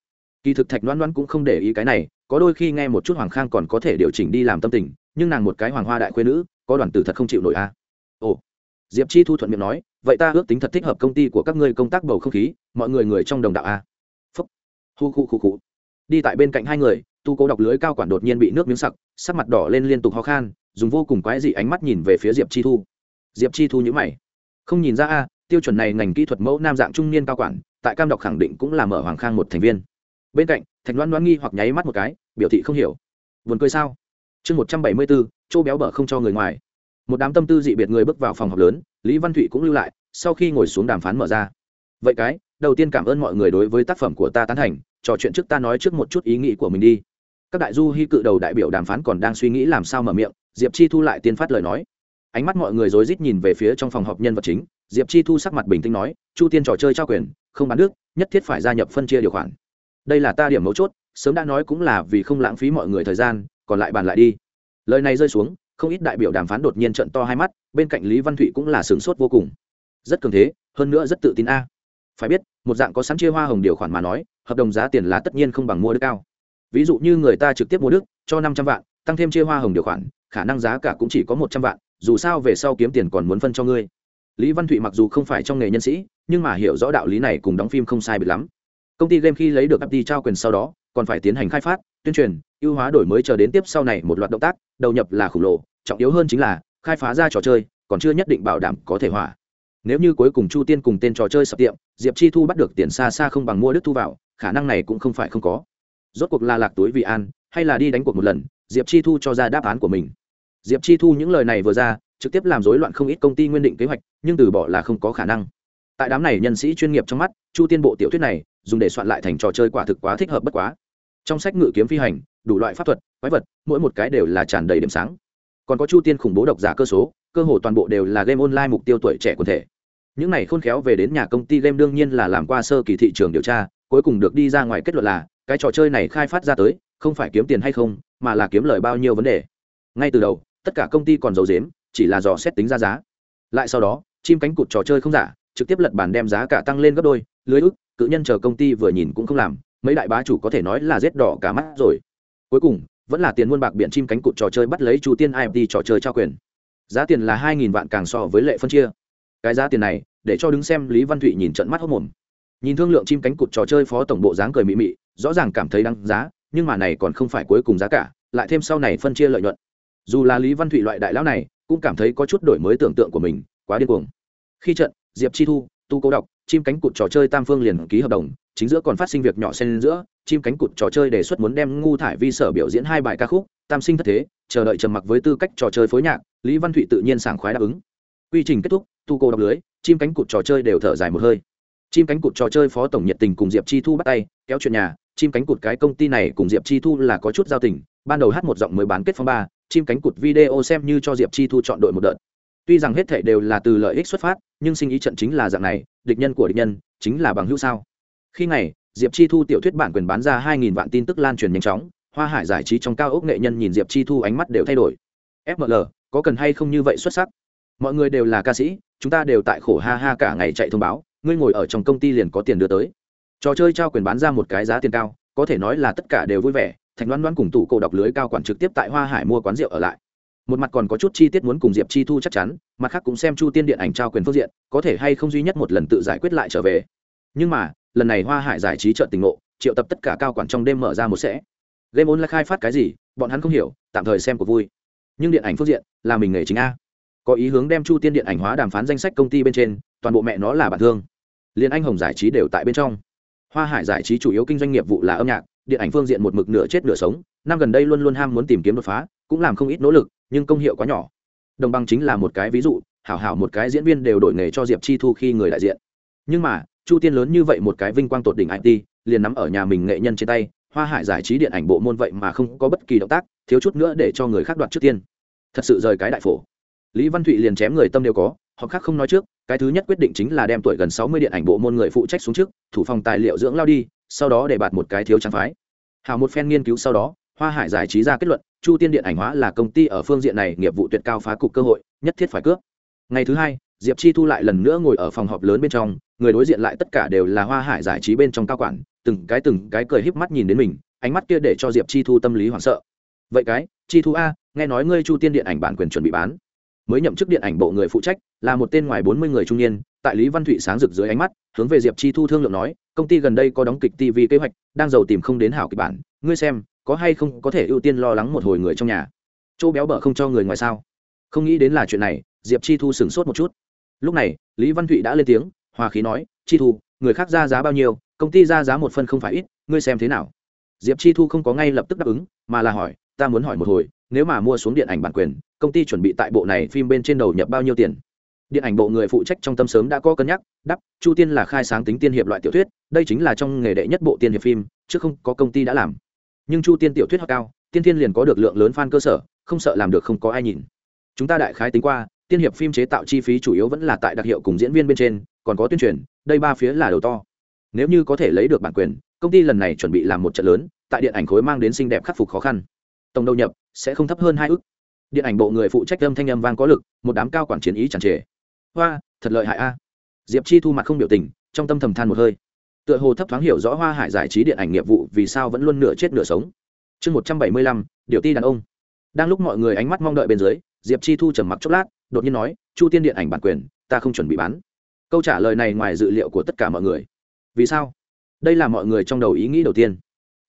S1: kỳ thực thạch loan loan cũng không để ý cái này, có đôi khi nghe một chút hoàng khang còn có thể điều chỉnh đi làm tâm tình, nhưng nàng một cái hoàng hoa đại khuyên nữ, có đoàn tử thật không chịu nổi a ồ. Diệp chi thu thuận miệng nói, vậy ta ước tính thật thích hợp công ty của các ngươi công tác bầu không khí, mọi người người trong đồng đạo a phúc. Hu khu khu khu. Đi tại bên cạnh hai người, tu cố đọc lưới cao quản đột nhiên bị nước miếng sặc, sắc mặt đỏ lên liên tục ho khan, dùng vô cùng quái dị ánh mắt nhìn về phía diệp chi thu. Diệp chi thu nhữ mày. Không nhìn ra a tiêu chuẩn này ngành kỹ thuật mẫu nam dạng trung niên cao quản, tại cam đọc khẳng định cũng là mở hoàng khang một thành viên bên cạnh, thạch loan đoán nghi hoặc nháy mắt một cái, biểu thị không hiểu. Buồn cười sao? Chương một trăm bảy mươi bốn, chỗ béo bở không cho người ngoài. Một đám tâm tư dị biệt người bước vào phòng họp lớn, lý văn thụy cũng lưu lại, sau khi ngồi xuống đàm phán mở ra. Vậy cái, đầu tiên cảm ơn mọi người đối với tác phẩm của ta tán thành, trò chuyện trước ta nói trước một chút ý nghĩ của mình đi. Các đại du hy cự đầu đại biểu đàm phán còn đang suy nghĩ làm sao mở miệng, diệp chi thu lại tiên phát lời nói. Ánh mắt mọi người rối rít nhìn về phía trong phòng họp nhân vật chính, diệp chi thu sắc mặt bình tĩnh nói, chu tiên trò chơi trao quyền, không bán nước, nhất thiết phải gia nhập phân chia điều khoản đây là ta điểm mấu chốt, sớm đã nói cũng là vì không lãng phí mọi người thời gian, còn lại bàn lại đi. Lời này rơi xuống, không ít đại biểu đàm phán đột nhiên trận to hai mắt, bên cạnh lý văn thụy cũng là sửng sốt vô cùng. Rất cường thế, hơn nữa rất tự tin a. Phải biết, một dạng có sẵn chia hoa hồng điều khoản mà nói, hợp đồng giá tiền là tất nhiên không bằng mua đức cao. Ví dụ như người ta trực tiếp mua đức, cho năm trăm vạn, tăng thêm chia hoa hồng điều khoản, khả năng giá cả cũng chỉ có một trăm vạn, dù sao về sau kiếm tiền còn muốn phân cho ngươi. Lý văn thụy mặc dù không phải trong nghề nhân sĩ, nhưng mà hiểu rõ đạo lý này cùng đóng phim không sai biệt lắm công ty game khi lấy được FT trao quyền sau đó, còn phải tiến hành khai phát, tuyên truyền, ưu hóa đổi mới chờ đến tiếp sau này một loạt động tác, đầu nhập là khổng lồ, trọng yếu hơn chính là khai phá ra trò chơi, còn chưa nhất định bảo đảm có thể hỏa. Nếu như cuối cùng chu tiên cùng tên trò chơi sập tiệm, diệp chi thu bắt được tiền xa xa không bằng mua đức thu vào, khả năng này cũng không phải không có. Rốt cuộc là lạc túi vì an, hay là đi đánh cuộc một lần, diệp chi thu cho ra đáp án của mình. Diệp chi thu những lời này vừa ra, trực tiếp làm rối loạn không ít công ty nguyên định kế hoạch, nhưng từ bỏ là không có khả năng. Tại đám này nhân sĩ chuyên nghiệp trong mắt, chu tiên bộ tiểu thuyết này dùng để soạn lại thành trò chơi quả thực quá thích hợp bất quá. Trong sách ngự kiếm phi hành, đủ loại pháp thuật, quái vật, mỗi một cái đều là tràn đầy điểm sáng. Còn có chu tiên khủng bố độc giả cơ số, cơ hồ toàn bộ đều là game online mục tiêu tuổi trẻ quần thể. Những này khôn khéo về đến nhà công ty game đương nhiên là làm qua sơ kỳ thị trường điều tra, cuối cùng được đi ra ngoài kết luận là, cái trò chơi này khai phát ra tới, không phải kiếm tiền hay không, mà là kiếm lời bao nhiêu vấn đề. Ngay từ đầu, tất cả công ty còn giấu dếm chỉ là dò xét tính ra giá. Lại sau đó, chim cánh cụt trò chơi không giả, trực tiếp lật bàn đem giá cả tăng lên gấp đôi lưới ức, cự nhân chờ công ty vừa nhìn cũng không làm, mấy đại bá chủ có thể nói là rét đỏ cả mắt rồi. Cuối cùng, vẫn là tiền muôn bạc biện chim cánh cụt trò chơi bắt lấy chu tiên imt trò chơi trao quyền. Giá tiền là hai nghìn vạn càng so với lệ phân chia. Cái giá tiền này, để cho đứng xem lý văn thụy nhìn trận mắt hốc mồm. Nhìn thương lượng chim cánh cụt trò chơi phó tổng bộ dáng cười mị mị, rõ ràng cảm thấy đăng giá, nhưng mà này còn không phải cuối cùng giá cả, lại thêm sau này phân chia lợi nhuận. Dù là lý văn thụy loại đại lão này, cũng cảm thấy có chút đổi mới tưởng tượng của mình, quá điên cuồng. Khi trận, diệp chi thu, tu cố đọc chim cánh cụt trò chơi tam phương liền ký hợp đồng, chính giữa còn phát sinh việc nhỏ xen giữa, chim cánh cụt trò chơi đề xuất muốn đem ngu thải vi sở biểu diễn hai bài ca khúc, tam sinh thất thế, chờ đợi trầm mặc với tư cách trò chơi phối nhạc, lý văn thụy tự nhiên sảng khoái đáp ứng. Quy trình kết thúc, tu cô đọc lưới, chim cánh cụt trò chơi đều thở dài một hơi. Chim cánh cụt trò chơi phó tổng nhiệt tình cùng diệp chi thu bắt tay, kéo chuyện nhà, chim cánh cụt cái công ty này cùng diệp chi thu là có chút giao tình, ban đầu hát một giọng mới bán kết phong ba, chim cánh cụt video xem như cho diệp chi thu chọn đội một đợt. Tuy rằng hết thể đều là từ lợi ích xuất phát nhưng sinh ý trận chính là dạng này, địch nhân của địch nhân chính là bằng hữu sao? Khi ngày diệp chi thu tiểu thuyết bản quyền bán ra hai nghìn vạn tin tức lan truyền nhanh chóng, hoa hải giải trí trong cao ốc nghệ nhân nhìn diệp chi thu ánh mắt đều thay đổi. Fml có cần hay không như vậy xuất sắc? Mọi người đều là ca sĩ, chúng ta đều tại khổ ha ha cả ngày chạy thông báo, ngươi ngồi ở trong công ty liền có tiền đưa tới. Trò chơi trao quyền bán ra một cái giá tiền cao, có thể nói là tất cả đều vui vẻ thành đoán đoán cùng tủ cổ đọc lưới cao quản trực tiếp tại hoa hải mua quán rượu ở lại một mặt còn có chút chi tiết muốn cùng diệp chi thu chắc chắn mặt khác cũng xem chu tiên điện ảnh trao quyền phương diện có thể hay không duy nhất một lần tự giải quyết lại trở về nhưng mà lần này hoa hải giải trí trợn tình ngộ triệu tập tất cả cao quản trong đêm mở ra một sẽ game online là khai phát cái gì bọn hắn không hiểu tạm thời xem của vui nhưng điện ảnh phương diện là mình nghề chính a có ý hướng đem chu tiên điện ảnh hóa đàm phán danh sách công ty bên trên toàn bộ mẹ nó là bản thương liên anh hồng giải trí đều tại bên trong hoa hải giải trí chủ yếu kinh doanh nghiệp vụ là âm nhạc điện ảnh phương diện một mực nửa chết nửa sống năm gần đây luôn luôn ham muốn tìm kiếm đột phá cũng làm không ít nỗ lực nhưng công hiệu quá nhỏ. Đồng bằng chính là một cái ví dụ, hảo hảo một cái diễn viên đều đổi nghề cho diệp chi thu khi người đại diện. Nhưng mà, chu tiên lớn như vậy một cái vinh quang tột đỉnh it liền nắm ở nhà mình nghệ nhân trên tay, hoa hải giải trí điện ảnh bộ môn vậy mà không có bất kỳ động tác, thiếu chút nữa để cho người khác đoạt trước tiên. Thật sự rời cái đại phổ. Lý văn thụy liền chém người tâm đều có, họ khác không nói trước, cái thứ nhất quyết định chính là đem tuổi gần sáu mươi điện ảnh bộ môn người phụ trách xuống trước, thủ phòng tài liệu dưỡng lao đi, sau đó để bạt một cái thiếu trang phái. Hào một phen nghiên cứu sau đó, hoa hải giải trí ra kết luận chu tiên điện ảnh hóa là công ty ở phương diện này nghiệp vụ tuyệt cao phá cục cơ hội, nhất thiết phải cướp. Ngày thứ hai, diệp chi thu lại lần nữa ngồi ở phòng họp lớn bên trong, người đối diện lại tất cả đều là hoa hải giải trí bên trong cao quản, từng cái từng cái cười híp mắt nhìn đến mình, ánh mắt kia để cho diệp chi thu tâm lý hoảng sợ. Vậy cái, chi thu a, nghe nói ngươi chu tiên điện ảnh bản quyền chuẩn bị bán. Mới nhậm chức điện ảnh bộ người phụ trách, là một tên ngoài bốn mươi người trung niên, tại lý văn thụy sáng rực dưới ánh mắt, hướng về diệp chi thu thương lượng nói, công ty gần đây có đóng kịch tv kế hoạch, đang giàu tìm không đến hảo kịch bản, ngươi xem có hay không có thể ưu tiên lo lắng một hồi người trong nhà? Chỗ béo bở không cho người ngoài sao? Không nghĩ đến là chuyện này, diệp chi thu sửng sốt một chút. Lúc này, lý văn thụy đã lên tiếng, hòa khí nói, chi thu, người khác ra giá bao nhiêu, công ty ra giá một phân không phải ít, ngươi xem thế nào? Diệp chi thu không có ngay lập tức đáp ứng, mà là hỏi, ta muốn hỏi một hồi, nếu mà mua xuống điện ảnh bản quyền, công ty chuẩn bị tại bộ này phim bên trên đầu nhập bao nhiêu tiền? Điện ảnh bộ người phụ trách trong tâm sớm đã có cân nhắc đắp chu tiên là khai sáng tính tiên hiệp loại tiểu thuyết, đây chính là trong nghề đệ nhất bộ tiên hiệp phim, chứ không có công ty đã làm nhưng chu tiên tiểu thuyết hot cao, tiên thiên liền có được lượng lớn fan cơ sở, không sợ làm được không có ai nhìn. Chúng ta đại khái tính qua, tiên hiệp phim chế tạo chi phí chủ yếu vẫn là tại đặc hiệu cùng diễn viên bên trên, còn có tuyên truyền, đây ba phía là đầu to. Nếu như có thể lấy được bản quyền, công ty lần này chuẩn bị làm một trận lớn, tại điện ảnh khối mang đến xinh đẹp khắc phục khó khăn. Tổng đầu nhập sẽ không thấp hơn hai ước điện ảnh bộ người phụ trách âm thanh âm vang có lực, một đám cao quản chiến ý chẳng trề. Hoa, thật lợi hại a. Diệp chi thu mặt không biểu tình, trong tâm thầm than một hơi tựa hồ thấp thoáng hiểu rõ hoa hải giải trí điện ảnh nghiệp vụ vì sao vẫn luôn nửa chết nửa sống. Chương một trăm bảy mươi lăm, điều ti đàn ông. Đang lúc mọi người ánh mắt mong đợi bên dưới, diệp chi thu trầm mặc chốc lát, đột nhiên nói, chu tiên điện ảnh bản quyền, ta không chuẩn bị bán. Câu trả lời này ngoài dự liệu của tất cả mọi người. Vì sao? Đây là mọi người trong đầu ý nghĩ đầu tiên.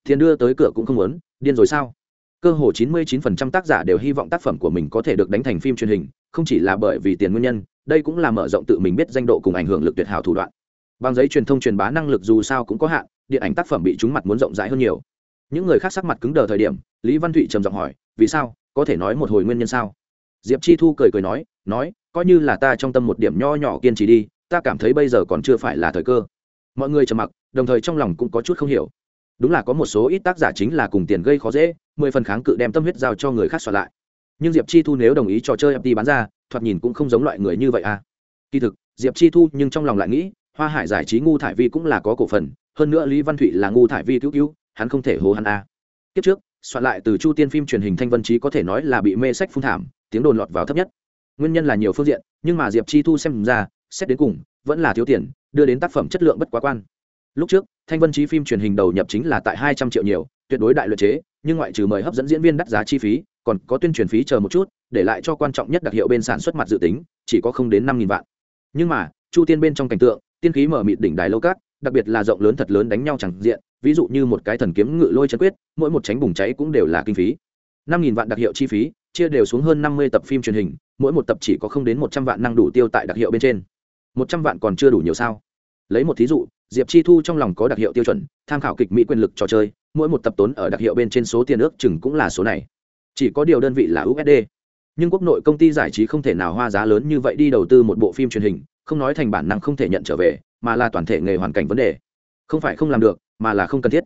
S1: Tiền đưa tới cửa cũng không muốn, điên rồi sao? Cơ hồ 99% tác giả đều hy vọng tác phẩm của mình có thể được đánh thành phim truyền hình, không chỉ là bởi vì tiền nguyên nhân, đây cũng là mở rộng tự mình biết danh độ cùng ảnh hưởng lực tuyệt hảo thủ đoạn bằng giấy truyền thông truyền bá năng lực dù sao cũng có hạn, điện ảnh tác phẩm bị trúng mặt muốn rộng rãi hơn nhiều. Những người khác sắc mặt cứng đờ thời điểm, lý văn thụy trầm giọng hỏi, vì sao? Có thể nói một hồi nguyên nhân sao? Diệp chi thu cười cười nói nói, coi như là ta trong tâm một điểm nho nhỏ kiên trì đi, ta cảm thấy bây giờ còn chưa phải là thời cơ. Mọi người trầm mặc, đồng thời trong lòng cũng có chút không hiểu. Đúng là có một số ít tác giả chính là cùng tiền gây khó dễ, mười phần kháng cự đem tâm huyết giao cho người khác soạn lại. Nhưng diệp chi thu nếu đồng ý trò chơi mt bán ra, thoạt nhìn cũng không giống loại người như vậy à. Kỳ thực, diệp chi thu nhưng trong lòng lại nghĩ hoa hải giải trí ngu thải vi cũng là có cổ phần, hơn nữa lý văn thụy là ngu thải vi cứu cứu, hắn không thể hố hắn a. À. kiếp trước, soạn lại từ chu tiên phim truyền hình thanh vân trí có thể nói là bị mê sách phun thảm, tiếng đồn lọt vào thấp nhất. Nguyên nhân là nhiều phương diện, nhưng mà diệp chi thu xem ra, xét đến cùng, vẫn là thiếu tiền, đưa đến tác phẩm chất lượng bất quá quan. Lúc trước, thanh vân trí phim truyền hình đầu nhập chính là tại hai trăm triệu nhiều, tuyệt đối đại luật chế, nhưng ngoại trừ mời hấp dẫn diễn viên đắt giá chi phí, còn có tuyên truyền phí chờ một chút, để lại cho quan trọng nhất đặc hiệu bên sản xuất mặt dự tính, chỉ có không đến năm nghìn vạn. Nhưng mà, chu tiên bên trong cảnh tượng tiên khí mở mịt đỉnh đài lâu cát, đặc biệt là rộng lớn thật lớn đánh nhau chẳng diện, ví dụ như một cái thần kiếm ngự lôi chân quyết, mỗi một tránh bùng cháy cũng đều là kinh phí. năm nghìn vạn đặc hiệu chi phí, chia đều xuống hơn năm mươi tập phim truyền hình, mỗi một tập chỉ có không đến một trăm vạn năng đủ tiêu tại đặc hiệu bên trên. Một trăm vạn còn chưa đủ nhiều sao? Lấy một thí dụ, diệp chi thu trong lòng có đặc hiệu tiêu chuẩn, tham khảo kịch mỹ quyền lực trò chơi, mỗi một tập tốn ở đặc hiệu bên trên số tiền ước chừng cũng là số này. Chỉ có điều đơn vị là usd nhưng quốc nội công ty giải trí không thể nào hoa giá lớn như vậy đi đầu tư một bộ phim truyền hình không nói thành bản năng không thể nhận trở về, mà là toàn thể nghề hoàn cảnh vấn đề. Không phải không làm được, mà là không cần thiết.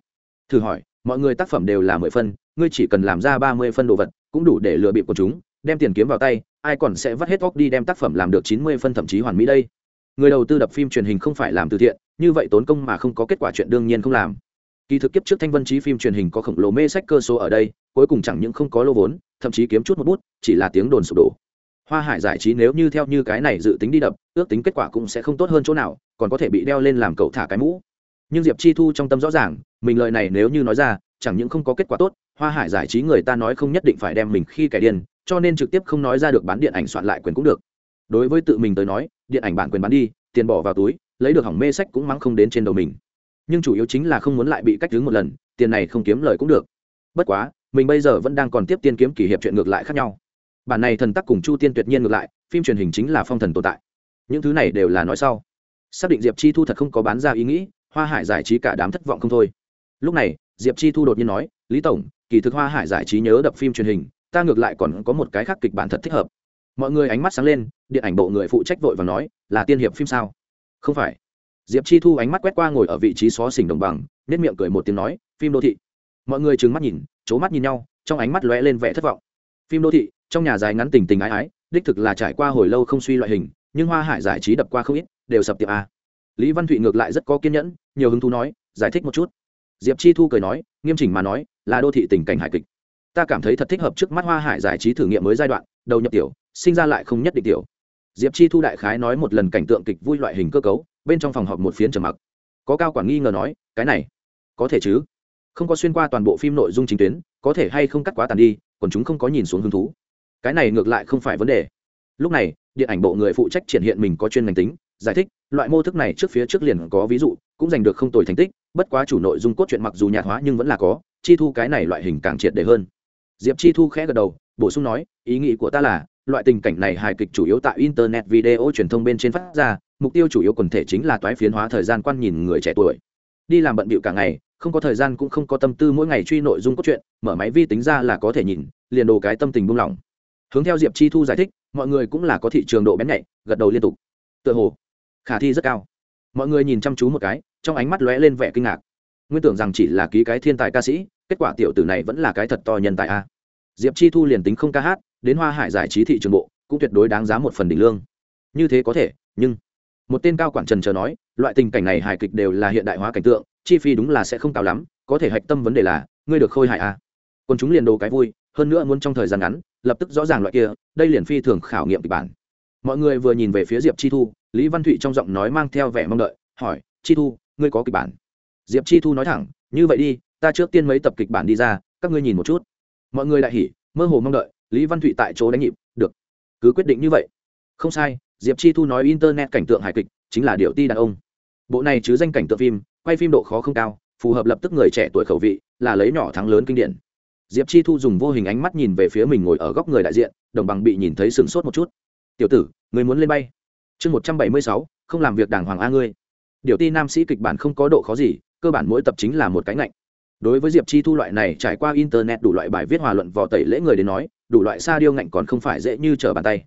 S1: Thử hỏi, mọi người tác phẩm đều là mười phân, ngươi chỉ cần làm ra ba mươi phân đồ vật, cũng đủ để lừa bịp của chúng, đem tiền kiếm vào tay, ai còn sẽ vắt hết óc đi đem tác phẩm làm được chín mươi phân thậm chí hoàn mỹ đây? Người đầu tư đập phim truyền hình không phải làm từ thiện, như vậy tốn công mà không có kết quả chuyện đương nhiên không làm. Kỳ thực kiếp trước thanh vân trí phim truyền hình có khổng lồ mê sách cơ số ở đây, cuối cùng chẳng những không có lô vốn, thậm chí kiếm chút một bút, chỉ là tiếng đồn sụp đổ hoa hải giải trí nếu như theo như cái này dự tính đi đập, ước tính kết quả cũng sẽ không tốt hơn chỗ nào, còn có thể bị đeo lên làm cậu thả cái mũ. Nhưng diệp chi thu trong tâm rõ ràng, mình lời này nếu như nói ra, chẳng những không có kết quả tốt, hoa hải giải trí người ta nói không nhất định phải đem mình khi kẻ điên, cho nên trực tiếp không nói ra được bán điện ảnh soạn lại quyền cũng được. Đối với tự mình tới nói, điện ảnh bản quyền bán đi, tiền bỏ vào túi, lấy được hỏng mê sách cũng mắng không đến trên đầu mình. Nhưng chủ yếu chính là không muốn lại bị cách đứng một lần, tiền này không kiếm lời cũng được. Bất quá, mình bây giờ vẫn đang còn tiếp tiên kiếm kỷ hiệp chuyện ngược lại khác nhau bản này thần tắc cùng chu tiên tuyệt nhiên ngược lại, phim truyền hình chính là phong thần tồn tại. Những thứ này đều là nói sau. Xác định diệp chi thu thật không có bán ra ý nghĩ, hoa hải giải trí cả đám thất vọng không thôi. Lúc này, diệp chi thu đột nhiên nói, lý tổng, kỳ thực hoa hải giải trí nhớ đập phim truyền hình, ta ngược lại còn có một cái khác kịch bản thật thích hợp. Mọi người ánh mắt sáng lên, điện ảnh bộ người phụ trách vội và nói, là tiên hiệp phim sao? Không phải. Diệp chi thu ánh mắt quét qua ngồi ở vị trí xó xỉnh đồng bằng nết miệng cười một tiếng nói, phim đô thị. Mọi người trừng mắt nhìn c h ố mắt nhìn nhau, trong ánh mắt lóe lên vẻ thất vọng phim đô thị, trong nhà dài ngắn tình tình ái ái, đích thực là trải qua hồi lâu không suy loại hình, nhưng hoa hải giải trí đập qua không ít, đều sập tiệm a. Lý văn thụy ngược lại rất có kiên nhẫn, nhiều hứng thú nói, giải thích một chút. Diệp chi thu cười nói, nghiêm chỉnh mà nói, là đô thị tình cảnh hải kịch. Ta cảm thấy thật thích hợp trước mắt hoa hải giải trí thử nghiệm mới giai đoạn, đầu nhập tiểu, sinh ra lại không nhất định tiểu. Diệp chi thu đại khái nói một lần cảnh tượng kịch vui loại hình cơ cấu, bên trong phòng họp một phiến trầm mặc. Có cao quản nghi ngờ nói, cái này, có thể chứ? Không có xuyên qua toàn bộ phim nội dung chính tuyến, có thể hay không cắt quá tàn đi còn chúng không có nhìn xuống hứng thú. Cái này ngược lại không phải vấn đề. Lúc này, điện ảnh bộ người phụ trách triển hiện mình có chuyên ngành tính, giải thích, loại mô thức này trước phía trước liền có ví dụ, cũng giành được không tồi thành tích, bất quá chủ nội dung cốt truyện mặc dù nhạt hóa nhưng vẫn là có, chi thu cái này loại hình càng triệt để hơn. Diệp chi thu khẽ gật đầu, bổ sung nói, ý nghĩ của ta là, loại tình cảnh này hài kịch chủ yếu tại internet video truyền thông bên trên phát ra, mục tiêu chủ yếu quần thể chính là toái phiến hóa thời gian quan nhìn người trẻ tuổi. Đi làm bận bịu cả ngày không có thời gian cũng không có tâm tư mỗi ngày truy nội dung cốt truyện, mở máy vi tính ra là có thể nhìn, liền đồ cái tâm tình buông lỏng. Hướng theo diệp chi thu giải thích, mọi người cũng là có thị trường độ bén nhạy, gật đầu liên tục. Tựa hồ, khả thi rất cao. Mọi người nhìn chăm chú một cái, trong ánh mắt lóe lên vẻ kinh ngạc. Nguyên tưởng rằng chỉ là ký cái thiên tài ca sĩ, kết quả tiểu tử này vẫn là cái thật to nhân tài a. Diệp chi thu liền tính không ca hát, đến hoa hải giải trí thị trường bộ, cũng tuyệt đối đáng giá một phần đỉnh lương. Như thế có thể, nhưng, một tên cao quản trần chờ nói, loại tình cảnh này hài kịch đều là hiện đại hóa cảnh tượng chi phí đúng là sẽ không cao lắm, có thể hạch tâm vấn đề là, ngươi được khôi hài à? a còn chúng liền đồ cái vui, hơn nữa muốn trong thời gian ngắn, lập tức rõ ràng loại kia, đây liền phi thường khảo nghiệm kịch bản. Mọi người vừa nhìn về phía diệp chi thu, lý văn thụy trong giọng nói mang theo vẻ mong đợi, hỏi, chi thu, ngươi có kịch bản? Diệp chi thu nói thẳng, như vậy đi, ta trước tiên mấy tập kịch bản đi ra, các ngươi nhìn một chút. Mọi người đại hỉ, mơ hồ mong đợi, lý văn thụy tại chỗ đánh nhịp, được, cứ quyết định như vậy. Không sai, diệp chi thu nói, internet cảnh tượng hài kịch chính là điều ti đàn ông. Bộ này chứ danh cảnh tượng phim quay phim độ khó không cao, phù hợp lập tức người trẻ tuổi khẩu vị, là lấy nhỏ thắng lớn kinh điển. Diệp chi thu dùng vô hình ánh mắt nhìn về phía mình ngồi ở góc người đại diện, đồng bằng bị nhìn thấy sửng sốt một chút. Tiểu tử, người muốn lên bay. Chương một trăm bảy mươi sáu, không làm việc đàng hoàng a ngươi. Điều ti nam sĩ kịch bản không có độ khó gì, cơ bản mỗi tập chính là một cái ngạnh. Đối với diệp chi thu loại này trải qua internet đủ loại bài viết hòa luận vò tẩy lễ người đến nói, đủ loại sa điêu ngạnh còn không phải dễ như trở bàn tay.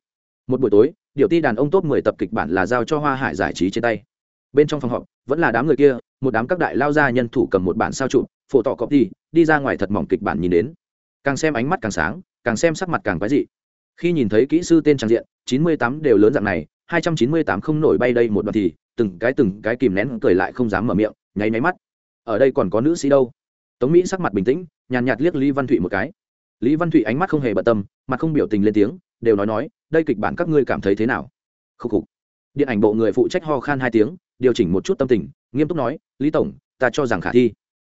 S1: Một buổi tối, điều ti đàn ông top mười tập kịch bản là giao cho hoa hải giải trí trên tay. Bên trong phòng họp, vẫn là đám người kia một đám các đại lao gia nhân thủ cầm một bản sao chụp, phổ tỏ copy đi ra ngoài thật mỏng kịch bản nhìn đến. Càng xem ánh mắt càng sáng, càng xem sắc mặt càng quái dị. Khi nhìn thấy kỹ sư tên trang diện, chín mươi tám đều lớn dạng này, hai trăm chín mươi tám không nổi bay đây một đoạn thì, từng cái từng cái kìm nén cười lại không dám mở miệng, nháy máy mắt. Ở đây còn có nữ sĩ đâu? Tống mỹ sắc mặt bình tĩnh, nhàn nhạt liếc lý văn thụy một cái. Lý văn thụy ánh mắt không hề bận tâm, mặt không biểu tình lên tiếng, đều nói nói, đây kịch bản các ngươi cảm thấy thế nào? Khúc khục. Điện ảnh bộ người phụ trách ho khan hai tiếng, điều chỉnh một chút tâm tình nghiêm túc nói, lý tổng, ta cho rằng khả thi.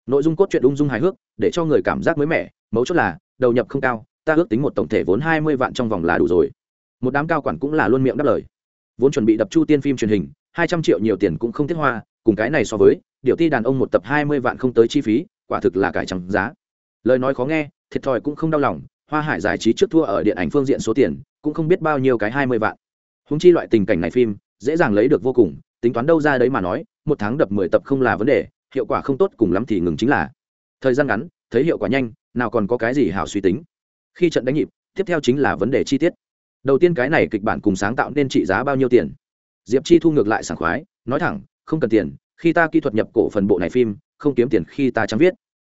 S1: Nội dung cốt truyện ung dung hài hước, để cho người cảm giác mới mẻ, mấu chốt là, đầu nhập không cao, ta ước tính một tổng thể vốn hai mươi vạn trong vòng là đủ rồi. Một đám cao quản cũng là luôn miệng đáp lời. Vốn chuẩn bị đập chu tiên phim truyền hình, hai trăm triệu nhiều tiền cũng không thiết hoa, cùng cái này so với, điều ti đàn ông một tập hai mươi vạn không tới chi phí, quả thực là cải trắng giá. Lời nói khó nghe, thiệt thòi cũng không đau lòng, hoa hải giải trí trước thua ở điện ảnh phương diện số tiền, cũng không biết bao nhiêu cái hai mươi vạn. Húng chi loại tình cảnh này phim, dễ dàng lấy được vô cùng, tính toán đâu ra đấy mà nói một tháng đập mười tập không là vấn đề, hiệu quả không tốt cùng lắm thì ngừng chính là. Thời gian ngắn, thấy hiệu quả nhanh, nào còn có cái gì hảo suy tính. Khi trận đánh nhịp, tiếp theo chính là vấn đề chi tiết. Đầu tiên cái này kịch bản cùng sáng tạo nên trị giá bao nhiêu tiền? Diệp chi thu ngược lại sảng khoái, nói thẳng, không cần tiền, khi ta kỹ thuật nhập cổ phần bộ này phim, không kiếm tiền khi ta chẳng viết.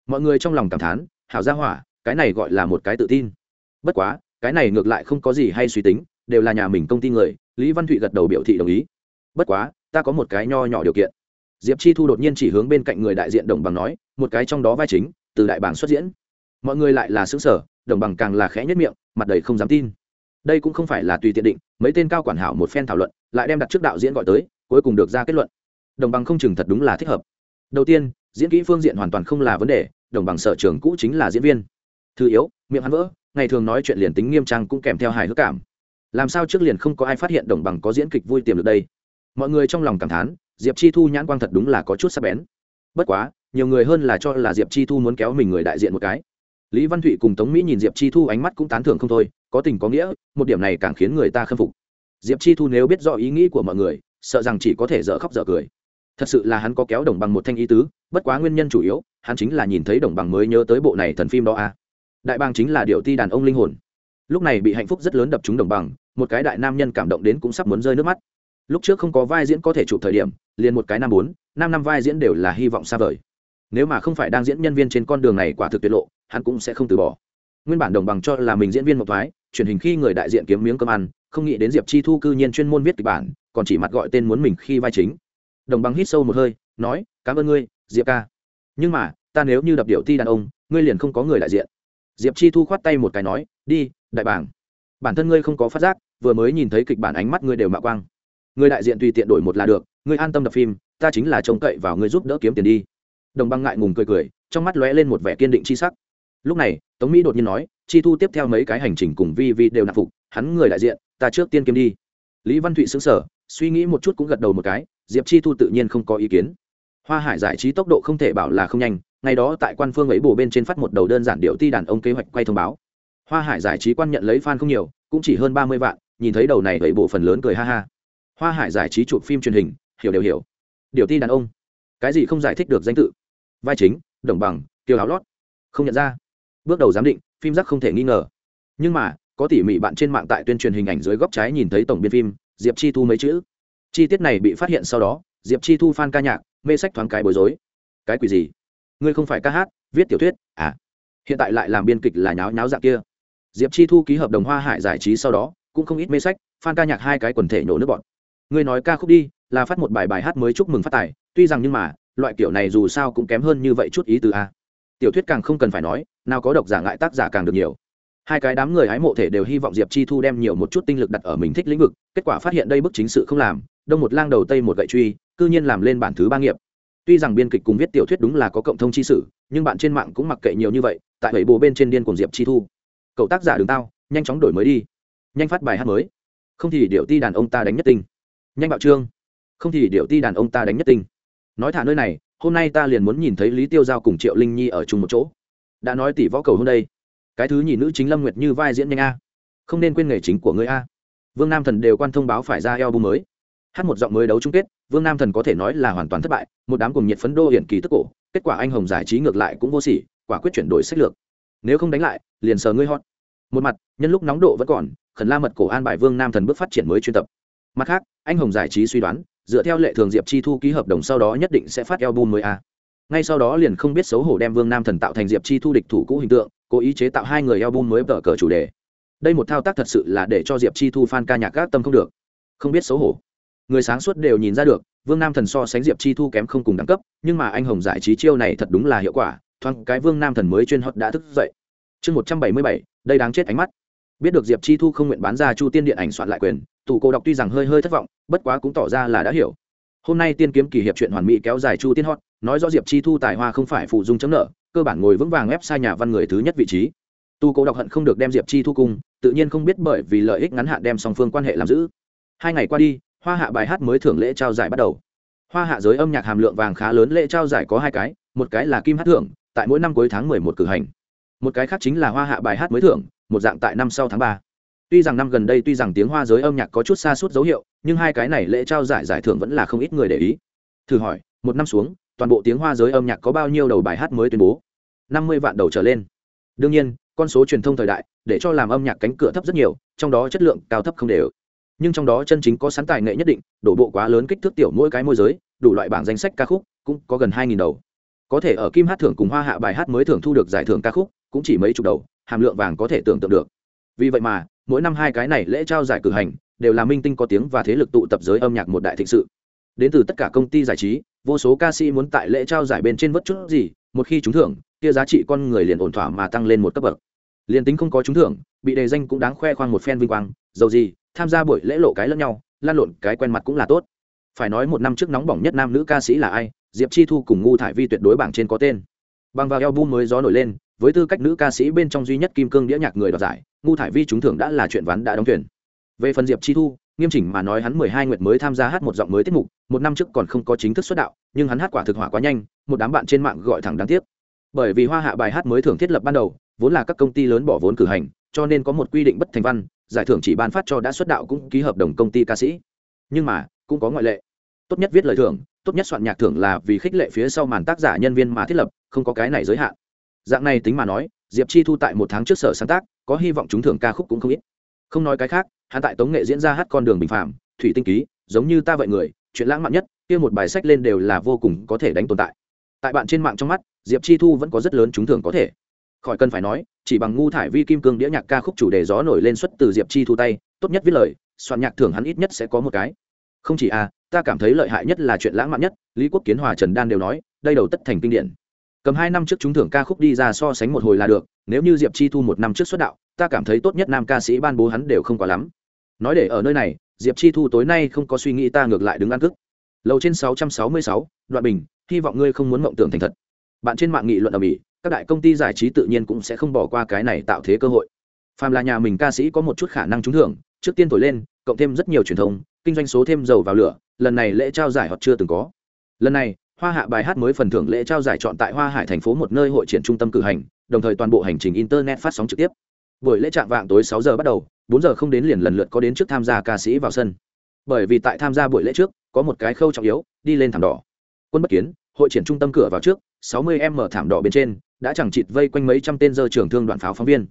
S1: Mọi người trong lòng cảm thán, hảo gia hỏa, cái này gọi là một cái tự tin. Bất quá, cái này ngược lại không có gì hay suy tính, đều là nhà mình công ty người, lý văn thụy gật đầu biểu thị đồng ý. Bất quá, ta có một cái nho nhỏ điều kiện diệp chi thu đột nhiên chỉ hướng bên cạnh người đại diện đồng bằng nói, một cái trong đó vai chính, từ đại bảng xuất diễn. Mọi người lại là xứ sở đồng bằng càng là khẽ nhất miệng, mặt đầy không dám tin. Đây cũng không phải là tùy tiện định, mấy tên cao quản hảo một phen thảo luận, lại đem đặt trước đạo diễn gọi tới, cuối cùng được ra kết luận. Đồng bằng không chừng thật đúng là thích hợp. Đầu tiên, diễn kỹ phương diện hoàn toàn không là vấn đề, đồng bằng sở trường cũ chính là diễn viên. Thứ yếu, miệng hắn vỡ, ngày thường nói chuyện liền tính nghiêm trang cũng kèm theo hài hước cảm. Làm sao trước liền không có ai phát hiện đồng bằng có diễn kịch vui tiềm được đây? Mọi người trong lòng cảm thán diệp chi thu nhãn quang thật đúng là có chút sắc bén. Bất quá, nhiều người hơn là cho là diệp chi thu muốn kéo mình người đại diện một cái. Lý văn thụy cùng tống mỹ nhìn diệp chi thu ánh mắt cũng tán thưởng không thôi, có tình có nghĩa, một điểm này càng khiến người ta khâm phục. Diệp chi thu nếu biết rõ ý nghĩ của mọi người, sợ rằng chỉ có thể dở khóc dở cười. Thật sự là hắn có kéo đồng bằng một thanh ý tứ, bất quá nguyên nhân chủ yếu, hắn chính là nhìn thấy đồng bằng mới nhớ tới bộ này thần phim đó a à. đại bang chính là điệu ti đàn ông linh hồn. Lúc này bị hạnh phúc rất lớn đập trúng đồng bằng, một cái đại nam nhân cảm động đến cũng sắp muốn rơi nước mắt lúc trước không có vai diễn có thể chụp thời điểm, liền một cái năm bốn, năm năm vai diễn đều là hy vọng xa vời. Nếu mà không phải đang diễn nhân viên trên con đường này quả thực tuyệt lộ, hắn cũng sẽ không từ bỏ. Nguyên bản đồng bằng cho là mình diễn viên một thoái, truyền hình khi người đại diện kiếm miếng cơm ăn, không nghĩ đến diệp chi thu cư nhiên chuyên môn viết kịch bản, còn chỉ mặt gọi tên muốn mình khi vai chính. Đồng bằng hít sâu một hơi, nói, cảm ơn ngươi, diệp ca. Nhưng mà, ta nếu như đập điệu ti đàn ông, ngươi liền không có người đại diện. Diệp chi thu khoát tay một cái nói, đi, đại bảng. Bản thân ngươi không có phát giác, vừa mới nhìn thấy kịch bản ánh mắt ngươi đều mạ quang người đại diện tùy tiện đổi một là được ngươi an tâm đập phim, ta chính là trông cậy vào ngươi giúp đỡ kiếm tiền đi. Đồng băng ngại ngùng cười cười, trong mắt lóe lên một vẻ kiên định chi sắc. Lúc này, tống mỹ đột nhiên nói, chi thu tiếp theo mấy cái hành trình cùng vi vi đều nạp phục, hắn người đại diện, ta trước tiên kiếm đi. Lý văn thụy xứng sở suy nghĩ một chút cũng gật đầu một cái, diệp chi thu tự nhiên không có ý kiến. Hoa hải giải trí tốc độ không thể bảo là không nhanh, ngày đó tại quan phương ấy bổ bên trên phát một đầu đơn giản điệu ti đàn ông kế hoạch quay thông báo. Hoa hải giải trí quan nhận lấy fan không nhiều, cũng chỉ hơn ba mươi vạn, nhìn thấy đầu này ấy bộ phần lớn cười ha ha hoa hải giải trí chụp phim truyền hình, hiểu đều hiểu. Điều ti đàn ông. Cái gì không giải thích được danh tự? Vai chính, đồng bằng, kiều áo lót. Không nhận ra. Bước đầu giám định, phim giác không thể nghi ngờ. Nhưng mà, có tỉ mỉ bạn trên mạng tại tuyên truyền hình ảnh dưới góc trái nhìn thấy tổng biên phim, diệp chi thu mấy chữ. Chi tiết này bị phát hiện sau đó, diệp chi thu f ca nhạc, mê sách thoáng cái bối rối. Cái quỷ gì? Ngươi không phải ca hát, viết tiểu thuyết à? Hiện tại lại làm biên kịch là nháo nháo dạng kia. Diệp chi thu ký hợp đồng hoa hải giải trí sau đó, cũng không ít mê sách f ca nhạc hai cái quần thể nhổ nước bọn ngươi nói ca khúc đi, là phát một bài bài hát mới chúc mừng phát tài, tuy rằng nhưng mà, loại kiểu này dù sao cũng kém hơn như vậy chút ý từ a. Tiểu thuyết càng không cần phải nói, nào có độc giả ngại tác giả càng được nhiều. Hai cái đám người hái mộ thể đều hy vọng diệp chi thu đem nhiều một chút tinh lực đặt ở mình thích lĩnh vực, kết quả phát hiện đây bức chính sự không làm, đông một lang đầu tây một gậy truy, cư nhiên làm lên bản thứ ba nghiệp. Tuy rằng biên kịch cùng viết tiểu thuyết đúng là có cộng thông chi sử nhưng bạn trên mạng cũng mặc kệ nhiều như vậy, tại bảy bộ bên trên điên cùng diệp chi thu. Cậu tác giả đường tao, nhanh chóng đổi mới đi. Nhanh phát bài hát mới. Không thì điệu ti đàn ông ta đánh nhất tinh nhanh bạo trương. Không thì điệu ti đàn ông ta đánh nhất tinh. Nói thả nơi này, hôm nay ta liền muốn nhìn thấy lý tiêu giao cùng triệu linh nhi ở chung một chỗ. Đã nói tỷ võ cầu hôm đây. Cái thứ nhì nữ chính lâm nguyệt như vai diễn nhanh a. Không nên quên nghề chính của người a. Vương nam thần đều quan thông báo phải ra eo bung mới. Hát một giọng mới đấu chung kết, vương nam thần có thể nói là hoàn toàn thất bại, một đám cùng nhiệt phấn đô hiển kỳ tức cổ, kết quả anh hồng giải trí ngược lại cũng vô sỉ, quả quyết chuyển đổi sách lược. Nếu không đánh lại, liền sờ ngươi hot. Một mặt, nhân lúc nóng độ vẫn còn, khẩn la mật cổ an bài vương nam thần bước phát triển mới chuyên tập mặt khác, anh hồng giải trí suy đoán, dựa theo lệ thường diệp chi thu ký hợp đồng sau đó nhất định sẽ phát album mới a. Ngay sau đó liền không biết xấu hổ đem vương nam thần tạo thành diệp chi thu địch thủ cũ hình tượng, cố ý chế tạo hai người album mới vở cờ chủ đề. Đây một thao tác thật sự là để cho diệp chi thu fan ca nhạc gác tâm không được. Không biết xấu hổ. Người sáng suốt đều nhìn ra được, vương nam thần so sánh diệp chi thu kém không cùng đẳng cấp, nhưng mà anh hồng giải trí chiêu này thật đúng là hiệu quả, thoáng cái vương nam thần mới chuyên hot đã thức dậy. Chương một trăm bảy mươi bảy, đây đáng chết ánh mắt. Biết được diệp chi thu không nguyện bán ra chu tiên điện ảnh soạn lại quyền tủ cổ đọc tuy rằng hơi hơi thất vọng, bất quá cũng tỏ ra là đã hiểu. Hôm nay tiên kiếm kỳ hiệp chuyện hoàn mỹ kéo dài chu tiên hot nói rõ diệp chi thu tài hoa không phải phụ dung chấm nợ, cơ bản ngồi vững vàng ép sai nhà văn người thứ nhất vị trí. Tu Cố đọc hận không được đem diệp chi thu cung tự nhiên không biết bởi vì lợi ích ngắn hạn đem song phương quan hệ làm giữ. Hai ngày qua đi, hoa hạ bài hát mới thưởng lễ trao giải bắt đầu. Hoa hạ giới âm nhạc hàm lượng vàng khá lớn, lễ trao giải có hai cái, một cái là kim hát thưởng, tại mỗi năm cuối tháng mười một cử hành. Một cái khác chính là hoa hạ bài hát mới thưởng, một dạng tại năm sau tháng ba tuy rằng năm gần đây tuy rằng tiếng hoa giới âm nhạc có chút xa suốt dấu hiệu, nhưng hai cái này lễ trao giải giải thưởng vẫn là không ít người để ý. Thử hỏi, một năm xuống, toàn bộ tiếng hoa giới âm nhạc có bao nhiêu đầu bài hát mới tuyên bố? Năm mươi vạn đầu trở lên. Đương nhiên, con số truyền thông thời đại, để cho làm âm nhạc cánh cửa thấp rất nhiều, trong đó chất lượng cao thấp không đều. Nhưng trong đó chân chính có sẵn tài nghệ nhất định, đổ bộ quá lớn kích thước tiểu mỗi cái môi giới, đủ loại bảng danh sách ca khúc, cũng có gần hai đầu. Có thể ở kim hát thưởng cùng hoa hạ bài hát mới thưởng thu được giải thưởng ca khúc, cũng chỉ mấy chục đầu, hàm lượng vàng có thể tưởng tượng được vì vậy mà, mỗi năm hai cái này lễ trao giải cử hành đều là minh tinh có tiếng và thế lực tụ tập giới âm nhạc một đại thịnh sự. Đến từ tất cả công ty giải trí, vô số ca sĩ muốn tại lễ trao giải bên trên vất chút gì, một khi trúng thưởng, kia giá trị con người liền ổn thỏa mà tăng lên một cấp bậc. Liền tính không có trúng thưởng, bị đề danh cũng đáng khoe khoang một phen vinh quang dầu gì, tham gia buổi lễ lộ cái lẫn nhau, lan lộn cái quen mặt cũng là tốt. Phải nói một năm trước nóng bỏng nhất nam nữ ca sĩ là ai, diệp chi thu cùng ngu thải vi tuyệt đối bảng trên có tên. Bằng vào eo bu mới gió nổi lên với tư cách nữ ca sĩ bên trong duy nhất kim cương đĩa nhạc người đoạt giải ngu thải vi trúng thưởng đã là chuyện ván đã đóng thuyền. Về phần diệp chi thu, nghiêm chỉnh mà nói hắn mười hai nguyệt mới tham gia hát một giọng mới tiết mục, một năm trước còn không có chính thức xuất đạo, nhưng hắn hát quả thực hỏa quá nhanh, một đám bạn trên mạng gọi thẳng đáng tiếc. Bởi vì hoa hạ bài hát mới thường thiết lập ban đầu, vốn là các công ty lớn bỏ vốn cử hành, cho nên có một quy định bất thành văn, giải thưởng chỉ ban phát cho đã xuất đạo cũng ký hợp đồng công ty ca sĩ. Nhưng mà, cũng có ngoại lệ. Tốt nhất viết lời thưởng, tốt nhất soạn nhạc thưởng là vì khích lệ phía sau màn tác giả nhân viên mà thiết lập, không có cái này giới hạn dạng này tính mà nói, diệp chi thu tại một tháng trước sở sáng tác, có hy vọng trúng thưởng ca khúc cũng không ít. Không nói cái khác, hắn tại tống nghệ diễn ra hát con đường bình phạm thủy tinh ký, giống như ta vậy người, chuyện lãng mạn nhất, kia một bài sách lên đều là vô cùng có thể đánh tồn tại. Tại bạn trên mạng trong mắt, diệp chi thu vẫn có rất lớn trúng thưởng có thể. Khỏi cần phải nói, chỉ bằng ngu thải vi kim cương đĩa nhạc ca khúc chủ đề gió nổi lên xuất từ diệp chi thu tay, tốt nhất viết lời, soạn nhạc thưởng hắn ít nhất sẽ có một cái. Không chỉ à ta cảm thấy lợi hại nhất là chuyện lãng mạn nhất, lý quốc kiến hòa trần đan đều nói, đây đầu tất thành kinh điển cầm hai năm trước trúng thưởng ca khúc đi ra so sánh một hồi là được, nếu như diệp chi thu một năm trước xuất đạo, ta cảm thấy tốt nhất nam ca sĩ ban bố hắn đều không quá lắm. Nói để ở nơi này, diệp chi thu tối nay không có suy nghĩ ta ngược lại đứng ăn cức lầu trên sáu trăm sáu mươi sáu, đoạn bình, hy vọng ngươi không muốn mộng tưởng thành thật. Bạn trên mạng nghị luận ở mỹ, các đại công ty giải trí tự nhiên cũng sẽ không bỏ qua cái này tạo thế cơ hội. Phàm là nhà mình ca sĩ có một chút khả năng trúng thưởng, trước tiên thổi lên, cộng thêm rất nhiều truyền thông, kinh doanh số thêm dầu vào lửa, lần này lễ trao giải họ chưa từng có. Lần này hoa hạ bài hát mới phần thưởng lễ trao giải chọn tại hoa hải thành phố một nơi hội triển trung tâm cử hành, đồng thời toàn bộ hành trình internet phát sóng trực tiếp. Buổi lễ chạm vạng tối sáu giờ bắt đầu, bốn giờ không đến liền lần lượt có đến trước tham gia ca sĩ vào sân. Bởi vì tại tham gia buổi lễ trước, có một cái khâu trọng yếu, đi lên thảm đỏ. Quân bất kiến, hội triển trung tâm cửa vào trước, sáu mươi em mở thảm đỏ bên trên, đã chẳng chịt vây quanh mấy trăm tên dơ trường thương đoạn pháo phóng viên.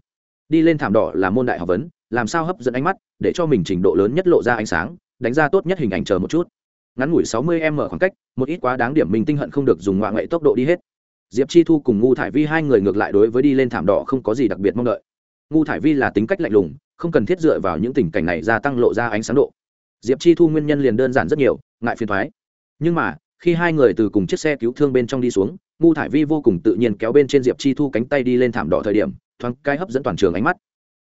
S1: Đi lên thảm đỏ là môn đại học vấn, làm sao hấp dẫn ánh mắt, để cho mình trình độ lớn nhất lộ ra ánh sáng, đánh ra tốt nhất hình ảnh chờ một chút ngắn ngủi sáu mươi m khoảng cách một ít quá đáng điểm mình tinh hận không được dùng ngoại ngoại tốc độ đi hết. Diệp chi thu cùng ngu thải vi hai người ngược lại đối với đi lên thảm đỏ không có gì đặc biệt mong đợi. Ngu thải vi là tính cách lạnh lùng không cần thiết dựa vào những tình cảnh này gia tăng lộ ra ánh sáng độ. Diệp chi thu nguyên nhân liền đơn giản rất nhiều ngại phiền thoái nhưng mà khi hai người từ cùng chiếc xe cứu thương bên trong đi xuống ngu thải vi vô cùng tự nhiên kéo bên trên diệp chi thu cánh tay đi lên thảm đỏ thời điểm thoáng cái hấp dẫn toàn trường ánh mắt.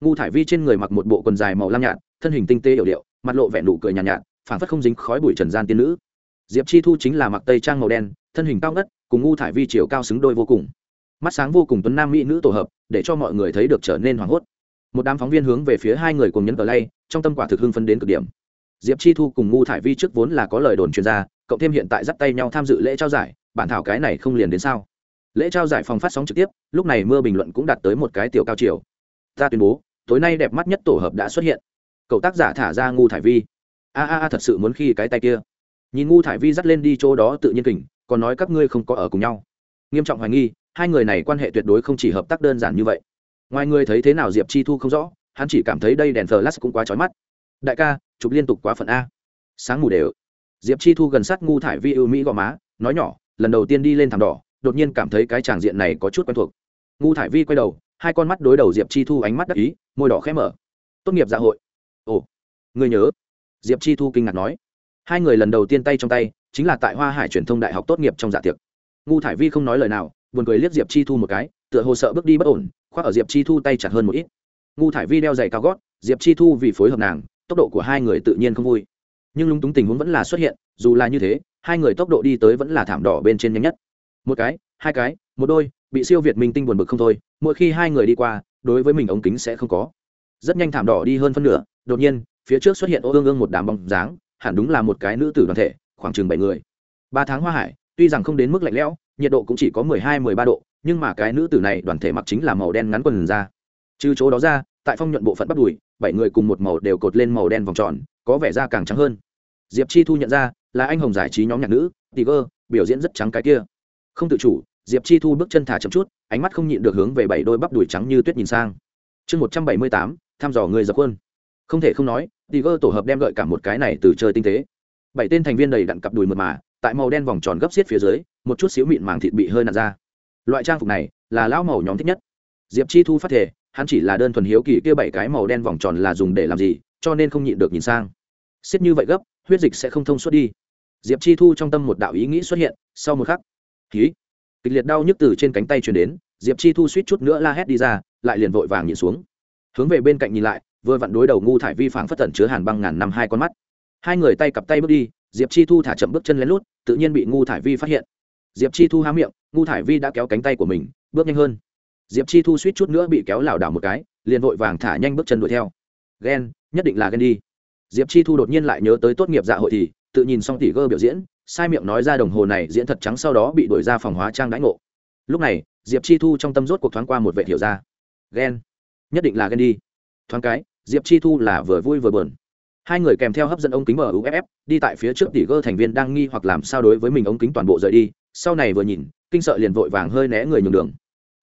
S1: Ngu thải vi trên người mặc một bộ quần dài màu lam nhạt thân hình tinh tế hiểu điệu mặt lộ vẻ nụ cười nhàn nhạt, nhạt phản phất không dính khói bụi trần gian tiên nữ. Diệp chi thu chính là mặc tây trang màu đen, thân hình cao ngất, cùng ngu thải vi chiều cao xứng đôi vô cùng. Mắt sáng vô cùng tuấn nam mỹ nữ tổ hợp, để cho mọi người thấy được trở nên hoảng hốt. Một đám phóng viên hướng về phía hai người cùng nhấn cờ lay, trong tâm quả thực hưng phấn đến cực điểm. Diệp chi thu cùng ngu thải vi trước vốn là có lời đồn truyền ra, cộng thêm hiện tại dắt tay nhau tham dự lễ trao giải, bản thảo cái này không liền đến sao? Lễ trao giải phòng phát sóng trực tiếp, lúc này mưa bình luận cũng đạt tới một cái tiểu cao chiều. Ta tuyên bố, tối nay đẹp mắt nhất tổ hợp đã xuất hiện. Cậu tác giả thả ra ngu thải vi a a a, thật sự muốn khi cái tay kia. Nhìn ngu thải vi dắt lên đi chỗ đó tự nhiên kỉnh còn nói các ngươi không có ở cùng nhau. Nghiêm trọng hoài nghi, hai người này quan hệ tuyệt đối không chỉ hợp tác đơn giản như vậy. Ngoài người thấy thế nào diệp chi thu không rõ, hắn chỉ cảm thấy đây đèn thờ lát cũng quá trói mắt. Đại ca, chụp liên tục quá phận a. Sáng mù đều. Diệp chi thu gần sát ngu thải vi ưu mỹ gò má, nói nhỏ, lần đầu tiên đi lên thảm đỏ, đột nhiên cảm thấy cái tràng diện này có chút quen thuộc. Ngu thải vi quay đầu, hai con mắt đối đầu diệp chi thu ánh mắt đắc ý, môi đỏ khẽ mở. Tốt nghiệp dạ hội. Ồ, người nhớ diệp chi thu kinh ngạc nói. Hai người lần đầu tiên tay trong tay, chính là tại hoa hải truyền thông đại học tốt nghiệp trong dạ tiệc. Ngu thải vi không nói lời nào, buồn cười liếc diệp chi thu một cái, tựa hồ sợ bước đi bất ổn, khoác ở diệp chi thu tay chặt hơn một ít. Ngu thải vi đeo giày cao gót, diệp chi thu vì phối hợp nàng, tốc độ của hai người tự nhiên không vui. Nhưng lúng túng tình huống vẫn là xuất hiện, dù là như thế, hai người tốc độ đi tới vẫn là thảm đỏ bên trên nhanh nhất. Một cái, hai cái, một đôi, bị siêu việt minh tinh buồn bực không thôi, mỗi khi hai người đi qua, đối với mình ống kính sẽ không có. Rất nhanh thảm đỏ đi hơn phân nửa, đột nhiên phía trước xuất hiện ô ương ương một đám bóng dáng, hẳn đúng là một cái nữ tử đoàn thể, khoảng chừng bảy người. Ba tháng hoa hải, tuy rằng không đến mức lạnh lẽo, nhiệt độ cũng chỉ có mười hai, mười ba độ, nhưng mà cái nữ tử này đoàn thể mặc chính là màu đen ngắn quần ra trừ chỗ đó ra, tại phong nhuận bộ phận bắt đùi, bảy người cùng một màu đều cột lên màu đen vòng tròn, có vẻ da càng trắng hơn. Diệp chi thu nhận ra, là anh hồng giải trí nhóm nhạc nữ, tiger, biểu diễn rất trắng cái kia. Không tự chủ, diệp chi thu bước chân thả chậm chút, ánh mắt không nhịn được hướng về bảy đôi bắp đùi trắng như tuyết nhìn sang. Chương một trăm bảy mươi tám, thăm dò người dập khuôn. Không thể không nói tiger tổ hợp đem gợi cả một cái này từ chơi tinh tế. Bảy tên thành viên đầy đặn cặp đùi mượt mà, tại màu đen vòng tròn gấp xiết phía dưới, một chút xíu mịn màng thịt bị hơi nặn ra. Loại trang phục này là lão màu nhóm thích nhất. Diệp chi thu phát thể, hắn chỉ là đơn thuần hiếu kỳ kia bảy cái màu đen vòng tròn là dùng để làm gì, cho nên không nhịn được nhìn sang. Xiết như vậy gấp, huyết dịch sẽ không thông suốt đi. Diệp chi thu trong tâm một đạo ý nghĩ xuất hiện, sau một khắc khí kịch liệt đau nhức từ trên cánh tay truyền đến, diệp chi thu suýt chút nữa la hét đi ra, lại liền vội vàng nhìn xuống. Hướng về bên cạnh nhìn lại vừa vặn đối đầu ngu thải vi phảng phất tẩn chứa hàn băng ngàn năm hai con mắt. Hai người tay cặp tay bước đi, diệp chi thu thả chậm bước chân lén lút, tự nhiên bị ngu thải vi phát hiện. Diệp chi thu há miệng, ngu thải vi đã kéo cánh tay của mình, bước nhanh hơn. Diệp chi thu suýt chút nữa bị kéo lảo đảo một cái, liền vội vàng thả nhanh bước chân đuổi theo. Ghen, nhất định là ghen đi. Diệp chi thu đột nhiên lại nhớ tới tốt nghiệp dạ hội thì, tự nhìn xong tỷ gơ biểu diễn, sai miệng nói ra đồng hồ này diễn thật trắng sau đó bị đuổi ra phòng hóa trang đãi ngộ. Lúc này, diệp chi thu trong tâm rốt cuộc thoáng qua một vệ hiểu ra. Ghen, nhất định là ghen đi. Thoáng cái diệp chi thu là vừa vui vừa bờn hai người kèm theo hấp dẫn ống kính mở uff đi tại phía trước tỷ gơ thành viên đang nghi hoặc làm sao đối với mình ống kính toàn bộ rời đi, sau này vừa nhìn, kinh sợ liền vội vàng hơi né người nhường đường.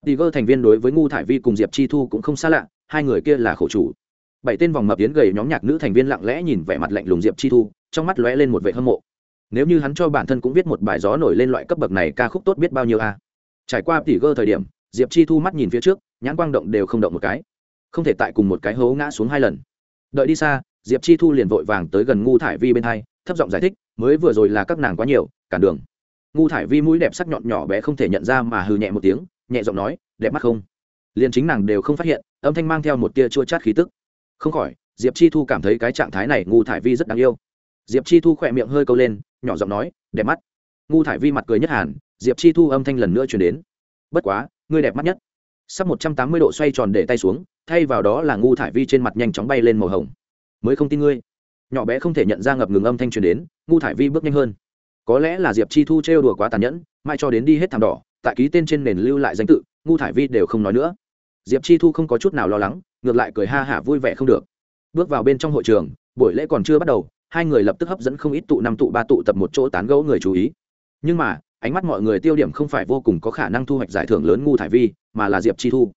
S1: Tỷ gơ thành viên đối với ngu thải vi cùng diệp chi thu cũng không xa lạ, hai người kia là khổ chủ. Bảy tên vòng mập tiến gầy nhóm nhạc nữ thành viên lặng lẽ nhìn vẻ mặt lạnh lùng diệp chi thu, trong mắt lóe lên một vệ hâm mộ. Nếu như hắn cho bản thân cũng viết một bài gió nổi lên loại cấp bậc này, ca khúc tốt biết bao nhiêu a? Trải qua tỷ gơ thời điểm, diệp chi thu mắt nhìn phía trước, nhãn quang động đều không động một cái không thể tại cùng một cái hố ngã xuống hai lần. Đợi đi xa, diệp chi thu liền vội vàng tới gần ngu thải vi bên hai, thấp giọng giải thích, mới vừa rồi là các nàng quá nhiều cản đường. Ngu thải vi mũi đẹp sắc nhọn nhỏ bé không thể nhận ra mà hừ nhẹ một tiếng, nhẹ giọng nói, đẹp mắt không? Liền chính nàng đều không phát hiện, âm thanh mang theo một tia chua chát khí tức. Không khỏi, diệp chi thu cảm thấy cái trạng thái này ngu thải vi rất đáng yêu. Diệp chi thu khỏe miệng hơi câu lên, nhỏ giọng nói, đẹp mắt. Ngu thải vi mặt cười nhất hàn, diệp chi thu âm thanh lần nữa chuyển đến. Bất quá, ngươi đẹp mắt nhất sắp một trăm tám mươi độ xoay tròn để tay xuống, thay vào đó là ngu thải vi trên mặt nhanh chóng bay lên màu hồng. Mới không tin ngươi. Nhỏ bé không thể nhận ra ngập ngừng âm thanh truyền đến, ngu thải vi bước nhanh hơn. Có lẽ là diệp chi thu trêu đùa quá tàn nhẫn mai cho đến đi hết thảm đỏ, tại ký tên trên nền lưu lại danh tự, ngu thải vi đều không nói nữa. Diệp chi thu không có chút nào lo lắng, ngược lại cười ha hả vui vẻ không được. Bước vào bên trong hội trường, buổi lễ còn chưa bắt đầu, hai người lập tức hấp dẫn không ít tụ năm tụ ba tụ tập một chỗ tán gẫu người chú ý. Nhưng mà ánh mắt mọi người tiêu điểm không phải vô cùng có khả năng thu hoạch giải thưởng lớn ngu thải vi, mà là diệp chi thu.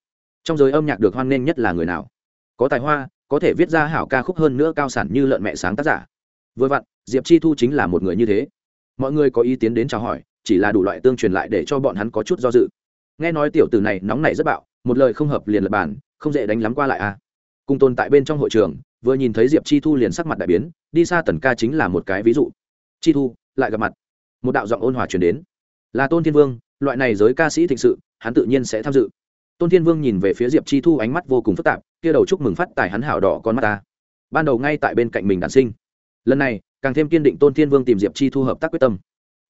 S1: Trong giới âm nhạc được hoan nghênh nhất là người nào? Có tài hoa, có thể viết ra hảo ca khúc hơn nữa cao sản như lợn mẹ sáng tác giả. Vừa vặn, diệp chi thu chính là một người như thế. Mọi người có ý tiến đến chào hỏi, chỉ là đủ loại tương truyền lại để cho bọn hắn có chút do dự. Nghe nói tiểu tử này nóng này rất bạo, một lời không hợp liền lập bản không dễ đánh lắm qua lại à. Cùng tồn tại bên trong hội trường, vừa nhìn thấy diệp chi thu liền sắc mặt đại biến, đi xa tần ca chính là một cái ví dụ. Chi thu, lại gặp mặt. Một đạo giọng ôn hòa truyền đến là tôn thiên vương, loại này giới ca sĩ thịnh sự, hắn tự nhiên sẽ tham dự. Tôn thiên vương nhìn về phía diệp chi thu, ánh mắt vô cùng phức tạp, kia đầu chúc mừng phát tài hắn hảo đỏ con mắt ta. Ban đầu ngay tại bên cạnh mình đản sinh. Lần này, càng thêm kiên định tôn thiên vương tìm diệp chi thu hợp tác quyết tâm.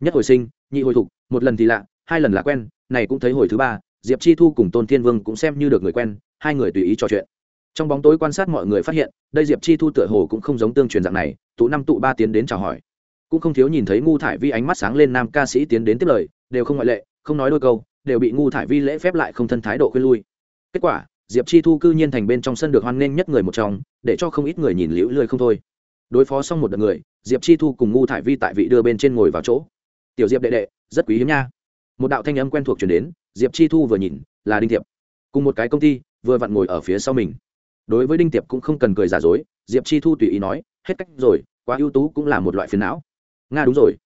S1: Nhất hồi sinh, nhị hồi thục, một lần thì lạ, hai lần là quen, này cũng thấy hồi thứ ba, diệp chi thu cùng tôn thiên vương cũng xem như được người quen, hai người tùy ý trò chuyện. Trong bóng tối quan sát mọi người phát hiện, đây diệp chi thu tựa hồ cũng không giống tương truyền dạng này, tụ năm tụ ba tiến đến chào hỏi cũng không thiếu nhìn thấy ngu thải vi ánh mắt sáng lên nam ca sĩ tiến đến tiếp lời, đều không ngoại lệ, không nói đôi câu, đều bị ngu thải vi lễ phép lại không thân thái độ khuyên lui. Kết quả, diệp chi thu cư nhiên thành bên trong sân được hoan nghênh nhất người một trong, để cho không ít người nhìn liễu lười không thôi. Đối phó xong một đợt người, diệp chi thu cùng ngu thải vi tại vị đưa bên trên ngồi vào chỗ. Tiểu diệp đệ đệ, rất quý hiếm nha. Một đạo thanh âm quen thuộc chuyển đến, diệp chi thu vừa nhìn, là đinh tiệp. Cùng một cái công ty, vừa vặn ngồi ở phía sau mình. Đối với đinh tiệp cũng không cần cười giả dối, diệp chi thu tùy ý nói, hết cách rồi, quá ưu tú cũng là một loại phiền não nga đúng rồi.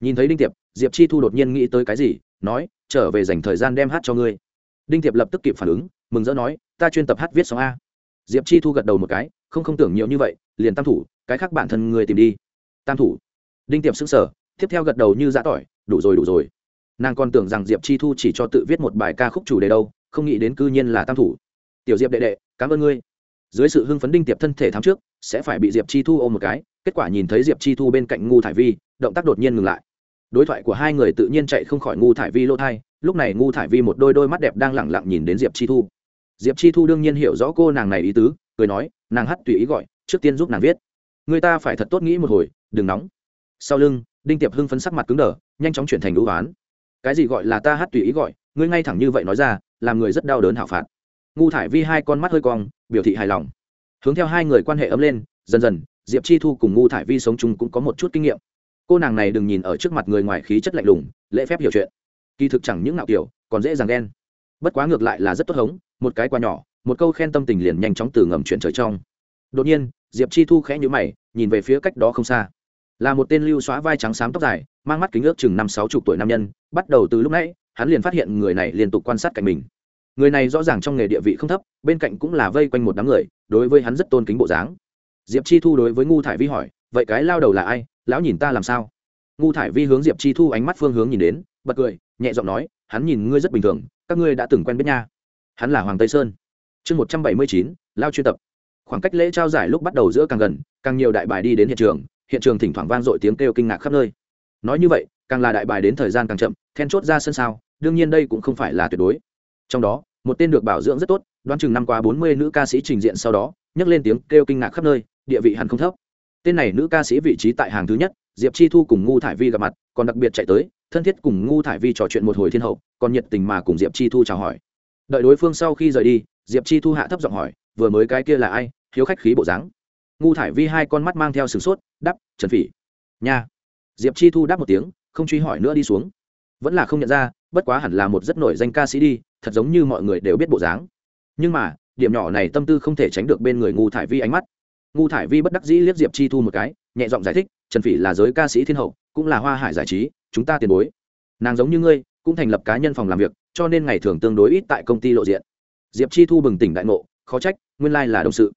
S1: Nhìn thấy đinh tiệp, diệp chi thu đột nhiên nghĩ tới cái gì, nói, trở về dành thời gian đem hát cho ngươi. Đinh tiệp lập tức kịp phản ứng, mừng rỡ nói, ta chuyên tập hát viết sóng a. Diệp chi thu gật đầu một cái, không không tưởng nhiều như vậy, liền tam thủ, cái khác bản thân người tìm đi. Tam thủ. Đinh tiệp xứng sở tiếp theo gật đầu như giã tỏi, đủ rồi đủ rồi. Nàng còn tưởng rằng diệp chi thu chỉ cho tự viết một bài ca khúc chủ đề đâu, không nghĩ đến cư nhiên là tam thủ. Tiểu diệp đệ đệ, cảm ơn ngươi dưới sự hưng phấn đinh tiệp thân thể thám trước, sẽ phải bị diệp chi thu ôm một cái. Kết quả nhìn thấy diệp chi thu bên cạnh ngu thải vi, động tác đột nhiên ngừng lại. Đối thoại của hai người tự nhiên chạy không khỏi ngu thải vi lỗ thai lúc này ngu thải vi một đôi đôi mắt đẹp đang lẳng lặng nhìn đến diệp chi thu. Diệp chi thu đương nhiên hiểu rõ cô nàng này ý tứ, cười nói, nàng hát tùy ý gọi, trước tiên giúp nàng viết. Người ta phải thật tốt nghĩ một hồi, đừng nóng. Sau lưng, đinh tiệp hưng phấn sắc mặt cứng đờ, nhanh chóng chuyển thành đũ oán cái gì gọi là ta hát tùy ý gọi? Ngươi ngay thẳng như vậy nói ra, làm người rất đau đớn hảo phạt ngu thải vi hai con mắt hơi cong, biểu thị hài lòng. Hướng theo hai người quan hệ ấm lên, dần dần, diệp chi thu cùng ngu thải vi sống chung cũng có một chút kinh nghiệm. Cô nàng này đừng nhìn ở trước mặt người ngoài khí chất lạnh lùng, lễ phép hiểu chuyện. Kỳ thực chẳng những ngạo kiểu, còn dễ dàng đen bất quá ngược lại là rất tốt hống, một cái quà nhỏ, một câu khen tâm tình liền nhanh chóng từ ngầm chuyển trời trong. Đột nhiên, diệp chi thu khẽ nhữ mày, nhìn về phía cách đó không xa. Là một tên lưu xóa vai trắng xám tóc dài, mang mắt kính ước chừng năm sáu chục tuổi nam nhân, bắt đầu từ lúc nãy, hắn liền phát hiện người này liên tục quan sát cạnh mình người này rõ ràng trong nghề địa vị không thấp, bên cạnh cũng là vây quanh một đám người, đối với hắn rất tôn kính bộ dáng. Diệp chi thu đối với ngu thải vi hỏi, vậy cái lao đầu là ai? Lão nhìn ta làm sao? Ngu thải vi hướng diệp chi thu ánh mắt phương hướng nhìn đến, bật cười, nhẹ giọng nói, hắn nhìn ngươi rất bình thường, các ngươi đã từng quen biết nha. Hắn là hoàng tây sơn. Chương một trăm bảy mươi chín, lao chuyên tập. Khoảng cách lễ trao giải lúc bắt đầu giữa càng gần, càng nhiều đại bài đi đến hiện trường hiện trường thỉnh thoảng vang dội tiếng kêu kinh ngạc khắp nơi. Nói như vậy, càng là đại bài đến thời gian càng chậm, then chốt ra sân sao, đương nhiên đây cũng không phải là tuyệt đối trong đó, một tên được bảo dưỡng rất tốt, đoán chừng năm qua bốn mươi nữ ca sĩ trình diện sau đó, nhấc lên tiếng kêu kinh ngạc khắp nơi, địa vị hẳn không thấp. Tên này nữ ca sĩ vị trí tại hàng thứ nhất, diệp chi thu cùng ngu thải vi gặp mặt, còn đặc biệt chạy tới, thân thiết cùng ngu thải vi trò chuyện một hồi thiên hậu, còn nhiệt tình mà cùng diệp chi thu chào hỏi. Đợi đối phương sau khi rời đi, diệp chi thu hạ thấp giọng hỏi, vừa mới cái kia là ai? Hiếu khách khí bộ dáng. Ngu thải vi hai con mắt mang theo sửng sốt đắp trần phỉ. Nha. Diệp chi thu đáp một tiếng, không truy hỏi nữa đi xuống. Vẫn là không nhận ra, bất quá hẳn là một rất nổi danh ca sĩ đi thật giống như mọi người đều biết bộ dáng. Nhưng mà, điểm nhỏ này tâm tư không thể tránh được bên người ngu thải vi ánh mắt. Ngu thải vi bất đắc dĩ liếc diệp chi thu một cái, nhẹ giọng giải thích, trần phỉ là giới ca sĩ thiên hậu, cũng là hoa hải giải trí, chúng ta tiền bối. Nàng giống như ngươi, cũng thành lập cá nhân phòng làm việc, cho nên ngày thường tương đối ít tại công ty lộ diện. Diệp chi thu bừng tỉnh đại ngộ, khó trách, nguyên lai là đồng sự.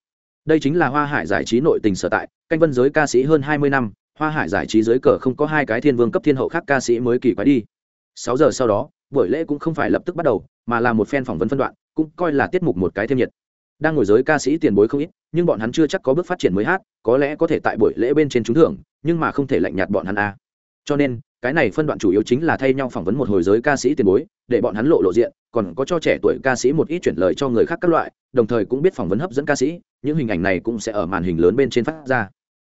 S1: Đây chính là hoa hải giải trí nội tình sở tại, canh vân giới ca sĩ hơn hai mươi năm, hoa hải giải trí giới cờ không có hai cái thiên vương cấp thiên hậu khác ca sĩ mới kỳ quái đi. Sáu giờ sau đó buổi lễ cũng không phải lập tức bắt đầu, mà là một phen phỏng vấn phân đoạn, cũng coi là tiết mục một cái thêm nhiệt. Đang ngồi giới ca sĩ tiền bối không ít, nhưng bọn hắn chưa chắc có bước phát triển mới hát, có lẽ có thể tại buổi lễ bên trên trúng thưởng, nhưng mà không thể lạnh nhạt bọn hắn a cho nên, cái này phân đoạn chủ yếu chính là thay nhau phỏng vấn một hồi giới ca sĩ tiền bối, để bọn hắn lộ lộ diện, còn có cho trẻ tuổi ca sĩ một ít chuyển lời cho người khác các loại, đồng thời cũng biết phỏng vấn hấp dẫn ca sĩ, những hình ảnh này cũng sẽ ở màn hình lớn bên trên phát ra.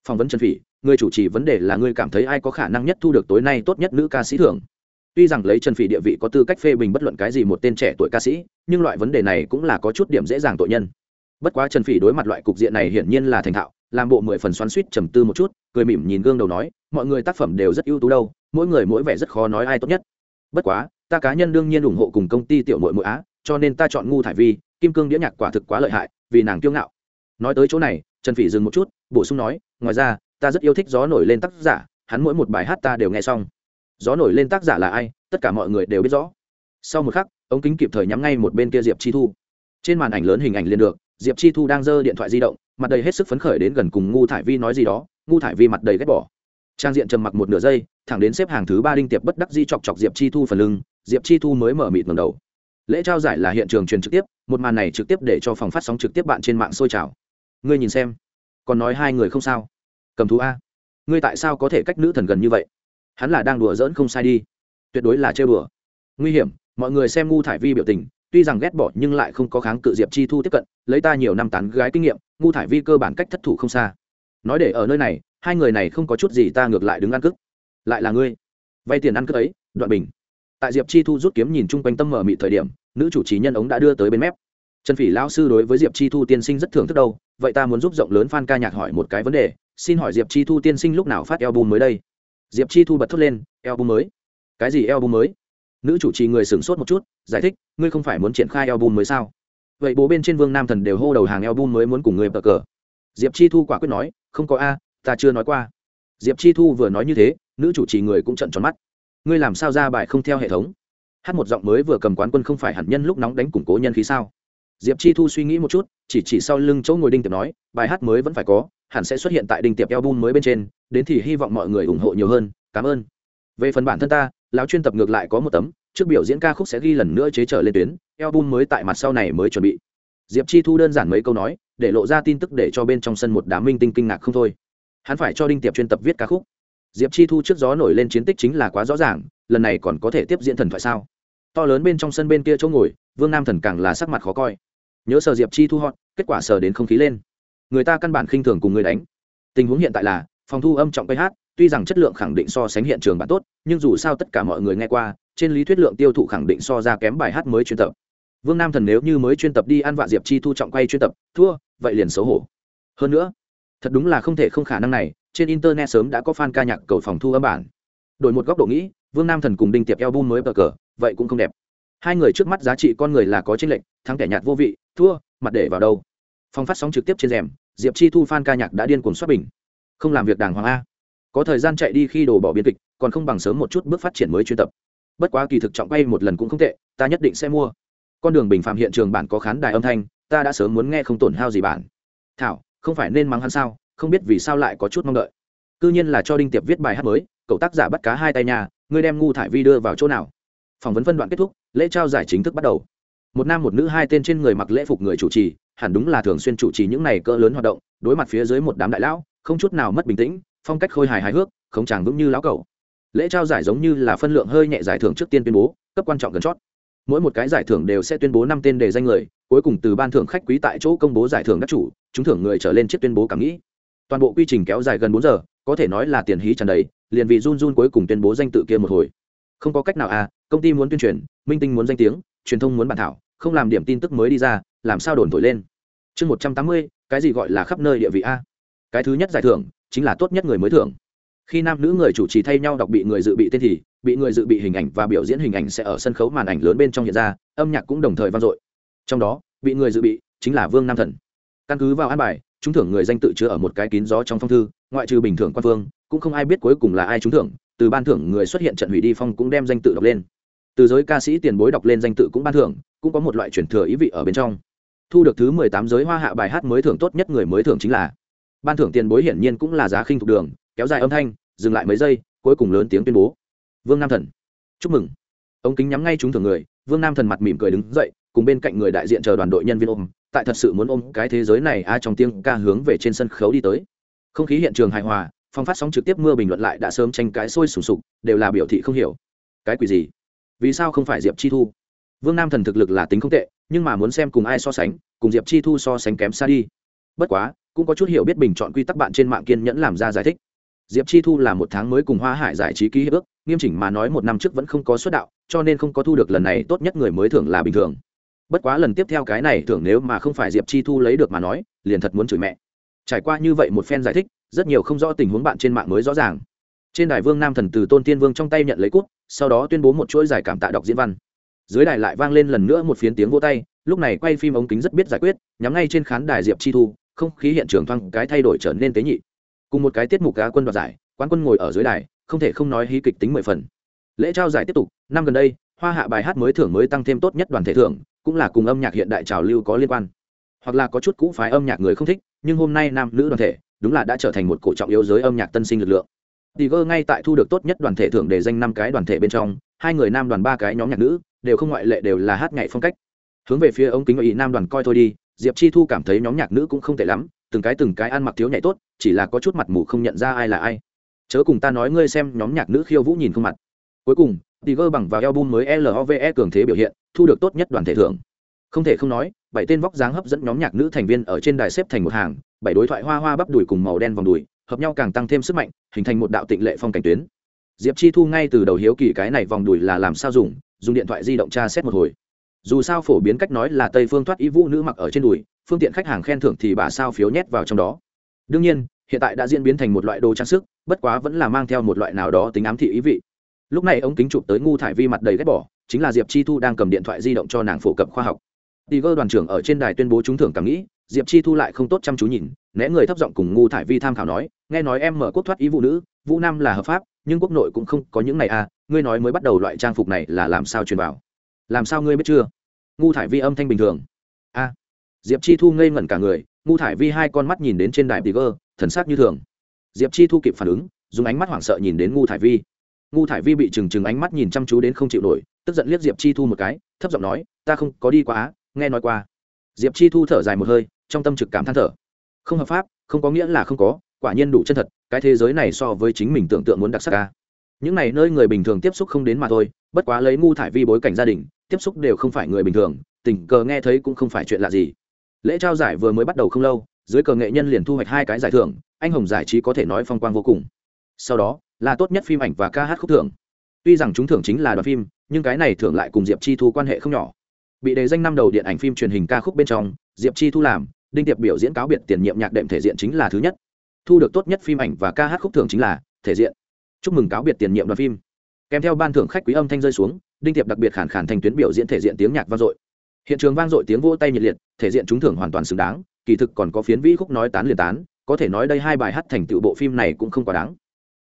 S1: Phỏng vấn trần phỉ, người chủ trì vấn đề là người cảm thấy ai có khả năng nhất thu được tối nay tốt nhất nữ ca sĩ thưởng? Tuy rằng lấy trần phỉ địa vị có tư cách phê bình bất luận cái gì một tên trẻ tuổi ca sĩ, nhưng loại vấn đề này cũng là có chút điểm dễ dàng tội nhân. Bất quá trần phỉ đối mặt loại cục diện này hiển nhiên là thành thạo, làm bộ mười phần xoắn suýt trầm tư một chút, cười mỉm nhìn gương đầu nói, mọi người tác phẩm đều rất ưu tú đâu, mỗi người mỗi vẻ rất khó nói ai tốt nhất. Bất quá, ta cá nhân đương nhiên ủng hộ cùng công ty tiểu nội mội á, cho nên ta chọn ngu thải vi, kim cương đĩa nhạc quả thực quá lợi hại, vì nàng kiêu ngạo. Nói tới chỗ này trần phỉ dừng một chút, bổ sung nói, ngoài ra, ta rất yêu thích gió nổi lên tác giả, hắn mỗi một bài hát ta đều nghe xong gió nổi lên tác giả là ai, tất cả mọi người đều biết rõ. Sau một khắc, ống kính kịp thời nhắm ngay một bên kia diệp chi thu. Trên màn ảnh lớn hình ảnh liền được, diệp chi thu đang giơ điện thoại di động, mặt đầy hết sức phấn khởi đến gần cùng ngu thải vi nói gì đó, ngu thải vi mặt đầy ghét bỏ. Trang diện trầm mặc một nửa giây, thẳng đến xếp hàng thứ ba đinh tiệp bất đắc di chọc chọc diệp chi thu phần lưng, diệp chi thu mới mở mịt ngầm đầu. Lễ trao giải là hiện trường truyền trực tiếp, một màn này trực tiếp để cho phòng phát sóng trực tiếp bạn trên mạng sôi trào. Ngươi nhìn xem, còn nói hai người không sao. Cầm thú a. Ngươi tại sao có thể cách nữ thần gần như vậy? Hắn là đang đùa giỡn không sai đi. Tuyệt đối là chơi đùa. Nguy hiểm, mọi người xem ngu thải vi biểu tình, tuy rằng ghét bỏ nhưng lại không có kháng cự diệp chi thu tiếp cận, lấy ta nhiều năm tán gái kinh nghiệm, ngu thải vi cơ bản cách thất thủ không xa. Nói để ở nơi này, hai người này không có chút gì ta ngược lại đứng ăn cức lại là ngươi. Vay tiền ăn cướp ấy, đoạn bình. Tại diệp chi thu rút kiếm nhìn chung quanh tâm mở mị thời điểm, nữ chủ trì nhân ống đã đưa tới bên mép. Trần phỉ lao sư đối với diệp chi thu tiên sinh rất thưởng thức đâu, vậy ta muốn giúp rộng lớn f a n ca nhạc hỏi một cái vấn đề, xin hỏi diệp chi thu tiên sinh lúc nào phát eo bùn mới đây? Diệp chi thu bật thốt lên, eo bum mới. Cái gì eo bum mới? Nữ chủ trì người sửng sốt một chút, giải thích, ngươi không phải muốn triển khai eo bum mới sao? Vậy bố bên trên vương nam thần đều hô đầu hàng eo bum mới muốn cùng người bờ cờ. Diệp chi thu quả quyết nói, không có a, ta chưa nói qua. Diệp chi thu vừa nói như thế, nữ chủ trì người cũng trận tròn mắt. Ngươi làm sao ra bài không theo hệ thống? Hát một giọng mới vừa cầm quán quân không phải hẳn nhân lúc nóng đánh củng cố nhân khí sao? Diệp chi thu suy nghĩ một chút, chỉ chỉ sau lưng chỗ ngồi đinh tiệp nói, bài hát mới vẫn phải có hẳn sẽ xuất hiện tại đinh tiệp album mới bên trên đến thì hy vọng mọi người ủng hộ nhiều hơn. Cảm ơn. Về phần bản thân ta lão chuyên tập ngược lại có một tấm trước biểu diễn ca khúc sẽ ghi lần nữa chế trở lên tuyến album mới tại mặt sau này mới chuẩn bị. Diệp chi thu đơn giản mấy câu nói để lộ ra tin tức để cho bên trong sân một đám minh tinh kinh ngạc không thôi. Hắn phải cho đinh tiệp chuyên tập viết ca khúc. Diệp chi thu trước gió nổi lên chiến tích chính là quá rõ ràng lần này còn có thể tiếp diễn thần thoại sao? To lớn bên trong sân bên kia chỗ ngồi vương nam thần càng là sắc mặt khó coi. Nhớ sờ diệp chi thu họ, kết quả sờ đến không khí lên người ta căn bản khinh thường cùng người đánh. Tình huống hiện tại là, phòng thu âm trọng ph hát tuy rằng chất lượng khẳng định so sánh hiện trường bản tốt, nhưng dù sao tất cả mọi người nghe qua, trên lý thuyết lượng tiêu thụ khẳng định so ra kém bài hát mới chuyên tập. Vương nam thần nếu như mới chuyên tập đi ăn vạ diệp chi thu trọng quay chuyên tập, thua, vậy liền xấu hổ. Hơn nữa, thật đúng là không thể không khả năng này, trên internet sớm đã có fan ca nhạc cầu phòng thu âm bản. Đổi một góc độ nghĩ, vương nam thần cùng đinh tiệp album mới bờ cờ, vậy cũng không đẹp. Hai người trước mắt giá trị con người là có tranh lệch, thắng kẻ nhạt vô vị, thua, mặt để vào đâu phong phát sóng trực tiếp trên rèm, diệp chi thu fan ca nhạc đã điên cuồng xuất bình. Không làm việc đàng hoàng a. Có thời gian chạy đi khi đồ bỏ biên kịch, còn không bằng sớm một chút bước phát triển mới chuyên tập. Bất quá kỳ thực trọng bay một lần cũng không tệ, ta nhất định sẽ mua. Con đường bình phạm hiện trường bản có khán đài âm thanh, ta đã sớm muốn nghe không tổn hao gì bản. Thảo, không phải nên mắng hắn sao? Không biết vì sao lại có chút mong đợi. C nhiên là cho đinh tiệp viết bài hát mới, cậu tác giả bắt cá hai tay nhà, ngươi đem ngu thải vi đưa vào chỗ nào? Phỏng vấn phân đoạn kết thúc, lễ trao giải chính thức bắt đầu. Một nam một nữ hai tên trên người mặc lễ phục người chủ trì hẳn đúng là thường xuyên chủ trì những này cỡ lớn hoạt động, đối mặt phía dưới một đám đại lão, không chút nào mất bình tĩnh, phong cách khôi hài hài hước, không chàng vững như lão cầu lễ trao giải giống như là phân lượng hơi nhẹ giải thưởng trước tiên tuyên bố, cấp quan trọng gần chót. Mỗi một cái giải thưởng đều sẽ tuyên bố năm tên đề danh người, cuối cùng từ ban thưởng khách quý tại chỗ công bố giải thưởng các chủ, chúng thưởng người trở lên chiếc tuyên bố cảm nghĩ. Toàn bộ quy trình kéo dài gần bốn giờ, có thể nói là tiền hí tràn đầy, liền vì run run cuối cùng tuyên bố danh tự kia một hồi. Không có cách nào à công ty muốn tuyên truyền, minh tinh muốn danh tiếng, truyền thông muốn bản thảo, không làm điểm tin tức mới đi ra làm sao đồn thổi lên. Chương một trăm tám mươi, cái gì gọi là khắp nơi địa vị a? Cái thứ nhất giải thưởng chính là tốt nhất người mới thưởng. Khi nam nữ người chủ trì thay nhau đọc bị người dự bị tên thì, bị người dự bị hình ảnh và biểu diễn hình ảnh sẽ ở sân khấu màn ảnh lớn bên trong hiện ra, âm nhạc cũng đồng thời vang dội. Trong đó, bị người dự bị chính là vương nam thần. Căn cứ vào an bài chúng thưởng người danh tự chứa ở một cái kín gió trong phong thư, ngoại trừ bình thường quan phương cũng không ai biết cuối cùng là ai trúng thưởng, từ ban thưởng người xuất hiện trận hủy đi phong cũng đem danh tự đọc lên. Từ giới ca sĩ tiền bối đọc lên danh tự cũng ban thưởng, cũng có một loại chuyển thừa ý vị ở bên trong thu được thứ mười tám giới hoa hạ bài hát mới thưởng tốt nhất người mới thưởng chính là. Ban thưởng tiền bối hiển nhiên cũng là giá khinh thuộc đường, kéo dài âm thanh, dừng lại mấy giây, cuối cùng lớn tiếng tuyên bố. Vương nam thần. Chúc mừng. Ống kính nhắm ngay chúng thưởng người, vương nam thần mặt mỉm cười đứng dậy, cùng bên cạnh người đại diện chờ đoàn đội nhân viên ôm, tại thật sự muốn ôm cái thế giới này, a trong tiếng ca hướng về trên sân khấu đi tới. Không khí hiện trường hài hòa, phong phát sóng trực tiếp mưa bình luận lại đã sớm tranh cãi sôi sùng sục, đều là biểu thị không hiểu. Cái quỷ gì? Vì sao không phải diệp chi thu? Vương nam thần thực lực là tính không tệ, nhưng mà muốn xem cùng ai so sánh, cùng diệp chi thu so sánh kém xa đi. Bất quá, cũng có chút hiểu biết bình chọn quy tắc bạn trên mạng kiên nhẫn làm ra giải thích. Diệp chi thu là một tháng mới cùng hoa hải giải trí ký hiệp ước, nghiêm chỉnh mà nói một năm trước vẫn không có xuất đạo, cho nên không có thu được lần này tốt nhất người mới thưởng là bình thường. Bất quá lần tiếp theo cái này thưởng nếu mà không phải diệp chi thu lấy được mà nói, liền thật muốn chửi mẹ. Trải qua như vậy một phen giải thích, rất nhiều không rõ tình huống bạn trên mạng mới rõ ràng. Trên đài vương nam thần từ tôn tiên vương trong tay nhận lấy cút, sau đó tuyên bố một chuỗi giải cảm tạ đọc diễn văn dưới đài lại vang lên lần nữa một phiến tiếng vô tay lúc này quay phim ống kính rất biết giải quyết nhắm ngay trên khán đài diệp chi thu không khí hiện trường thoáng cái thay đổi trở nên tế nhị. Cùng một cái tiết mục cá quân đoạt giải quán quân ngồi ở dưới đài không thể không nói hí kịch tính mười phần. Lễ trao giải tiếp tục năm gần đây hoa hạ bài hát mới thưởng mới tăng thêm tốt nhất đoàn thể thưởng cũng là cùng âm nhạc hiện đại trào lưu có liên quan. Hoặc là có chút cũ phái âm nhạc người không thích nhưng hôm nay nam nữ đoàn thể đúng là đã trở thành một cổ trọng yếu giới âm nhạc tân sinh lực lượng. Tiger ngay tại thu được tốt nhất đoàn thể thưởng để danh năm cái đoàn thể bên trong, hai người nam đoàn ba cái nhóm nhạc nữ, đều không ngoại lệ đều là hát nhảy phong cách. Hướng về phía ống kính ý nam đoàn coi thôi đi, Diệp Chi Thu cảm thấy nhóm nhạc nữ cũng không tệ lắm, từng cái từng cái ăn mặc thiếu nhảy tốt, chỉ là có chút mặt mù không nhận ra ai là ai. Chớ cùng ta nói ngươi xem nhóm nhạc nữ khiêu vũ nhìn không mặt. Cuối cùng, Tiger bằng vào album mới LOVE cường thế biểu hiện, thu được tốt nhất đoàn thể thưởng. Không thể không nói, bảy tên vóc dáng hấp dẫn nhóm nhạc nữ thành viên ở trên đài xếp thành một hàng, bảy đối thoại hoa hoa bắp đùi cùng màu đen vòng đùi, hợp nhau càng tăng thêm sức mạnh hình thành một đạo tịnh lệ phong cảnh tuyến diệp chi thu ngay từ đầu hiếu kỳ cái này vòng đùi là làm sao dùng dùng điện thoại di động tra xét một hồi. Dù sao phổ biến cách nói là tây phương thoát ý vũ nữ mặc ở trên đùi, phương tiện khách hàng khen thưởng thì bà sao phiếu nhét vào trong đó. Đương nhiên, hiện tại đã diễn biến thành một loại đồ trang sức, bất quá vẫn là mang theo một loại nào đó tính ám thị ý vị. Lúc này ống kính chụp tới ngu thải vi mặt đầy ghét bỏ, chính là diệp chi thu đang cầm điện thoại di động cho nàng phổ cập khoa học. Tiger đoàn trưởng ở trên đài tuyên bố trúng thưởng cảm nghĩ, diệp chi thu lại không tốt chăm chú nhìn, né người thấp giọng cùng ngu thải vi tham khảo nói, nghe nói em mở quốc thoát ý vũ nữ, vũ nam là hợp pháp nhưng quốc nội cũng không có những này à ngươi nói mới bắt đầu loại trang phục này là làm sao truyền vào? Làm sao ngươi biết chưa? Ngu thải vi âm thanh bình thường. A. Diệp chi thu ngây ngẩn cả người, ngu thải vi hai con mắt nhìn đến trên đài tiger, thần sắc như thường. Diệp chi thu kịp phản ứng, dùng ánh mắt hoảng sợ nhìn đến ngu thải vi. Ngu thải vi bị trừng trừng ánh mắt nhìn chăm chú đến không chịu nổi, tức giận liếc diệp chi thu một cái, thấp giọng nói, ta không có đi qua á, nghe nói qua. Diệp chi thu thở dài một hơi, trong tâm trực cảm than thở. Không hợp pháp, không có nghĩa là không có quả nhiên đủ chân thật, cái thế giới này so với chính mình tưởng tượng muốn đặc sắc ca những này nơi người bình thường tiếp xúc không đến mà thôi, bất quá lấy ngu thải vi bối cảnh gia đình, tiếp xúc đều không phải người bình thường, tình cờ nghe thấy cũng không phải chuyện lạ gì. Lễ trao giải vừa mới bắt đầu không lâu, dưới cờ nghệ nhân liền thu hoạch hai cái giải thưởng, anh hồng giải trí có thể nói phong quang vô cùng. Sau đó, là tốt nhất phim ảnh và ca hát khúc thưởng. Tuy rằng chúng thưởng chính là đoàn phim, nhưng cái này thưởng lại cùng diệp chi thu quan hệ không nhỏ. Bị đề danh năm đầu điện ảnh phim truyền hình ca khúc bên trong, diệp chi thu làm, đinh tiệp biểu diễn cáo biệt tiền nhiệm nhạc đệm thể diện chính là thứ nhất thu được tốt nhất phim ảnh và ca hát khúc thưởng chính là thể diện. Chúc mừng cáo biệt tiền nhiệm đoàn phim. Kèm theo ban thưởng khách quý âm thanh rơi xuống, đinh tiệp đặc biệt khản khản thành tuyến biểu diễn thể diện tiếng nhạc vang dội. Hiện trường vang dội tiếng vỗ tay nhiệt liệt, thể diện trúng thưởng hoàn toàn xứng đáng, kỳ thực còn có phiến vĩ khúc nói tán liền tán, có thể nói đây hai bài hát thành tựu bộ phim này cũng không quá đáng.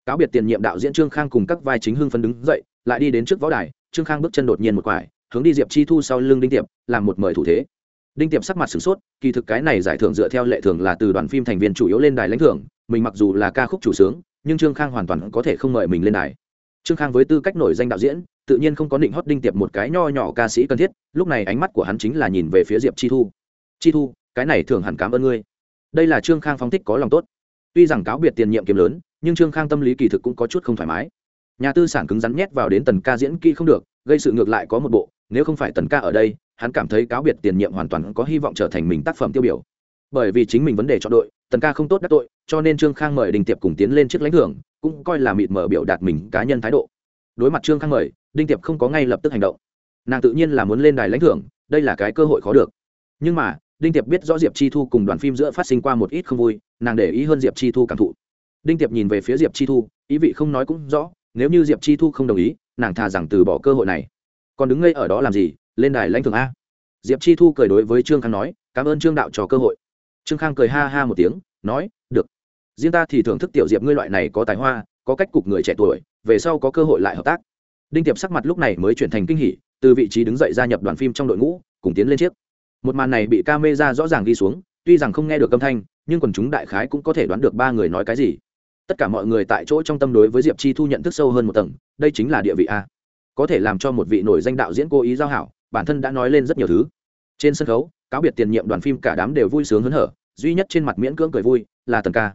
S1: Cáo biệt tiền nhiệm đạo diễn trương khang cùng các vai chính hưng phấn đứng dậy, lại đi đến trước võ đài, trương khang bước chân đột nhiên một quải, hướng đi diệp chi thu sau lưng đinh tiệp, làm một mời thủ thế đinh tiệm sắc mặt sửng sốt, kỳ thực cái này giải thưởng dựa theo lệ thường là từ đoàn phim thành viên chủ yếu lên đài lãnh thưởng, mình mặc dù là ca khúc chủ sướng, nhưng trương khang hoàn toàn có thể không mời mình lên đài. Trương khang với tư cách nổi danh đạo diễn, tự nhiên không có định hót đinh tiệp một cái nho nhỏ ca sĩ cần thiết, lúc này ánh mắt của hắn chính là nhìn về phía diệp chi thu. Chi thu, cái này thường hẳn cảm ơn ngươi. Đây là trương khang phong thích có lòng tốt. Tuy rằng cáo biệt tiền nhiệm kiếm lớn, nhưng trương khang tâm lý kỳ thực cũng có chút không thoải mái. Nhà tư sản cứng rắn nhét vào đến tần ca diễn kỹ không được, gây sự ngược lại có một bộ, nếu không phải tần ca ở đây hắn cảm thấy cáo biệt tiền nhiệm hoàn toàn có hy vọng trở thành mình tác phẩm tiêu biểu. Bởi vì chính mình vấn đề chọn đội, tần ca không tốt đắc tội, cho nên trương khang mời đình tiệp cùng tiến lên chiếc lãnh thưởng, cũng coi là mịt mở biểu đạt mình cá nhân thái độ. Đối mặt trương khang mời, đinh tiệp không có ngay lập tức hành động. Nàng tự nhiên là muốn lên đài lãnh thưởng, đây là cái cơ hội khó được. Nhưng mà, đinh tiệp biết rõ diệp chi thu cùng đoàn phim giữa phát sinh qua một ít không vui, nàng để ý hơn diệp chi thu cảm thụ. Đinh tiệp nhìn về phía diệp chi thu, ý vị không nói cũng rõ, nếu như diệp chi thu không đồng ý, nàng thà rằng từ bỏ cơ hội này. Còn đứng ngây ở đó làm gì? Lên đài lãnh thưởng a. Diệp chi thu cười đối với trương khang nói, cảm ơn trương đạo cho cơ hội. Trương khang cười ha ha một tiếng, nói, được. Riêng ta thì thưởng thức tiểu diệp ngươi loại này có tài hoa, có cách cục người trẻ tuổi, về sau có cơ hội lại hợp tác. Đinh tiệp sắc mặt lúc này mới chuyển thành kinh hỉ, từ vị trí đứng dậy gia nhập đoàn phim trong đội ngũ, cùng tiến lên chiếc. Một màn này bị ca mê ra rõ ràng ghi xuống, tuy rằng không nghe được âm thanh, nhưng quần chúng đại khái cũng có thể đoán được ba người nói cái gì. Tất cả mọi người tại chỗ trong tâm đối với diệp chi thu nhận thức sâu hơn một tầng, đây chính là địa vị a. Có thể làm cho một vị nổi danh đạo diễn cố ý giao hảo bản thân đã nói lên rất nhiều thứ. Trên sân khấu, cáo biệt tiền nhiệm đoàn phim cả đám đều vui sướng hớn hở, duy nhất trên mặt miễn cưỡng cười vui là tần ca.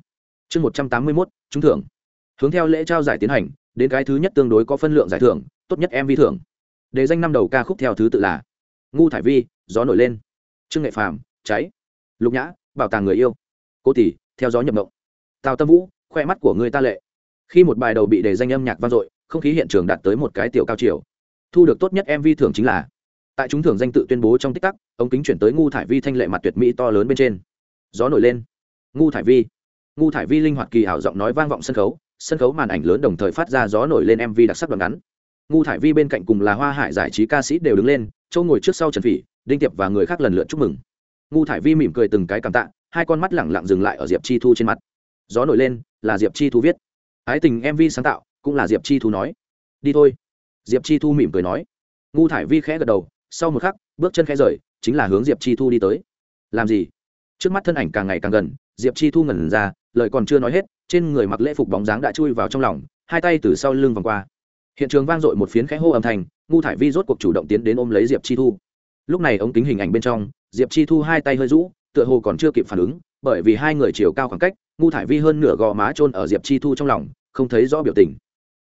S1: Chương một trăm tám mươi mốt, trúng thưởng. Hướng theo lễ trao giải tiến hành, đến cái thứ nhất tương đối có phân lượng giải thưởng, tốt nhất mv thưởng. Để danh năm đầu ca khúc theo thứ tự là ngu thải vi, gió nổi lên. Trương nghệ phàm, cháy. Lục nhã, bảo tàng người yêu. Cô tỷ, theo gió nhập mộng. Tào tâm vũ, khoe mắt của người ta lệ. Khi một bài đầu bị đề danh âm nhạc vang dội, không khí hiện trường đạt tới một cái tiểu cao chiều. Thu được tốt nhất mv thưởng chính là tại chúng thưởng danh tự tuyên bố trong tích tắc, ống kính chuyển tới ngu thải vi thanh lệ mặt tuyệt mỹ to lớn bên trên. Gió nổi lên. Ngu thải vi. Ngu thải vi linh hoạt kỳ ảo giọng nói vang vọng sân khấu sân khấu màn ảnh lớn đồng thời phát ra gió nổi lên mv đặc sắc đoạn ngắn. Ngu thải vi bên cạnh cùng là hoa hải giải trí ca sĩ đều đứng lên, châu ngồi trước sau trần phỉ, đinh tiệp và người khác lần lượt chúc mừng. Ngu thải vi mỉm cười từng cái cảm tạ, hai con mắt lẳng lặng dừng lại ở diệp chi thu trên mặt. Gió nổi lên, là diệp chi thu viết. Ái tình mv sáng tạo, cũng là diệp chi thu nói. Đi thôi. Diệp chi thu mỉm cười nói. Ngu thải vi khẽ gật đầu sau một khắc, bước chân khẽ rời, chính là hướng diệp chi thu đi tới. Làm gì? Trước mắt thân ảnh càng ngày càng gần, diệp chi thu ngẩn ra, lời còn chưa nói hết, trên người mặc lễ phục bóng dáng đã chui vào trong lòng, hai tay từ sau lưng vòng qua. Hiện trường vang dội một phiến khẽ hô âm thanh, ngu thải vi rốt cuộc chủ động tiến đến ôm lấy diệp chi thu. Lúc này ống kính hình ảnh bên trong, diệp chi thu hai tay hơi rũ, tựa hồ còn chưa kịp phản ứng, bởi vì hai người chiều cao khoảng cách, ngu thải vi hơn nửa gò má trôn ở diệp chi thu trong lòng, không thấy rõ biểu tình.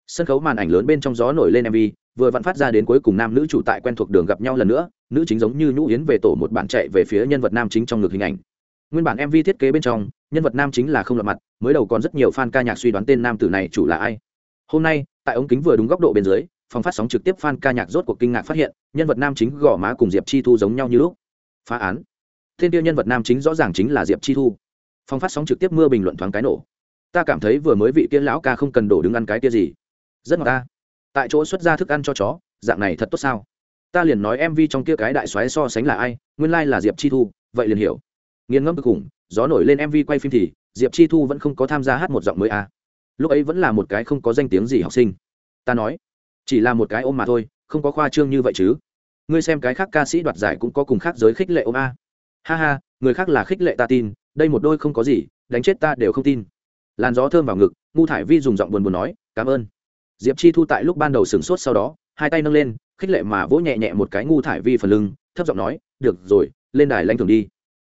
S1: Sân khấu màn ảnh lớn bên trong gió nổi lên mv vừa vặn phát ra đến cuối cùng nam nữ chủ tại quen thuộc đường gặp nhau lần nữa, nữ chính giống như nhũ yến về tổ một bạn chạy về phía nhân vật nam chính trong ngực hình ảnh. Nguyên bản mv thiết kế bên trong, nhân vật nam chính là không lọt mặt, mới đầu còn rất nhiều fan ca nhạc suy đoán tên nam tử này chủ là ai. Hôm nay, tại ống kính vừa đúng góc độ bên dưới, phòng phát sóng trực tiếp fan ca nhạc rốt cuộc kinh ngạc phát hiện, nhân vật nam chính gò má cùng diệp chi thu giống nhau như lúc. Phá án. Thiên tiêu nhân vật nam chính rõ ràng chính là diệp chi thu. Phòng phát sóng trực tiếp mưa bình luận thoáng cái nổ. Ta cảm thấy vừa mới vị kia lão ca không cần đổ đứng ăn cái kia gì. Rất ngọt ta tại chỗ xuất ra thức ăn cho chó, dạng này thật tốt sao? Ta liền nói mv trong kia cái đại xoáy so sánh là ai, nguyên lai、like、là diệp chi thu, vậy liền hiểu. Nghiền ngẫm cực khủng, gió nổi lên mv quay phim thì, diệp chi thu vẫn không có tham gia hát một giọng mới à. lúc ấy vẫn là một cái không có danh tiếng gì học sinh. Ta nói, chỉ là một cái ôm mà thôi, không có khoa trương như vậy chứ. Ngươi xem cái khác ca sĩ đoạt giải cũng có cùng khác giới khích lệ ôm a. Ha ha, người khác là khích lệ ta tin, đây một đôi không có gì, đánh chết ta đều không tin. Làn gió thơm vào ngực ngu thải vi dùng giọng buồn buồn nói, cảm ơn diệp chi thu tại lúc ban đầu sửng sốt sau đó, hai tay nâng lên, khích lệ mà vỗ nhẹ nhẹ một cái ngu thải vi phần lưng, thấp giọng nói, được rồi, lên đài lãnh thường đi.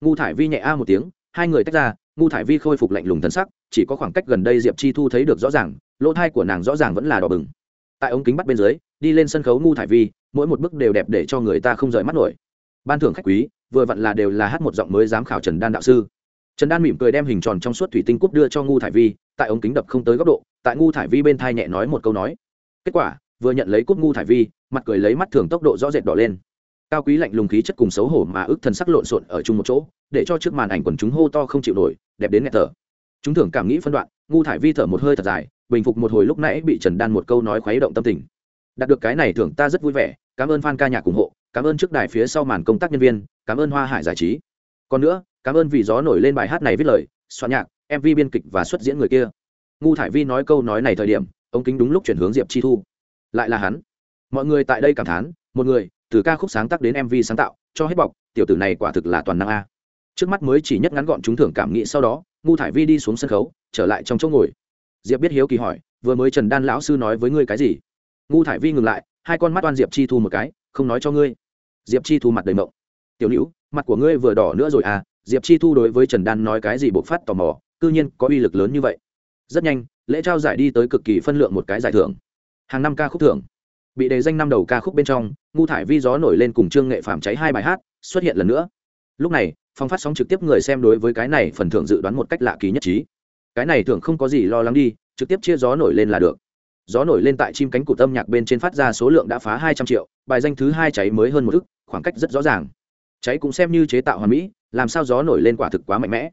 S1: Ngu thải vi nhẹ a một tiếng, hai người tách ra, ngu thải vi khôi phục lạnh lùng thân sắc, chỉ có khoảng cách gần đây diệp chi thu thấy được rõ ràng, lỗ thai của nàng rõ ràng vẫn là đỏ bừng. Tại ống kính bắt bên dưới, đi lên sân khấu ngu thải vi, mỗi một bức đều đẹp để cho người ta không rời mắt nổi. Ban thưởng khách quý, vừa vặn là đều là hát một giọng mới giám khảo trần đan đạo sư trần đan mỉm cười đem hình tròn trong suốt thủy tinh cúp đưa cho ngu thải vi, tại ống kính đập không tới góc độ, tại ngu thải vi bên thai nhẹ nói một câu nói. Kết quả, vừa nhận lấy cúp ngu thải vi, mặt cười lấy mắt thường tốc độ rõ rệt đỏ lên. Cao quý lạnh lùng khí chất cùng xấu hổ mà ức thần sắc lộn xộn ở chung một chỗ, để cho trước màn ảnh quần chúng hô to không chịu nổi, đẹp đến nghẹt thở. Chúng thường cảm nghĩ phân đoạn, ngu thải vi thở một hơi thật dài, bình phục một hồi lúc nãy bị trần đan một câu nói khuấy động tâm tình. Đạt được cái này thưởng ta rất vui vẻ, cảm ơn fan ca nhạc ủng hộ, cảm ơn trước đài phía sau màn công tác nhân viên, cảm ơn hoa hải giải trí. Còn nữa cảm ơn vì gió nổi lên bài hát này viết lời, soạn nhạc mv biên kịch và xuất diễn người kia. Ngu thải vi nói câu nói này thời điểm, ống kính đúng lúc chuyển hướng diệp chi thu. Lại là hắn. Mọi người tại đây cảm thán, một người, từ ca khúc sáng tác đến mv sáng tạo, cho hết bọc, tiểu tử này quả thực là toàn năng a. Trước mắt mới chỉ nhất ngắn gọn chúng thưởng cảm nghĩ sau đó, ngu thải vi đi xuống sân khấu, trở lại trong chỗ ngồi. Diệp biết hiếu kỳ hỏi, vừa mới trần đan lão sư nói với ngươi cái gì? Ngu thải vi ngừng lại, hai con mắt oan diệp chi thu một cái, không nói cho ngươi. Diệp chi thu mặt đầy mộng. Tiểu hữu mặt của ngươi vừa đỏ nữa rồi à diệp chi thu đối với trần đan nói cái gì bộc phát tò mò, cư nhiên có uy lực lớn như vậy. Rất nhanh, lễ trao giải đi tới cực kỳ phân lượng một cái giải thưởng. Hàng năm ca khúc thưởng. Bị đề danh năm đầu ca khúc bên trong, ngu thải vi gió nổi lên cùng trương nghệ phạm cháy hai bài hát, xuất hiện lần nữa. Lúc này phong phát sóng trực tiếp người xem đối với cái này phần thưởng dự đoán một cách lạ kỳ nhất trí. Cái này thường không có gì lo lắng đi, trực tiếp chia gió nổi lên là được. Gió nổi lên tại chim cánh cụt âm nhạc bên trên phát ra số lượng đã phá hai trăm triệu, bài danh thứ hai cháy mới hơn một ức, khoảng cách rất rõ ràng. Cháy cũng xem như chế tạo hoàn mỹ làm sao gió nổi lên quả thực quá mạnh mẽ.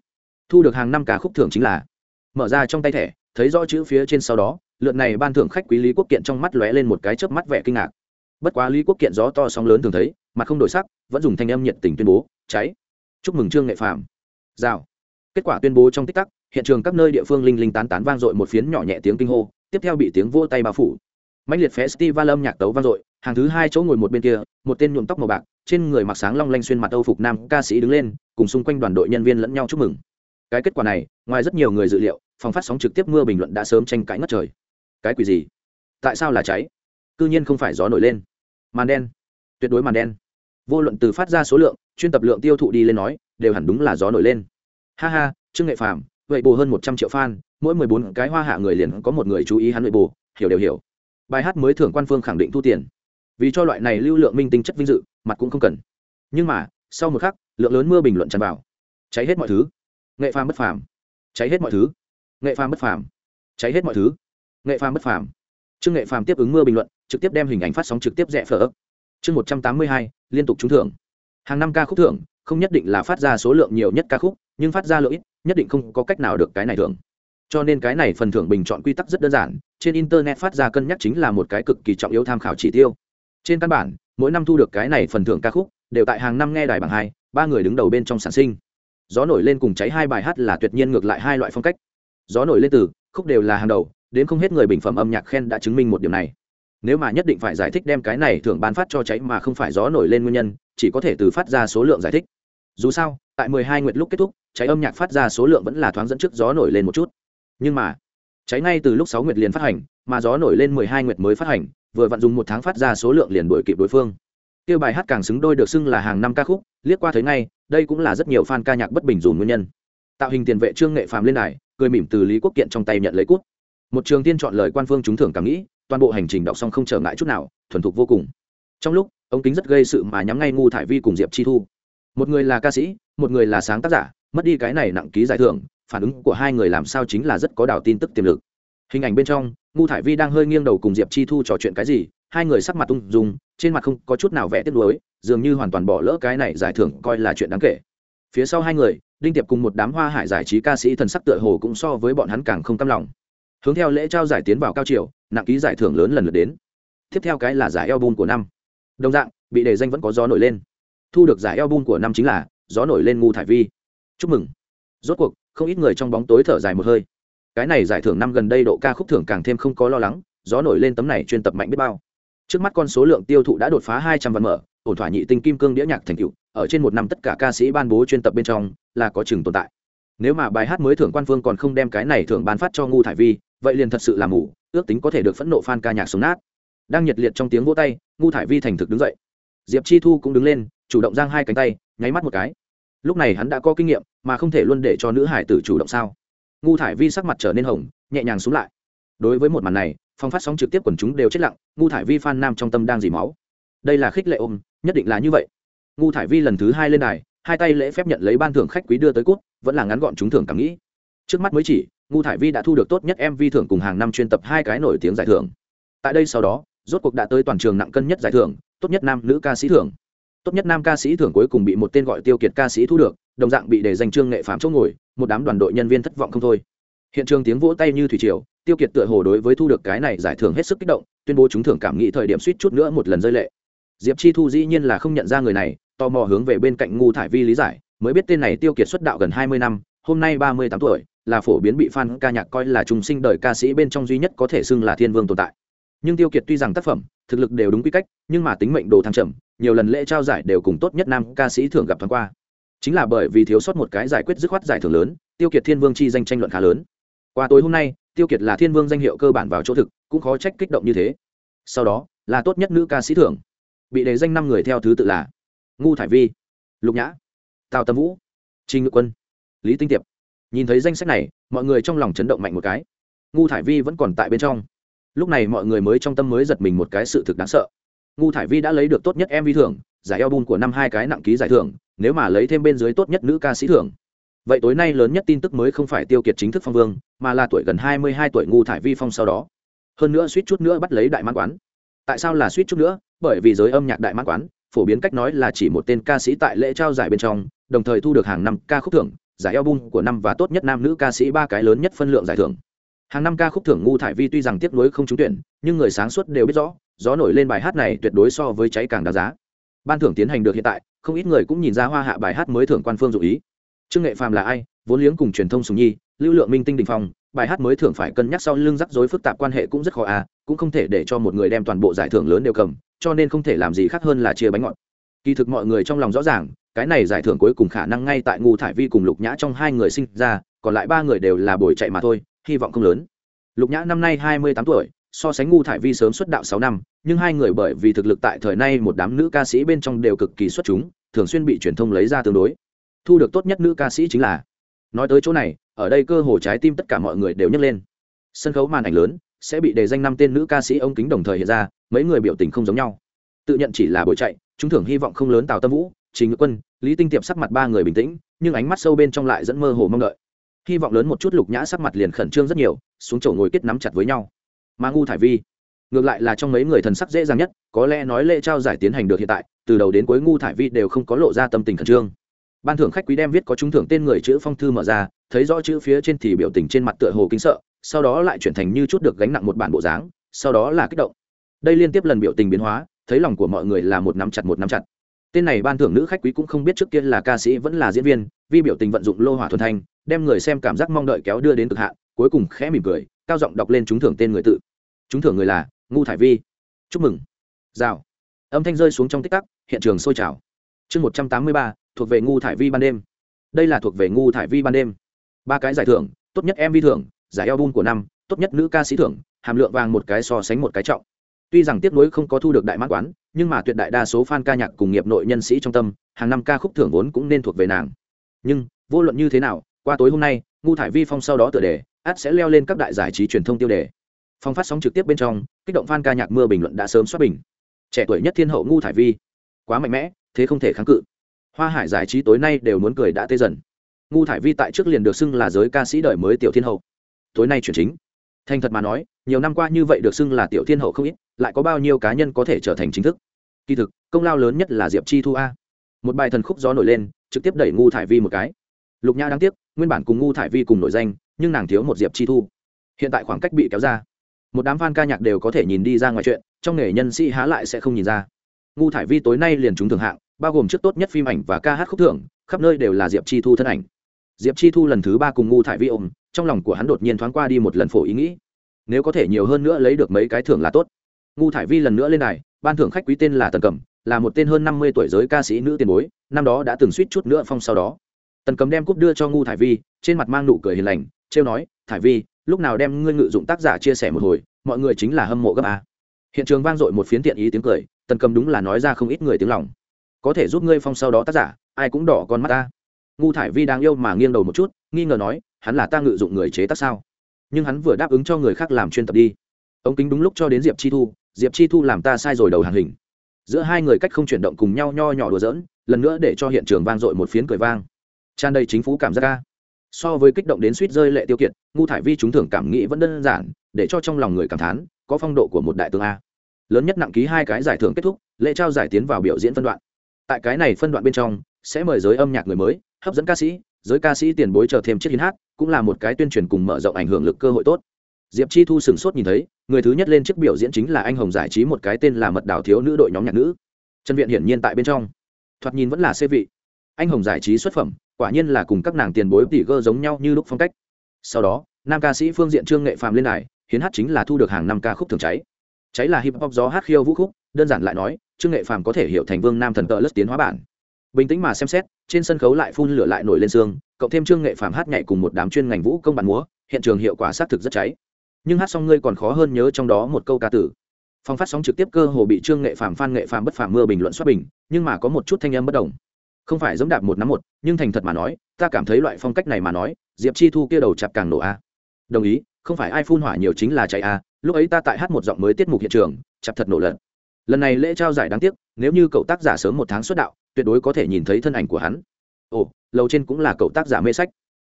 S1: Thu được hàng năm cả khúc thưởng chính là, mở ra trong tay thẻ, thấy rõ chữ phía trên sau đó, lượt này ban thưởng khách quý lý quốc kiện trong mắt lóe lên một cái chớp mắt vẻ kinh ngạc. Bất quá lý quốc kiện gió to sóng lớn thường thấy, mặt không đổi sắc, vẫn dùng thanh âm nhiệt tình tuyên bố, cháy! Chúc mừng trương nghệ phạm rào. Kết quả tuyên bố trong tích tắc, hiện trường các nơi địa phương linh linh tán tán vang dội một phiến nhỏ nhẹ tiếng kinh hô, tiếp theo bị tiếng vô tay bao phủ. Mãnh liệt festival âm nhạc tấu vang dội hàng thứ hai chỗ ngồi một bên kia, một tên nhuộm tóc màu bạc, trên người mặc sáng long lanh xuyên mặt âu phục nam ca sĩ đứng lên, cùng xung quanh đoàn đội nhân viên lẫn nhau chúc mừng. Cái kết quả này, ngoài rất nhiều người dự liệu, phòng phát sóng trực tiếp mưa bình luận đã sớm tranh cãi ngất trời. Cái quỷ gì? Tại sao là cháy? Cư nhiên không phải gió nổi lên. Màn đen. Tuyệt đối màn đen. Vô luận từ phát ra số lượng, chuyên tập lượng tiêu thụ đi lên nói, đều hẳn đúng là gió nổi lên. Ha ha, trương nghệ phàm, vậy bù hơn một trăm triệu fan, mỗi mười bốn cái hoa hạ người liền có một người chú ý hắn nội bù hiểu đều hiểu. Bài hát mới thưởng quan phương khẳng định thu tiền vì cho loại này lưu lượng minh tinh chất vinh dự, mặt cũng không cần. Nhưng mà, sau một khắc, lượng lớn mưa bình luận tràn vào. Cháy hết mọi thứ. Nghệ phàm bất phàm. Cháy hết mọi thứ. Nghệ phàm bất phàm. Cháy hết mọi thứ. Nghệ phàm bất phàm. Trương nghệ phàm tiếp ứng mưa bình luận, trực tiếp đem hình ảnh phát sóng trực tiếp rẽ phở ấp. Chương một trăm tám mươi hai, liên tục trúng thưởng. Hàng năm ca khúc thưởng, không nhất định là phát ra số lượng nhiều nhất ca khúc, nhưng phát ra lượng ít, nhất định không có cách nào được cái này thưởng. Cho nên cái này phần thưởng bình chọn quy tắc rất đơn giản, trên internet phát ra cân nhắc chính là một cái cực kỳ trọng yếu tham khảo chỉ tiêu trên căn bản, mỗi năm thu được cái này phần thưởng ca khúc, đều tại hàng năm nghe đài bằng hai, ba người đứng đầu bên trong sản sinh. Gió nổi lên cùng cháy hai bài hát là tuyệt nhiên ngược lại hai loại phong cách. Gió nổi lên từ, khúc đều là hàng đầu, đến không hết người bình phẩm âm nhạc khen đã chứng minh một điều này. Nếu mà nhất định phải giải thích đem cái này thưởng ban phát cho cháy mà không phải gió nổi lên nguyên nhân, chỉ có thể từ phát ra số lượng giải thích. Dù sao, tại mười hai nguyệt lúc kết thúc, cháy âm nhạc phát ra số lượng vẫn là thoáng dẫn trước gió nổi lên một chút. Nhưng mà, cháy ngay từ lúc sáu nguyệt liền phát hành, mà gió nổi lên mười hai nguyệt mới phát hành vừa vặn dùng một tháng phát ra số lượng liền đổi kịp đối phương. Kêu bài hát càng xứng đôi được xưng là hàng năm ca khúc, liếc qua thấy ngay, đây cũng là rất nhiều fan ca nhạc bất bình dùn nguyên nhân. Tạo hình tiền vệ trương nghệ phàm lên đài, cười mỉm từ lý quốc kiện trong tay nhận lấy cút. Một trường tiên chọn lời quan phương trúng thưởng cảm nghĩ, toàn bộ hành trình đọc xong không trở ngại chút nào, thuần thục vô cùng. Trong lúc, ông kính rất gây sự mà nhắm ngay ngu thải vi cùng diệp chi thu. Một người là ca sĩ, một người là sáng tác giả, mất đi cái này nặng ký giải thưởng, phản ứng của hai người làm sao chính là rất có đảo tin tức tiềm lực hình ảnh bên trong ngu thải vi đang hơi nghiêng đầu cùng diệp chi thu trò chuyện cái gì hai người sắc mặt tung dung, trên mặt không có chút nào vẽ tiếc nuối dường như hoàn toàn bỏ lỡ cái này giải thưởng coi là chuyện đáng kể. Phía sau hai người đinh tiệp cùng một đám hoa hải giải trí ca sĩ thần sắc tựa hồ cũng so với bọn hắn càng không cam lòng. Hướng theo lễ trao giải tiến vào cao triều nặng ký giải thưởng lớn lần lượt đến. Tiếp theo cái là giải album của năm. Đồng dạng bị đề danh vẫn có gió nổi lên. Thu được giải album của năm chính là gió nổi lên ngu thải vi. Chúc mừng. Rốt cuộc không ít người trong bóng tối thở dài một hơi cái này giải thưởng năm gần đây độ ca khúc thưởng càng thêm không có lo lắng, gió nổi lên tấm này chuyên tập mạnh biết bao. Trước mắt con số lượng tiêu thụ đã đột phá hai trăm vạn mở, ổn thỏa nhị tinh kim cương đĩa nhạc thành cựu ở trên một năm tất cả ca sĩ ban bố chuyên tập bên trong là có chừng tồn tại. Nếu mà bài hát mới thưởng quan phương còn không đem cái này thưởng bán phát cho ngu thải vi, vậy liền thật sự làm mù, ước tính có thể được phẫn nộ f ca nhạc sống nát. Đang nhiệt liệt trong tiếng vỗ tay, ngu thải vi thành thực đứng dậy. Diệp chi thu cũng đứng lên, chủ động giang hai cánh tay, nháy mắt một cái. Lúc này hắn đã có kinh nghiệm, mà không thể luôn để cho nữ hải tử chủ động sao ngu thải vi sắc mặt trở nên hồng, nhẹ nhàng xuống lại. Đối với một màn này, phong phát sóng trực tiếp quần chúng đều chết lặng, ngu thải vi phan nam trong tâm đang dì máu. Đây là khích lệ ôm, nhất định là như vậy. Ngu thải vi lần thứ hai lên đài, hai tay lễ phép nhận lấy ban thưởng khách quý đưa tới cút, vẫn là ngắn gọn chúng thưởng cảm nghĩ. Trước mắt mới chỉ, ngu thải vi đã thu được tốt nhất mv thưởng cùng hàng năm chuyên tập hai cái nổi tiếng giải thưởng. Tại đây sau đó, rốt cuộc đã tới toàn trường nặng cân nhất giải thưởng, tốt nhất nam nữ ca sĩ thưởng. Tốt nhất nam ca sĩ thưởng cuối cùng bị một tên gọi tiêu kiệt ca sĩ thu được đồng dạng bị để danh trương nghệ phạm chỗ ngồi, một đám đoàn đội nhân viên thất vọng không thôi. Hiện trường tiếng vỗ tay như thủy triều, tiêu kiệt tựa hồ đối với thu được cái này giải thưởng hết sức kích động, tuyên bố chúng thưởng cảm nghĩ thời điểm suýt chút nữa một lần rơi lệ. Diệp chi thu dĩ nhiên là không nhận ra người này, tò mò hướng về bên cạnh ngu thải vi lý giải, mới biết tên này tiêu kiệt xuất đạo gần hai mươi năm, hôm nay ba mươi tám tuổi, là phổ biến bị fan ca nhạc coi là trùng sinh đời ca sĩ bên trong duy nhất có thể xưng là thiên vương tồn tại. Nhưng tiêu kiệt tuy rằng tác phẩm, thực lực đều đúng quy cách, nhưng mà tính mệnh đồ thăng trầm, nhiều lần lễ trao giải đều cùng tốt nhất nam ca sĩ thường gặp thoáng qua chính là bởi vì thiếu sót một cái giải quyết dứt khoát giải thưởng lớn, tiêu kiệt thiên vương chi danh tranh luận khá lớn. Qua tối hôm nay, tiêu kiệt là thiên vương danh hiệu cơ bản vào chỗ thực, cũng khó trách kích động như thế. Sau đó, là tốt nhất nữ ca sĩ thưởng. Bị đề danh năm người theo thứ tự là ngu thải vi, lục nhã, tào tâm vũ, trinh ngự quân, lý tinh tiệp. Nhìn thấy danh sách này, mọi người trong lòng chấn động mạnh một cái. Ngu thải vi vẫn còn tại bên trong. Lúc này mọi người mới trong tâm mới giật mình một cái sự thực đáng sợ. Ngu thải vi đã lấy được tốt nhất mv thưởng, giải album của năm hai cái nặng ký giải thưởng nếu mà lấy thêm bên dưới tốt nhất nữ ca sĩ thưởng. Vậy tối nay lớn nhất tin tức mới không phải tiêu kiệt chính thức phong vương, mà là tuổi gần hai mươi hai tuổi ngu thải vi phong sau đó. Hơn nữa suýt chút nữa bắt lấy đại mãn quán. Tại sao là suýt chút nữa? Bởi vì giới âm nhạc đại mãn quán, phổ biến cách nói là chỉ một tên ca sĩ tại lễ trao giải bên trong, đồng thời thu được hàng năm ca khúc thưởng, giải album của năm và tốt nhất nam nữ ca sĩ ba cái lớn nhất phân lượng giải thưởng. Hàng năm ca khúc thưởng ngu thải vi tuy rằng tiếc nuối không trúng tuyển, nhưng người sáng suốt đều biết rõ, gió nổi lên bài hát này tuyệt đối so với cháy càng đáng giá ban thưởng tiến hành được hiện tại, không ít người cũng nhìn ra hoa hạ bài hát mới thưởng quan phương dụ ý. Trương nghệ phàm là ai? Vốn liếng cùng truyền thông sùng nhi, lưu lượng minh tinh đình phong, bài hát mới thưởng phải cân nhắc sau lưng rắc rối phức tạp quan hệ cũng rất khó à cũng không thể để cho một người đem toàn bộ giải thưởng lớn đều cầm, cho nên không thể làm gì khác hơn là chia bánh ngọt. Kỳ thực mọi người trong lòng rõ ràng, cái này giải thưởng cuối cùng khả năng ngay tại ngu thải vi cùng lục nhã trong hai người sinh ra, còn lại ba người đều là bồi chạy mà thôi, hy vọng không lớn. Lục nhã năm nay hai mươi tám tuổi, so sánh ngu thải vi sớm xuất đạo sáu năm nhưng hai người bởi vì thực lực tại thời nay một đám nữ ca sĩ bên trong đều cực kỳ xuất chúng, thường xuyên bị truyền thông lấy ra tương đối. Thu được tốt nhất nữ ca sĩ chính là, nói tới chỗ này, ở đây cơ hồ trái tim tất cả mọi người đều nhấc lên. Sân khấu màn ảnh lớn, sẽ bị đề danh năm tên nữ ca sĩ ống kính đồng thời hiện ra, mấy người biểu tình không giống nhau. Tự nhận chỉ là buổi chạy, chúng thường hy vọng không lớn tào tâm vũ chính ngữ quân, lý tinh tiệp sắc mặt ba người bình tĩnh, nhưng ánh mắt sâu bên trong lại dẫn mơ hồ mong đợi. Hy vọng lớn một chút lục nhã sắc mặt liền khẩn trương rất nhiều, xuống chỗ ngồi kết nắm chặt với nhau. Mà ngu thải vi ngược lại là trong mấy người thần sắc dễ dàng nhất, có lẽ nói lễ trao giải tiến hành được hiện tại, từ đầu đến cuối ngu thải vi đều không có lộ ra tâm tình khẩn trương. Ban thưởng khách quý đem viết có trúng thưởng tên người chữ phong thư mở ra, thấy rõ chữ phía trên thì biểu tình trên mặt tựa hồ kính sợ, sau đó lại chuyển thành như chút được gánh nặng một bản bộ dáng, sau đó là kích động. Đây liên tiếp lần biểu tình biến hóa, thấy lòng của mọi người là một nắm chặt một nắm chặt. Tên này ban thưởng nữ khách quý cũng không biết trước kia là ca sĩ vẫn là diễn viên, vì biểu tình vận dụng lô hỏa thuần thanh, đem người xem cảm giác mong đợi kéo đưa đến cực hạn, cuối cùng khẽ mỉm cười, cao giọng đọc lên trúng thưởng tên người tự. Trúng thưởng người là ngu thải vi. Chúc mừng. Rào. Âm thanh rơi xuống trong tích tắc, hiện trường sôi trào. Chương một trăm tám mươi ba, thuộc về ngu thải vi ban đêm. Đây là thuộc về ngu thải vi ban đêm. Ba cái giải thưởng, tốt nhất mv thưởng, giải album của năm, tốt nhất nữ ca sĩ thưởng, hàm lượng vàng một cái so sánh một cái trọng. Tuy rằng tiếp nối không có thu được đại mãn quán, nhưng mà tuyệt đại đa số fan ca nhạc cùng nghiệp nội nhân sĩ trong tâm, hàng năm ca khúc thưởng vốn cũng nên thuộc về nàng. Nhưng, vô luận như thế nào, qua tối hôm nay, ngu thải vi phong sau đó tựa đề át sẽ leo lên các đại giải trí truyền thông tiêu đề phong phát sóng trực tiếp bên trong, kích động fan ca nhạc mưa bình luận đã sớm xuất bình. Trẻ tuổi nhất thiên hậu ngu thải vi. Quá mạnh mẽ, thế không thể kháng cự. Hoa hải giải trí tối nay đều muốn cười đã tê dần. Ngu thải vi tại trước liền được xưng là giới ca sĩ đời mới tiểu thiên hậu. Tối nay chuyển chính. Thành thật mà nói, nhiều năm qua như vậy được xưng là tiểu thiên hậu không ít, lại có bao nhiêu cá nhân có thể trở thành chính thức? Kỳ thực, công lao lớn nhất là diệp chi thu a. Một bài thần khúc gió nổi lên, trực tiếp đẩy ngu thải vi một cái. Lục nhã đáng tiếc, nguyên bản cùng ngu thải vi cùng nổi danh, nhưng nàng thiếu một diệp chi thu. Hiện tại khoảng cách bị kéo ra một đám fan ca nhạc đều có thể nhìn đi ra ngoài chuyện, trong nghề nhân sĩ há lại sẽ không nhìn ra. Ngu thải vi tối nay liền trúng thưởng hạng, bao gồm trước tốt nhất phim ảnh và ca hát khúc thưởng, khắp nơi đều là diệp chi thu thân ảnh. Diệp chi thu lần thứ ba cùng ngu thải vi ôm, trong lòng của hắn đột nhiên thoáng qua đi một lần phổ ý nghĩ. Nếu có thể nhiều hơn nữa lấy được mấy cái thưởng là tốt. Ngu thải vi lần nữa lên đài, ban thưởng khách quý tên là tần cẩm, là một tên hơn năm mươi tuổi giới ca sĩ nữ tiền bối, năm đó đã từng suýt chút nữa phong sau đó. Tần cẩm đem cúp đưa cho ngu thải vi, trên mặt mang nụ cười hiền lành, trêu nói, thải vi lúc nào đem ngươi ngự dụng tác giả chia sẻ một hồi, mọi người chính là hâm mộ gấp a. Hiện trường vang dội một phiến tiện ý tiếng cười, tần cầm đúng là nói ra không ít người tiếng lòng. Có thể giúp ngươi phong sau đó tác giả, ai cũng đỏ con mắt ta ngu thải vi đang yêu mà nghiêng đầu một chút, nghi ngờ nói, hắn là ta ngự dụng người chế tác sao? Nhưng hắn vừa đáp ứng cho người khác làm chuyên tập đi. Ống kính đúng lúc cho đến diệp chi thu, diệp chi thu làm ta sai rồi đầu hàng hình. Giữa hai người cách không chuyển động cùng nhau nho nhỏ đùa giỡn, lần nữa để cho hiện trường vang dội một phiến cười vang. Tràn đầy chính phủ cảm giác ca so với kích động đến suýt rơi lệ tiêu kiệt, ngu thải vi trúng thưởng cảm nghĩ vẫn đơn giản, để cho trong lòng người cảm thán, có phong độ của một đại tướng a. Lớn nhất nặng ký hai cái giải thưởng kết thúc, lễ trao giải tiến vào biểu diễn phân đoạn. Tại cái này phân đoạn bên trong, sẽ mời giới âm nhạc người mới, hấp dẫn ca sĩ, giới ca sĩ tiền bối chờ thêm chiếc hiến hát, cũng là một cái tuyên truyền cùng mở rộng ảnh hưởng lực cơ hội tốt. Diệp chi thu sửng sốt nhìn thấy, người thứ nhất lên chiếc biểu diễn chính là anh hồng giải trí một cái tên là mật đảo thiếu nữ đội nhóm nhạc nữ. Trần viện hiển nhiên tại bên trong. Thoạt nhìn vẫn là xê vị. Anh hồng giải trí xuất phẩm quả nhiên là cùng các nàng tiền bối tỷ gơ giống nhau như lúc phong cách. Sau đó, nam ca sĩ phương diện trương nghệ phàm lên đài, hiến hát chính là thu được hàng năm ca khúc thường cháy. Cháy là hip hop gió hát khiêu vũ khúc, đơn giản lại nói, trương nghệ phàm có thể hiểu thành vương nam thần tợ lất tiến hóa bản. Bình tĩnh mà xem xét, trên sân khấu lại phun lửa lại nổi lên xương cộng thêm trương nghệ phàm hát nhảy cùng một đám chuyên ngành vũ công bản múa, hiện trường hiệu quả xác thực rất cháy. Nhưng hát xong ngươi còn khó hơn nhớ trong đó một câu ca tử. Phong phát sóng trực tiếp cơ hồ bị trương nghệ phàm, phan nghệ phàm bất phàm mưa bình luận xuất bình, nhưng mà có một chút thanh âm bất đồng không phải giống đạp một nắm một, nhưng thành thật mà nói, ta cảm thấy loại phong cách này mà nói, diệp chi thu kia đầu chặt càng nổ a. Đồng ý, không phải ai phun hỏa nhiều chính là chạy a, lúc ấy ta tại hát một giọng mới tiết mục hiện trường chặt thật nổ lần lần này lễ trao giải đáng tiếc, nếu như cậu tác giả sớm một tháng xuất đạo, tuyệt đối có thể nhìn thấy thân ảnh của hắn. Ồ, lầu trên cũng là cậu tác giả mê sách.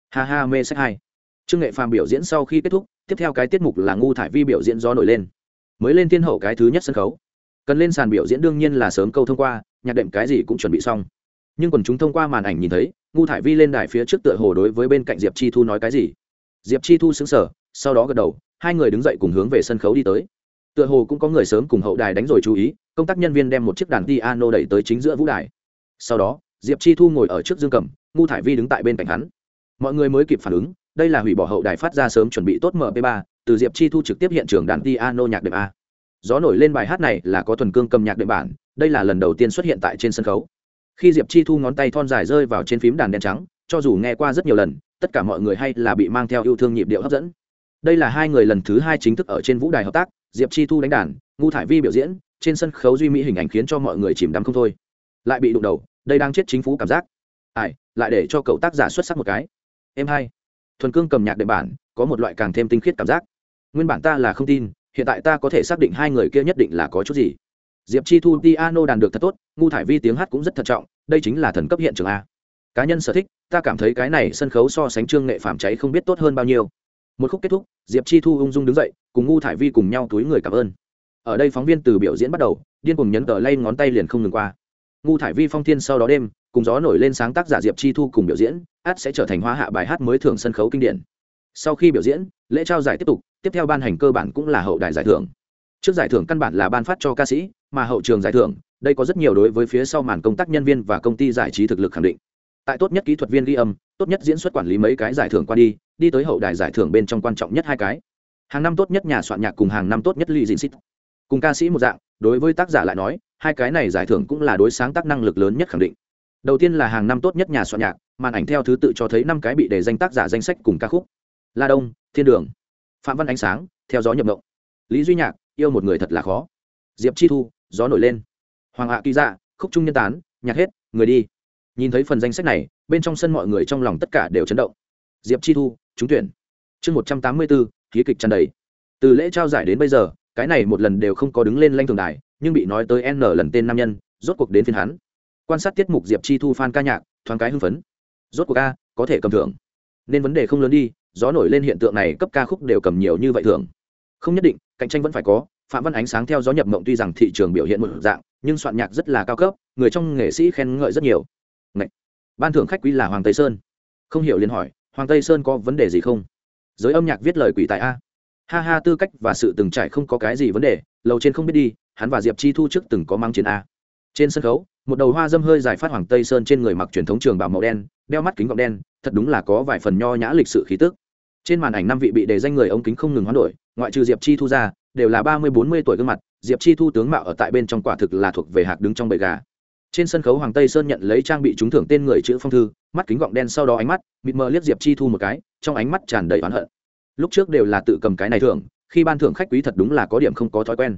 S1: Ha ha, mê sách hai trương nghệ phàm biểu diễn sau khi kết thúc, tiếp theo cái tiết mục là ngu thải vi biểu diễn do nổi lên. Mới lên thiên hậu cái thứ nhất sân khấu. Cần lên sàn biểu diễn đương nhiên là sớm câu thông qua, nhạc đệm cái gì cũng chuẩn bị xong nhưng còn chúng thông qua màn ảnh nhìn thấy, ngu thải vi lên đài phía trước tựa hồ đối với bên cạnh diệp chi thu nói cái gì. Diệp chi thu xứng sở sau đó gật đầu, hai người đứng dậy cùng hướng về sân khấu đi tới. Tựa hồ cũng có người sớm cùng hậu đài đánh rồi chú ý, công tác nhân viên đem một chiếc đàn piano đẩy tới chính giữa vũ đài. Sau đó, diệp chi thu ngồi ở trước dương cầm, ngu thải vi đứng tại bên cạnh hắn. Mọi người mới kịp phản ứng, đây là hủy bỏ hậu đài phát ra sớm chuẩn bị tốt mp 3 từ diệp chi thu trực tiếp hiện trường đàn piano nhạc đệm a. Gió nổi lên bài hát này là có thuần cương cầm nhạc đệm bản, đây là lần đầu tiên xuất hiện tại trên sân khấu khi diệp chi thu ngón tay thon dài rơi vào trên phím đàn đen trắng, cho dù nghe qua rất nhiều lần, tất cả mọi người hay là bị mang theo yêu thương nhịp điệu hấp dẫn. Đây là hai người lần thứ hai chính thức ở trên vũ đài hợp tác, diệp chi thu đánh đàn, ngu thải vi biểu diễn, trên sân khấu duy mỹ hình ảnh khiến cho mọi người chìm đắm không thôi. Lại bị đụng đầu, đây đang chết chính phủ cảm giác. Ai, lại để cho cậu tác giả xuất sắc một cái. Em hai. Thuần cương cầm nhạc đệm bản, có một loại càng thêm tinh khiết cảm giác. Nguyên bản ta là không tin, hiện tại ta có thể xác định hai người kia nhất định là có chút gì. Diệp chi thu piano đàn được thật tốt, ngu thải vi tiếng hát cũng rất thận trọng đây chính là thần cấp hiện trường a. Cá nhân sở thích, ta cảm thấy cái này sân khấu so sánh trương nghệ phạm cháy không biết tốt hơn bao nhiêu. Một khúc kết thúc, diệp chi thu ung dung đứng dậy, cùng ngu thải vi cùng nhau túi người cảm ơn. Ở đây phóng viên từ biểu diễn bắt đầu, điên cùng nhấn tờ lay ngón tay liền không ngừng qua. Ngu thải vi phong thiên sau đó đêm, cùng gió nổi lên sáng tác giả diệp chi thu cùng biểu diễn át sẽ trở thành hoa hạ bài hát mới thường sân khấu kinh điển. Sau khi biểu diễn, lễ trao giải tiếp tục, tiếp theo ban hành cơ bản cũng là hậu đài giải thưởng. Trước giải thưởng căn bản là ban phát cho ca sĩ, mà hậu trường giải thưởng đây có rất nhiều đối với phía sau màn công tác nhân viên và công ty giải trí thực lực khẳng định. Tại tốt nhất kỹ thuật viên ghi âm, tốt nhất diễn xuất quản lý mấy cái giải thưởng qua đi đi tới hậu đài giải thưởng bên trong quan trọng nhất hai cái. Hàng năm tốt nhất nhà soạn nhạc cùng hàng năm tốt nhất ly dinh xít cùng ca sĩ một dạng, đối với tác giả lại nói, hai cái này giải thưởng cũng là đối sáng tác năng lực lớn nhất khẳng định. Đầu tiên là hàng năm tốt nhất nhà soạn nhạc, màn ảnh theo thứ tự cho thấy năm cái bị đề danh tác giả danh sách cùng ca khúc. La đông, thiên đường, phạm văn ánh sáng, theo gió nhập động lý duy nhạc, yêu một người thật là khó. Diệp chi thu, gió nổi lên hoàng hạ kỳ dạ khúc trung nhân tán, nhạc hết, người đi. Nhìn thấy phần danh sách này, bên trong sân mọi người trong lòng tất cả đều chấn động. Diệp chi thu, trúng tuyển. Chương một trăm tám mươi bốn ký kịch tràn đầy. Từ lễ trao giải đến bây giờ, cái này một lần đều không có đứng lên lanh thường đài, nhưng bị nói tới n lần tên nam nhân, rốt cuộc đến phiên hắn. Quan sát tiết mục diệp chi thu phan ca nhạc, thoáng cái hưng phấn. Rốt cuộc a, có thể cầm thưởng. Nên vấn đề không lớn đi, gió nổi lên hiện tượng này cấp ca khúc đều cầm nhiều như vậy thường không nhất định, cạnh tranh vẫn phải có. Phạm văn ánh sáng theo gió nhập mộng tuy rằng thị trường biểu hiện một dạng, nhưng soạn nhạc rất là cao cấp, người trong nghệ sĩ khen ngợi rất nhiều. Ngậy! ban thưởng khách quý là hoàng tây sơn. Không hiểu liền hỏi, hoàng tây sơn có vấn đề gì không? Giới âm nhạc viết lời quỷ tại a. Ha ha, tư cách và sự từng trải không có cái gì vấn đề, lầu trên không biết đi, hắn và diệp chi thu trước từng có mang chiến a. Trên sân khấu, một đầu hoa dâm hơi dài phát hoàng tây sơn trên người mặc truyền thống trường bảo màu đen, đeo mắt kính gọng đen, thật đúng là có vài phần nho nhã lịch sự khí tức. Trên màn ảnh năm vị bị đề danh người ống kính không ngừng hoán đổi ngoại trừ diệp chi thu ra, đều là ba mươi bốn mươi tuổi gương mặt, diệp chi thu tướng mạo ở tại bên trong quả thực là thuộc về hạc đứng trong bầy gà. Trên sân khấu hoàng tây sơn nhận lấy trang bị trúng thưởng tên người chữ phong thư, mắt kính gọng đen sau đó ánh mắt, mịt mờ liếc diệp chi thu một cái, trong ánh mắt tràn đầy oán hận. Lúc trước đều là tự cầm cái này thưởng, khi ban thưởng khách quý thật đúng là có điểm không có thói quen.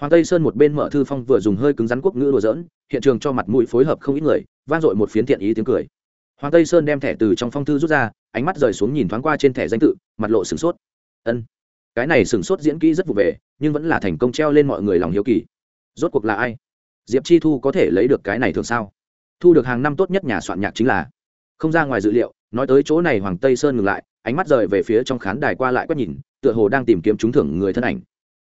S1: Hoàng tây sơn một bên mở thư phong vừa dùng hơi cứng rắn quốc ngữ đùa dỡn hiện trường cho mặt mũi phối hợp không ít người, vang dội một phiến thiện ý tiếng cười. Hoàng tây sơn đem thẻ từ trong phong thư rút ra, ánh mắt rời xuống nhìn thoáng qua trên thẻ danh tự, mặt lộ sửng sốt. Ân cái này sửng sốt diễn kỹ rất vụ về, nhưng vẫn là thành công treo lên mọi người lòng hiếu kỳ. Rốt cuộc là ai? Diệp chi thu có thể lấy được cái này thường sao? Thu được hàng năm tốt nhất nhà soạn nhạc chính là. Không ra ngoài dự liệu, nói tới chỗ này hoàng tây sơn ngừng lại, ánh mắt rời về phía trong khán đài qua lại quét nhìn, tựa hồ đang tìm kiếm trúng thưởng người thân ảnh.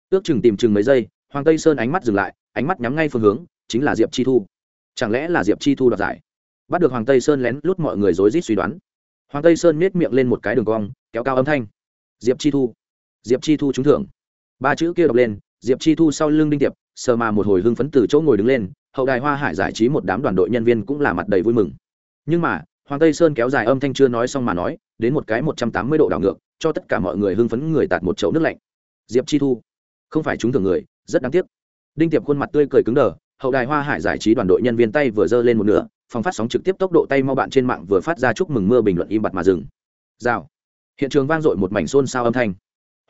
S1: Ước chừng tìm chừng mấy giây, hoàng tây sơn ánh mắt dừng lại, ánh mắt nhắm ngay phương hướng, chính là diệp chi thu. Chẳng lẽ là diệp chi thu đoạt giải? Bắt được hoàng tây sơn lén lút mọi người rối rít suy đoán. Hoàng tây sơn nết miệng lên một cái đường cong, kéo cao âm thanh. Diệp chi thu diệp chi thu trúng thưởng. Ba chữ kia đọc lên, diệp chi thu sau lưng đinh tiệp, sờ mà một hồi hưng phấn từ chỗ ngồi đứng lên, hậu đài hoa hải giải trí một đám đoàn đội nhân viên cũng là mặt đầy vui mừng. Nhưng mà, hoàng tây sơn kéo dài âm thanh chưa nói xong mà nói, đến một cái một trăm tám mươi độ đảo ngược, cho tất cả mọi người hưng phấn người tạt một chậu nước lạnh. Diệp chi thu, không phải trúng thưởng người, rất đáng tiếc. Đinh tiệp khuôn mặt tươi cười cứng đờ, hậu đài hoa hải giải trí đoàn đội nhân viên tay vừa giơ lên một nửa, phòng phát sóng trực tiếp tốc độ tay mau bạn trên mạng vừa phát ra chúc mừng mưa bình luận im bặt mà dừng. Rào. Hiện trường vang dội một mảnh xôn xao âm thanh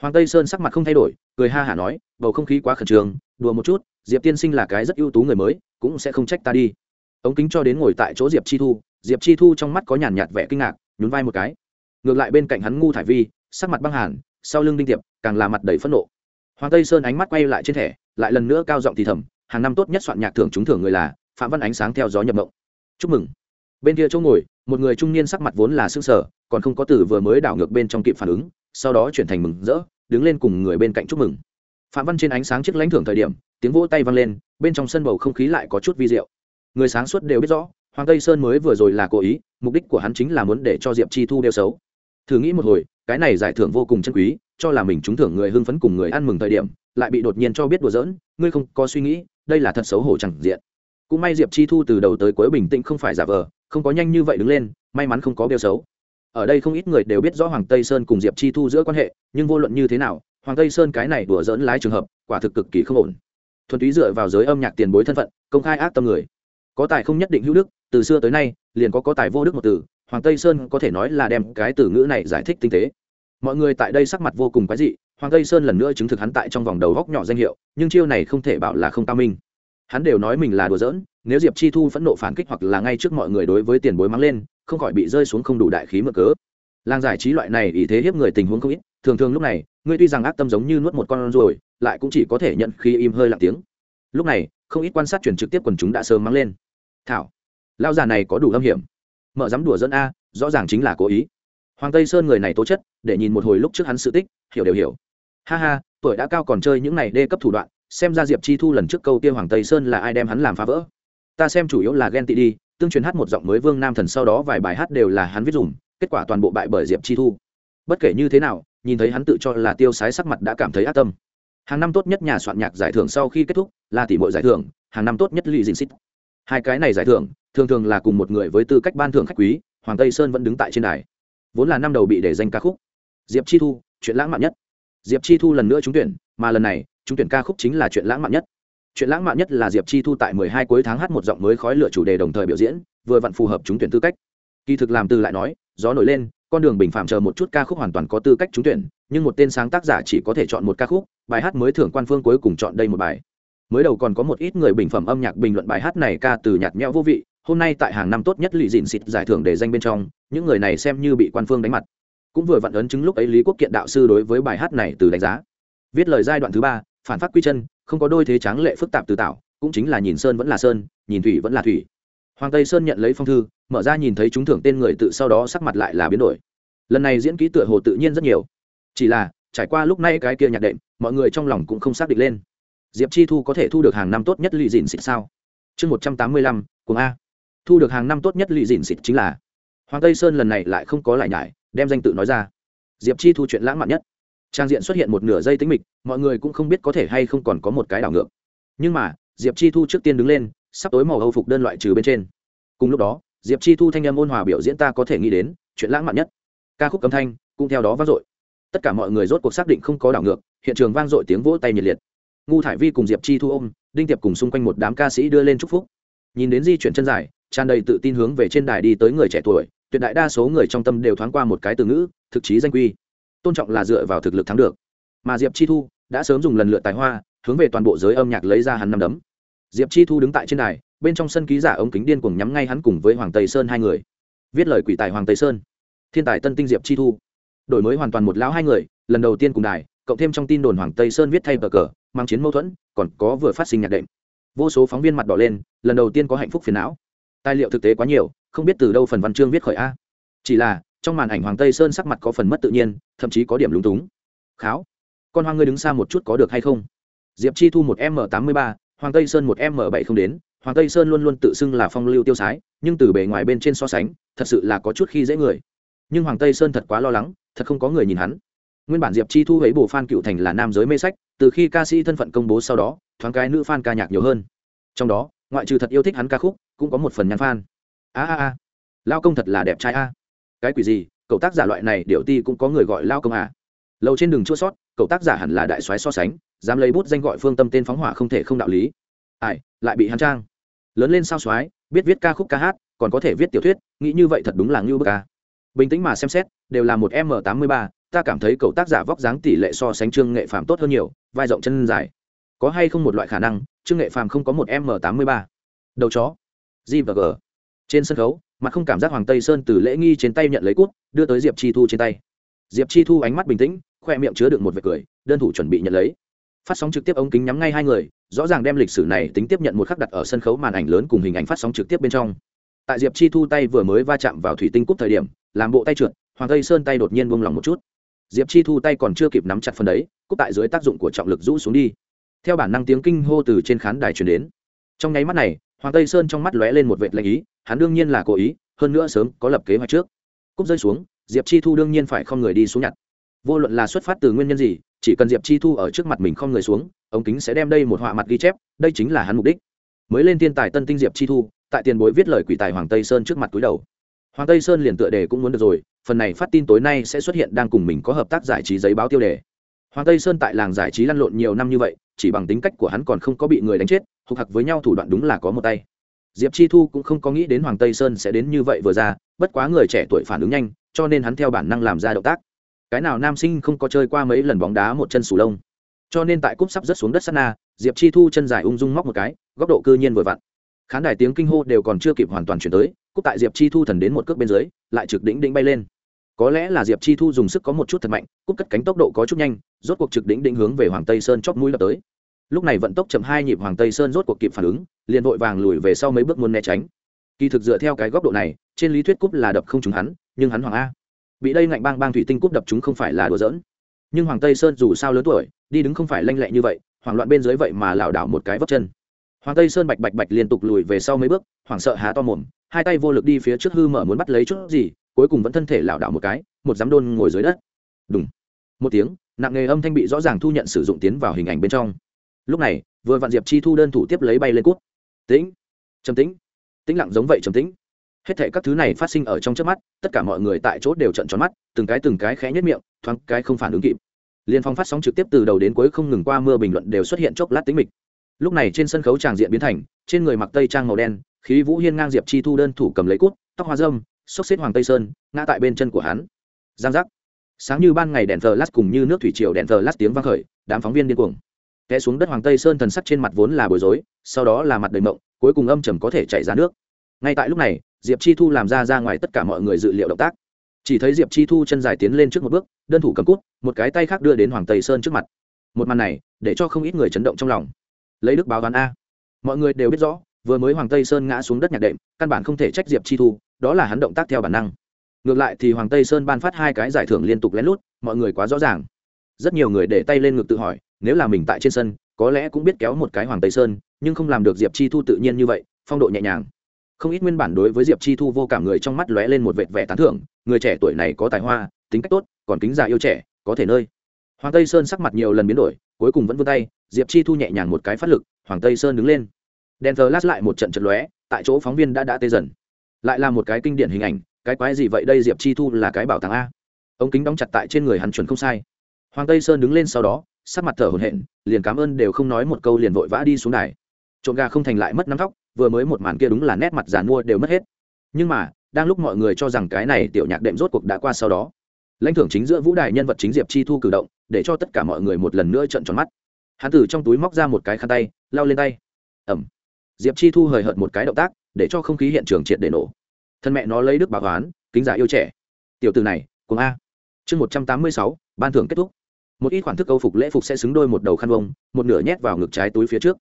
S1: hoàng tây sơn sắc mặt không thay đổi, cười ha hả nói, bầu không khí quá khẩn trương, đùa một chút, diệp tiên sinh là cái rất ưu tú người mới, cũng sẽ không trách ta đi. Ống kính cho đến ngồi tại chỗ diệp chi thu, diệp chi thu trong mắt có nhàn nhạt vẻ kinh ngạc, nhún vai một cái. Ngược lại bên cạnh hắn ngu thải vi, sắc mặt băng hàn, sau lưng đinh tiệp, càng là mặt đầy phẫn nộ. Hoàng tây sơn ánh mắt quay lại trên thẻ, lại lần nữa cao giọng thì thầm, hàng năm tốt nhất soạn nhạc thưởng trúng thưởng người là phạm văn ánh sáng theo gió nhập mộng. Chúc mừng. Bên kia chỗ ngồi, một người trung niên sắc mặt vốn là xương sở còn không có từ vừa mới đảo ngược bên trong kịp phản ứng, sau đó chuyển thành mừng rỡ đứng lên cùng người bên cạnh chúc mừng. Phạm văn trên ánh sáng chiếc lãnh thưởng thời điểm, tiếng vỗ tay vang lên, bên trong sân bầu không khí lại có chút vi diệu. Người sáng suốt đều biết rõ, hoàng tây sơn mới vừa rồi là cố ý, mục đích của hắn chính là muốn để cho diệp chi thu đeo xấu. Thử nghĩ một hồi, cái này giải thưởng vô cùng chân quý, cho là mình trúng thưởng người hưng phấn cùng người ăn mừng thời điểm, lại bị đột nhiên cho biết đùa giỡn, ngươi không có suy nghĩ, đây là thật xấu hổ chẳng diện. Cũng may diệp chi thu từ đầu tới cuối bình tĩnh không phải giả vờ, không có nhanh như vậy đứng lên, may mắn không có đeo xấu ở đây không ít người đều biết rõ hoàng tây sơn cùng diệp chi thu giữa quan hệ, nhưng vô luận như thế nào, hoàng tây sơn cái này đùa dỡn lái trường hợp, quả thực cực kỳ không ổn. Thuần túy dựa vào giới âm nhạc tiền bối thân phận, công khai ác tâm người. Có tài không nhất định hữu đức, từ xưa tới nay, liền có có tài vô đức một từ, hoàng tây sơn có thể nói là đem cái từ ngữ này giải thích tinh tế. Mọi người tại đây sắc mặt vô cùng quái dị, hoàng tây sơn lần nữa chứng thực hắn tại trong vòng đầu góc nhỏ danh hiệu, nhưng chiêu này không thể bảo là không cao minh. Hắn đều nói mình là đùa giỡn, nếu diệp chi thu phẫn nộ phản kích hoặc là ngay trước mọi người đối với tiền bối mắng lên không khỏi bị rơi xuống không đủ đại khí mở cớ. Làng giải trí loại này ý thế hiếp người tình huống không ít thường thường lúc này ngươi tuy rằng ác tâm giống như nuốt một con ruồi, lại cũng chỉ có thể nhận khi im hơi lặng tiếng. Lúc này không ít quan sát chuyển trực tiếp quần chúng đã sớm mắng lên. Thảo lao già này có đủ âm hiểm. Mở dám đùa dẫn a rõ ràng chính là cố ý. Hoàng tây sơn người này tố chất để nhìn một hồi lúc trước hắn sự tích hiểu đều hiểu. Ha ha tuổi đã cao còn chơi những này đê cấp thủ đoạn xem ra diệp chi thu lần trước câu kia hoàng tây sơn là ai đem hắn làm phá vỡ. Ta xem chủ yếu là ghen tị đi tương truyền hát một giọng mới vương nam thần sau đó vài bài hát đều là hắn viết dùng, kết quả toàn bộ bại bởi diệp chi thu. Bất kể như thế nào, nhìn thấy hắn tự cho là tiêu sái sắc mặt đã cảm thấy ác tâm. Hàng năm tốt nhất nhà soạn nhạc giải thưởng sau khi kết thúc là tỷ mọi giải thưởng, hàng năm tốt nhất lì dinh xít. Hai cái này giải thưởng, thường thường là cùng một người với tư cách ban thưởng khách quý, hoàng tây sơn vẫn đứng tại trên đài. Vốn là năm đầu bị để danh ca khúc. Diệp chi thu, chuyện lãng mạn nhất. Diệp chi thu lần nữa trúng tuyển, mà lần này, trúng tuyển ca khúc chính là chuyện lãng mạn nhất chuyện lãng mạn nhất là diệp chi thu tại 12 cuối tháng hát một giọng mới khói lửa chủ đề đồng thời biểu diễn, vừa vặn phù hợp trúng tuyển tư cách. Kỳ thực làm từ lại nói, gió nổi lên, con đường bình phạm chờ một chút ca khúc hoàn toàn có tư cách trúng tuyển, nhưng một tên sáng tác giả chỉ có thể chọn một ca khúc, bài hát mới thưởng quan phương cuối cùng chọn đây một bài. Mới đầu còn có một ít người bình phẩm âm nhạc bình luận bài hát này ca từ nhạt nhẽo vô vị, hôm nay tại hàng năm tốt nhất lì dịn xịt giải thưởng để danh bên trong, những người này xem như bị quan phương đánh mặt. Cũng vừa vặn ấn chứng lúc ấy lý quốc kiện đạo sư đối với bài hát này từ đánh giá. Viết lời giai đoạn thứ ba phản phát quy chân, không có đôi thế tráng lệ phức tạp từ tạo, cũng chính là nhìn sơn vẫn là sơn, nhìn thủy vẫn là thủy. Hoàng tây sơn nhận lấy phong thư, mở ra nhìn thấy chúng thưởng tên người tự sau đó sắc mặt lại là biến đổi. Lần này diễn ký tựa hồ tự nhiên rất nhiều. Chỉ là, trải qua lúc nay cái kia nhạc đệm, mọi người trong lòng cũng không xác định lên. Diệp chi thu có thể thu được hàng năm tốt nhất lì dìn xịt sao? Chương một trăm tám mươi lăm, Cuồng a. Thu được hàng năm tốt nhất lì dìn xịt chính là. Hoàng tây sơn lần này lại không có lại nhải, đem danh tự nói ra. Diệp chi thu chuyện lãng mạn nhất trang diện xuất hiện một nửa giây tính mịch, mọi người cũng không biết có thể hay không còn có một cái đảo ngược. Nhưng mà, diệp chi thu trước tiên đứng lên, sắp tối màu âu phục đơn loại trừ bên trên. Cùng lúc đó, diệp chi thu thanh âm ôn hòa biểu diễn ta có thể nghĩ đến, chuyện lãng mạn nhất. Ca khúc âm thanh cũng theo đó vang dội. Tất cả mọi người rốt cuộc xác định không có đảo ngược, hiện trường vang dội tiếng vỗ tay nhiệt liệt. Ngu thải vi cùng diệp chi thu ôm, đinh tiệp cùng xung quanh một đám ca sĩ đưa lên chúc phúc. Nhìn đến di chuyển chân dài, tràn đầy tự tin hướng về trên đài đi tới người trẻ tuổi, tuyệt đại đa số người trong tâm đều thoáng qua một cái từ ngữ, thực chí danh quy tôn trọng là dựa vào thực lực thắng được. Mà diệp chi thu đã sớm dùng lần lượt tài hoa, hướng về toàn bộ giới âm nhạc lấy ra hắn năm đấm. Diệp chi thu đứng tại trên đài, bên trong sân ký giả ống kính điên cuồng nhắm ngay hắn cùng với hoàng tây sơn hai người. Viết lời quỷ tài hoàng tây sơn. Thiên tài tân tinh diệp chi thu. Đổi mới hoàn toàn một lão hai người, lần đầu tiên cùng đài, cộng thêm trong tin đồn hoàng tây sơn viết thay bờ cờ, mang chiến mâu thuẫn, còn có vừa phát sinh nhạc đệm. Vô số phóng viên mặt đỏ lên, lần đầu tiên có hạnh phúc phiền não. Tài liệu thực tế quá nhiều, không biết từ đâu phần văn chương viết khởi a. Chỉ là trong màn ảnh hoàng tây sơn sắc mặt có phần mất tự nhiên, thậm chí có điểm lúng túng. Kháo, con hoang ngươi đứng xa một chút có được hay không? Diệp chi thu một m tám mươi ba, hoàng tây sơn một m bảy không đến, hoàng tây sơn luôn luôn tự xưng là phong lưu tiêu sái, nhưng từ bề ngoài bên trên so sánh, thật sự là có chút khi dễ người. Nhưng hoàng tây sơn thật quá lo lắng, thật không có người nhìn hắn. Nguyên bản diệp chi thu ấy bồ phan cựu thành là nam giới mê sách, từ khi ca sĩ thân phận công bố sau đó, thoáng cái nữ f a n ca nhạc nhiều hơn. Trong đó, ngoại trừ thật yêu thích hắn ca khúc, cũng có một phần nhắn f a n a a a. Lao công thật là đẹp trai a cái quỷ gì, cậu tác giả loại này điệu ti cũng có người gọi lao công à. Lâu trên đường chua sót, cậu tác giả hẳn là đại soái so sánh, dám lấy bút danh gọi phương tâm tên phóng hỏa không thể không đạo lý. Ai, lại bị hắn trang. Lớn lên sao soái, biết viết ca khúc ca hát, còn có thể viết tiểu thuyết, nghĩ như vậy thật đúng là ngưu bức ca bình tĩnh mà xem xét, đều là một m tám mươi ba, ta cảm thấy cậu tác giả vóc dáng tỷ lệ so sánh trương nghệ phàm tốt hơn nhiều, vai rộng chân dài. Có hay không một loại khả năng, trương nghệ phàm không có một m tám mươi ba? Đầu chó. G và g. Trên sân khấu mà không cảm giác hoàng tây sơn từ lễ nghi trên tay nhận lấy cút, đưa tới diệp chi thu trên tay. Diệp chi thu ánh mắt bình tĩnh, khoe miệng chứa đựng một vệt cười, đơn thủ chuẩn bị nhận lấy. Phát sóng trực tiếp ống kính nhắm ngay hai người, rõ ràng đem lịch sử này tính tiếp nhận một khắc đặt ở sân khấu màn ảnh lớn cùng hình ảnh phát sóng trực tiếp bên trong. Tại diệp chi thu tay vừa mới va chạm vào thủy tinh cúp thời điểm, làm bộ tay trượt, hoàng tây sơn tay đột nhiên buông lỏng một chút. Diệp chi thu tay còn chưa kịp nắm chặt phần đấy, cúp tại dưới tác dụng của trọng lực rũ xuống đi. Theo bản năng tiếng kinh hô từ trên khán đài truyền đến. Trong nháy mắt này, hoàng tây sơn trong mắt lóe lên một vệt lệnh ý hắn đương nhiên là cố ý, hơn nữa sớm có lập kế hoạch trước. Cúp rơi xuống, diệp chi thu đương nhiên phải không người đi xuống nhặt. Vô luận là xuất phát từ nguyên nhân gì, chỉ cần diệp chi thu ở trước mặt mình không người xuống, ống kính sẽ đem đây một họa mặt ghi chép, đây chính là hắn mục đích. Mới lên thiên tài tân tinh diệp chi thu, tại tiền bối viết lời quỷ tài hoàng tây sơn trước mặt túi đầu. Hoàng tây sơn liền tựa đề cũng muốn được rồi, phần này phát tin tối nay sẽ xuất hiện đang cùng mình có hợp tác giải trí giấy báo tiêu đề. Hoàng tây sơn tại làng giải trí lăn lộn nhiều năm như vậy, chỉ bằng tính cách của hắn còn không có bị người đánh chết, hục hặc với nhau thủ đoạn đúng là có một tay diệp chi thu cũng không có nghĩ đến hoàng tây sơn sẽ đến như vậy vừa ra, bất quá người trẻ tuổi phản ứng nhanh, cho nên hắn theo bản năng làm ra động tác. Cái nào nam sinh không có chơi qua mấy lần bóng đá một chân sù lông. Cho nên tại cúp sắp rớt xuống đất sắt na, diệp chi thu chân dài ung dung móc một cái, góc độ cư nhiên vừa vặn. Khán đài tiếng kinh hô đều còn chưa kịp hoàn toàn chuyển tới, cúp tại diệp chi thu thần đến một cước bên dưới, lại trực đỉnh đỉnh bay lên. Có lẽ là diệp chi thu dùng sức có một chút thật mạnh, cúp cất cánh tốc độ có chút nhanh, rốt cuộc trực đỉnh đỉnh hướng về hoàng tây sơn chóp mũi lập tới lúc này vận tốc chậm hai nhịp hoàng tây sơn rốt cuộc kịp phản ứng, liền vội vàng lùi về sau mấy bước muốn né tránh. Kỳ thực dựa theo cái góc độ này, trên lý thuyết cúp là đập không trúng hắn, nhưng hắn hoàng a. Bị đây ngạnh bang bang thủy tinh cúp đập chúng không phải là đùa giỡn. Nhưng hoàng tây sơn dù sao lớn tuổi, đi đứng không phải lanh lẹ như vậy, hoảng loạn bên dưới vậy mà lảo đảo một cái vấp chân. Hoàng tây sơn bạch bạch bạch liên tục lùi về sau mấy bước, hoảng sợ há to mồm, hai tay vô lực đi phía trước hư mở muốn bắt lấy chút gì, cuối cùng vẫn thân thể lảo đảo một cái, một dám đôn ngồi dưới đất. Đúng một tiếng, nặng nghề âm thanh bị rõ ràng thu nhận sử dụng tiến vào hình ảnh bên trong lúc này, vừa vạn diệp chi thu đơn thủ tiếp lấy bay lên cút. Tĩnh, trầm tĩnh tĩnh lặng giống vậy trầm tĩnh. Hết thể các thứ này phát sinh ở trong trước mắt, tất cả mọi người tại chỗ đều trận tròn mắt, từng cái từng cái khẽ nhất miệng, thoáng cái không phản ứng kịp. Liên phong phát sóng trực tiếp từ đầu đến cuối không ngừng qua mưa bình luận đều xuất hiện chốc lát tính mịch. Lúc này trên sân khấu tràng diện biến thành, trên người mặc tây trang màu đen, khí vũ hiên ngang diệp chi thu đơn thủ cầm lấy cút, tóc hoa dâm xốc xếp hoàng tây sơn, ngã tại bên chân của hắn. Giang giác. Sáng như ban ngày đèn thờ lát cùng như nước thủy triều đèn thờ lát tiếng vang khởi, đám phóng viên điên cuồng té xuống đất hoàng tây sơn thần sắc trên mặt vốn là bối rối, sau đó là mặt đầy mộng, cuối cùng âm trầm có thể chảy ra nước. Ngay tại lúc này, diệp chi thu làm ra ra ngoài tất cả mọi người dự liệu động tác. Chỉ thấy diệp chi thu chân dài tiến lên trước một bước, đơn thủ cầm cút, một cái tay khác đưa đến hoàng tây sơn trước mặt. Một màn này, để cho không ít người chấn động trong lòng. Lấy đức báo toán a. Mọi người đều biết rõ, vừa mới hoàng tây sơn ngã xuống đất nhạc đệm, căn bản không thể trách diệp chi thu, đó là hắn động tác theo bản năng. Ngược lại thì hoàng tây sơn ban phát hai cái giải thưởng liên tục lén lút, mọi người quá rõ ràng. Rất nhiều người để tay lên ngực tự hỏi nếu là mình tại trên sân, có lẽ cũng biết kéo một cái hoàng tây sơn, nhưng không làm được diệp chi thu tự nhiên như vậy, phong độ nhẹ nhàng. Không ít nguyên bản đối với diệp chi thu vô cảm người trong mắt lóe lên một vệt vẻ tán thưởng, người trẻ tuổi này có tài hoa, tính cách tốt, còn kính già yêu trẻ, có thể nơi. Hoàng tây sơn sắc mặt nhiều lần biến đổi, cuối cùng vẫn vươn tay, diệp chi thu nhẹ nhàng một cái phát lực, hoàng tây sơn đứng lên. Đèn thờ lát lại một trận trận lóe, tại chỗ phóng viên đã đã tê dần. Lại là một cái kinh điển hình ảnh, cái quái gì vậy đây diệp chi thu là cái bảo tàng a. Ống kính đóng chặt tại trên người hắn chuẩn không sai. Hoàng tây sơn đứng lên sau đó sắc mặt thở hổn hển, liền cảm ơn đều không nói một câu liền vội vã đi xuống đài. Trộm gà không thành lại mất nắm tóc, vừa mới một màn kia đúng là nét mặt giàn mua đều mất hết. Nhưng mà, đang lúc mọi người cho rằng cái này tiểu nhạc đệm rốt cuộc đã qua sau đó, lãnh thưởng chính giữa vũ đài nhân vật chính diệp chi thu cử động, để cho tất cả mọi người một lần nữa trận tròn mắt. Hắn từ trong túi móc ra một cái khăn tay lao lên tay. Ẩm. Diệp chi thu hời hợt một cái động tác, để cho không khí hiện trường triệt để nổ. Thân mẹ nó lấy đức bảo hoán, kính giả yêu trẻ. Tiểu từ này, cùng a. Chương một trăm tám mươi sáu, ban thưởng kết thúc một ít khoản thức câu phục lễ phục sẽ xứng đôi một đầu khăn vông, một nửa nhét vào ngực trái túi phía trước.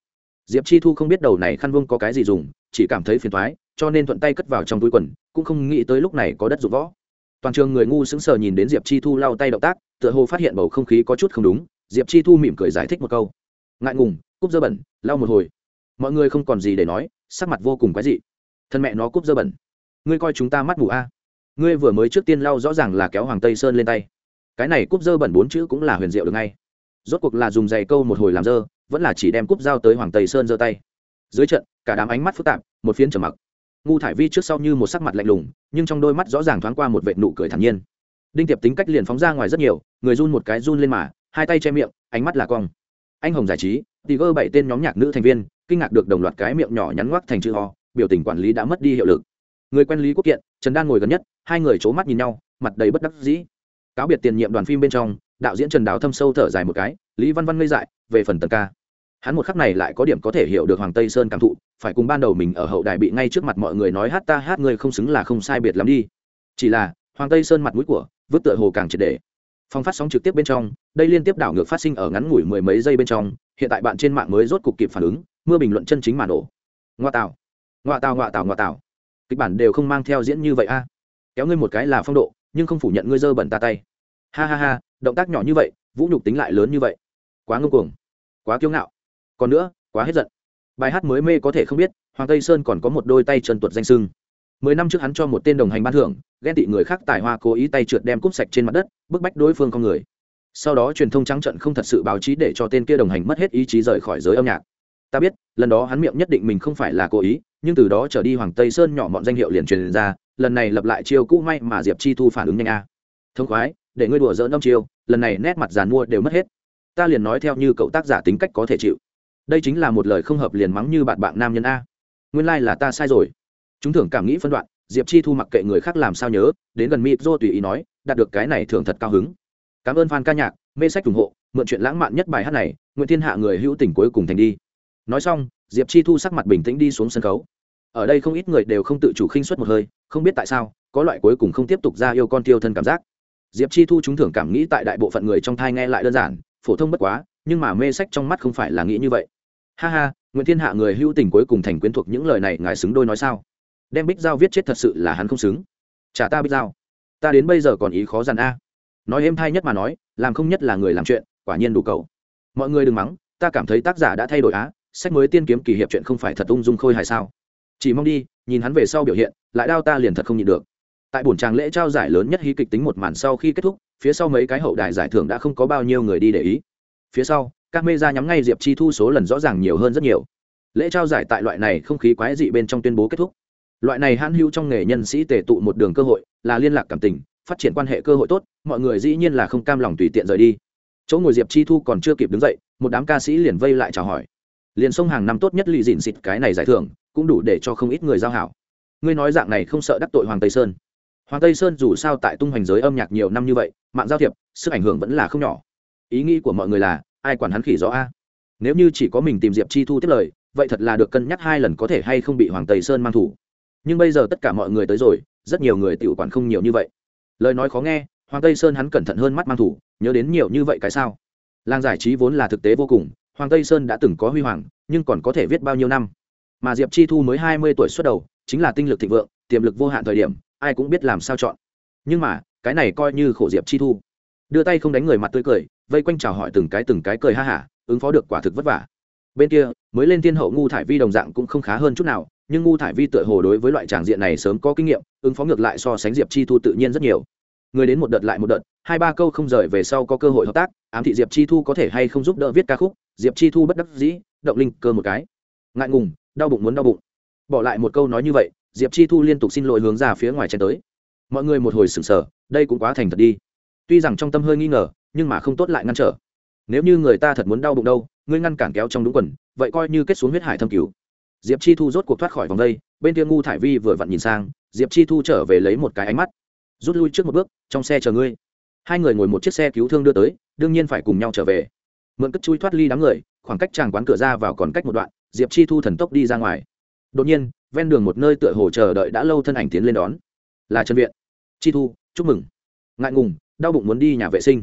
S1: Diệp chi thu không biết đầu này khăn vông có cái gì dùng, chỉ cảm thấy phiền thoái cho nên thuận tay cất vào trong túi quần, cũng không nghĩ tới lúc này có đất dụng võ. Toàn trường người ngu sững sờ nhìn đến diệp chi thu lau tay động tác, tựa hồ phát hiện bầu không khí có chút không đúng, diệp chi thu mỉm cười giải thích một câu. Ngại ngùng, cúp dơ bẩn, lau một hồi. Mọi người không còn gì để nói, sắc mặt vô cùng quái dị. Thân mẹ nó cúp dơ bẩn. Ngươi coi chúng ta mắt mù a. Ngươi vừa mới trước tiên lau rõ ràng là kéo hoàng tây sơn lên tay cái này cúp dơ bẩn bốn chữ cũng là huyền diệu được ngay. Rốt cuộc là dùng giày câu một hồi làm dơ, vẫn là chỉ đem cúp dao tới hoàng tây sơn giơ tay. Dưới trận, cả đám ánh mắt phức tạp, một phiến trầm mặc. Ngu thải vi trước sau như một sắc mặt lạnh lùng, nhưng trong đôi mắt rõ ràng thoáng qua một vệ nụ cười thản nhiên. Đinh tiệp tính cách liền phóng ra ngoài rất nhiều, người run một cái run lên mà, hai tay che miệng, ánh mắt là cong. Anh hồng giải trí tì gơ bảy tên nhóm nhạc nữ thành viên, kinh ngạc được đồng loạt cái miệng nhỏ nhắn ngoắc thành chữ ho biểu tình quản lý đã mất đi hiệu lực. Người quen lý quốc kiện, trần đan ngồi gần nhất, hai người c h ố mắt nhìn nhau, mặt đầy bất đắc dĩ cáo biệt tiền nhiệm đoàn phim bên trong, đạo diễn trần đào thâm sâu thở dài một cái, lý văn văn ngây dại, về phần tần ca. Hắn một khắc này lại có điểm có thể hiểu được hoàng tây sơn cảm thụ, phải cùng ban đầu mình ở hậu đài bị ngay trước mặt mọi người nói hát ta hát người không xứng là không sai biệt lắm đi. Chỉ là, hoàng tây sơn mặt mũi của, vứt tựa hồ càng triệt đề phong phát sóng trực tiếp bên trong, đây liên tiếp đảo ngược phát sinh ở ngắn ngủi mười mấy giây bên trong, hiện tại bạn trên mạng mới rốt cục kịp phản ứng, mưa bình luận chân chính mà nổ. Ngoa tạo ngoa tạo ngoa tạo ngoa tạo kịch bản đều không mang theo diễn như vậy a. Kéo ngươi một cái là phong độ nhưng không phủ nhận ngươi dơ bẩn ta tay. Ha ha ha, động tác nhỏ như vậy, vũ nhục tính lại lớn như vậy. Quá ngông cuồng, quá kiêu ngạo. Còn nữa, quá hết giận. Bài hát mới mê có thể không biết, hoàng tây sơn còn có một đôi tay trần tuột danh sưng. Mười năm trước hắn cho một tên đồng hành ban thưởng, ghen tị người khác tài hoa cố ý tay trượt đem cúp sạch trên mặt đất, bức bách đối phương con người. Sau đó truyền thông trắng trận không thật sự báo chí để cho tên kia đồng hành mất hết ý chí rời khỏi giới âm nhạc ta biết, lần đó hắn miệng nhất định mình không phải là cố ý, nhưng từ đó trở đi hoàng tây sơn nhỏ mọn danh hiệu liền truyền ra, lần này lập lại chiêu cũ may mà diệp chi thu phản ứng nhanh a. Thông khoái, để ngươi đùa dỡ năm chiêu, lần này nét mặt giàn mua đều mất hết. Ta liền nói theo như cậu tác giả tính cách có thể chịu. Đây chính là một lời không hợp liền mắng như bạn bạn nam nhân a. Nguyên lai、like、là ta sai rồi. Chúng thường cảm nghĩ phân đoạn, diệp chi thu mặc kệ người khác làm sao nhớ, đến gần mịp dô tùy ý nói, đạt được cái này thường thật cao hứng. Cảm ơn fan ca nhạc, mê sách ủng hộ, mượn chuyện lãng mạn nhất bài hát này, nguyễn thiên hạ người hữu tình cuối cùng thành đi nói xong, diệp chi thu sắc mặt bình tĩnh đi xuống sân khấu. Ở đây không ít người đều không tự chủ khinh suất một hơi, không biết tại sao, có loại cuối cùng không tiếp tục ra yêu con tiêu thân cảm giác. Diệp chi thu chúng thưởng cảm nghĩ tại đại bộ phận người trong thai nghe lại đơn giản, phổ thông bất quá, nhưng mà mê sách trong mắt không phải là nghĩ như vậy. Ha ha, nguyễn thiên hạ người hữu tình cuối cùng thành quyến thuộc những lời này ngài xứng đôi nói sao? Đem bích giao viết chết thật sự là hắn không xứng. Chả ta bích giao. Ta đến bây giờ còn ý khó dằn a. Nói êm thay nhất mà nói, làm không nhất là người làm chuyện, quả nhiên đủ cầu. Mọi người đừng mắng, ta cảm thấy tác giả đã thay đổi á sách mới tiên kiếm kỳ hiệp chuyện không phải thật ung dung khôi hài sao? Chỉ mong đi, nhìn hắn về sau biểu hiện, lại đau ta liền thật không nhịn được. Tại buổi tràng lễ trao giải lớn nhất hí kịch tính một màn sau khi kết thúc, phía sau mấy cái hậu đài giải thưởng đã không có bao nhiêu người đi để ý. Phía sau, các mê ra nhắm ngay diệp chi thu số lần rõ ràng nhiều hơn rất nhiều. Lễ trao giải tại loại này không khí quái dị bên trong tuyên bố kết thúc. Loại này hãn hữu trong nghề nhân sĩ tề tụ một đường cơ hội, là liên lạc cảm tình, phát triển quan hệ cơ hội tốt, mọi người dĩ nhiên là không cam lòng tùy tiện rời đi. Chỗ ngồi diệp chi thu còn chưa kịp đứng dậy, một đám ca sĩ liền vây lại chào hỏi liền sông hàng năm tốt nhất lì dịn xịt cái này giải thưởng, cũng đủ để cho không ít người giao hảo. Ngươi nói dạng này không sợ đắc tội hoàng tây sơn. Hoàng tây sơn dù sao tại tung hoành giới âm nhạc nhiều năm như vậy, mạng giao thiệp, sức ảnh hưởng vẫn là không nhỏ. Ý nghĩ của mọi người là, ai quản hắn khỉ rõ a? Nếu như chỉ có mình tìm diệp chi thu tiếp lời, vậy thật là được cân nhắc hai lần có thể hay không bị hoàng tây sơn mang thủ. Nhưng bây giờ tất cả mọi người tới rồi, rất nhiều người tự quản không nhiều như vậy. Lời nói khó nghe, hoàng tây sơn hắn cẩn thận hơn mắt mang thủ, nhớ đến nhiều như vậy cái sao? Làng giải trí vốn là thực tế vô cùng hoàng tây sơn đã từng có huy hoàng, nhưng còn có thể viết bao nhiêu năm? Mà diệp chi thu mới hai mươi tuổi xuất đầu, chính là tinh lực thịnh vượng, tiềm lực vô hạn thời điểm, ai cũng biết làm sao chọn. Nhưng mà, cái này coi như khổ diệp chi thu. Đưa tay không đánh người mặt tươi cười, vây quanh chào hỏi từng cái từng cái cười ha hả, ứng phó được quả thực vất vả. Bên kia, mới lên thiên hậu ngu thải vi đồng dạng cũng không khá hơn chút nào, nhưng ngu thải vi tựa hồ đối với loại tràng diện này sớm có kinh nghiệm, ứng phó ngược lại so sánh diệp chi thu tự nhiên rất nhiều. Người đến một đợt lại một đợt, hai ba câu không rời về sau có cơ hội hợp tác, ám thị diệp chi thu có thể hay không giúp đỡ viết ca khúc diệp chi thu bất đắc dĩ, động linh cơ một cái. Ngại ngùng, đau bụng muốn đau bụng. Bỏ lại một câu nói như vậy, diệp chi thu liên tục xin lỗi hướng ra phía ngoài chen tới. Mọi người một hồi sừng sờ đây cũng quá thành thật đi. Tuy rằng trong tâm hơi nghi ngờ, nhưng mà không tốt lại ngăn trở. Nếu như người ta thật muốn đau bụng đâu, ngươi ngăn cản kéo trong đúng quần, vậy coi như kết xuống huyết hải thâm cứu diệp chi thu rốt cuộc thoát khỏi vòng đây, bên kia ngu thải vi vừa vặn nhìn sang, diệp chi thu trở về lấy một cái ánh mắt. Rút lui trước một bước, trong xe chờ ngươi. Hai người ngồi một chiếc xe cứu thương đưa tới, đương nhiên phải cùng nhau trở về mượn cất chui thoát ly đám người, khoảng cách chàng quán cửa ra vào còn cách một đoạn, diệp chi thu thần tốc đi ra ngoài. Đột nhiên, ven đường một nơi tựa hồ chờ đợi đã lâu thân ảnh tiến lên đón. Là trần viện. Chi thu, chúc mừng. Ngại ngùng, đau bụng muốn đi nhà vệ sinh.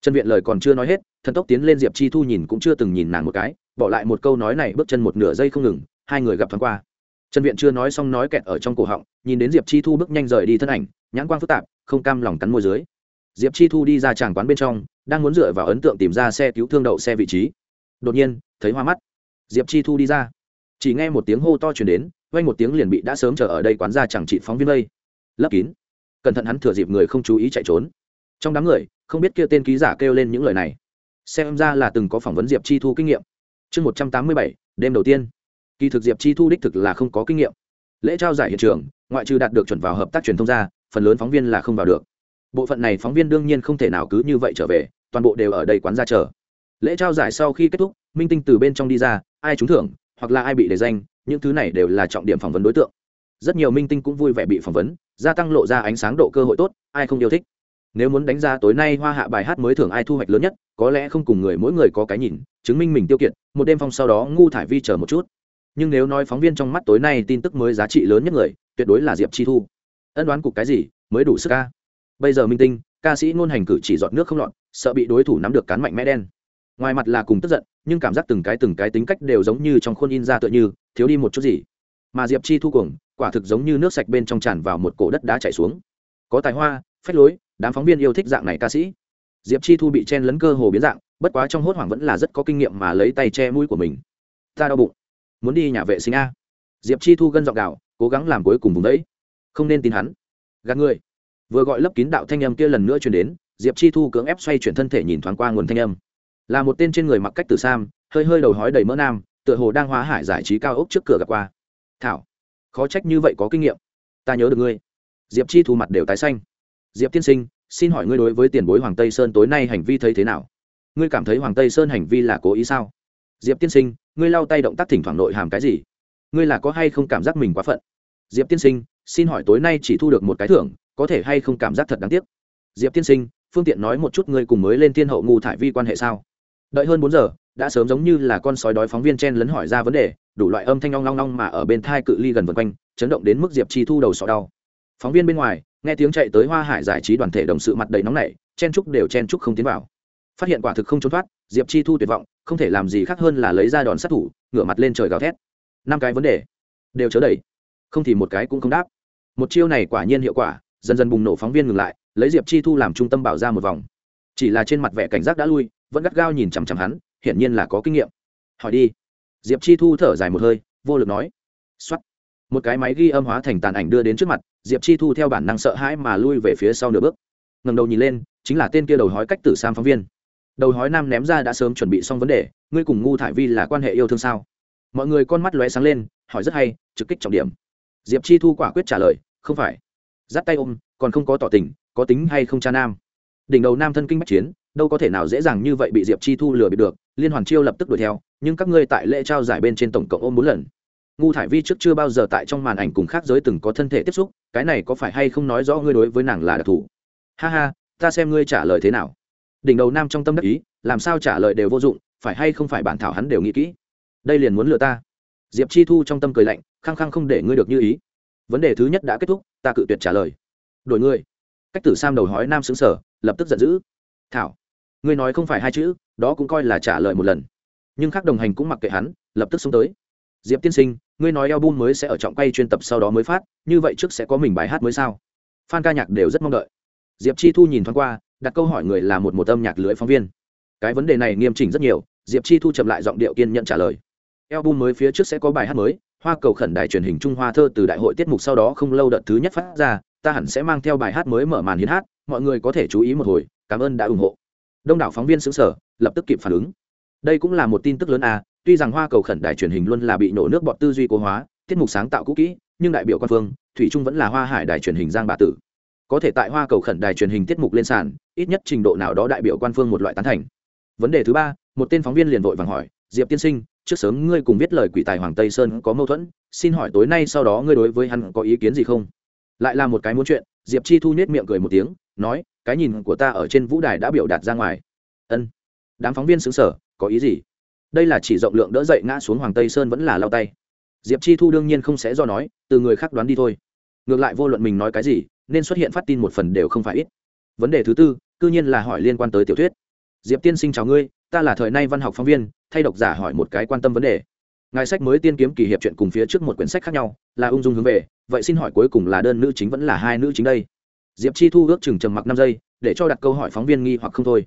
S1: Trần viện lời còn chưa nói hết, thần tốc tiến lên diệp chi thu nhìn cũng chưa từng nhìn nàng một cái, bỏ lại một câu nói này bước chân một nửa giây không ngừng, hai người gặp thoáng qua. Trần viện chưa nói xong nói kẹt ở trong cổ họng, nhìn đến diệp chi thu bước nhanh rời đi thân ảnh, nhãn quang phức tạp, không cam lòng cắn môi dưới diệp chi thu đi ra tràng quán bên trong, đang muốn dựa vào ấn tượng tìm ra xe cứu thương đậu xe vị trí. Đột nhiên, thấy hoa mắt. Diệp chi thu đi ra. Chỉ nghe một tiếng hô to chuyển đến vay một tiếng liền bị đã sớm chờ ở đây quán ra chẳng trị phóng viên lây lấp kín. Cẩn thận hắn thừa dịp người không chú ý chạy trốn. Trong đám người, không biết kia tên ký giả kêu lên những lời này. Xem ra là từng có phỏng vấn diệp chi thu kinh nghiệm. Chương một trăm tám mươi bảy, đêm đầu tiên. Kỳ thực diệp chi thu đích thực là không có kinh nghiệm. Lễ trao giải hiện trường, ngoại trừ đạt được chuẩn vào hợp tác truyền thông ra, phần lớn phóng viên là không vào được bộ phận này phóng viên đương nhiên không thể nào cứ như vậy trở về, toàn bộ đều ở đây quán ra chờ. Lễ trao giải sau khi kết thúc, minh tinh từ bên trong đi ra, ai trúng thưởng, hoặc là ai bị đề danh, những thứ này đều là trọng điểm phỏng vấn đối tượng. Rất nhiều minh tinh cũng vui vẻ bị phỏng vấn, gia tăng lộ ra ánh sáng độ cơ hội tốt, ai không yêu thích. Nếu muốn đánh giá tối nay hoa hạ bài hát mới thường ai thu hoạch lớn nhất, có lẽ không cùng người mỗi người có cái nhìn, chứng minh mình tiêu kiệt, một đêm phong sau đó ngu thải vi chờ một chút. Nhưng nếu nói phóng viên trong mắt tối nay tin tức mới giá trị lớn nhất người, tuyệt đối là diệp chi thu. Ân đoán cục cái gì, mới đủ sức ca bây giờ minh tinh, ca sĩ ngôn hành cử chỉ giọt nước không lọt, sợ bị đối thủ nắm được cán mạnh mẽ đen. Ngoài mặt là cùng tức giận, nhưng cảm giác từng cái từng cái tính cách đều giống như trong khuôn in ra tựa như, thiếu đi một chút gì. Mà diệp chi thu cuồng, quả thực giống như nước sạch bên trong tràn vào một cổ đất đá chảy xuống. Có tài hoa, phách lối, đám phóng viên yêu thích dạng này ca sĩ. Diệp chi thu bị chen lấn cơ hồ biến dạng, bất quá trong hốt hoảng vẫn là rất có kinh nghiệm mà lấy tay che mũi của mình. Ta đau bụng. Muốn đi nhà vệ sinh a. Diệp chi thu gân dọc đào cố gắng làm cuối cùng vùng đấy. Không nên tin hắn. Gạt người vừa gọi lấp kín đạo thanh âm kia lần nữa truyền đến, diệp chi thu cưỡng ép xoay chuyển thân thể nhìn thoáng qua nguồn thanh âm. Là một tên trên người mặc cách từ sam, hơi hơi đầu hói đầy mỡ nam, tựa hồ đang hóa hải giải trí cao ốc trước cửa gặp qua. Thảo, khó trách như vậy có kinh nghiệm. Ta nhớ được ngươi. Diệp chi thu mặt đều tái xanh. Diệp tiên sinh, xin hỏi ngươi đối với tiền bối hoàng tây sơn tối nay hành vi thấy thế nào? Ngươi cảm thấy hoàng tây sơn hành vi là cố ý sao? Diệp tiên sinh, ngươi lau tay động tác thỉnh thoảng nội hàm cái gì? Ngươi là có hay không cảm giác mình quá phận? Diệp tiên sinh, xin hỏi tối nay chỉ thu được một cái thưởng có thể hay không cảm giác thật đáng tiếc. Diệp tiên sinh, phương tiện nói một chút ngươi cùng mới lên thiên hậu ngu thải vi quan hệ sao? Đợi hơn bốn giờ, đã sớm giống như là con sói đói phóng viên chen lấn hỏi ra vấn đề, đủ loại âm thanh long long long mà ở bên thai cự ly gần vân quanh, chấn động đến mức diệp chi thu đầu sọ đau. Phóng viên bên ngoài, nghe tiếng chạy tới hoa hải giải trí đoàn thể đồng sự mặt đầy nóng nảy, chen trúc đều chen trúc không tiến vào. Phát hiện quả thực không trốn thoát, diệp chi thu tuyệt vọng, không thể làm gì khác hơn là lấy ra đòn sát thủ, ngửa mặt lên trời gào thét. Năm cái vấn đề đều chớ đầy không thì một cái cũng không đáp. Một chiêu này quả nhiên hiệu quả dần dần bùng nổ phóng viên ngừng lại, lấy diệp chi thu làm trung tâm bảo ra một vòng. Chỉ là trên mặt vẻ cảnh giác đã lui, vẫn gắt gao nhìn chằm chằm hắn, hiển nhiên là có kinh nghiệm. Hỏi đi. Diệp chi thu thở dài một hơi, vô lực nói. X một cái máy ghi âm hóa thành tàn ảnh đưa đến trước mặt, diệp chi thu theo bản năng sợ hãi mà lui về phía sau nửa bước. Ngầm đầu nhìn lên, chính là tên kia đầu hói cách tử sam phóng viên. Đầu hói nam ném ra đã sớm chuẩn bị xong vấn đề, ngươi cùng ngu thải vi là quan hệ yêu thương sao? Mọi người con mắt lóe sáng lên, hỏi rất hay, trực kích trọng điểm. Diệp chi thu quả quyết trả lời, không phải giắt tay ôm, còn không có tỏ tình, có tính hay không cha nam. Đỉnh đầu nam thân kinh bách chiến, đâu có thể nào dễ dàng như vậy bị diệp chi thu lừa bị được, liên hoàn chiêu lập tức đuổi theo, nhưng các ngươi tại lễ trao giải bên trên tổng cộng ôm bốn lần. Ngu thải vi trước chưa bao giờ tại trong màn ảnh cùng khác giới từng có thân thể tiếp xúc, cái này có phải hay không nói rõ ngươi đối với nàng là đặc thù? Ha ha, ta xem ngươi trả lời thế nào. Đỉnh đầu nam trong tâm đắc ý, làm sao trả lời đều vô dụng, phải hay không phải bản thảo hắn đều nghĩ kỹ. Đây liền muốn lừa ta. Diệp chi thu trong tâm cười lạnh, khăng khăng không để ngươi được như ý vấn đề thứ nhất đã kết thúc, ta cự tuyệt trả lời. Đổi ngươi cách tử sam đầu hói nam xứng sở lập tức giận dữ. Thảo, ngươi nói không phải hai chữ, đó cũng coi là trả lời một lần. Nhưng khác đồng hành cũng mặc kệ hắn, lập tức xuống tới. Diệp tiên sinh, ngươi nói album mới sẽ ở trọng quay chuyên tập sau đó mới phát, như vậy trước sẽ có mình bài hát mới sao? Fan ca nhạc đều rất mong đợi. Diệp chi thu nhìn thoáng qua, đặt câu hỏi người là một một âm nhạc lưới phóng viên. Cái vấn đề này nghiêm chỉnh rất nhiều, diệp chi thu chậm lại giọng điệu kiên nhận trả lời. Album mới phía trước sẽ có bài hát mới hoa cầu khẩn đài truyền hình trung hoa thơ từ đại hội tiết mục sau đó không lâu đợt thứ nhất phát ra, ta hẳn sẽ mang theo bài hát mới mở màn hiến hát, mọi người có thể chú ý một hồi, cảm ơn đã ủng hộ. Đông đảo phóng viên xứng sở, lập tức kịp phản ứng. Đây cũng là một tin tức lớn à tuy rằng hoa cầu khẩn đài truyền hình luôn là bị nổ nước bọt tư duy cố hóa, tiết mục sáng tạo cũ kỹ, nhưng đại biểu quan phương, thủy trung vẫn là hoa hải đài truyền hình giang bà tử. Có thể tại hoa cầu khẩn đài truyền hình tiết mục lên sàn, ít nhất trình độ nào đó đại biểu quan phương một loại tán thành. Vấn đề thứ ba, một tên phóng viên liền vội vàng hỏi, diệp tiên sinh trước sớm ngươi cùng viết lời quỷ tài hoàng tây sơn có mâu thuẫn, xin hỏi tối nay sau đó ngươi đối với hắn có ý kiến gì không? Lại là một cái muốn chuyện, diệp chi thu nhét miệng cười một tiếng, nói, cái nhìn của ta ở trên vũ đài đã biểu đạt ra ngoài. Ân. Đám phóng viên xứng sở có ý gì? Đây là chỉ rộng lượng đỡ dậy ngã xuống hoàng tây sơn vẫn là lao tay. Diệp chi thu đương nhiên không sẽ do nói, từ người khác đoán đi thôi. Ngược lại vô luận mình nói cái gì, nên xuất hiện phát tin một phần đều không phải ít. Vấn đề thứ tư, cư nhiên là hỏi liên quan tới tiểu thuyết diệp tiên sinh chào ngươi, ta là thời nay văn học phóng viên, thay độc giả hỏi một cái quan tâm vấn đề. Ngài sách mới tiên kiếm kỳ hiệp chuyện cùng phía trước một quyển sách khác nhau, là ung dung hướng về, vậy xin hỏi cuối cùng là đơn nữ chính vẫn là hai nữ chính đây? Diệp chi thu ước chừng trầm mặc năm giây, để cho đặt câu hỏi phóng viên nghi hoặc không thôi.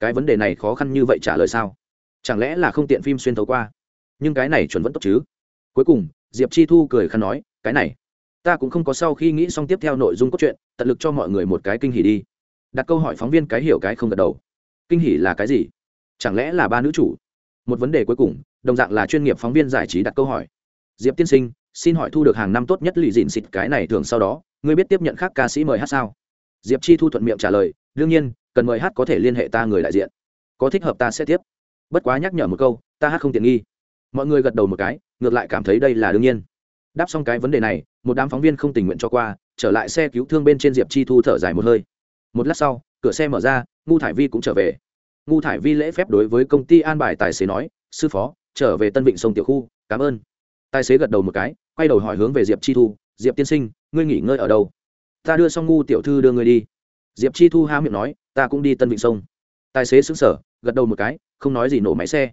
S1: Cái vấn đề này khó khăn như vậy trả lời sao? Chẳng lẽ là không tiện phim xuyên thấu qua? Nhưng cái này chuẩn vẫn tốt chứ. Cuối cùng, diệp chi thu cười khăn nói, cái này, ta cũng không có sau khi nghĩ xong tiếp theo nội dung cốt truyện, tận lực cho mọi người một cái kinh hỉ đi. Đặt câu hỏi phóng viên cái hiểu cái không gật đầu kinh hỉ là cái gì? Chẳng lẽ là ba nữ chủ? Một vấn đề cuối cùng, đồng dạng là chuyên nghiệp phóng viên giải trí đặt câu hỏi. Diệp tiên sinh, xin hỏi thu được hàng năm tốt nhất lì dịn xịt cái này thường sau đó, ngươi biết tiếp nhận khác ca sĩ mời hát sao? Diệp chi thu thuận miệng trả lời, đương nhiên, cần mời hát có thể liên hệ ta người đại diện. Có thích hợp ta sẽ tiếp. Bất quá nhắc nhở một câu, ta hát không tiện nghi. Mọi người gật đầu một cái, ngược lại cảm thấy đây là đương nhiên. Đáp xong cái vấn đề này, một đám phóng viên không tình nguyện cho qua, trở lại xe cứu thương bên trên diệp chi thu thở dài một hơi. Một lát sau cửa xe mở ra, ngu thải vi cũng trở về. Ngu thải vi lễ phép đối với công ty an bài tài xế nói, sư phó, trở về tân vịnh sông tiểu khu, cảm ơn. Tài xế gật đầu một cái, quay đầu hỏi hướng về diệp chi thu, diệp tiên sinh, ngươi nghỉ ngơi ở đâu? Ta đưa xong ngu tiểu thư đưa ngươi đi. Diệp chi thu há miệng nói, ta cũng đi tân vịnh sông. Tài xế xứng sở gật đầu một cái, không nói gì nổ máy xe.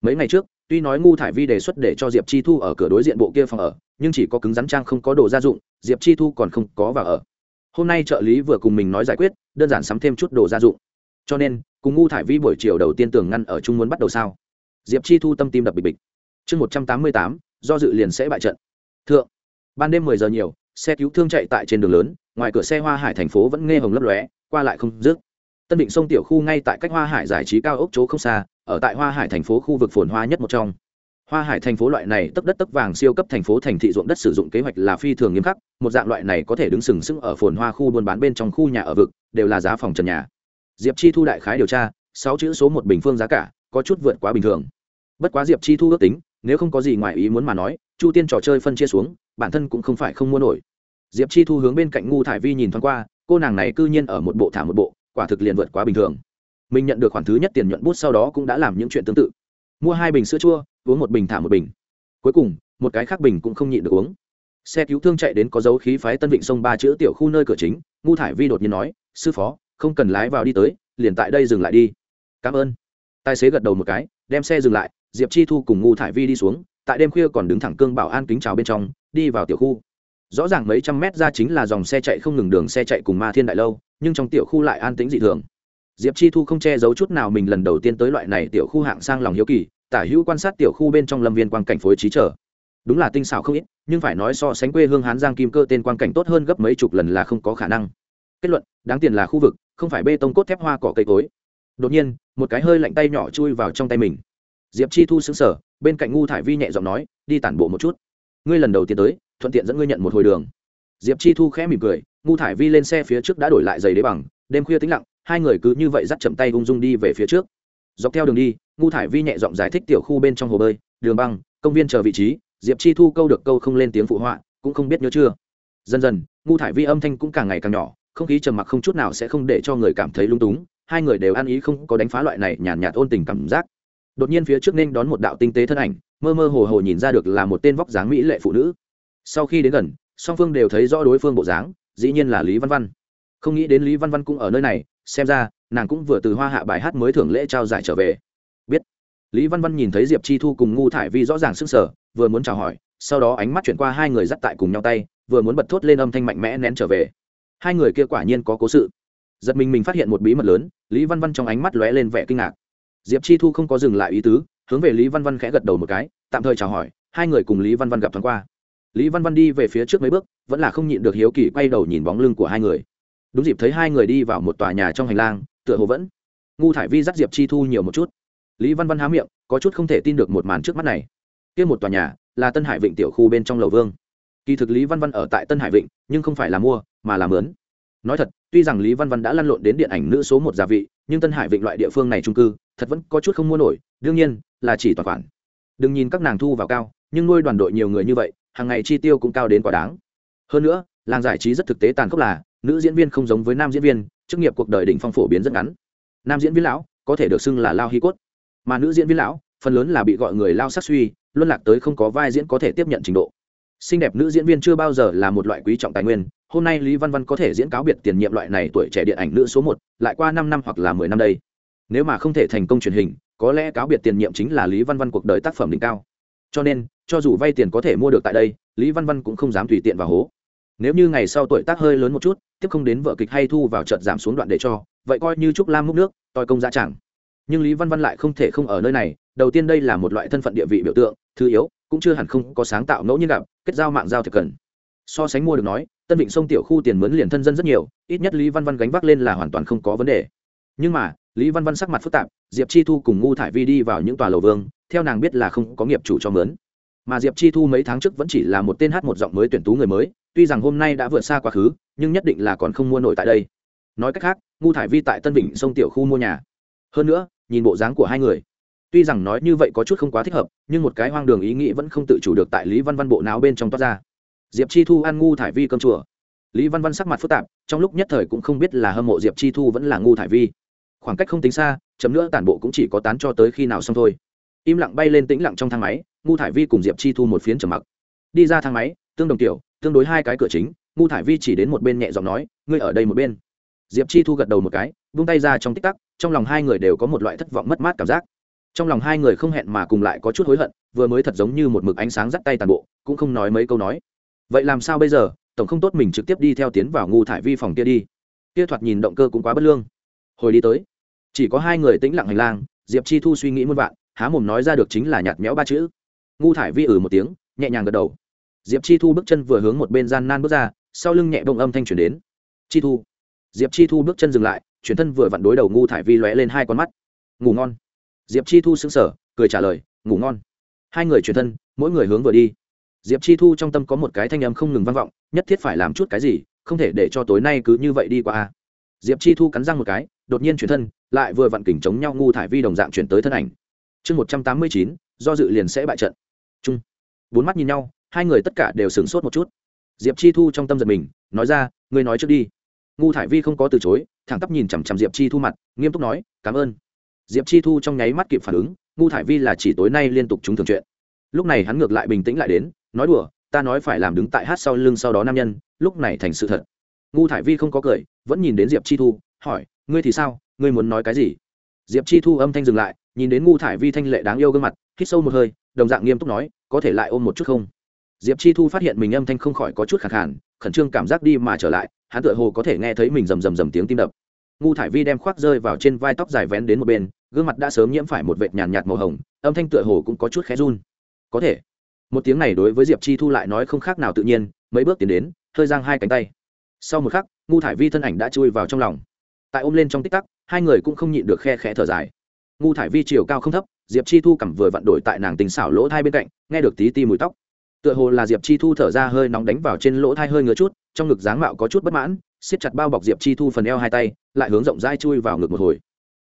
S1: Mấy ngày trước, tuy nói ngu thải vi đề xuất để cho diệp chi thu ở cửa đối diện bộ kia phòng ở, nhưng chỉ có cứng rắn trang không có đồ gia dụng, diệp chi thu còn không có vào ở hôm nay trợ lý vừa cùng mình nói giải quyết, đơn giản sắm thêm chút đồ gia dụng. Cho nên, cùng ngu thải vi buổi chiều đầu tiên tưởng ngăn ở trung muốn bắt đầu sao? Diệp chi thu tâm tim đập bịch bịch. Chương một trăm tám mươi tám, do dự liền sẽ bại trận. Thượng, ban đêm mười giờ nhiều, xe cứu thương chạy tại trên đường lớn, ngoài cửa xe hoa hải thành phố vẫn nghe hồng lấp lóe, qua lại không dứt. Tân định sông tiểu khu ngay tại cách hoa hải giải trí cao ốc chỗ không xa, ở tại hoa hải thành phố khu vực phồn hoa nhất một trong hoa hải thành phố loại này tấp đất tấp vàng siêu cấp thành phố thành thị ruộng đất sử dụng kế hoạch là phi thường nghiêm khắc, một dạng loại này có thể đứng sừng sững ở phồn hoa khu buôn bán bên trong khu nhà ở vực, đều là giá phòng trần nhà. Diệp chi thu đại khái điều tra, sáu chữ số một bình phương giá cả, có chút vượt quá bình thường. Bất quá diệp chi thu ước tính, nếu không có gì ngoài ý muốn mà nói, chu tiên trò chơi phân chia xuống, bản thân cũng không phải không mua nổi. Diệp chi thu hướng bên cạnh ngu thải vi nhìn thoáng qua, cô nàng này cư nhiên ở một bộ thả một bộ, quả thực liền vượt quá bình thường. Mình nhận được khoản thứ nhất tiền nhuận bút sau đó cũng đã làm những chuyện tương tự mua hai bình sữa chua, uống một bình thả một bình. Cuối cùng, một cái khác bình cũng không nhịn được uống. Xe cứu thương chạy đến có dấu khí phái tân vịnh sông ba chữ tiểu khu nơi cửa chính, ngu thải vi đột nhiên nói, sư phó, không cần lái vào đi tới, liền tại đây dừng lại đi. Cảm ơn. Tài xế gật đầu một cái, đem xe dừng lại, diệp chi thu cùng ngu thải vi đi xuống, tại đêm khuya còn đứng thẳng cương bảo an kính chào bên trong, đi vào tiểu khu. Rõ ràng mấy trăm mét ra chính là dòng xe chạy không ngừng đường xe chạy cùng ma thiên đại lâu, nhưng trong tiểu khu lại an tĩnh dị thường diệp chi thu không che giấu chút nào mình lần đầu tiên tới loại này tiểu khu hạng sang lòng hiếu kỳ, tả hữu quan sát tiểu khu bên trong lâm viên quang cảnh phối trí trở đúng là tinh xảo không ít, nhưng phải nói so sánh quê hương hán giang kim cơ tên quang cảnh tốt hơn gấp mấy chục lần là không có khả năng. Kết luận, đáng tiền là khu vực, không phải bê tông cốt thép hoa cỏ cây cối. Đột nhiên, một cái hơi lạnh tay nhỏ chui vào trong tay mình. Diệp chi thu xứng sở bên cạnh ngu thải vi nhẹ giọng nói, đi tản bộ một chút. Ngươi lần đầu tiên tới, thuận tiện dẫn ngươi nhận một hồi đường. Diệp chi thu khẽ mỉm cười, ngu thải vi lên xe phía trước đã đổi lại giày đế bằng, đêm khuya tĩnh lặng hai người cứ như vậy dắt chậm tay ung dung đi về phía trước. Dọc theo đường đi, ngu thải vi nhẹ giọng giải thích tiểu khu bên trong hồ bơi, đường băng, công viên chờ vị trí, diệp chi thu câu được câu không lên tiếng phụ họa, cũng không biết nhớ chưa. Dần dần, ngu thải vi âm thanh cũng càng ngày càng nhỏ, không khí trầm mặc không chút nào sẽ không để cho người cảm thấy lung túng, hai người đều ăn ý không có đánh phá loại này nhàn nhạt ôn tình cảm giác. Đột nhiên phía trước nên đón một đạo tinh tế thân ảnh, mơ mơ hồ hồ nhìn ra được là một tên vóc dáng mỹ lệ phụ nữ. Sau khi đến gần, song phương đều thấy rõ đối phương bộ dáng, dĩ nhiên là lý văn văn. Không nghĩ đến lý văn văn cũng ở nơi này xem ra, nàng cũng vừa từ hoa hạ bài hát mới thưởng lễ trao giải trở về. Biết. Lý văn văn nhìn thấy diệp chi thu cùng ngu thải vi rõ ràng sức sở vừa muốn chào hỏi, sau đó ánh mắt chuyển qua hai người dắt tại cùng nhau tay, vừa muốn bật thốt lên âm thanh mạnh mẽ nén trở về. Hai người kia quả nhiên có cố sự. Giật mình mình phát hiện một bí mật lớn, lý văn văn trong ánh mắt lóe lên vẻ kinh ngạc. Diệp chi thu không có dừng lại ý tứ, hướng về lý văn văn khẽ gật đầu một cái, tạm thời chào hỏi, hai người cùng lý văn văn gặp thoáng qua. Lý văn văn đi về phía trước mấy bước, vẫn là không nhịn được hiếu kỳ quay đầu nhìn bóng lưng của hai người đúng dịp thấy hai người đi vào một tòa nhà trong hành lang, tựa hồ vẫn ngu thải vi dắt diệp chi thu nhiều một chút. Lý văn văn há miệng, có chút không thể tin được một màn trước mắt này. Kia một tòa nhà, là tân hải vịnh tiểu khu bên trong lầu vương. Kỳ thực lý văn văn ở tại tân hải vịnh, nhưng không phải là mua, mà là mướn. Nói thật, tuy rằng lý văn văn đã lăn lộn đến điện ảnh nữ số một gia vị, nhưng tân hải vịnh loại địa phương này trung cư, thật vẫn có chút không mua nổi, đương nhiên, là chỉ toàn khoản. Đừng nhìn các nàng thu vào cao, nhưng nuôi đoàn đội nhiều người như vậy, hàng ngày chi tiêu cũng cao đến quá đáng. Hơn nữa, làng giải trí rất thực tế tàn khốc là nữ diễn viên không giống với nam diễn viên, chức nghiệp cuộc đời đỉnh phong phổ biến rất ngắn. Nam diễn viên lão, có thể được xưng là lao hi cốt. Mà nữ diễn viên lão, phần lớn là bị gọi người lao sắc suy, luân lạc tới không có vai diễn có thể tiếp nhận trình độ. Xinh đẹp nữ diễn viên chưa bao giờ là một loại quý trọng tài nguyên, hôm nay lý văn văn có thể diễn cáo biệt tiền nhiệm loại này tuổi trẻ điện ảnh nữ số một, lại qua năm năm hoặc là mười năm đây. Nếu mà không thể thành công truyền hình, có lẽ cáo biệt tiền nhiệm chính là lý văn văn cuộc đời tác phẩm đỉnh cao. Cho nên, cho dù vay tiền có thể mua được tại đây, lý văn văn cũng không dám tùy tiện vào hố nếu như ngày sau tuổi tác hơi lớn một chút, tiếp không đến vợ kịch hay thu vào trận giảm xuống đoạn để cho, vậy coi như trúc lam múc nước, toi công ra chẳng nhưng lý văn văn lại không thể không ở nơi này, đầu tiên đây là một loại thân phận địa vị biểu tượng, thứ yếu, cũng chưa hẳn không có sáng tạo ngẫu nhiên gặp, kết giao mạng giao thực cần. So sánh mua được nói, tân vịnh sông tiểu khu tiền mướn liền thân dân rất nhiều, ít nhất lý văn văn gánh vác lên là hoàn toàn không có vấn đề. Nhưng mà, lý văn văn sắc mặt phức tạp, diệp chi thu cùng ngu thải vi đi vào những tòa lầu vương, theo nàng biết là không có nghiệp chủ cho mướn. Mà diệp chi thu mấy tháng trước vẫn chỉ là một tên hát một giọng mới tuyển tú người mới tuy rằng hôm nay đã vượt xa quá khứ, nhưng nhất định là còn không mua nổi tại đây. Nói cách khác, ngu thải vi tại tân vịnh sông tiểu khu mua nhà. Hơn nữa, nhìn bộ dáng của hai người, tuy rằng nói như vậy có chút không quá thích hợp, nhưng một cái hoang đường ý nghĩ vẫn không tự chủ được tại lý văn văn bộ não bên trong toát ra. Diệp chi thu ăn ngu thải vi cơm chùa. Lý văn văn sắc mặt phức tạp, trong lúc nhất thời cũng không biết là hâm mộ diệp chi thu vẫn là ngu thải vi. Khoảng cách không tính xa chấm nữa tản bộ cũng chỉ có tán cho tới khi nào xong thôi. Im lặng bay lên tĩnh lặng trong thang máy, ngu thải vi cùng diệp chi thu một phiến trầm mặc. Đi ra thang máy, tương đồng tiểu tương đối hai cái cửa chính, ngu thải vi chỉ đến một bên nhẹ giọng nói, ngươi ở đây một bên. Diệp chi thu gật đầu một cái, vung tay ra trong tích tắc, trong lòng hai người đều có một loại thất vọng mất mát cảm giác. Trong lòng hai người không hẹn mà cùng lại có chút hối hận, vừa mới thật giống như một mực ánh sáng dắt tay tàn bộ, cũng không nói mấy câu nói. Vậy làm sao bây giờ? Tổng không tốt mình trực tiếp đi theo tiến vào ngu thải vi phòng kia đi. Kia thoạt nhìn động cơ cũng quá bất lương. Hồi đi tới, chỉ có hai người tĩnh lặng hành lang, diệp chi thu suy nghĩ muôn vạn, há mồm nói ra được chính là nhạt méo ba chữ. Ngu thải vi ử ừ một tiếng, nhẹ nhàng gật đầu diệp chi thu bước chân vừa hướng một bên gian nan bước ra, sau lưng nhẹ bông âm thanh chuyển đến. Chi thu. Diệp chi thu bước chân dừng lại, chuyển thân vừa vặn đối đầu ngu thải vi lóe lên hai con mắt. Ngủ ngon. Diệp chi thu xứng sở cười trả lời, ngủ ngon. Hai người chuyển thân, mỗi người hướng vừa đi. Diệp chi thu trong tâm có một cái thanh âm không ngừng vang vọng, nhất thiết phải làm chút cái gì, không thể để cho tối nay cứ như vậy đi qua diệp chi thu cắn răng một cái, đột nhiên chuyển thân, lại vừa vặn kỉnh chống nhau ngu thải vi đồng dạng chuyển tới thân ảnh. Chương một trăm tám mươi chín, do dự liền sẽ bại trận. Chung. Bốn mắt nhìn nhau hai người tất cả đều sửng sốt một chút. Diệp chi thu trong tâm giật mình, nói ra, ngươi nói trước đi. Ngu thải vi không có từ chối, thẳng tắp nhìn chằm chằm diệp chi thu mặt, nghiêm túc nói, cảm ơn. Diệp chi thu trong nháy mắt kịp phản ứng, ngu thải vi là chỉ tối nay liên tục trúng thường chuyện. Lúc này hắn ngược lại bình tĩnh lại đến, nói đùa, ta nói phải làm đứng tại hát sau lưng sau đó nam nhân, lúc này thành sự thật. Ngu thải vi không có cười, vẫn nhìn đến diệp chi thu, hỏi, ngươi thì sao? Ngươi muốn nói cái gì? Diệp chi thu âm thanh dừng lại, nhìn đến ngu thải vi thanh lệ đáng yêu gương mặt, hít sâu một hơi, đồng dạng nghiêm túc nói, có thể lại ôm một chút không? Diệp chi thu phát hiện mình âm thanh không khỏi có chút khẳng hẳn, khẩn trương cảm giác đi mà trở lại hắn tựa hồ có thể nghe thấy mình rầm rầm rầm tiếng tim đập. Ngu thải vi đem khoác rơi vào trên vai tóc dài vén đến một bên gương mặt đã sớm nhiễm phải một vệt nhàn nhạt màu hồng âm thanh tựa hồ cũng có chút khẽ run. Có thể. Một tiếng này đối với diệp chi thu lại nói không khác nào tự nhiên mấy bước tiến đến hơi giang hai cánh tay. Sau một khắc ngu thải vi thân ảnh đã chui vào trong lòng. Tại ôm lên trong tích tắc hai người cũng không nhịn được khe khẽ thở dài. Ngu thải vi chiều cao không thấp diệp chi thu cầm vừa vặn đổi tại nàng tình xảo lỗ thai bên cạnh nghe được tí ti mùi tóc tựa hồ là diệp chi thu thở ra hơi nóng đánh vào trên lỗ thai hơi ngứa chút, trong ngực dáng mạo có chút bất mãn, siết chặt bao bọc diệp chi thu phần eo hai tay, lại hướng rộng dai chui vào ngực một hồi.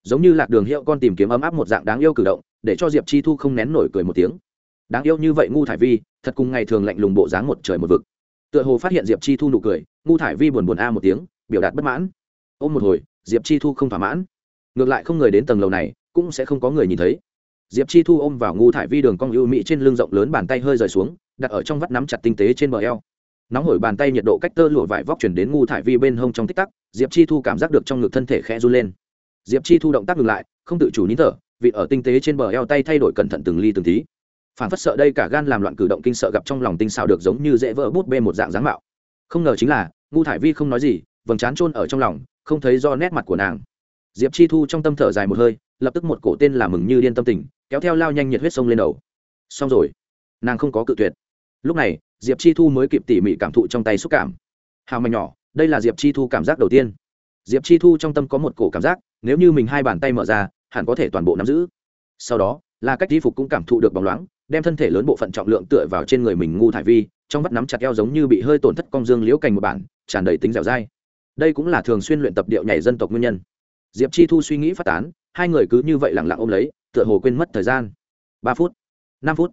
S1: Giống như lạc đường hiệu con tìm kiếm ấm áp một dạng đáng yêu cử động, để cho diệp chi thu không nén nổi cười một tiếng. Đáng yêu như vậy ngu thải vi, thật cùng ngày thường lạnh lùng bộ dáng một trời một vực. Tựa hồ phát hiện diệp chi thu nụ cười, ngu thải vi buồn buồn a một tiếng, biểu đạt bất mãn. Ôm một hồi, diệp chi thu không thỏa mãn. Ngược lại không người đến tầng lầu này, cũng sẽ không có người nhìn thấy. Diệp chi thu ôm vào ngu thải vi đường cong ưu mỹ trên lưng rộng lớn bàn tay hơi rời xuống đặt ở trong vắt nắm chặt tinh tế trên bờ eo. Nóng hổi bàn tay nhiệt độ cách tơ lụa vải vóc chuyển đến ngu thải vi bên hông trong tích tắc, diệp chi thu cảm giác được trong ngực thân thể khẽ run lên. Diệp chi thu động tác ngừng lại, không tự chủ nín thở, vị ở tinh tế trên bờ eo tay thay đổi cẩn thận từng ly từng tí. Phản phất sợ đây cả gan làm loạn cử động kinh sợ gặp trong lòng tinh xào được giống như dễ vỡ bút bê một dạng dáng mạo. Không ngờ chính là, ngu thải vi không nói gì, vầng trán trôn ở trong lòng, không thấy do nét mặt của nàng. Diệp chi thu trong tâm thở dài một hơi, lập tức một cổ tên là mừng như điên tâm tình, kéo theo lao nhanh nhiệt huyết sông lên đầu. Xong rồi. Nàng không có cự tuyệt lúc này, diệp chi thu mới kịp tỉ mỉ cảm thụ trong tay xúc cảm. Hào mạnh nhỏ, đây là diệp chi thu cảm giác đầu tiên. Diệp chi thu trong tâm có một cổ cảm giác, nếu như mình hai bàn tay mở ra, hẳn có thể toàn bộ nắm giữ. Sau đó, là cách di phục cũng cảm thụ được bóng loáng, đem thân thể lớn bộ phận trọng lượng tựa vào trên người mình ngu thải vi, trong vắt nắm chặt eo giống như bị hơi tổn thất cong dương liễu cành một bản, tràn đầy tính dẻo dai. Đây cũng là thường xuyên luyện tập điệu nhảy dân tộc nguyên nhân. Diệp chi thu suy nghĩ phát tán, hai người cứ như vậy lẳng lặng ôm lấy, tựa hồ quên mất thời gian. Ba phút, năm phút,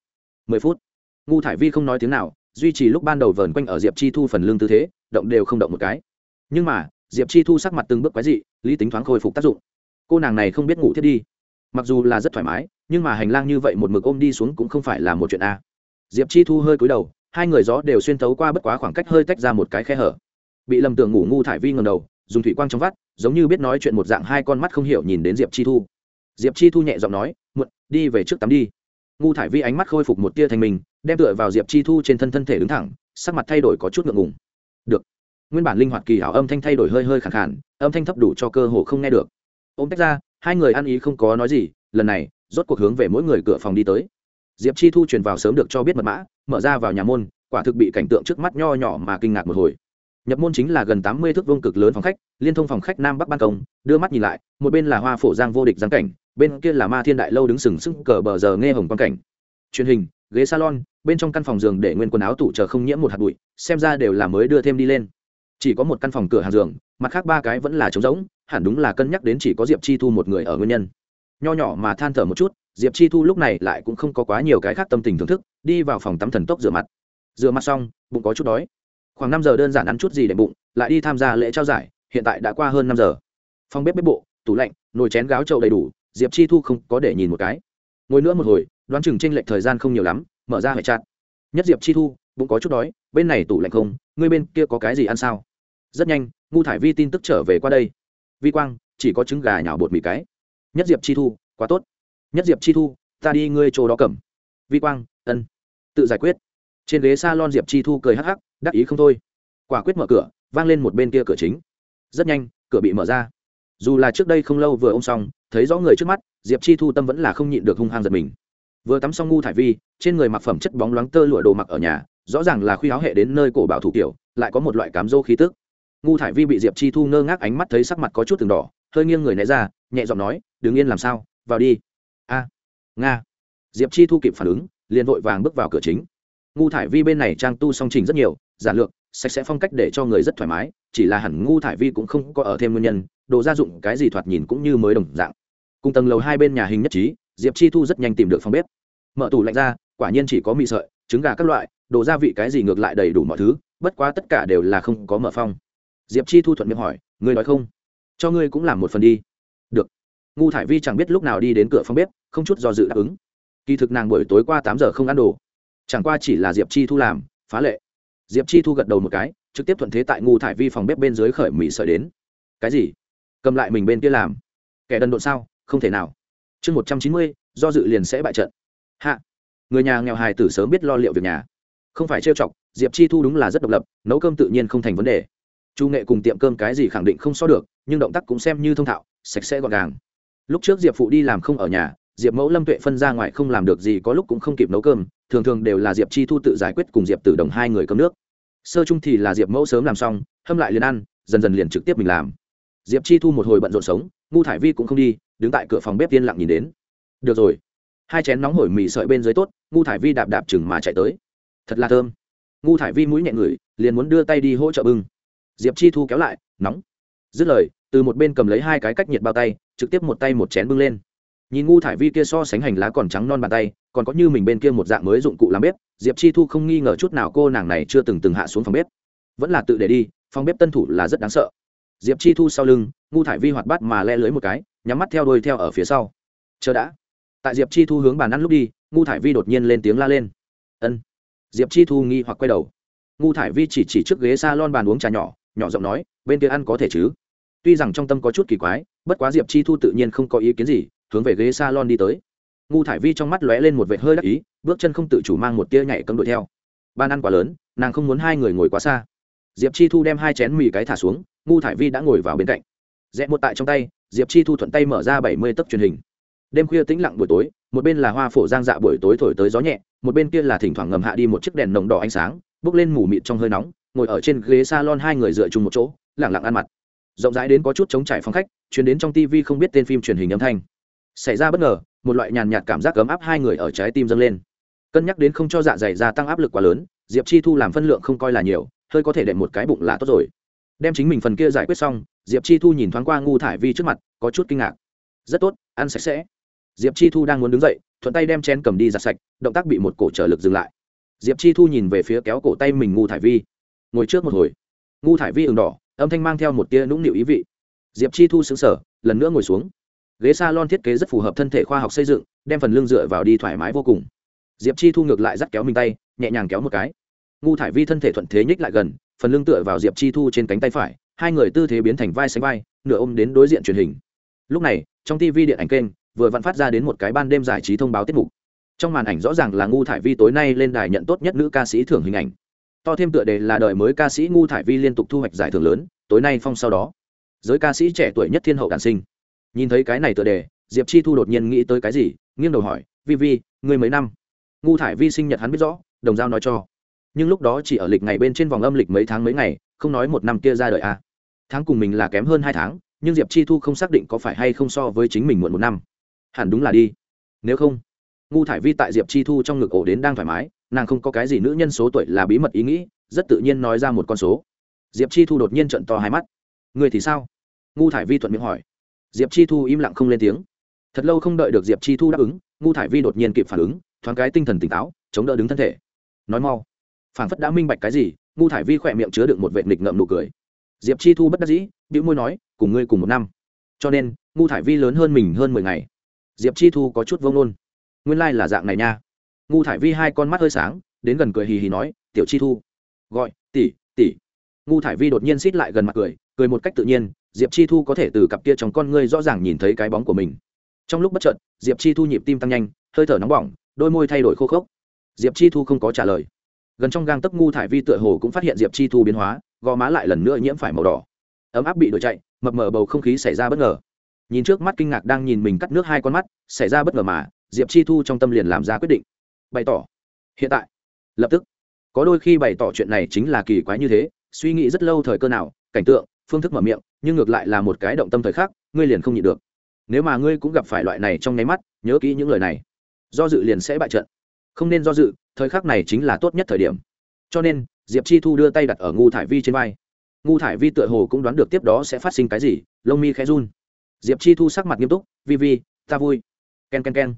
S1: mười phút ngu thải vi không nói tiếng nào, duy trì lúc ban đầu vờn quanh ở diệp chi thu phần lương tư thế, động đều không động một cái. Nhưng mà, diệp chi thu sắc mặt từng bước quái dị, lý tính thoáng khôi phục tác dụng. Cô nàng này không biết ngủ thiết đi. Mặc dù là rất thoải mái, nhưng mà hành lang như vậy một mực ôm đi xuống cũng không phải là một chuyện a. Diệp chi thu hơi cúi đầu, hai người gió đều xuyên thấu qua bất quá khoảng cách hơi tách ra một cái khe hở. Bị lầm tưởng ngủ ngu thải vi ngầm đầu, dùng thủy quang trong vắt, giống như biết nói chuyện một dạng hai con mắt không hiểu nhìn đến diệp chi thu. Diệp chi thu nhẹ giọng nói, muộn, đi về trước tắm đi ngu thải vi ánh mắt khôi phục một tia thành mình đem tựa vào diệp chi thu trên thân thân thể đứng thẳng, sắc mặt thay đổi có chút ngượng ngùng. Được. Nguyên bản linh hoạt kỳ hảo âm thanh thay đổi hơi hơi khẳng khản âm thanh thấp đủ cho cơ hồ không nghe được. Ôm tách ra, hai người ăn ý không có nói gì, lần này, rốt cuộc hướng về mỗi người cửa phòng đi tới. Diệp chi thu truyền vào sớm được cho biết mật mã, mở ra vào nhà môn, quả thực bị cảnh tượng trước mắt nho nhỏ mà kinh ngạc một hồi. Nhập môn chính là gần tám mươi thước vương cực lớn phòng khách, liên thông phòng khách nam bắc ban công, đưa mắt nhìn lại, một bên là hoa phổ giang vô địch giáng cảnh bên kia là ma thiên đại lâu đứng sừng sững cờ bờ giờ nghe hồng quan cảnh. Truyền hình, ghế salon, bên trong căn phòng giường để nguyên quần áo tủ chờ không nhiễm một hạt bụi, xem ra đều là mới đưa thêm đi lên. Chỉ có một căn phòng cửa hàng giường, mặt khác ba cái vẫn là trống rỗng, hẳn đúng là cân nhắc đến chỉ có diệp chi thu một người ở nguyên nhân. Nho nhỏ mà than thở một chút, diệp chi thu lúc này lại cũng không có quá nhiều cái khác tâm tình thưởng thức, đi vào phòng tắm thần tốc rửa mặt. Rửa mặt xong, bụng có chút đói. Khoảng năm giờ đơn giản ăn chút gì để bụng, lại đi tham gia lễ trao giải, hiện tại đã qua hơn năm giờ. Phòng bếp bếp bộ, tủ lạnh, nồi chén gáo trậu đầy đủ diệp chi thu không có để nhìn một cái. Ngồi nữa một hồi, đoán chừng tranh lệch thời gian không nhiều lắm, mở ra hệ chặt nhất diệp chi thu, bụng có chút đói, bên này tủ lạnh không, ngươi bên kia có cái gì ăn sao? Rất nhanh, ngu thải vi tin tức trở về qua đây. Vi quang, chỉ có trứng gà nhào bột mì cái. Nhất diệp chi thu, quá tốt. Nhất diệp chi thu, ta đi ngươi chỗ đó cầm. Vi quang, ân. Tự giải quyết. Trên ghế s a lon diệp chi thu cười hắc hắc, đắc ý không thôi. Quả quyết mở cửa, vang lên một bên kia cửa chính. Rất nhanh, cửa bị mở ra. Dù là trước đây không lâu vừa ôm xong thấy rõ người trước mắt, diệp chi thu tâm vẫn là không nhịn được hung hăng giật mình. Vừa tắm xong ngu thải vi, trên người mặc phẩm chất bóng loáng tơ lụa đồ mặc ở nhà, rõ ràng là khuy áo hệ đến nơi cổ bảo thủ kiểu, lại có một loại cám dô khí tức. Ngu thải vi bị diệp chi thu ngơ ngác ánh mắt thấy sắc mặt có chút từng đỏ, hơi nghiêng người né ra, nhẹ giọng nói đ yên làm sao, vào đi. A, nga. Diệp chi thu kịp phản ứng, liền vội vàng bước vào cửa chính. Ngu thải vi bên này trang tu song trình rất nhiều, giản lược, sạch sẽ phong cách để cho người rất thoải mái, chỉ là hẳn ngu thải vi cũng không có ở thêm nguyên nhân, đồ gia dụng cái gì thoạt nhìn cũng như mới đồng dạng cùng tầng lầu hai bên nhà hình nhất trí, diệp chi thu rất nhanh tìm được phòng bếp. Mở tủ lạnh ra, quả nhiên chỉ có mì sợi, trứng gà các loại, đồ gia vị cái gì ngược lại đầy đủ mọi thứ, bất quá tất cả đều là không có mở phong. Diệp chi thu thuận miệng hỏi, ngươi nói không? Cho ngươi cũng làm một phần đi. Được. Ngu thải vi chẳng biết lúc nào đi đến cửa phòng bếp, không chút do dự đáp ứng. Kỳ thực nàng buổi tối qua tám giờ không ăn đồ. Chẳng qua chỉ là diệp chi thu làm, phá lệ. Diệp chi thu gật đầu một cái, trực tiếp thuận thế tại ngu thải vi phòng bếp bên dưới khởi mỹ sợi đến. Cái gì? Cầm lại mình bên kia làm. Kẻ đần độn sao? Không thể nào. Chương một trăm chín mươi, do dự liền sẽ bại trận. Hạ. Người nhà nghèo hài tử sớm biết lo liệu việc nhà. Không phải trêu chọc, diệp chi thu đúng là rất độc lập, nấu cơm tự nhiên không thành vấn đề. Chu nghệ cùng tiệm cơm cái gì khẳng định không so được, nhưng động tác cũng xem như thông thạo, sạch sẽ gọn gàng. Lúc trước diệp phụ đi làm không ở nhà, diệp mẫu lâm tuệ phân ra ngoài không làm được gì, có lúc cũng không kịp nấu cơm, thường thường đều là diệp chi thu tự giải quyết cùng diệp tử đồng hai người cơm nước. Sơ chung thì là diệp mẫu sớm làm xong, hâm lại liền ăn, dần dần liền trực tiếp mình làm diệp chi thu một hồi bận rộn sống, ngu thải vi cũng không đi, đứng tại cửa phòng bếp yên lặng nhìn đến. Được rồi. Hai chén nóng hổi mì sợi bên dưới tốt, ngu thải vi đạp đạp chừng mà chạy tới. Thật là thơm. Ngu thải vi mũi nhẹ ngửi, liền muốn đưa tay đi hỗ trợ bưng. Diệp chi thu kéo lại, nóng. Dứt lời, từ một bên cầm lấy hai cái cách nhiệt bao tay, trực tiếp một tay một chén bưng lên. Nhìn ngu thải vi kia so sánh hành lá còn trắng non bàn tay, còn có như mình bên kia một dạng mới dụng cụ làm bếp, diệp chi thu không nghi ngờ chút nào cô nàng này chưa từng từng hạ xuống phòng bếp. Vẫn là tự để đi, phòng bếp tân thủ là rất đáng sợ diệp chi thu sau lưng, ngu thải vi hoạt bát mà le lưới một cái, nhắm mắt theo đôi theo ở phía sau. Chờ đã. Tại diệp chi thu hướng bàn ăn lúc đi, ngu thải vi đột nhiên lên tiếng la lên. Ân. Diệp chi thu nghi hoặc quay đầu. Ngu thải vi chỉ chỉ trước ghế s a lon bàn uống trà nhỏ nhỏ giọng nói, bên kia ăn có thể chứ? Tuy rằng trong tâm có chút kỳ quái, bất quá diệp chi thu tự nhiên không có ý kiến gì, hướng về ghế s a lon đi tới. Ngu thải vi trong mắt lóe lên một vệt hơi đắc ý, bước chân không tự chủ mang một tia nhảy cấm đuổi theo. Ban ăn quá lớn, nàng không muốn hai người ngồi quá xa diệp chi thu đem hai chén mì cái thả xuống, ngu thải vi đã ngồi vào bên cạnh. Rẽ một tại trong tay, diệp chi thu thuận tay mở ra bảy mươi tấc truyền hình. Đêm khuya tĩnh lặng buổi tối, một bên là hoa phổ giang dạ buổi tối thổi tới gió nhẹ, một bên kia là thỉnh thoảng ngầm hạ đi một chiếc đèn nồng đỏ ánh sáng, bước lên mù mịt trong hơi nóng, ngồi ở trên ghế salon hai người dựa chung một chỗ lẳng lặng ăn mặt. Rộng rãi đến có chút chống trải phòng khách chuyến đến trong tv không biết tên phim truyền hình âm thanh. Xảy ra bất ngờ, một loại nhàn nhạt cảm giác ấm áp hai người ở trái tim dâng lên. Cân nhắc đến không cho dạ dày gia tăng áp lực quá lớn, diệp chi thu làm phân lượng không coi là nhiều hơi có thể đệm một cái bụng là tốt rồi. Đem chính mình phần kia giải quyết xong, diệp chi thu nhìn thoáng qua ngu thải vi trước mặt, có chút kinh ngạc. Rất tốt, ăn sạch sẽ. Diệp chi thu đang muốn đứng dậy, thuận tay đem chén cầm đi giặt sạch, động tác bị một cổ trở lực dừng lại. Diệp chi thu nhìn về phía kéo cổ tay mình ngu thải vi. Ngồi trước một hồi. Ngu thải vi ừng đỏ, âm thanh mang theo một tia nũng nịu ý vị. Diệp chi thu xứng sở lần nữa ngồi xuống. Ghế s a lon thiết kế rất phù hợp thân thể khoa học xây dựng, đem phần lưng dựa vào đi thoải mái vô cùng. Diệp chi thu ngược lại dắt kéo mình tay, nhẹ nhàng kéo một cái ngu thải vi thân thể thuận thế nhích lại gần, phần lưng tựa vào diệp chi thu trên cánh tay phải, hai người tư thế biến thành vai sánh vai, nửa ôm đến đối diện truyền hình. Lúc này, trong tv điện ảnh kênh, vừa vặn phát ra đến một cái ban đêm giải trí thông báo tiết mục. Trong màn ảnh rõ ràng là ngu thải vi tối nay lên đài nhận tốt nhất nữ ca sĩ thưởng hình ảnh. To thêm tựa đề là đời mới ca sĩ ngu thải vi liên tục thu hoạch giải thưởng lớn, tối nay phong sau đó. Giới ca sĩ trẻ tuổi nhất thiên hậu đàn sinh. Nhìn thấy cái này tựa đề, diệp chi thu đột nhiên nghĩ tới cái gì, nghiêng đầu hỏi, vi vi người mấy năm? Ngu thải vi sinh nhật hắn biết rõ, đồng giao nói cho nhưng lúc đó chỉ ở lịch ngày bên trên vòng âm lịch mấy tháng mấy ngày, không nói một năm kia ra đời a à. tháng cùng mình là kém hơn hai tháng, nhưng diệp chi thu không xác định có phải hay không so với chính mình muộn một năm. Hẳn đúng là đi. Nếu không, ngu thải vi tại diệp chi thu trong ngực ổ đến đang thoải mái, nàng không có cái gì nữ nhân số tuổi là bí mật ý nghĩ, rất tự nhiên nói ra một con số. Diệp chi thu đột nhiên trận to hai mắt. Người thì sao? Ngu thải vi thuận miệng hỏi. Diệp chi thu im lặng không lên tiếng. Thật lâu không đợi được diệp chi thu đáp ứng, ngu thải vi đột nhiên kịp phản ứng, thoáng cái tinh thần tỉnh táo, chống đỡ đứng thân thể. Nói mau phản phất đã minh bạch cái gì, ngu thải vi khỏe miệng chứa được một vệ nghịch ngậm nụ cười. Diệp chi thu bất đắc dĩ, bĩu môi nói, cùng ngươi cùng một năm. Cho nên, ngu thải vi lớn hơn mình hơn mười ngày. Diệp chi thu có chút vông nôn nguyên lai、like、là dạng này nha. Ngu thải vi hai con mắt hơi sáng, đến gần cười hì hì nói, tiểu chi thu. Gọi, tỷ tỷ. Ngu thải vi đột nhiên xít lại gần mặt cười cười một cách tự nhiên, diệp chi thu có thể từ cặp kia trong con ngươi rõ ràng nhìn thấy cái bóng của mình. Trong lúc bất chợt, diệp chi thu nhịp tim tăng nhanh, hơi thở nóng bỏng, đôi môi thay đổi khô khốc. Diệp chi thu không có trả lời gần trong gang tấc ngu thải vi tựa hồ cũng phát hiện diệp chi thu biến hóa, gò má lại lần nữa nhiễm phải màu đỏ. Ấm áp bị đổi chạy, mập mờ bầu không khí xảy ra bất ngờ. Nhìn trước mắt kinh ngạc đang nhìn mình cắt nước hai con mắt, xảy ra bất ngờ mà, diệp chi thu trong tâm liền làm ra quyết định. Bày tỏ. Hiện tại. Lập tức. Có đôi khi bày tỏ chuyện này chính là kỳ quái như thế, suy nghĩ rất lâu thời cơ nào, cảnh tượng, phương thức mở miệng, nhưng ngược lại là một cái động tâm thời khắc, ngươi liền không nhịn được. Nếu mà ngươi cũng gặp phải loại này trong nháy mắt, nhớ kỹ những lời này. Do dự liền sẽ bại trận. Không nên do dự thời khắc này chính là tốt nhất thời điểm. Cho nên, diệp chi thu đưa tay đặt ở ngu thải vi trên vai. Ngu thải vi tựa hồ cũng đoán được tiếp đó sẽ phát sinh cái gì, lông mi khẽ run. Diệp chi thu sắc mặt nghiêm túc, vi vi, ta vui. K e n k e n k e n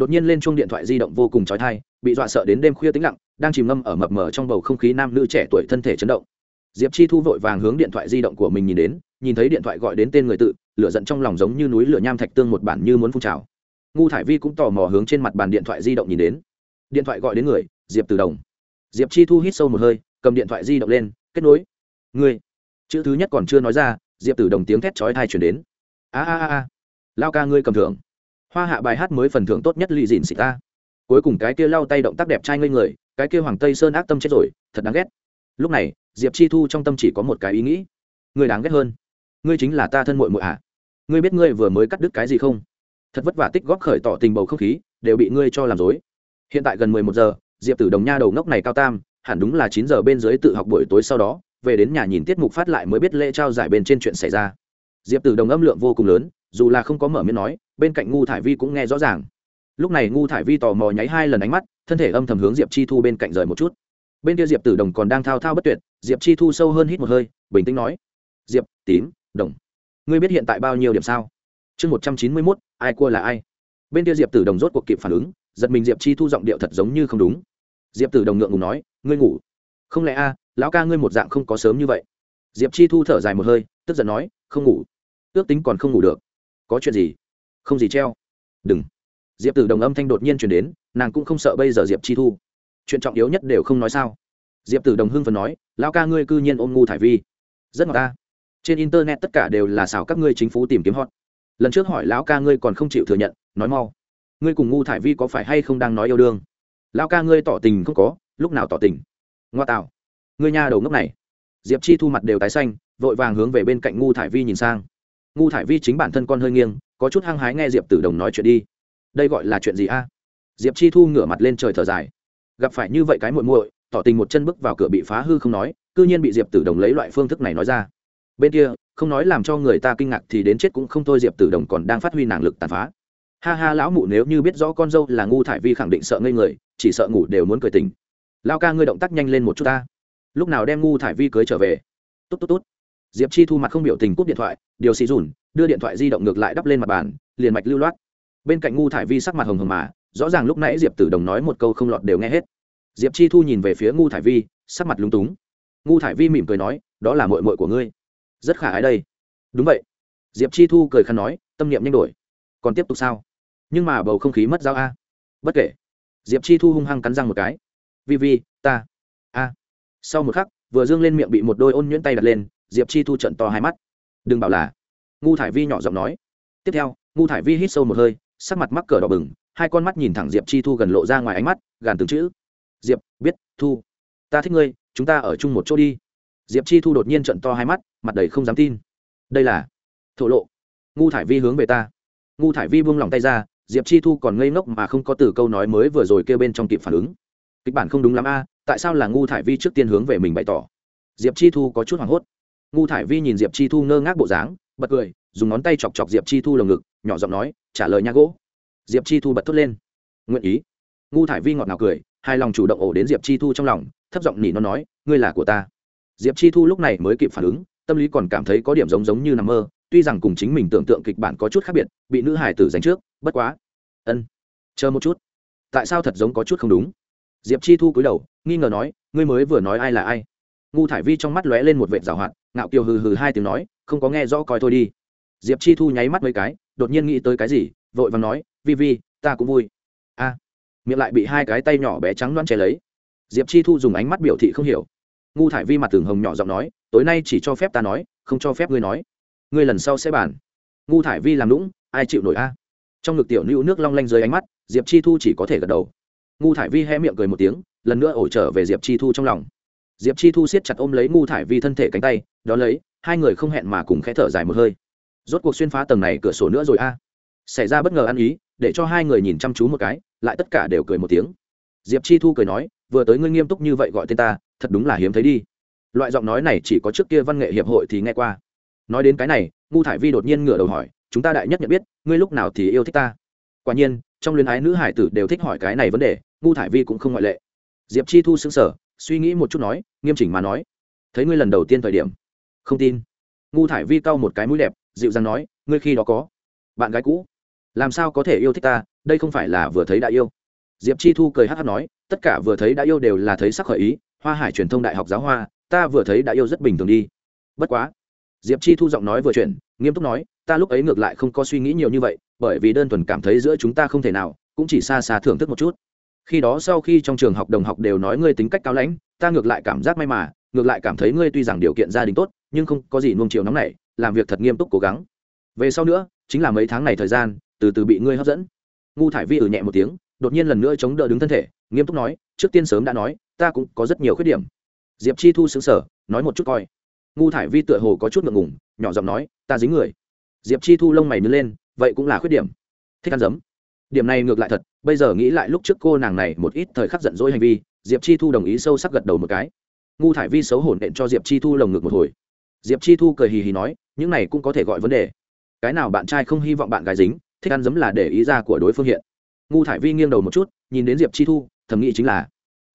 S1: đột nhiên lên chuông điện thoại di động vô cùng trói thai bị dọa sợ đến đêm khuya tĩnh lặng, đang chìm ngâm ở mập mờ trong bầu không khí nam nữ trẻ tuổi thân thể chấn động. Diệp chi thu vội vàng hướng điện thoại di động của mình nhìn đến, nhìn thấy điện thoại gọi đến tên người tự, lửa giận trong lòng giống như núi lửa nham thạch tương một bản như muốn phun trào. Ngu thải vi cũng tò mò hướng trên mặt bàn điện thoại di động nhìn đến điện thoại gọi đến người, diệp từ đồng. Diệp chi thu hít sâu một hơi, cầm điện thoại di động lên, kết nối. Người chữ thứ nhất còn chưa nói ra, diệp tử đồng tiếng thét chói thai chuyển đến. A a a lao ca ngươi cầm thưởng. Hoa hạ bài hát mới phần thưởng tốt nhất lì dịn xịt ta. Cuối cùng cái kia lau tay động tác đẹp trai ngây người, cái kia hoàng tây sơn ác tâm chết rồi, thật đáng ghét. Lúc này, diệp chi thu trong tâm chỉ có một cái ý nghĩ. Người đáng ghét hơn. Ngươi chính là ta thân mội mội ạ à? ngươi biết ngươi vừa mới cắt đứt cái gì không? Thật vất vả tích góp khởi tỏ tình bầu không khí, đều bị ngươi cho làm dối hiện tại gần mười một giờ, diệp tử đồng nha đầu ngốc này cao tam, hẳn đúng là chín giờ bên dưới tự học buổi tối sau đó, về đến nhà nhìn tiết mục phát lại mới biết lễ trao giải bên trên chuyện xảy ra. Diệp tử đồng âm lượng vô cùng lớn, dù là không có mở miệng nói, bên cạnh ngu thải vi cũng nghe rõ ràng. Lúc này ngu thải vi tò mò nháy hai lần ánh mắt, thân thể âm thầm hướng diệp chi thu bên cạnh rời một chút. Bên kia diệp tử đồng còn đang thao thao bất tuyệt, diệp chi thu sâu hơn hít một hơi, bình tĩnh nói, diệp, tím, đồng, ngươi biết hiện tại bao nhiêu điểm sao? Chương một trăm chín mươi mốt, ai cua là ai? Bên kia diệp tử đồng rốt cuộc kịp phản ứng giật mình diệp chi thu giọng điệu thật giống như không đúng. Diệp tử đồng ngượng ngủ nói, ngươi ngủ. Không lẽ a, lão ca ngươi một dạng không có sớm như vậy? Diệp chi thu thở dài một hơi, tức giận nói, không ngủ. Ước tính còn không ngủ được. Có chuyện gì? Không gì treo. Đừng. Diệp tử đồng âm thanh đột nhiên chuyển đến, nàng cũng không sợ bây giờ diệp chi thu. Chuyện trọng yếu nhất đều không nói sao. Diệp tử đồng hưng phần nói, lão ca ngươi cư nhiên ôm ngu thải vi. Rất ngọt ta. Trên internet tất cả đều là xảo các ngươi chính phủ tìm kiếm hot. Lần trước hỏi lão ca ngươi còn không chịu thừa nhận, nói mau ngươi cùng ngu thải vi có phải hay không đang nói yêu đương? Lão ca ngươi tỏ tình không có, lúc nào tỏ tình? Ngoa tạo. Ngươi nhà đầu ngốc này. Diệp chi thu mặt đều tái xanh, vội vàng hướng về bên cạnh ngu thải vi nhìn sang. Ngu thải vi chính bản thân con hơi nghiêng, có chút hăng hái nghe diệp tử đồng nói chuyện đi. Đây gọi là chuyện gì a? Diệp chi thu ngửa mặt lên trời thở dài. Gặp phải như vậy cái muội muội, tỏ tình một chân bước vào cửa bị phá hư không nói, cư nhiên bị diệp tử đồng lấy loại phương thức này nói ra. Bên kia, không nói làm cho người ta kinh ngạc thì đến chết cũng không thôi, diệp tử đồng còn đang phát huy nàng lực tàn phá ha ha, lão mụ nếu như biết rõ con dâu là ngu thải vi khẳng định sợ ngây người, chỉ sợ ngủ đều muốn cười tình lao ca ngươi động tác nhanh lên một chút ta. Lúc nào đem ngu thải vi cưới trở về? Tốt tốt tốt. Diệp chi thu mặt không biểu tình cúp điện thoại, điều xì dùn, đưa điện thoại di động ngược lại đắp lên mặt bàn, liền mạch lưu loát. Bên cạnh ngu thải vi sắc mặt hồng hồng mà, rõ ràng lúc nãy diệp tử đồng nói một câu không lọt đều nghe hết. Diệp chi thu nhìn về phía ngu thải vi, sắc mặt lúng túng. Ngu thải vi mỉm cười nói, đó là mội mội của ngươi. Rất khả ái đây. Đúng vậy. Diệp chi thu cười khăn nói, tâm niệm nhanh đổi. Còn tiếp tục sao? Nhưng mà bầu không khí mất giao a. Bất kể. Diệp chi thu hung hăng cắn răng một cái. Vi vi, ta. A. Sau một khắc, vừa dương lên miệng bị một đôi ôn nhuyễn tay đặt lên, diệp chi thu trận to hai mắt. Đừng bảo là. Ngu thải vi nhỏ giọng nói. Tiếp theo, ngu thải vi hít sâu một hơi, sắc mặt mắc cờ đỏ bừng, hai con mắt nhìn thẳng diệp chi thu gần lộ ra ngoài ánh mắt, gàn từng chữ. Diệp, biết, thu. Ta thích ngươi, chúng ta ở chung một chỗ đi. Diệp chi thu đột nhiên trận to hai mắt, mặt đầy không dám tin. Đây là thổ lộ. Ngu thải vi hướng về ta. Ngu thải vi buông lòng tay ra diệp chi thu còn ngây ngốc mà không có từ câu nói mới vừa rồi kêu bên trong kịp phản ứng. Kịch bản không đúng lắm a, tại sao là ngu thải vi trước tiên hướng về mình bày tỏ? Diệp chi thu có chút hoảng hốt. Ngu thải vi nhìn diệp chi thu ngơ ngác bộ dáng, bật cười, dùng ngón tay chọc chọc diệp chi thu lồng ngực, nhỏ giọng nói, trả lời nha gỗ. Diệp chi thu bật thốt lên. Nguyện ý. Ngu thải vi ngọt ngào cười hai lòng chủ động ổ đến diệp chi thu trong lòng, thấp giọng nỉ nó nói, ngươi là của ta. Diệp chi thu lúc này mới kịp phản ứng, tâm lý còn cảm thấy có điểm giống giống như nằm mơ, tuy rằng cùng chính mình tưởng tượng kịch bản có chút khác biệt, bị nữ hải tử giành trước bất quá. Ân. Chờ một chút. Tại sao thật giống có chút không đúng? Diệp chi thu cúi đầu, nghi ngờ nói, ngươi mới vừa nói ai là ai? Ngu thải vi trong mắt lóe lên một vệt rào hoạt, ngạo kiều hừ hừ hai tiếng nói, không có nghe rõ coi thôi đi. Diệp chi thu nháy mắt mấy cái, đột nhiên nghĩ tới cái gì, vội và nói, vi vi, ta cũng vui. A. Miệng lại bị hai cái tay nhỏ bé trắng loan che lấy. Diệp chi thu dùng ánh mắt biểu thị không hiểu. Ngu thải vi mặt tường hồng nhỏ giọng nói, tối nay chỉ cho phép ta nói, không cho phép ngươi nói. Ngươi lần sau sẽ bàn. Ngu thải vi làm lũng ai chịu nổi a? Trong ngực tiểu nữ nước long lanh dưới ánh mắt, diệp chi thu chỉ có thể gật đầu. Ngu thải vi hé miệng cười một tiếng, lần nữa ổ trở về diệp chi thu trong lòng. Diệp chi thu siết chặt ôm lấy ngu thải vi thân thể cánh tay, đón lấy, hai người không hẹn mà cùng khẽ thở dài một hơi. Rốt cuộc xuyên phá tầng này cửa sổ nữa rồi a. Xảy ra bất ngờ ăn ý, để cho hai người nhìn chăm chú một cái, lại tất cả đều cười một tiếng. Diệp chi thu cười nói, vừa tới ngươi nghiêm túc như vậy gọi tên ta, thật đúng là hiếm thấy đi. Loại giọng nói này chỉ có trước kia văn nghệ hiệp hội thì nghe qua. Nói đến cái này, ngu thải vi đột nhiên ngửa đầu hỏi chúng ta đại nhất nhận biết, ngươi lúc nào thì yêu thích ta? Quả nhiên, trong luyến ái nữ hải tử đều thích hỏi cái này vấn đề, ngu thải vi cũng không ngoại lệ. Diệp chi thu xứng sở suy nghĩ một chút nói, nghiêm chỉnh mà nói, thấy ngươi lần đầu tiên thời điểm, không tin. Ngu thải vi cau một cái mũi đẹp, dịu dàng nói, ngươi khi đó có bạn gái cũ, làm sao có thể yêu thích ta? Đây không phải là vừa thấy đã yêu. Diệp chi thu cười hát hát nói, tất cả vừa thấy đã yêu đều là thấy sắc khởi ý, hoa hải truyền thông đại học giáo hoa, ta vừa thấy đã yêu rất bình thường đi. Bất quá. Diệp chi thu giọng nói vừa chuyển, nghiêm túc nói ta lúc ấy ngược lại không có suy nghĩ nhiều như vậy, bởi vì đơn thuần cảm thấy giữa chúng ta không thể nào, cũng chỉ xa xa thưởng thức một chút. Khi đó sau khi trong trường học đồng học đều nói ngươi tính cách cao lãnh, ta ngược lại cảm giác may mà, ngược lại cảm thấy ngươi tuy rằng điều kiện gia đình tốt, nhưng không có gì nuông chiều nóng này làm việc thật nghiêm túc cố gắng. Về sau nữa, chính là mấy tháng này thời gian, từ từ bị ngươi hấp dẫn. Ngu thải vi ử nhẹ một tiếng, đột nhiên lần nữa chống đỡ đứng thân thể, nghiêm túc nói, trước tiên sớm đã nói, ta cũng có rất nhiều khuyết điểm. Diệp chi thu xứng sở nói một chút coi. Ngu thải vi tựa hồ có chút ngượng ngùng, nhỏ giọng nói, ta dính người diệp chi thu lông mày nứt lên, vậy cũng là khuyết điểm. Thích ăn giấm. Điểm này ngược lại thật, bây giờ nghĩ lại lúc trước cô nàng này một ít thời khắc giận dỗi hành vi, diệp chi thu đồng ý sâu sắc gật đầu một cái. Ngu thải vi xấu hổn nện cho diệp chi thu lồng ngực một hồi. Diệp chi thu cười hì hì nói, những này cũng có thể gọi vấn đề. Cái nào bạn trai không hy vọng bạn gái dính, thích ăn giấm là để ý ra của đối phương hiện. Ngu thải vi nghiêng đầu một chút, nhìn đến diệp chi thu, thầm nghĩ chính là,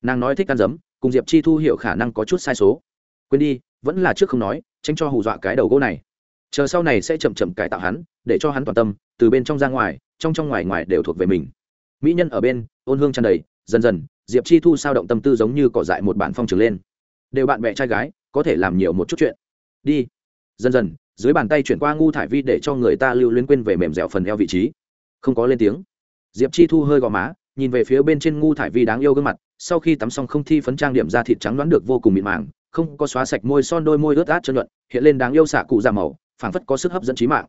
S1: nàng nói thích ăn giấm, cùng diệp chi thu hiểu khả năng có chút sai số. Quên đi, vẫn là trước không nói, tránh cho hù dọa cái đầu gỗ này chờ sau này sẽ chậm chậm cải tạo hắn, để cho hắn toàn tâm, từ bên trong ra ngoài, trong trong ngoài ngoài đều thuộc về mình. Mỹ nhân ở bên, ôn hương tràn đầy, dần dần, diệp chi thu sao động tâm tư giống như cỏ dại một bản phong trường lên. Đều bạn bè trai gái, có thể làm nhiều một chút chuyện. Đi. Dần dần, dưới bàn tay chuyển qua ngu thải vi để cho người ta lưu luyến quên về mềm dẻo phần eo vị trí. Không có lên tiếng. Diệp chi thu hơi gò má, nhìn về phía bên trên ngu thải vi đáng yêu gương mặt, sau khi tắm xong không thi phấn trang điểm ra thịt trắng đoán được vô cùng mịn màng, không có xóa sạch môi son đôi môi ướt át chân nhuận, hiện lên đáng yêu xạ cụ già màu phảng phất có sức hấp dẫn trí mạng.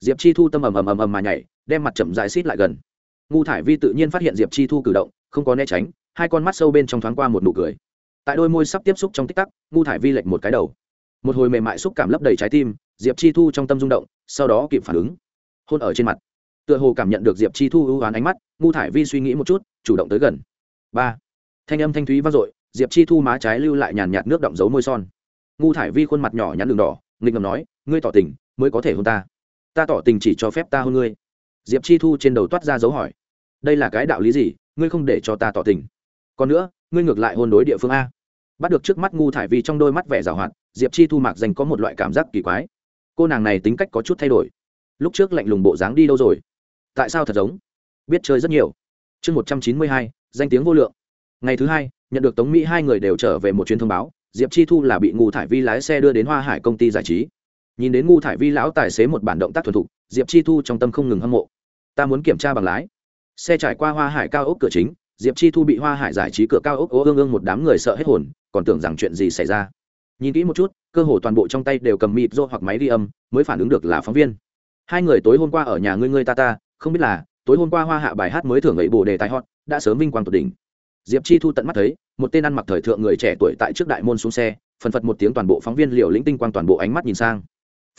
S1: Diệp chi thu tâm ầm ầm ầm ầm mà nhảy, đem mặt chậm dài xít lại gần. Ngu thải vi tự nhiên phát hiện diệp chi thu cử động, không có né tránh, hai con mắt sâu bên trong thoáng qua một nụ cười. Tại đôi môi sắp tiếp xúc trong tích tắc, ngu thải vi lệch một cái đầu. Một hồi mềm mại xúc cảm lấp đầy trái tim, diệp chi thu trong tâm rung động, sau đó kịp phản ứng. Hôn ở trên mặt. Tựa hồ cảm nhận được diệp chi thu ưu oán ánh mắt, ngu thải vi suy nghĩ một chút, chủ động tới gần. Ba. Thanh âm thanh thúy vang dội, diệp chi thu má trái lưu lại nhàn nhạt nước động dấu môi son. Ngu thải vi khuôn mặt nhỏ nhắn đường đỏ, nghịch ngầm nói ngươi tỏ tình mới có thể hôn ta. Ta tỏ tình chỉ cho phép ta hôn ngươi. Diệp chi thu trên đầu toát ra dấu hỏi. Đây là cái đạo lý gì? Ngươi không để cho ta tỏ tình. Còn nữa, ngươi ngược lại hôn đối địa phương a. Bắt được trước mắt ngu thải vi trong đôi mắt vẻ g à o hoạt, diệp chi thu mạc dành có một loại cảm giác kỳ quái. Cô nàng này tính cách có chút thay đổi. Lúc trước lạnh lùng bộ dáng đi đâu rồi? Tại sao thật giống? Biết chơi rất nhiều. Chương một trăm chín mươi hai, danh tiếng vô lượng. Ngày thứ hai, nhận được tống mỹ hai người đều trở về một chuyến thông báo, diệp chi thu là bị ngụ thải vi lái xe đưa đến hoa hải công ty giải trí nhìn đến ngu thải vi lão tài xế một bản động tác thuần thục, diệp chi thu trong tâm không ngừng hâm mộ. Ta muốn kiểm tra bằng lái. Xe trải qua hoa hải cao ốc cửa chính, diệp chi thu bị hoa hải giải trí cửa cao ốc ô ương ương một đám người sợ hết hồn, còn tưởng rằng chuyện gì xảy ra. Nhìn kỹ một chút, cơ hồ toàn bộ trong tay đều cầm mịt rô hoặc máy ghi âm, mới phản ứng được là phóng viên. Hai người tối hôm qua ở nhà ngươi ngươi ta ta, không biết là, tối hôm qua hoa hạ bài hát mới thưởng ấy bồ đề tài hot, đã sớm vinh quang tột đỉnh. Diệp chi thu tận mắt thấy, một tên ăn mặc thời thượng người trẻ tuổi tại trước đại môn xuống xe, phần phật một tiếng toàn bộ phóng viên liều lĩnh tinh quang toàn bộ ánh mắt nhìn sang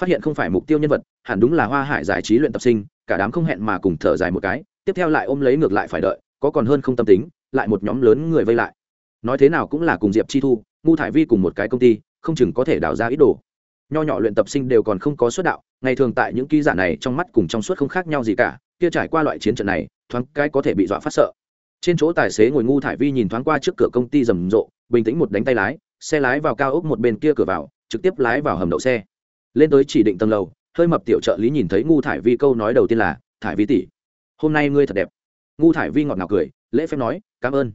S1: phát hiện không phải mục tiêu nhân vật, hẳn đúng là hoa hải giải trí luyện tập sinh, cả đám không hẹn mà cùng thở dài một cái, tiếp theo lại ôm lấy ngược lại phải đợi, có còn hơn không tâm tính, lại một nhóm lớn người vây lại. Nói thế nào cũng là cùng diệp chi thu ngu thải vi cùng một cái công ty, không chừng có thể đào ra ít đồ. Nho nhỏ luyện tập sinh đều còn không có suất đạo, ngày thường tại những ký giả này trong mắt cùng trong suốt không khác nhau gì cả, kia trải qua loại chiến trận này, thoáng cái có thể bị dọa phát sợ. Trên chỗ tài xế ngồi ngu thải vi nhìn thoáng qua trước cửa công ty rầm rộ, bình tĩnh một đánh tay lái, xe lái vào cao ốc một bên kia cửa vào, trực tiếp lái vào hầm đậu xe lên tới chỉ định tầng lầu, hơi mập tiểu trợ lý nhìn thấy ngu thải vi câu nói đầu tiên là, thải vi tỷ, hôm nay ngươi thật đẹp. Ngu thải vi ngọt ngào cười, lễ phép nói, cảm ơn.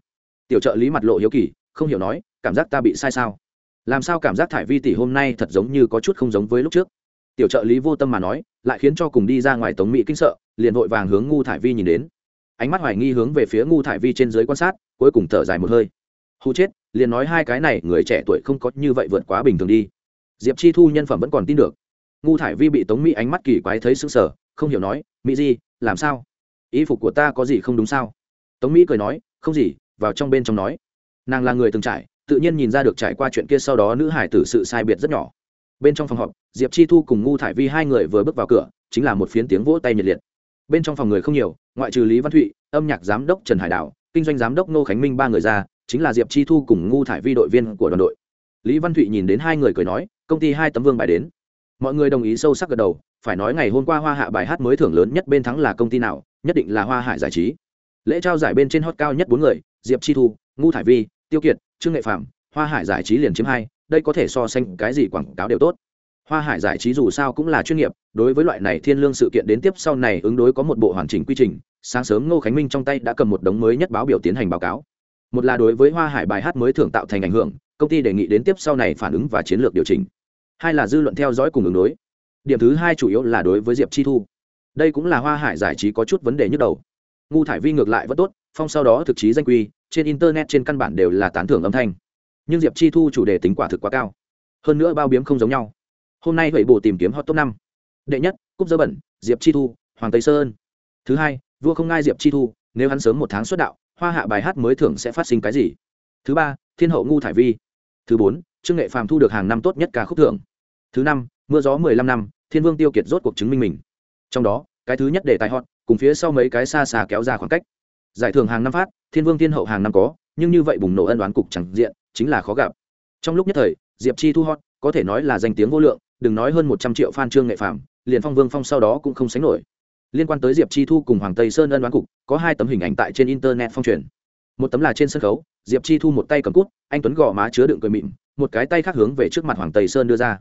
S1: Tiểu trợ lý mặt lộ hiếu kỳ, không hiểu nói, cảm giác ta bị sai sao? Làm sao cảm giác thải vi tỷ hôm nay thật giống như có chút không giống với lúc trước? Tiểu trợ lý vô tâm mà nói, lại khiến cho cùng đi ra ngoài tống mỹ kinh sợ, liền vội vàng hướng ngu thải vi nhìn đến. Ánh mắt hoài nghi hướng về phía ngu thải vi trên dưới quan sát, cuối cùng thở dài một hơi. Hù chết, liền nói hai cái này, người trẻ tuổi không có như vậy vượt quá bình thường đi diệp chi thu nhân phẩm vẫn còn tin được. Ngu thải vi bị tống mỹ ánh mắt kỳ quái thấy sững sờ không hiểu nói mỹ Di, làm sao? Y phục của ta có gì không đúng sao? Tống mỹ cười nói không gì vào trong bên trong nói. Nàng là người từng trải tự nhiên nhìn ra được trải qua chuyện kia sau đó nữ hải tử sự sai biệt rất nhỏ. Bên trong phòng họp diệp chi thu cùng ngu thải vi hai người vừa bước vào cửa chính là một phiến tiếng vỗ tay nhiệt liệt. Bên trong phòng người không nhiều ngoại trừ lý văn thụy âm nhạc giám đốc trần hải đảo kinh doanh giám đốc nô khánh minh ba người ra chính là diệp chi thu cùng ngu thải vi đội viên của đoàn đội. Lý văn thụy nhìn đến hai người cười nói công ty hai tấm vương bài đến. Mọi người đồng ý sâu sắc gật đầu, phải nói ngày hôm qua hoa hạ bài hát mới thưởng lớn nhất bên thắng là công ty nào, nhất định là hoa hải giải trí. Lễ trao giải bên trên hot cao nhất bốn người, diệp chi thu ngu thải vi, tiêu kiệt, trương nghệ phạm hoa hải giải trí liền chiếm hai, đây có thể so sánh cái gì quảng cáo đều tốt. Hoa hải giải trí dù sao cũng là chuyên nghiệp, đối với loại này thiên lương sự kiện đến tiếp sau này ứng đối có một bộ hoàn chỉnh quy trình, sáng sớm ngô khánh minh trong tay đã cầm một đống mới nhất báo biểu tiến hành báo cáo. Một là đối với hoa hải bài hát mới thưởng tạo thành ảnh hưởng, công ty đề nghị đến tiếp sau này phản ứng và chiến lược điều chỉnh hai là dư luận theo dõi cùng ứng đối. Điểm thứ hai chủ yếu là đối với diệp chi thu. Đây cũng là hoa hải giải trí có chút vấn đề nhức đầu. Ngu thải vi ngược lại vẫn tốt, phong sau đó thực chí danh quy, trên internet trên căn bản đều là tán thưởng âm thanh. Nhưng diệp chi thu chủ đề tính quả thực quá cao. Hơn nữa bao biếm không giống nhau. Hôm nay vậy bổ tìm kiếm hot top năm. Đệ nhất, cúp dơ bẩn, diệp chi thu, hoàng tây sơn. Thứ hai, vua không ngai diệp chi thu, nếu hắn sớm một tháng xuất đạo, hoa hạ bài hát mới thưởng sẽ phát sinh cái gì? Thứ ba, thiên hậu ngu thải vi. Thứ bốn trương nghệ phàm thu được hàng năm tốt nhất ca khúc thưởng. Thứ năm, mưa gió mười lăm năm, thiên vương tiêu kiệt rốt cuộc chứng minh mình. Trong đó, cái thứ nhất để tài hot, cùng phía sau mấy cái xa xa kéo ra khoảng cách. Giải thưởng hàng năm phát, thiên vương thiên hậu hàng năm có, nhưng như vậy bùng nổ ân đoán cục chẳng diện, chính là khó gặp. Trong lúc nhất thời, diệp chi thu hot, có thể nói là danh tiếng vô lượng, đừng nói hơn một trăm triệu fan trương nghệ phàm, liền phong vương phong sau đó cũng không sánh nổi. Liên quan tới diệp chi thu cùng hoàng tây sơn ân đoán cục, có hai tấm hình ảnh tại trên internet phong truyền. Một tấm là trên sân khấu, diệp chi thu một tay cầm cút, anh tuấn gò má chứa đựng cười mịn một cái tay khác hướng về trước mặt hoàng tây sơn đưa ra.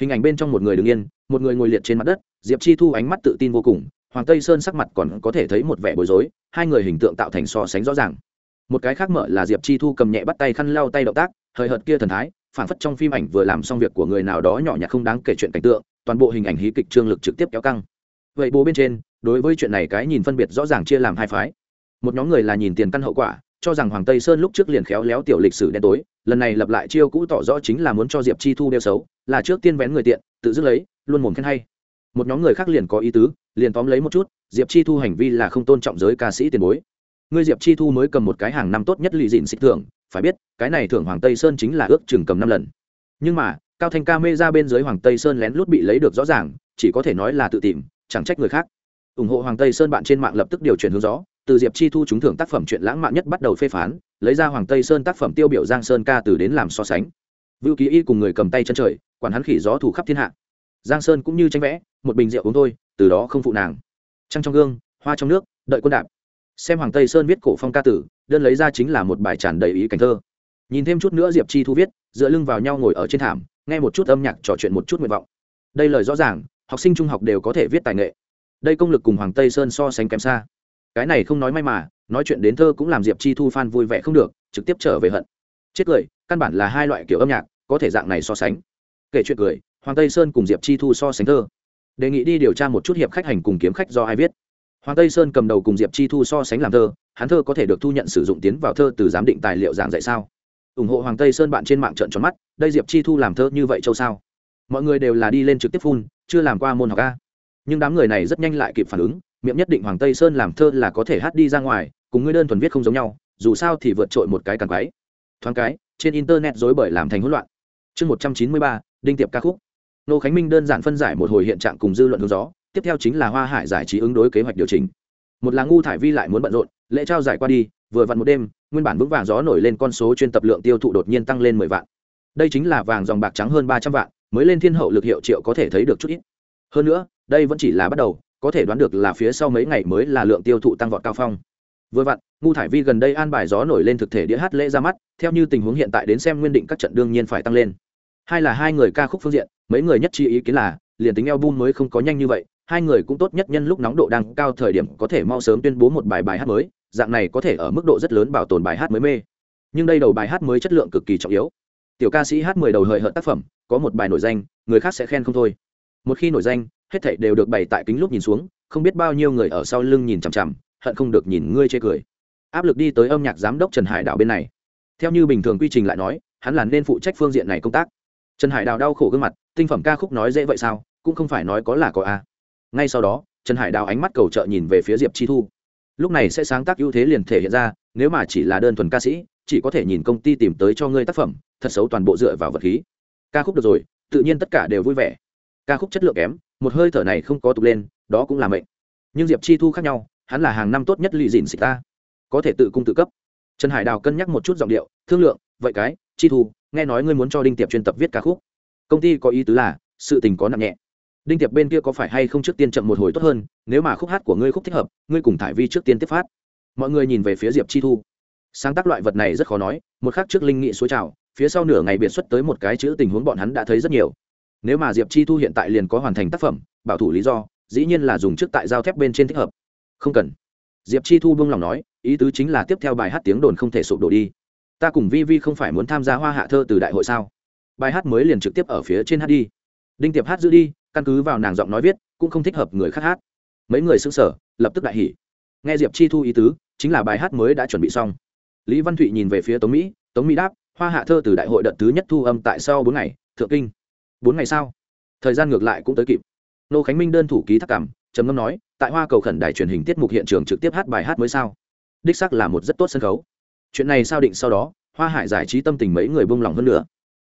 S1: Hình ảnh bên trong một người đứng yên, một người ngồi liệt trên mặt đất, diệp chi thu ánh mắt tự tin vô cùng, hoàng tây sơn sắc mặt còn có thể thấy một vẻ bối rối, hai người hình tượng tạo thành so sánh rõ ràng. Một cái khác mở là diệp chi thu cầm nhẹ bắt tay khăn lau tay động tác hời hợt kia thần thái phản phất trong phim ảnh vừa làm xong việc của người nào đó nhỏ nhặt không đáng kể chuyện cảnh tượng, toàn bộ hình ảnh hí kịch trương lực trực tiếp kéo căng. Vậy bố bên trên, đối với chuyện này cái nhìn phân biệt rõ ràng chia làm hai phái. Một nhóm người là nhìn tiền căn hậu quả cho rằng hoàng tây sơn lúc trước liền khéo léo tiểu lịch sử đen tối, lần này lập lại chiêu cũ tỏ rõ chính là muốn cho diệp chi thu đeo xấu, là trước tiên vén người tiện, tự dứt lấy, luôn mồm khen hay. Một nhóm người khác liền có ý tứ, liền tóm lấy một chút, diệp chi thu hành vi là không tôn trọng giới ca sĩ tiền bối. Ngươi diệp chi thu mới cầm một cái hàng năm tốt nhất lì dịn xích thưởng, phải biết, cái này thưởng hoàng tây sơn chính là ước chừng cầm năm lần. Nhưng mà, cao thanh ca mê ra bên dưới hoàng tây sơn lén lút bị lấy được rõ ràng, chỉ có thể nói là tự tìm, chẳng trách người khác. Ủng hộ hoàng tây sơn bạn trên mạng lập tức điều chuyển hướng gió từ diệp chi thu trúng thưởng tác phẩm chuyện lãng mạn nhất bắt đầu phê phán, lấy ra hoàng tây sơn tác phẩm tiêu biểu giang sơn ca từ đến làm so sánh. Vưu ký y cùng người cầm tay chân trời, quản hắn khỉ gió thủ khắp thiên hạ. Giang sơn cũng như tranh vẽ, một bình rượu uống thôi, từ đó không phụ nàng. Trăng trong gương, hoa trong nước, đợi quân đạp. Xem hoàng tây sơn viết cổ phong ca tử, đơn lấy ra chính là một bài tràn đầy ý cảnh thơ. Nhìn thêm chút nữa diệp chi thu viết, dựa lưng vào nhau ngồi ở trên thảm, nghe một chút âm nhạc, trò chuyện một chút nguyện vọng. Đây lời rõ ràng, học sinh trung học đều có thể viết tài nghệ. Đây công lực cùng hoàng tây sơn so sánh kém xa cái này không nói may mà, nói chuyện đến thơ cũng làm diệp chi thu f vui vẻ không được, trực tiếp trở về hận. Chết cười, căn bản là hai loại kiểu âm nhạc, có thể dạng này so sánh. Kể chuyện cười, hoàng tây sơn cùng diệp chi thu so sánh thơ. Đề nghị đi điều tra một chút hiệp khách hành cùng kiếm khách do ai viết. Hoàng tây sơn cầm đầu cùng diệp chi thu so sánh làm thơ, hắn thơ có thể được thu nhận sử dụng tiến vào thơ từ giám định tài liệu giảng dạy sao? Ủng hộ hoàng tây sơn bạn trên mạng trận tròn mắt, đây diệp chi thu làm thơ như vậy châu sao? Mọi người đều là đi lên trực tiếp phun chưa làm qua môn học a. Nhưng đám người này rất nhanh lại kịp phản ứng miệng nhất định hoàng tây sơn làm thơ là có thể hát đi ra ngoài, cùng ngươi đơn thuần viết không giống nhau, dù sao thì vượt trội một cái càng quái. Thoáng cái, trên internet dối bởi làm thành hỗn loạn. Chương một trăm chín mươi ba, đinh tiệp ca khúc. Nô khánh minh đơn giản phân giải một hồi hiện trạng cùng dư luận hướng gió, tiếp theo chính là hoa hải giải trí ứng đối kế hoạch điều chỉnh. Một là ngu thải vi lại muốn bận rộn, lễ trao giải qua đi, vừa vặn một đêm, nguyên bản vững vàng gió nổi lên con số chuyên tập lượng tiêu thụ đột nhiên tăng lên mười vạn. Đây chính là vàng dòng bạc trắng hơn ba trăm vạn, mới lên thiên hậu lực hiệu triệu có thể thấy được chút ít. Hơn nữa, đây vẫn chỉ là bắt đầu có thể đoán được là phía sau mấy ngày mới là lượng tiêu thụ tăng vọt cao phong. Vừa vặn, ngu thải vi gần đây an bài gió nổi lên thực thể đĩa hát lễ ra mắt, theo như tình huống hiện tại đến xem nguyên định các trận đương nhiên phải tăng lên. Hai là hai người ca khúc phương diện, mấy người nhất chi ý kiến là, liền tính album mới không có nhanh như vậy, hai người cũng tốt nhất nhân lúc nóng độ đang cao thời điểm có thể mau sớm tuyên bố một bài bài hát mới, dạng này có thể ở mức độ rất lớn bảo tồn bài hát mới mê. Nhưng đây đầu bài hát mới chất lượng cực kỳ trọng yếu. Tiểu ca sĩ hát mười đầu hời hợt tác phẩm, có một bài nổi danh, người khác sẽ khen không thôi. Một khi nổi danh hết thảy đều được bày tại kính lúc nhìn xuống, không biết bao nhiêu người ở sau lưng nhìn chằm chằm, hận không được nhìn ngươi chê cười. Áp lực đi tới âm nhạc giám đốc trần hải đạo bên này. Theo như bình thường quy trình lại nói, hắn là nên phụ trách phương diện này công tác. Trần hải đào đau khổ gương mặt, tinh phẩm ca khúc nói dễ vậy sao, cũng không phải nói có là có a. Ngay sau đó, trần hải đào ánh mắt cầu trợ nhìn về phía diệp chi thu. Lúc này sẽ sáng tác ưu thế liền thể hiện ra, nếu mà chỉ là đơn thuần ca sĩ, chỉ có thể nhìn công ty tìm tới cho ngươi tác phẩm, thật xấu toàn bộ dựa vào vật khí. Ca khúc được rồi, tự nhiên tất cả đều vui vẻ. Ca khúc chất lượng kém một hơi thở này không có tục lên, đó cũng là mệnh. Nhưng diệp chi thu khác nhau, hắn là hàng năm tốt nhất lì dìn xịt ta. Có thể tự cung tự cấp. Trần hải đào cân nhắc một chút giọng điệu, thương lượng, vậy cái, chi thu, nghe nói ngươi muốn cho đinh tiệp chuyên tập viết ca khúc. Công ty có ý tứ là, sự tình có nặng nhẹ. Đinh tiệp bên kia có phải hay không trước tiên chậm một hồi tốt hơn, nếu mà khúc hát của ngươi khúc thích hợp, ngươi cùng thải vi trước tiên tiếp phát. Mọi người nhìn về phía diệp chi thu. Sáng tác loại vật này rất khó nói, một khắc trước linh nghị suối trào, phía sau nửa ngày biệt xuất tới một cái chữ tình huống bọn hắn đã thấy rất nhiều nếu mà diệp chi thu hiện tại liền có hoàn thành tác phẩm, bảo thủ lý do, dĩ nhiên là dùng trước tại giao thép bên trên thích hợp. Không cần. Diệp chi thu buông lòng nói, ý tứ chính là tiếp theo bài hát tiếng đồn không thể sụp đổ đi. Ta cùng vi vi không phải muốn tham gia hoa hạ thơ từ đại hội sao? Bài hát mới liền trực tiếp ở phía trên hát đi. Đinh tiệp hát giữ đi, căn cứ vào nàng giọng nói viết, cũng không thích hợp người khác hát. Mấy người xứng sở lập tức đại hỉ. Nghe diệp chi thu ý tứ, chính là bài hát mới đã chuẩn bị xong. Lý văn thụy nhìn về phía tống mỹ tống mỹ đáp, hoa hạ thơ từ đại hội đợt thứ nhất thu âm tại sau bốn ngày, thượng kinh bốn ngày sau, thời gian ngược lại cũng tới kịp. Nô khánh minh đơn thủ ký thác cảm, trầm ngâm nói, tại hoa cầu khẩn đài truyền hình tiết mục hiện trường trực tiếp hát bài hát mới sao? Đích sắc là một rất tốt sân khấu. Chuyện này sao định sau đó, hoa hải giải trí tâm tình mấy người buông lỏng hơn nữa.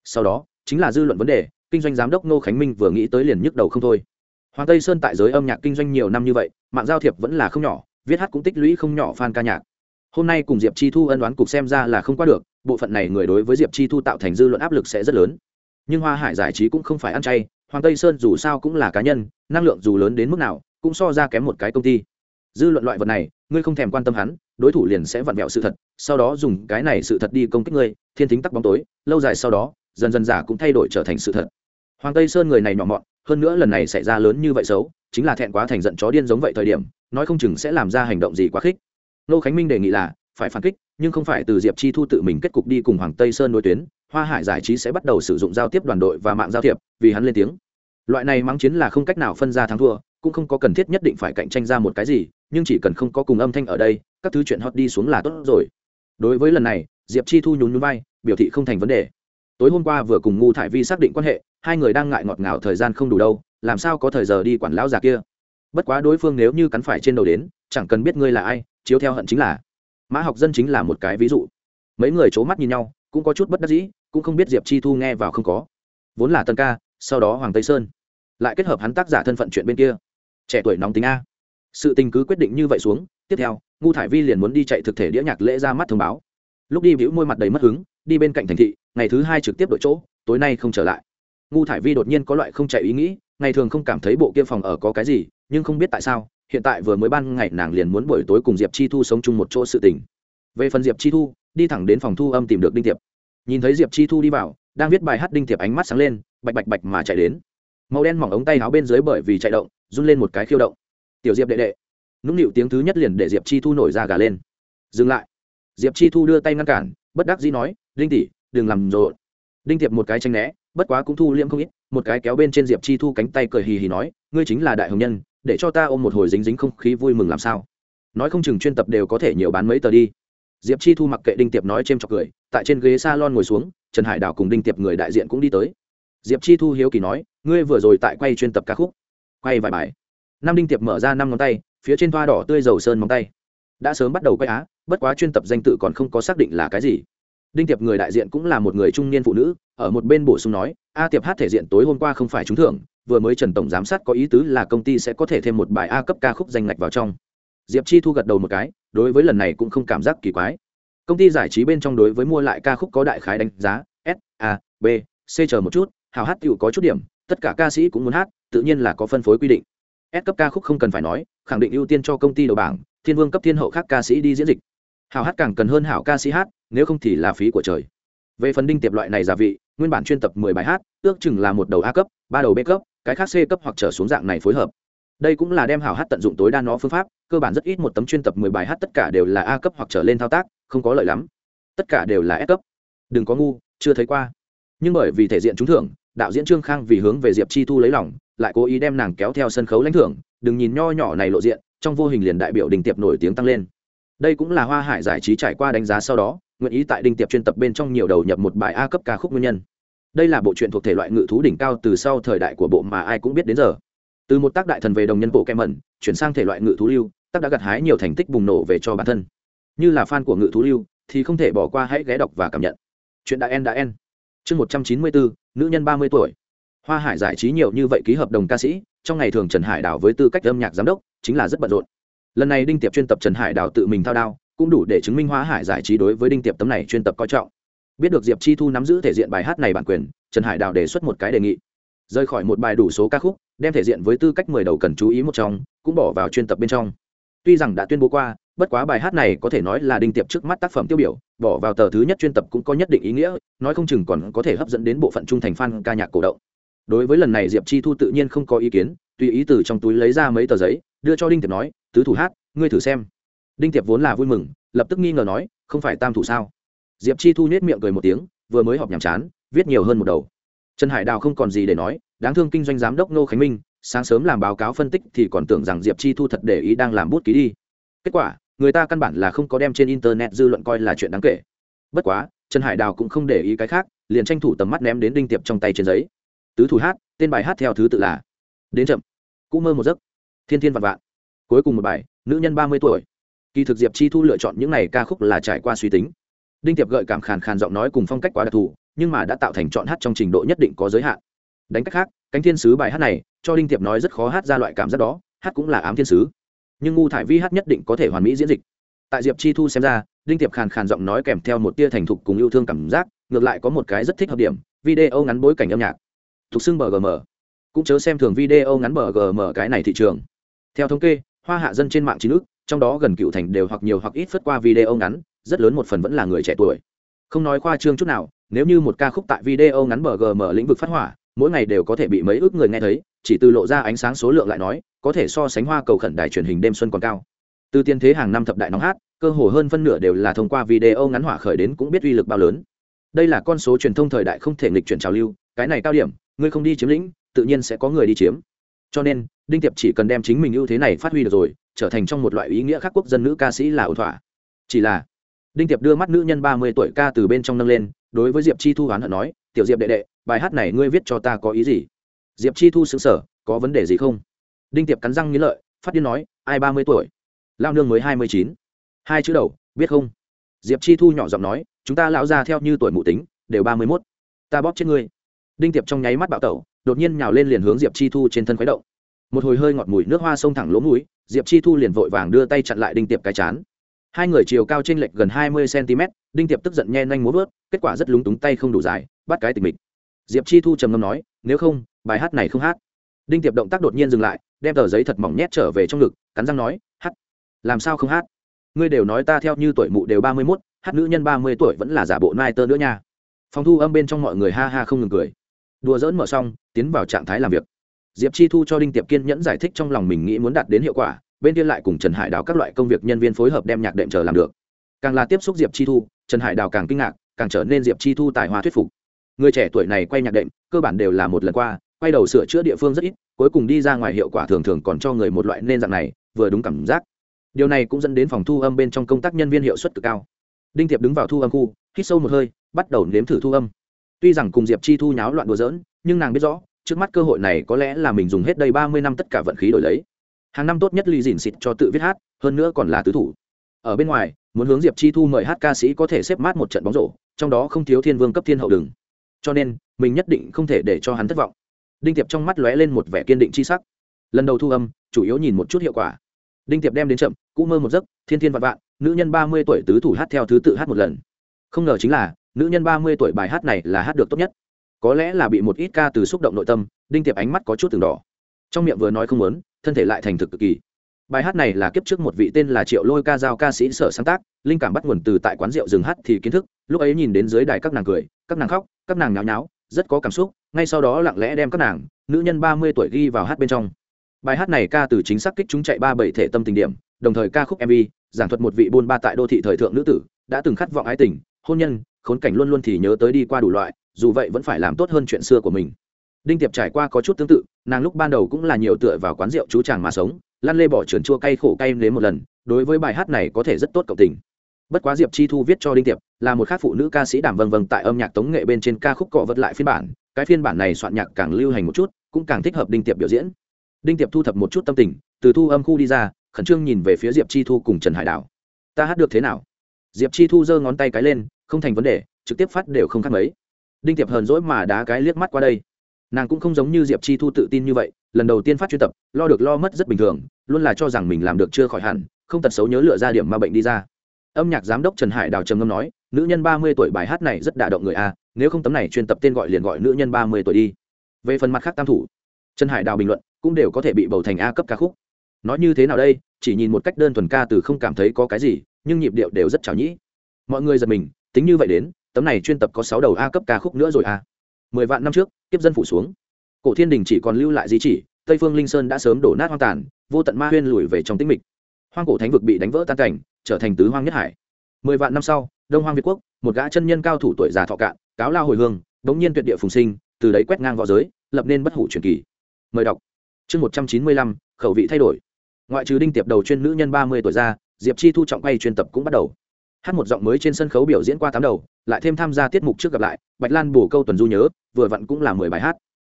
S1: Sau đó, chính là dư luận vấn đề, kinh doanh giám đốc nô khánh minh vừa nghĩ tới liền nhức đầu không thôi. Hoàng tây sơn tại giới âm nhạc kinh doanh nhiều năm như vậy, mạng giao thiệp vẫn là không nhỏ, viết hát cũng tích lũy không nhỏ fan ca nhạc. Hôm nay cùng diệp chi thu ân đoán cục xem ra là không qua được, bộ phận này người đối với diệp chi thu tạo thành dư luận áp lực sẽ rất lớn nhưng hoa hải giải trí cũng không phải ăn chay, hoàng tây sơn dù sao cũng là cá nhân, năng lượng dù lớn đến mức nào, cũng so ra kém một cái công ty. Dư luận loại vật này, ngươi không thèm quan tâm hắn, đối thủ liền sẽ vặn vẹo sự thật, sau đó dùng cái này sự thật đi công kích ngươi, thiên thính tắc bóng tối, lâu dài sau đó, dần dần giả cũng thay đổi trở thành sự thật. Hoàng tây sơn người này nhỏ mọn, hơn nữa lần này xảy ra lớn như vậy xấu, chính là thẹn quá thành giận chó điên giống vậy thời điểm, nói không chừng sẽ làm ra hành động gì quá khích. Nô khánh minh đề nghị là phải phản kích, nhưng không phải từ diệp chi thu tự mình kết cục đi cùng hoàng tây sơn đối tuyến, hoa hải giải trí sẽ bắt đầu sử dụng giao tiếp đoàn đội và mạng giao thiệp, vì hắn lên tiếng. Loại này mắng chiến là không cách nào phân ra thắng thua, cũng không có cần thiết nhất định phải cạnh tranh ra một cái gì, nhưng chỉ cần không có cùng âm thanh ở đây, các thứ chuyện hot đi xuống là tốt rồi. Đối với lần này, diệp chi thu nhún nhún vai, biểu thị không thành vấn đề. Tối hôm qua vừa cùng ngu thải vi xác định quan hệ, hai người đang ngại ngọt ngào thời gian không đủ đâu, làm sao có thời giờ đi quản lão già kia? Bất quá đối phương nếu như cắn phải trên đầu đến, chẳng cần biết ngươi là ai, chiếu theo hận chính là mã học dân chính là một cái ví dụ. Mấy người c h ố mắt nhìn nhau, cũng có chút bất đắc dĩ, cũng không biết diệp chi thu nghe vào không có. Vốn là tân ca, sau đó hoàng tây sơn. Lại kết hợp hắn tác giả thân phận chuyện bên kia. Trẻ tuổi nóng tính a. Sự tình cứ quyết định như vậy xuống, tiếp theo, ngu thải vi liền muốn đi chạy thực thể đĩa nhạc lễ ra mắt thông báo. Lúc đi bĩu môi mặt đầy mất hứng, đi bên cạnh thành thị, ngày thứ hai trực tiếp đội chỗ, tối nay không trở lại. Ngu thải vi đột nhiên có loại không chạy ý nghĩ, ngày thường không cảm thấy bộ kia phòng ở có cái gì, nhưng không biết tại sao hiện tại vừa mới ban ngày nàng liền muốn buổi tối cùng diệp chi thu sống chung một chỗ sự tình. Về phần diệp chi thu, đi thẳng đến phòng thu âm tìm được đinh tiệp. Nhìn thấy diệp chi thu đi vào, đang viết bài hát đinh tiệp ánh mắt sáng lên, bạch bạch bạch mà chạy đến. Màu đen mỏng ống tay áo bên dưới bởi vì chạy động, run lên một cái khiêu động. Tiểu diệp đệ đệ. Nũng nịu tiếng thứ nhất liền để diệp chi thu nổi ra gà lên. Dừng lại. Diệp chi thu đưa tay ngăn cản, bất đắc dĩ nói, đinh tỷ, đừng làm rộn. Đinh tiệp một cái tranh né, bất quá cũng thu liễm không ít, một cái kéo bên trên diệp chi thu cánh tay cười hì hì nói, ngươi chính là đại hồng nhân để cho ta ôm một hồi dính dính không khí vui mừng làm sao? Nói không chừng chuyên tập đều có thể nhiều bán mấy tờ đi. Diệp chi thu mặc kệ đinh tiệp nói c h cười, tại trên ghế s a lon ngồi xuống, trần hải đào cùng đinh tiệp người đại diện cũng đi tới. Diệp chi thu hiếu kỳ nói, ngươi vừa rồi tại quay chuyên tập ca khúc, quay vài bài. Năm đinh tiệp mở ra năm ngón tay, phía trên toa đỏ tươi dầu sơn móng tay. Đã sớm bắt đầu quay á, bất quá chuyên tập danh tự còn không có xác định là cái gì. Đinh tiệp người đại diện cũng là một người trung niên phụ nữ, ở một bên bổ sung nói, a tiệp hát thể diện tối hôm qua không phải trúng thưởng vừa mới trần tổng giám sát có ý tứ là công ty sẽ có thể thêm một bài a cấp ca khúc danh ngạch vào trong. Diệp chi thu gật đầu một cái, đối với lần này cũng không cảm giác kỳ quái. Công ty giải trí bên trong đối với mua lại ca khúc có đại khái đánh giá, s, a, b, c chờ một chút, hào hát tựu có chút điểm, tất cả ca sĩ cũng muốn hát, tự nhiên là có phân phối quy định. S cấp ca khúc không cần phải nói, khẳng định ưu tiên cho công ty đầu bảng, thiên vương cấp thiên hậu khác ca sĩ đi diễn dịch. Hào hát càng cần hơn hảo ca sĩ hát, nếu không thì là phí của trời. Về phần đinh tiệp loại này gia vị, nguyên bản chuyên tập mười bài hát, ước chừng là một đầu a cấp, ba đầu b cấp cái khác c cấp hoặc trở xuống dạng này phối hợp. Đây cũng là đem hảo hát tận dụng tối đa nó phương pháp, cơ bản rất ít một tấm chuyên tập mười bài hát tất cả đều là a cấp hoặc trở lên thao tác, không có lợi lắm. Tất cả đều là s cấp. Đừng có ngu, chưa thấy qua. Nhưng bởi vì thể diện trúng thưởng, đạo diễn trương khang vì hướng về diệp chi thu lấy lòng, lại cố ý đem nàng kéo theo sân khấu lãnh thưởng, đừng nhìn nho nhỏ này lộ diện, trong vô hình liền đại biểu đình tiệp nổi tiếng tăng lên. Đây cũng là hoa hải giải trí trải qua đánh giá sau đó, nguyện ý tại đình tiệp chuyên tập bên trong nhiều đầu nhập một bài a cấp ca khúc nguyên nhân đây là bộ truyện thuộc thể loại ngự thú đỉnh cao từ sau thời đại của bộ mà ai cũng biết đến giờ. Từ một tác đại thần về đồng nhân bộ kem mẩn chuyển sang thể loại ngự thú lưu, tác đã gặt hái nhiều thành tích bùng nổ về cho bản thân. Như là fan của ngự thú lưu, thì không thể bỏ qua hãy ghé đọc và cảm nhận. Chuyện đã en đã en chương một trăm chín mươi bốn, nữ nhân ba mươi tuổi. Hoa hải giải trí nhiều như vậy ký hợp đồng ca sĩ, trong ngày thường trần hải đào với tư cách âm nhạc giám đốc, chính là rất bận rộn. Lần này đinh tiệp chuyên tập trần hải đào tự mình thao đao, cũng đủ để chứng minh hoa hải giải trí đối với đinh tiệp tấm này chuyên tập coi trọng biết được diệp chi thu nắm giữ thể diện bài hát này bản quyền, trần hải đào đề xuất một cái đề nghị. Rời khỏi một bài đủ số ca khúc, đem thể diện với tư cách mười đầu cần chú ý một trong, cũng bỏ vào chuyên tập bên trong. Tuy rằng đã tuyên bố qua, bất quá bài hát này có thể nói là đinh tiệp trước mắt tác phẩm tiêu biểu, bỏ vào tờ thứ nhất chuyên tập cũng có nhất định ý nghĩa, nói không chừng còn có thể hấp dẫn đến bộ phận trung thành fan ca nhạc cổ động. Đối với lần này diệp chi thu tự nhiên không có ý kiến, tùy ý từ trong túi lấy ra mấy tờ giấy, đưa cho đinh tiệp nói, tứ thủ hát, ngươi thử xem. Đinh tiệp vốn là vui mừng, lập tức nghi ngờ nói, không phải tam thủ sao? Diệp chi thu nhét miệng cười một tiếng, vừa mới họp nhàm chán, viết nhiều hơn một đầu. Trần hải đào không còn gì để nói, đáng thương kinh doanh giám đốc nô khánh minh, sáng sớm làm báo cáo phân tích thì còn tưởng rằng diệp chi thu thật để ý đang làm bút ký đi. Kết quả, người ta căn bản là không có đem trên internet dư luận coi là chuyện đáng kể. Bất quá, trần hải đào cũng không để ý cái khác, liền tranh thủ tầm mắt ném đến đinh tiệp trong tay trên giấy. Tứ thủ hát, tên bài hát theo thứ tự là đến chậm, cũ mơ một giấc, thiên thiên vạn vạn. Cuối cùng một bài, nữ nhân ba mươi tuổi. Kỳ thực diệp chi thu lựa chọn những n à y ca khúc là trải qua suy tính đinh tiệp gợi cảm khàn khàn giọng nói cùng phong cách quá đặc thù, nhưng mà đã tạo thành chọn hát trong trình độ nhất định có giới hạn. Đánh cách khác, cánh thiên sứ bài hát này, cho đinh tiệp nói rất khó hát ra loại cảm giác đó, hát cũng là ám thiên sứ. Nhưng ngu thải vi hát nhất định có thể hoàn mỹ diễn dịch. Tại diệp chi thu xem ra, đinh tiệp khàn khàn giọng nói kèm theo một tia thành thục cùng yêu thương cảm giác, ngược lại có một cái rất thích hợp điểm, video ngắn bối cảnh âm nhạc. Thuộc xưng bgm cũng chớ xem thường video ngắn bgm cái này thị trường. Theo thống kê, hoa hạ dân trên mạng trí nước trong đó gần cựu thành đều hoặc nhiều hoặc ít phất qua video ngắn rất lớn một phần vẫn là người trẻ tuổi. Không nói khoa trương chút nào, nếu như một ca khúc tại video ngắn bgm lĩnh vực phát hỏa, mỗi ngày đều có thể bị mấy ước người nghe thấy, chỉ từ lộ ra ánh sáng số lượng lại nói, có thể so sánh hoa cầu khẩn đài truyền hình đêm xuân còn cao. Từ tiên thế hàng năm thập đại nóng hát, cơ hồ hơn phân nửa đều là thông qua video ngắn hỏa khởi đến cũng biết uy lực bao lớn. Đây là con số truyền thông thời đại không thể nghịch chuyển trào lưu, cái này cao điểm, ngươi không đi chiếm lĩnh, tự nhiên sẽ có người đi chiếm. Cho nên, đinh tiệp chỉ cần đem chính mình ưu thế này phát huy được rồi, trở thành trong một loại ý nghĩa khác quốc dân nữ ca sĩ là ổn thỏa. Chỉ là đinh tiệp đưa mắt nữ nhân ba mươi tuổi ca từ bên trong nâng lên, đối với diệp chi thu hoán hận nói, tiểu diệp đệ đệ, bài hát này ngươi viết cho ta có ý gì? Diệp chi thu xứng sở có vấn đề gì không? Đinh tiệp cắn răng nghĩ lợi, phát điên nói, ai ba mươi tuổi? Lao nương mới hai mươi chín. Hai chữ đầu, biết không? Diệp chi thu nhỏ giọng nói, chúng ta lão ra theo như tuổi mụ tính, đều ba mươi mốt. Ta bóp chết ngươi. Đinh tiệp trong nháy mắt bạo tẩu, đột nhiên nhào lên liền hướng diệp chi thu trên thân khuấy động. Một hồi hơi ngọt mùi nước hoa sông thẳng lỗ mũi, diệp chi thu liền vội vàng đưa tay chặn lại đinh tiệp cái chán hai người chiều cao trên lệch gần hai mươi cm đinh tiệp tức giận nhen nhanh múa vớt, kết quả rất lúng túng tay không đủ dài, bắt cái tình mình diệp chi thu trầm ngâm nói, nếu không, bài hát này không hát. Đinh tiệp động tác đột nhiên dừng lại, đem tờ giấy thật mỏng nhét trở về trong ngực, cắn răng nói, hát, làm sao không hát? Ngươi đều nói ta theo như tuổi mụ đều ba mươi mốt, hát nữ nhân ba mươi tuổi vẫn là giả bộ nai tơ nữa nha. Phòng thu âm bên trong mọi người ha ha không ngừng cười. Đùa dỡn mở xong, tiến vào trạng thái làm việc. Diệp chi thu cho đinh tiệp kiên nhẫn giải thích trong lòng mình nghĩ muốn đạt đến hiệu quả bên kia lại cùng trần hải đào các loại công việc nhân viên phối hợp đem nhạc đệm chờ làm được. Càng là tiếp xúc diệp chi thu, trần hải đào càng kinh ngạc, càng trở nên diệp chi thu tài hoa thuyết phục. Người trẻ tuổi này quay nhạc đệm, cơ bản đều là một lần qua, quay đầu sửa chữa địa phương rất ít, cuối cùng đi ra ngoài hiệu quả thường thường còn cho người một loại nên dạng này, vừa đúng cảm giác. Điều này cũng dẫn đến phòng thu âm bên trong công tác nhân viên hiệu suất cực cao. Đinh tiệp đứng vào thu âm khu, hít sâu một hơi, bắt đầu nếm thử thu âm. Tuy rằng cùng diệp chi thu nháo loạn đùa dỡn nhưng nàng biết rõ, trước mắt cơ hội này có lẽ là mình dùng hết đây ba mươi năm tất cả vận khí đổi lấy hàng năm tốt nhất ly dìn xịt cho tự viết hát, hơn nữa còn là tứ thủ. Ở bên ngoài, muốn hướng diệp chi thu mời hát ca sĩ có thể xếp mát một trận bóng rổ, trong đó không thiếu thiên vương cấp thiên hậu đừng. Cho nên, mình nhất định không thể để cho hắn thất vọng. Đinh tiệp trong mắt lóe lên một vẻ kiên định c h i sắc. Lần đầu thu âm, chủ yếu nhìn một chút hiệu quả. Đinh tiệp đem đến chậm, cũ mơ một giấc, thiên thiên vạn vạn, nữ nhân ba mươi tuổi tứ thủ hát theo thứ tự hát một lần. Không ngờ chính là, nữ nhân ba mươi tuổi bài hát này là hát được tốt nhất. Có lẽ là bị một ít ca từ xúc động nội tâm, đinh tiệp ánh mắt có chút từng đỏ. Trong miệng vừa nói không muốn thân thể lại thành thực cực kỳ. Bài hát này là kiếp trước một vị tên là triệu lôi ca giao ca sĩ sở sáng tác, linh cảm bắt nguồn từ tại quán rượu rừng hát thì kiến thức, lúc ấy nhìn đến dưới đài các nàng cười, các nàng khóc, các nàng nháo nháo, rất có cảm xúc, ngay sau đó lặng lẽ đem các nàng, nữ nhân ba mươi tuổi ghi vào hát bên trong. Bài hát này ca từ chính xác kích chúng chạy ba bảy thể tâm tình điểm, đồng thời ca khúc mv giảng thuật một vị buôn ba tại đô thị thời thượng nữ tử, đã từng khát vọng ái tình, hôn nhân, khốn cảnh luôn luôn thì nhớ tới đi qua đủ loại, dù vậy vẫn phải làm tốt hơn chuyện xưa của mình đinh tiệp trải qua có chút tương tự, nàng lúc ban đầu cũng là nhiều tựa vào quán rượu chú chàng mà sống, lăn lê bỏ trườn chua cay khổ cay đến một lần, đối với bài hát này có thể rất tốt cộng tình. Bất quá diệp chi thu viết cho đinh tiệp, là một khác phụ nữ ca sĩ đảm vâng vâng tại âm nhạc tống nghệ bên trên ca khúc cọ vật lại phiên bản, cái phiên bản này soạn nhạc càng lưu hành một chút, cũng càng thích hợp đinh tiệp biểu diễn. Đinh tiệp thu thập một chút tâm tình, từ thu âm khu đi ra, khẩn trương nhìn về phía diệp chi thu cùng trần hải đảo ta hát được thế nào? Diệp chi thu giơ ngón tay cái lên, không thành vấn đề, trực tiếp phát đều không khác mấy. Đinh tiệp hờn dỗi mà đá cái liếc mắt qua đây nàng cũng không giống như diệp chi thu tự tin như vậy, lần đầu tiên phát chuyên tập, lo được lo mất rất bình thường, luôn là cho rằng mình làm được chưa khỏi hẳn, không tật xấu nhớ lựa ra điểm mà bệnh đi ra. Âm nhạc giám đốc trần hải đào trầm ngâm nói, nữ nhân ba mươi tuổi bài hát này rất đả động người a, nếu không tấm này chuyên tập tên gọi liền gọi nữ nhân ba mươi tuổi đi. Về phần mặt khác tam thủ, trần hải đào bình luận, cũng đều có thể bị bầu thành a cấp ca khúc. Nói như thế nào đây, chỉ nhìn một cách đơn thuần ca từ không cảm thấy có cái gì, nhưng nhịp điệu đều rất trào nhĩ. Mọi người giật mình, tính như vậy đến, tấm này chuyên tập có sáu đầu a cấp ca khúc nữa rồi a mười vạn năm trước, kiếp dân phủ xuống. Cổ thiên đình chỉ còn lưu lại di chỉ, tây phương linh sơn đã sớm đổ nát hoang tàn, vô tận ma huyên lùi về trong tĩnh mịch. Hoang cổ thánh vực bị đánh vỡ tan cảnh, trở thành tứ hoang nhất hải. Mười vạn năm sau, đông hoang việt quốc, một gã chân nhân cao thủ tuổi già thọ cạn, cáo lao hồi hương bỗng nhiên tuyệt địa phùng sinh, từ đấy quét ngang v õ giới, lập nên bất hủ truyền kỳ. Mời đọc. Chương một trăm chín mươi lăm, khẩu vị thay đổi. Ngoại trừ đinh tiệp đầu chuyên nữ nhân ba mươi tuổi ra, diệp chi thu trọng quay chuyên tập cũng bắt đầu hát một giọng mới trên sân khấu biểu diễn qua tám đầu, lại thêm tham gia tiết mục trước gặp lại, bạch lan bổ câu tuần du nhớ, vừa vặn cũng là mười bài hát.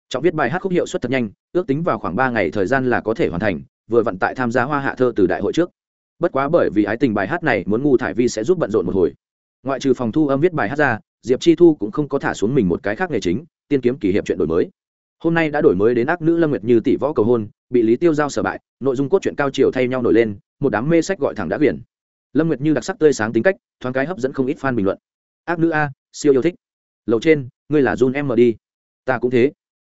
S1: Trọng viết bài hát khúc hiệu suất thật nhanh, ước tính vào khoảng ba ngày thời gian là có thể hoàn thành, vừa vặn tại tham gia hoa hạ thơ từ đại hội trước. Bất quá bởi vì ái tình bài hát này muốn ngu thải vi sẽ giúp bận rộn một hồi. Ngoại trừ phòng thu âm viết bài hát ra, diệp chi thu cũng không có thả xuống mình một cái khác nghề chính, tiên kiếm kỷ hiệp chuyện đổi mới. Hôm nay đã đổi mới đến ác nữ lâm nguyệt như tỷ võ cầu hôn, bị lý tiêu giao sở bại, nội dung cốt truyện cao chiều thay nhau nổi lên, một đám mê sách gọi thẳng đã quyển lâm nguyệt như đặc sắc tươi sáng tính cách thoáng cái hấp dẫn không ít fan bình luận. Ác nữ a siêu yêu thích. Lầu trên ngươi là jun em đi, ta cũng thế.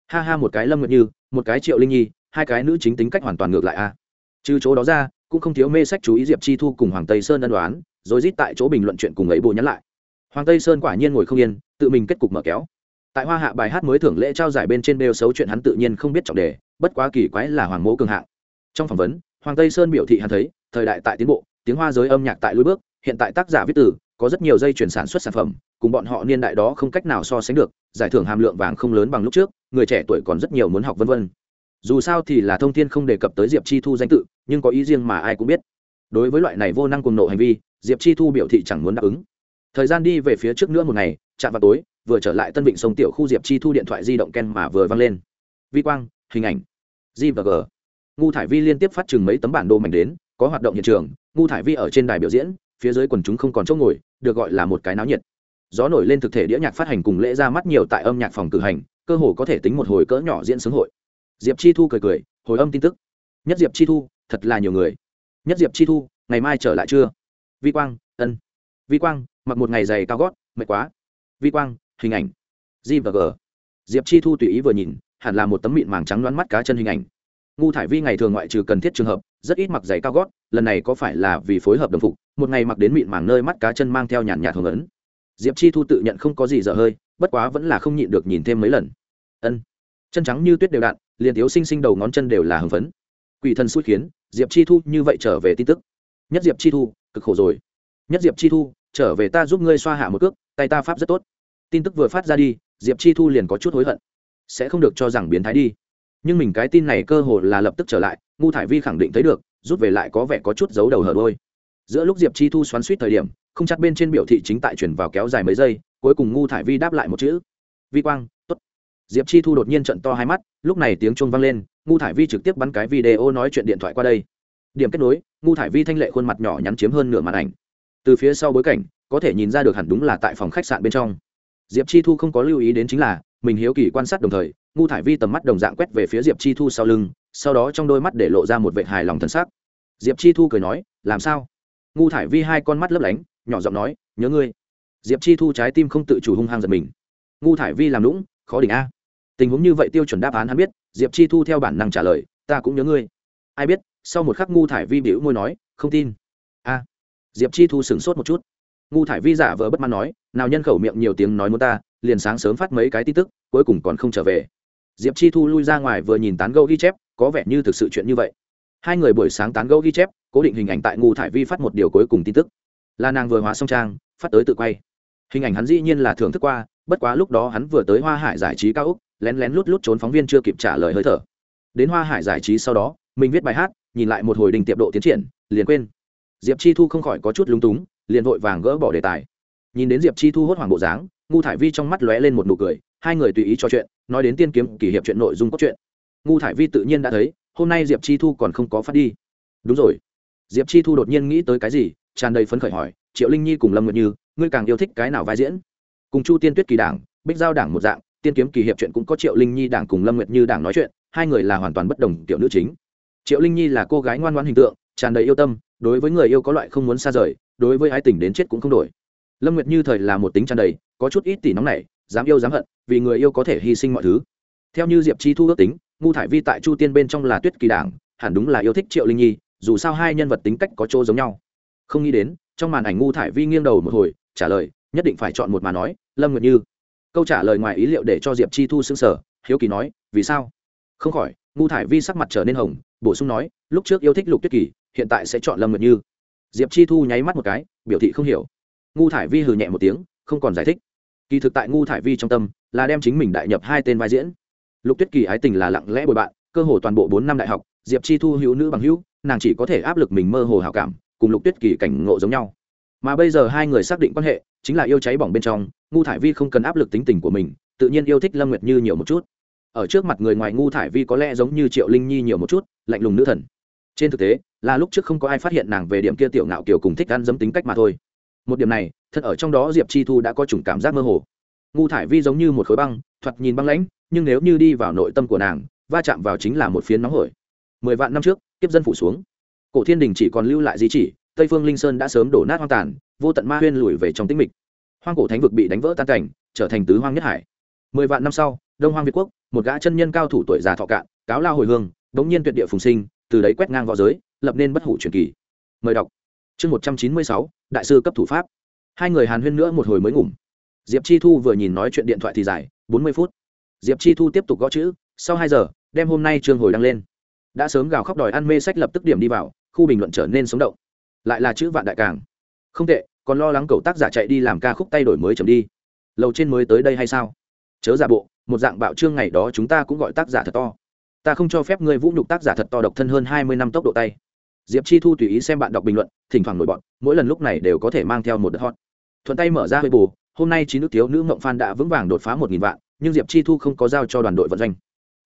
S1: Ha ha một cái lâm nguyệt như một cái triệu linh nhi hai cái nữ chính tính cách hoàn toàn ngược lại a. Trừ chỗ đó ra cũng không thiếu mê sách chú ý diệp chi thu cùng hoàng tây sơn ân đoán rồi rít tại chỗ bình luận chuyện cùng ấy bộ nhắn lại. Hoàng tây sơn quả nhiên ngồi không yên tự mình kết cục mở kéo. Tại hoa hạ bài hát mới thưởng lễ trao giải bên trên đều xấu chuyện hắn tự nhiên không biết trọng đề bất quá kỳ quái là hoàng mẫu cường hạng. Trong phỏng vấn hoàng tây sơn biểu thị hắn thấy thời đại tại tiến bộ tiếng hoa giới âm nhạc tại lối bước, hiện tại tác giả viết từ, có rất nhiều dây chuyển sản xuất sản phẩm, cùng bọn họ niên đại đó không cách nào so sánh được, giải thưởng hàm lượng vàng không lớn bằng lúc trước, người trẻ tuổi còn rất nhiều muốn học vân vân. Dù sao thì là thông tin không đề cập tới diệp chi thu danh tự, nhưng có ý riêng mà ai cũng biết. Đối với loại này vô năng cùng nộ hành vi, diệp chi thu biểu thị chẳng muốn đáp ứng. Thời gian đi về phía trước nữa một ngày, chạm vào tối, vừa trở lại tân vịnh sông tiểu khu diệp chi thu điện thoại di động ken mà vừa văng lên. Vi quang, hình ảnh. G và g. Ngu thải vi liên tiếp phát chừng mấy tấm bản đồ mảnh đến có hoạt động hiện trường, ngu thải vi ở trên đài biểu diễn, phía dưới quần chúng không còn chỗ ngồi, được gọi là một cái náo nhiệt. Gió nổi lên thực thể đĩa nhạc phát hành cùng lễ ra mắt nhiều tại âm nhạc phòng cử hành, cơ hồ có thể tính một hồi cỡ nhỏ diễn xướng hội. Diệp chi thu cười cười, hồi âm tin tức. Nhất diệp chi thu, thật là nhiều người. Nhất diệp chi thu, ngày mai trở lại chưa? Vi quang, ân. Vi quang, mặc một ngày giày cao gót, mệt quá. Vi quang, hình ảnh. G và g. Diệp chi thu tùy ý vừa nhìn, hẳn là một tấm mịn màng trắng đoán mắt cá chân hình ảnh. Ngu thải vi ngày thường ngoại trừ cần thiết trường hợp rất ít mặc giày cao gót, lần này có phải là vì phối hợp đồng phục, một ngày mặc đến mịn màng nơi mắt cá chân mang theo nhàn nhạt hưởng ấn diệp chi thu tự nhận không có gì dở hơi, bất quá vẫn là không nhịn được nhìn thêm mấy lần. Ân. Chân trắng như tuyết đều đạn, liền thiếu sinh sinh đầu ngón chân đều là hưng phấn. Quỷ thần xui khiến, diệp chi thu như vậy trở về tin tức. Nhất diệp chi thu, cực khổ rồi. Nhất diệp chi thu, trở về ta giúp ngươi xoa hạ một cước, tay ta pháp rất tốt. Tin tức vừa phát ra đi, diệp chi thu liền có chút hối hận. Sẽ không được cho rằng biến thái đi nhưng mình cái tin này cơ hồ là lập tức trở lại, ngu thải vi khẳng định thấy được, rút về lại có vẻ có chút giấu đầu hở đôi. Giữa lúc diệp chi thu xoắn suýt thời điểm, không chắc bên trên biểu thị chính tại chuyển vào kéo dài mấy giây, cuối cùng ngu thải vi đáp lại một chữ. Vi quang t ố t diệp chi thu đột nhiên trận to hai mắt, lúc này tiếng chuông vang lên, ngu thải vi trực tiếp bắn cái video nói chuyện điện thoại qua đây. Điểm kết nối, ngu thải vi thanh lệ khuôn mặt nhỏ nhắn chiếm hơn nửa màn ảnh. Từ phía sau bối cảnh, có thể nhìn ra được hẳn đúng là tại phòng khách sạn bên trong. Diệp chi thu không có lưu ý đến chính là, mình hiếu kỳ quan sát đồng thời ngu thải vi tầm mắt đồng dạng quét về phía diệp chi thu sau lưng, sau đó trong đôi mắt để lộ ra một vệ hài lòng thân xác. Diệp chi thu cười nói, làm sao? Ngu thải vi hai con mắt lấp lánh, nhỏ giọng nói, nhớ ngươi. Diệp chi thu trái tim không tự chủ hung hăng giật mình. Ngu thải vi làm lũng khó đỉnh a. Tình huống như vậy tiêu chuẩn đáp án hắn biết, diệp chi thu theo bản năng trả lời, ta cũng nhớ ngươi. Ai biết, sau một khắc ngu thải vi biểu môi nói, không tin. A. Diệp chi thu sửng sốt một chút. Ngu thải vi giả vờ bất mãn nói, nào nhân khẩu miệng nhiều tiếng nói muốn ta, liền sáng sớm phát mấy cái tin tức, cuối cùng còn không trở về diệp chi thu lui ra ngoài vừa nhìn tán gẫu ghi chép, có vẻ như thực sự chuyện như vậy. Hai người buổi sáng tán gẫu ghi chép, cố định hình ảnh tại ngu thải vi phát một điều cuối cùng tin tức. Là nàng vừa hóa song trang, phát tới tự quay. Hình ảnh hắn dĩ nhiên là thưởng thức qua, bất quá lúc đó hắn vừa tới hoa hải giải trí cao úc, lén lén lút lút trốn phóng viên chưa kịp trả lời hơi thở. Đến hoa hải giải trí sau đó, mình viết bài hát, nhìn lại một hồi đình tiệp độ tiến triển, liền quên. Diệp chi thu không khỏi có chút lúng túng, liền vội vàng gỡ bỏ đề tài. Nhìn đến diệp chi thu hốt hoảng bộ dáng ngu thải vi trong mắt lóe lên một nụ cười hai người tùy ý trò chuyện, nói đến tiên kiếm kỷ hiệp chuyện nội dung cốt truyện. Ngu thải vi tự nhiên đã thấy, hôm nay diệp chi thu còn không có phát đi. Đúng rồi. Diệp chi thu đột nhiên nghĩ tới cái gì, tràn đầy phấn khởi hỏi, triệu linh nhi cùng lâm nguyệt như, ngươi càng yêu thích cái nào vai diễn? Cùng chu tiên tuyết kỳ đảng, bích giao đảng một dạng, tiên kiếm kỳ hiệp chuyện cũng có triệu linh nhi đảng cùng lâm nguyệt như đảng nói chuyện, hai người là hoàn toàn bất đồng tiểu nữ chính. Triệu linh nhi là cô gái ngoan ngoãn hình tượng, tràn đầy yêu tâm, đối với người yêu có loại không muốn xa rời, đối với ái tình đến chết cũng không đổi. Lâm nguyệt như thời là một tính tràn đầy, có chút ít tỷ nóng này dám yêu dám hận, vì người yêu có thể hy sinh mọi thứ. Theo như diệp chi thu ước tính, ngu thải vi tại chu tiên bên trong là tuyết kỳ đảng, hẳn đúng là yêu thích triệu linh nhi, dù sao hai nhân vật tính cách có chỗ giống nhau. Không nghĩ đến, trong màn ảnh ngu thải vi nghiêng đầu một hồi, trả lời, nhất định phải chọn một mà nói, lâm nguyệt như. Câu trả lời ngoài ý liệu để cho diệp chi thu xưng sở hiếu kỳ nói, vì sao? Không khỏi, ngu thải vi sắc mặt trở nên hồng, bổ sung nói, lúc trước yêu thích lục tuyết kỳ, hiện tại sẽ chọn lâm nguyệt như. Diệp chi thu nháy mắt một cái, biểu thị không hiểu. Ngu thải vi hừ nhẹ một tiếng, không còn giải thích kỳ thực tại ngu thải vi trong tâm, là đem chính mình đại nhập hai tên vai diễn. Lục tuyết kỳ ái tình là lặng lẽ bồi bạn, cơ hồ toàn bộ bốn năm đại học, diệp chi thu hữu nữ bằng hữu, nàng chỉ có thể áp lực mình mơ hồ hảo cảm, cùng lục tuyết kỳ cảnh ngộ giống nhau. Mà bây giờ hai người xác định quan hệ, chính là yêu cháy bỏng bên trong, ngu thải vi không cần áp lực tính tình của mình, tự nhiên yêu thích lâm nguyệt như nhiều một chút. Ở trước mặt người ngoài ngu thải vi có lẽ giống như triệu linh nhi nhiều một chút, lạnh lùng nữ thần. Trên thực tế, là lúc trước không có ai phát hiện nàng về điểm kia tiểu ngạo kiểu cùng thích ăn dấm tính cách mà thôi. Một điểm này thật ở trong đó diệp chi thu đã có chủng cảm giác mơ hồ. Ngu thải vi giống như một khối băng, thoạt nhìn băng lãnh, nhưng nếu như đi vào nội tâm của nàng, va chạm vào chính là một phiến nóng hổi. Mười vạn năm trước, kiếp dân phủ xuống. Cổ thiên đình chỉ còn lưu lại di chỉ, tây phương linh sơn đã sớm đổ nát hoang tàn, vô tận ma huyên lùi về trong tĩnh mịch. Hoang cổ thánh vực bị đánh vỡ tan cảnh, trở thành tứ hoang nhất hải. Mười vạn năm sau, đông hoang việt quốc, một gã chân nhân cao thủ tuổi già thọ cạn, cáo lao hồi hương bỗng nhiên tuyệt địa phùng sinh, từ đấy quét ngang v õ giới, lập nên bất hủ truyền kỳ. Mời đọc. Chương một trăm chín mươi sáu, đại sư cấp thủ pháp hai người hàn huyên nữa một hồi mới ngủm. Diệp chi thu vừa nhìn nói chuyện điện thoại thì dài, bốn mươi phút. Diệp chi thu tiếp tục gõ chữ, sau hai giờ đem hôm nay trương hồi đăng lên. Đã sớm gào khóc đòi ăn mê sách lập tức điểm đi vào, khu bình luận trở nên sống động. Lại là chữ vạn đại càng. Không tệ, còn lo lắng cậu tác giả chạy đi làm ca khúc tay đổi mới chấm đi. Lầu trên mới tới đây hay sao? Chớ giả bộ, một dạng bạo trương ngày đó chúng ta cũng gọi tác giả thật to. Ta không cho phép ngươi vũ nhục tác giả thật to độc thân hơn hai mươi năm tốc độ tay. Diệp chi thu tùy ý xem bạn đọc bình luận, thỉnh thoảng nổi bọn, mỗi lần lúc này đều có thể mang theo một đợt hot thuận tay mở ra hơi bù, hôm nay chín nước thiếu nữ mộng phan đã vững vàng đột phá một nghìn vạn, nhưng diệp chi thu không có giao cho đoàn đội vận doanh.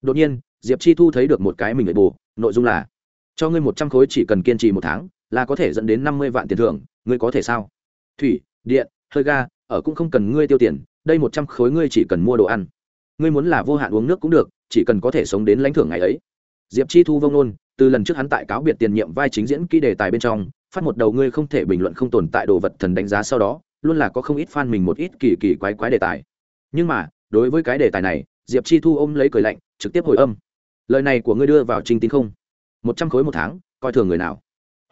S1: Đột nhiên, diệp chi thu thấy được một cái mình hơi bù, nội dung là, cho ngươi một trăm khối chỉ cần kiên trì một tháng, là có thể dẫn đến năm mươi vạn tiền thưởng, ngươi có thể sao? Thủy, điện, hơi ga, ở cũng không cần ngươi tiêu tiền, đây một trăm khối ngươi chỉ cần mua đồ ăn. Ngươi muốn là vô hạn uống nước cũng được, chỉ cần có thể sống đến lãnh thưởng ngày ấy. Diệp chi thu vông nôn từ lần trước hắn tại cáo biệt tiền nhiệm vai chính diễn kỹ đề tài bên trong, phát một đầu ngươi không thể bình luận không tồn tại đồ vật thần đánh giá sau đó luôn là có không ít fan mình một ít kỳ kỳ quái quái đề tài. Nhưng mà, đối với cái đề tài này, diệp chi thu ôm lấy cười lạnh, trực tiếp hồi âm. Lời này của ngươi đưa vào trình tin không? Một trăm khối một tháng, coi thường người nào?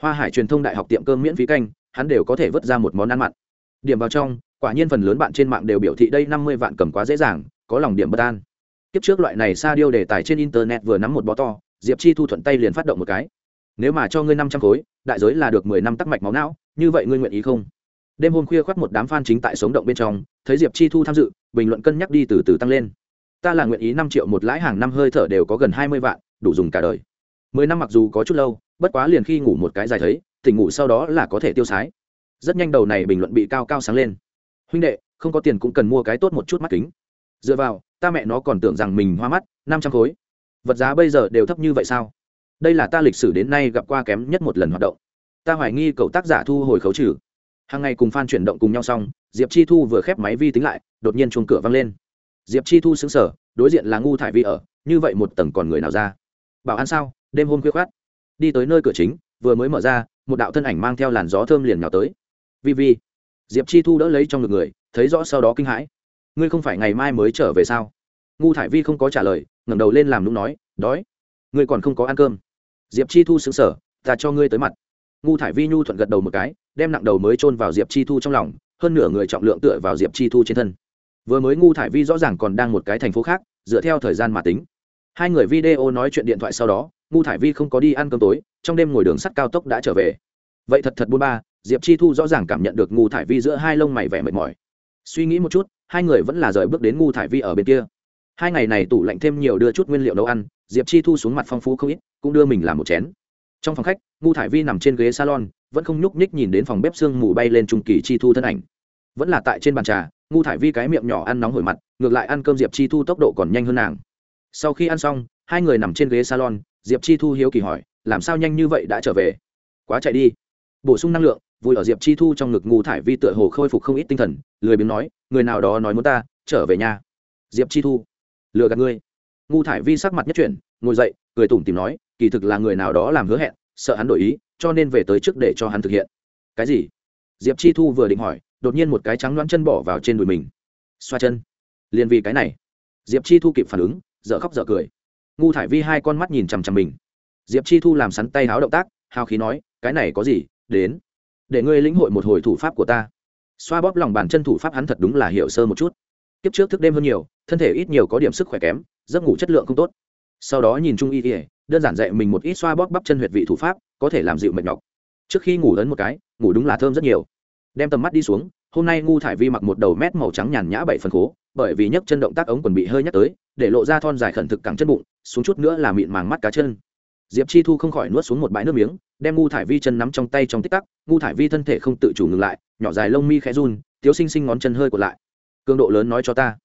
S1: Hoa hải truyền thông đại học tiệm cơm miễn phí canh, hắn đều có thể vớt ra một món ăn mặn. Điểm vào trong, quả nhiên phần lớn bạn trên mạng đều biểu thị đây năm mươi vạn cầm quá dễ dàng, có lòng điểm bất an. Tiếp trước loại này sa điêu đề tài trên internet vừa nắm một bó to, diệp chi thu thuận tay liền phát động một cái. Nếu mà cho ngươi năm trăm khối, đại giới là được mười năm tắc mạch máu não, như vậy ngươi nguyện ý không? Đêm hôm khuya khoác một đám fan chính tại sống động bên trong, thấy diệp chi thu tham dự, bình luận cân nhắc đi từ từ tăng lên. Ta là nguyện ý năm triệu một lãi hàng năm hơi thở đều có gần hai mươi vạn, đủ dùng cả đời. Mười năm mặc dù có chút lâu, bất quá liền khi ngủ một cái dài thấy, tỉnh ngủ sau đó là có thể tiêu sái. Rất nhanh đầu này bình luận bị cao cao sáng lên. Huynh đệ, không có tiền cũng cần mua cái tốt một chút mắt kính. Dựa vào, ta mẹ nó còn tưởng rằng mình hoa mắt, năm trăm khối. Vật giá bây giờ đều thấp như vậy sao? Đây là ta lịch sử đến nay gặp qua kém nhất một lần hoạt động. Ta hoài nghi cậu tác giả thu hồi khấu trừ hàng ngày cùng f a n chuyển động cùng nhau xong, diệp chi thu vừa khép máy vi tính lại, đột nhiên chuông cửa văng lên. Diệp chi thu xứng sở đối diện là ngu thải vi ở, như vậy một tầng còn người nào ra? Bảo ăn sao, đêm hôm khuya khoát. Đi tới nơi cửa chính, vừa mới mở ra, một đạo thân ảnh mang theo làn gió thơm liền nhào tới. Vi vi. Diệp chi thu đỡ lấy trong ngực người, thấy rõ sau đó kinh hãi. Ngươi không phải ngày mai mới trở về sao? Ngu thải vi không có trả lời, ngẩng đầu lên làm lúc nói, đói. Ngươi còn không có ăn cơm. Diệp chi thu xứng sở ta cho ngươi tới mặt. Ngu thải vi nhu thuận gật đầu một cái đem nặng đầu mới chôn vào diệp chi thu trong lòng, hơn nửa người trọng lượng tựa vào diệp chi thu trên thân. Vừa mới ngu thải vi rõ ràng còn đang một cái thành phố khác, dựa theo thời gian mà tính. Hai người video nói chuyện điện thoại sau đó, ngu thải vi không có đi ăn cơm tối, trong đêm ngồi đường sắt cao tốc đã trở về. Vậy thật thật buôn ba, diệp chi thu rõ ràng cảm nhận được ngu thải vi giữa hai lông mày vẻ mệt mỏi. Suy nghĩ một chút, hai người vẫn là rời bước đến ngu thải vi ở bên kia. Hai ngày này tủ lạnh thêm nhiều đưa chút nguyên liệu nấu ăn, diệp chi thu xuống mặt phong phú không ít, cũng đưa mình làm một chén. Trong phòng khách, ngu thải vi nằm trên ghế salon vẫn không nhúc nhích nhìn đến phòng bếp sương mù bay lên trung kỳ chi thu thân ảnh. Vẫn là tại trên bàn trà, ngu thải vi cái miệng nhỏ ăn nóng hổi mặt, ngược lại ăn cơm diệp chi thu tốc độ còn nhanh hơn nàng. Sau khi ăn xong, hai người nằm trên ghế salon, diệp chi thu hiếu kỳ hỏi, làm sao nhanh như vậy đã trở về? Quá chạy đi. Bổ sung năng lượng, vui ở diệp chi thu trong ngực ngu thải vi tựa hồ khôi phục không ít tinh thần, lười biếng nói, người nào đó nói muốn ta, trở về nhà diệp chi thu, lừa gạt ngươi. Ngu thải vi sắc mặt nhất chuyển, ngồi dậy, cười tủm tìm nói, kỳ thực là người nào đó làm hứa hẹn sợ hắn đổi ý, cho nên về tới trước để cho hắn thực hiện. Cái gì? Diệp chi thu vừa định hỏi, đột nhiên một cái trắng loãng chân bỏ vào trên đùi mình. Xoa chân. Liền vì cái này. Diệp chi thu kịp phản ứng, dở khóc dở cười. Ngu thải vi hai con mắt nhìn chằm chằm mình. Diệp chi thu làm sắn tay háo động tác, hào khí nói, cái này có gì? Đến. Để ngươi lĩnh hội một hồi thủ pháp của ta. Xoa bóp lòng bàn chân thủ pháp hắn thật đúng là hiểu sơ một chút. Kiếp trước thức đêm hơn nhiều, thân thể ít nhiều có điểm sức khỏe kém, giấc ngủ chất lượng không tốt. Sau đó nhìn trung y kỉa đơn giản dạy mình một ít xoa bóp bắp chân huyệt vị thủ pháp, có thể làm dịu mệt nhọc. Trước khi ngủ lớn một cái, ngủ đúng là thơm rất nhiều. Đem tầm mắt đi xuống, hôm nay ngu thải vi mặc một đầu mét màu trắng nhàn nhã bảy phần khố, bởi vì nhấc chân động tác ống quần bị hơi nhắc tới, để lộ ra thon dài khẩn thực cẳng chân bụng, xuống chút nữa là mịn màng mắt cá chân. Diệp chi thu không khỏi nuốt xuống một bãi nước miếng, đem ngu thải vi chân nắm trong tay trong tích tắc, ngu thải vi thân thể không tự chủ ngừng lại, nhỏ dài lông mi khẽ run, tiếu xinh xinh ngón chân hơi của lại. Cường độ lớn nói cho ta.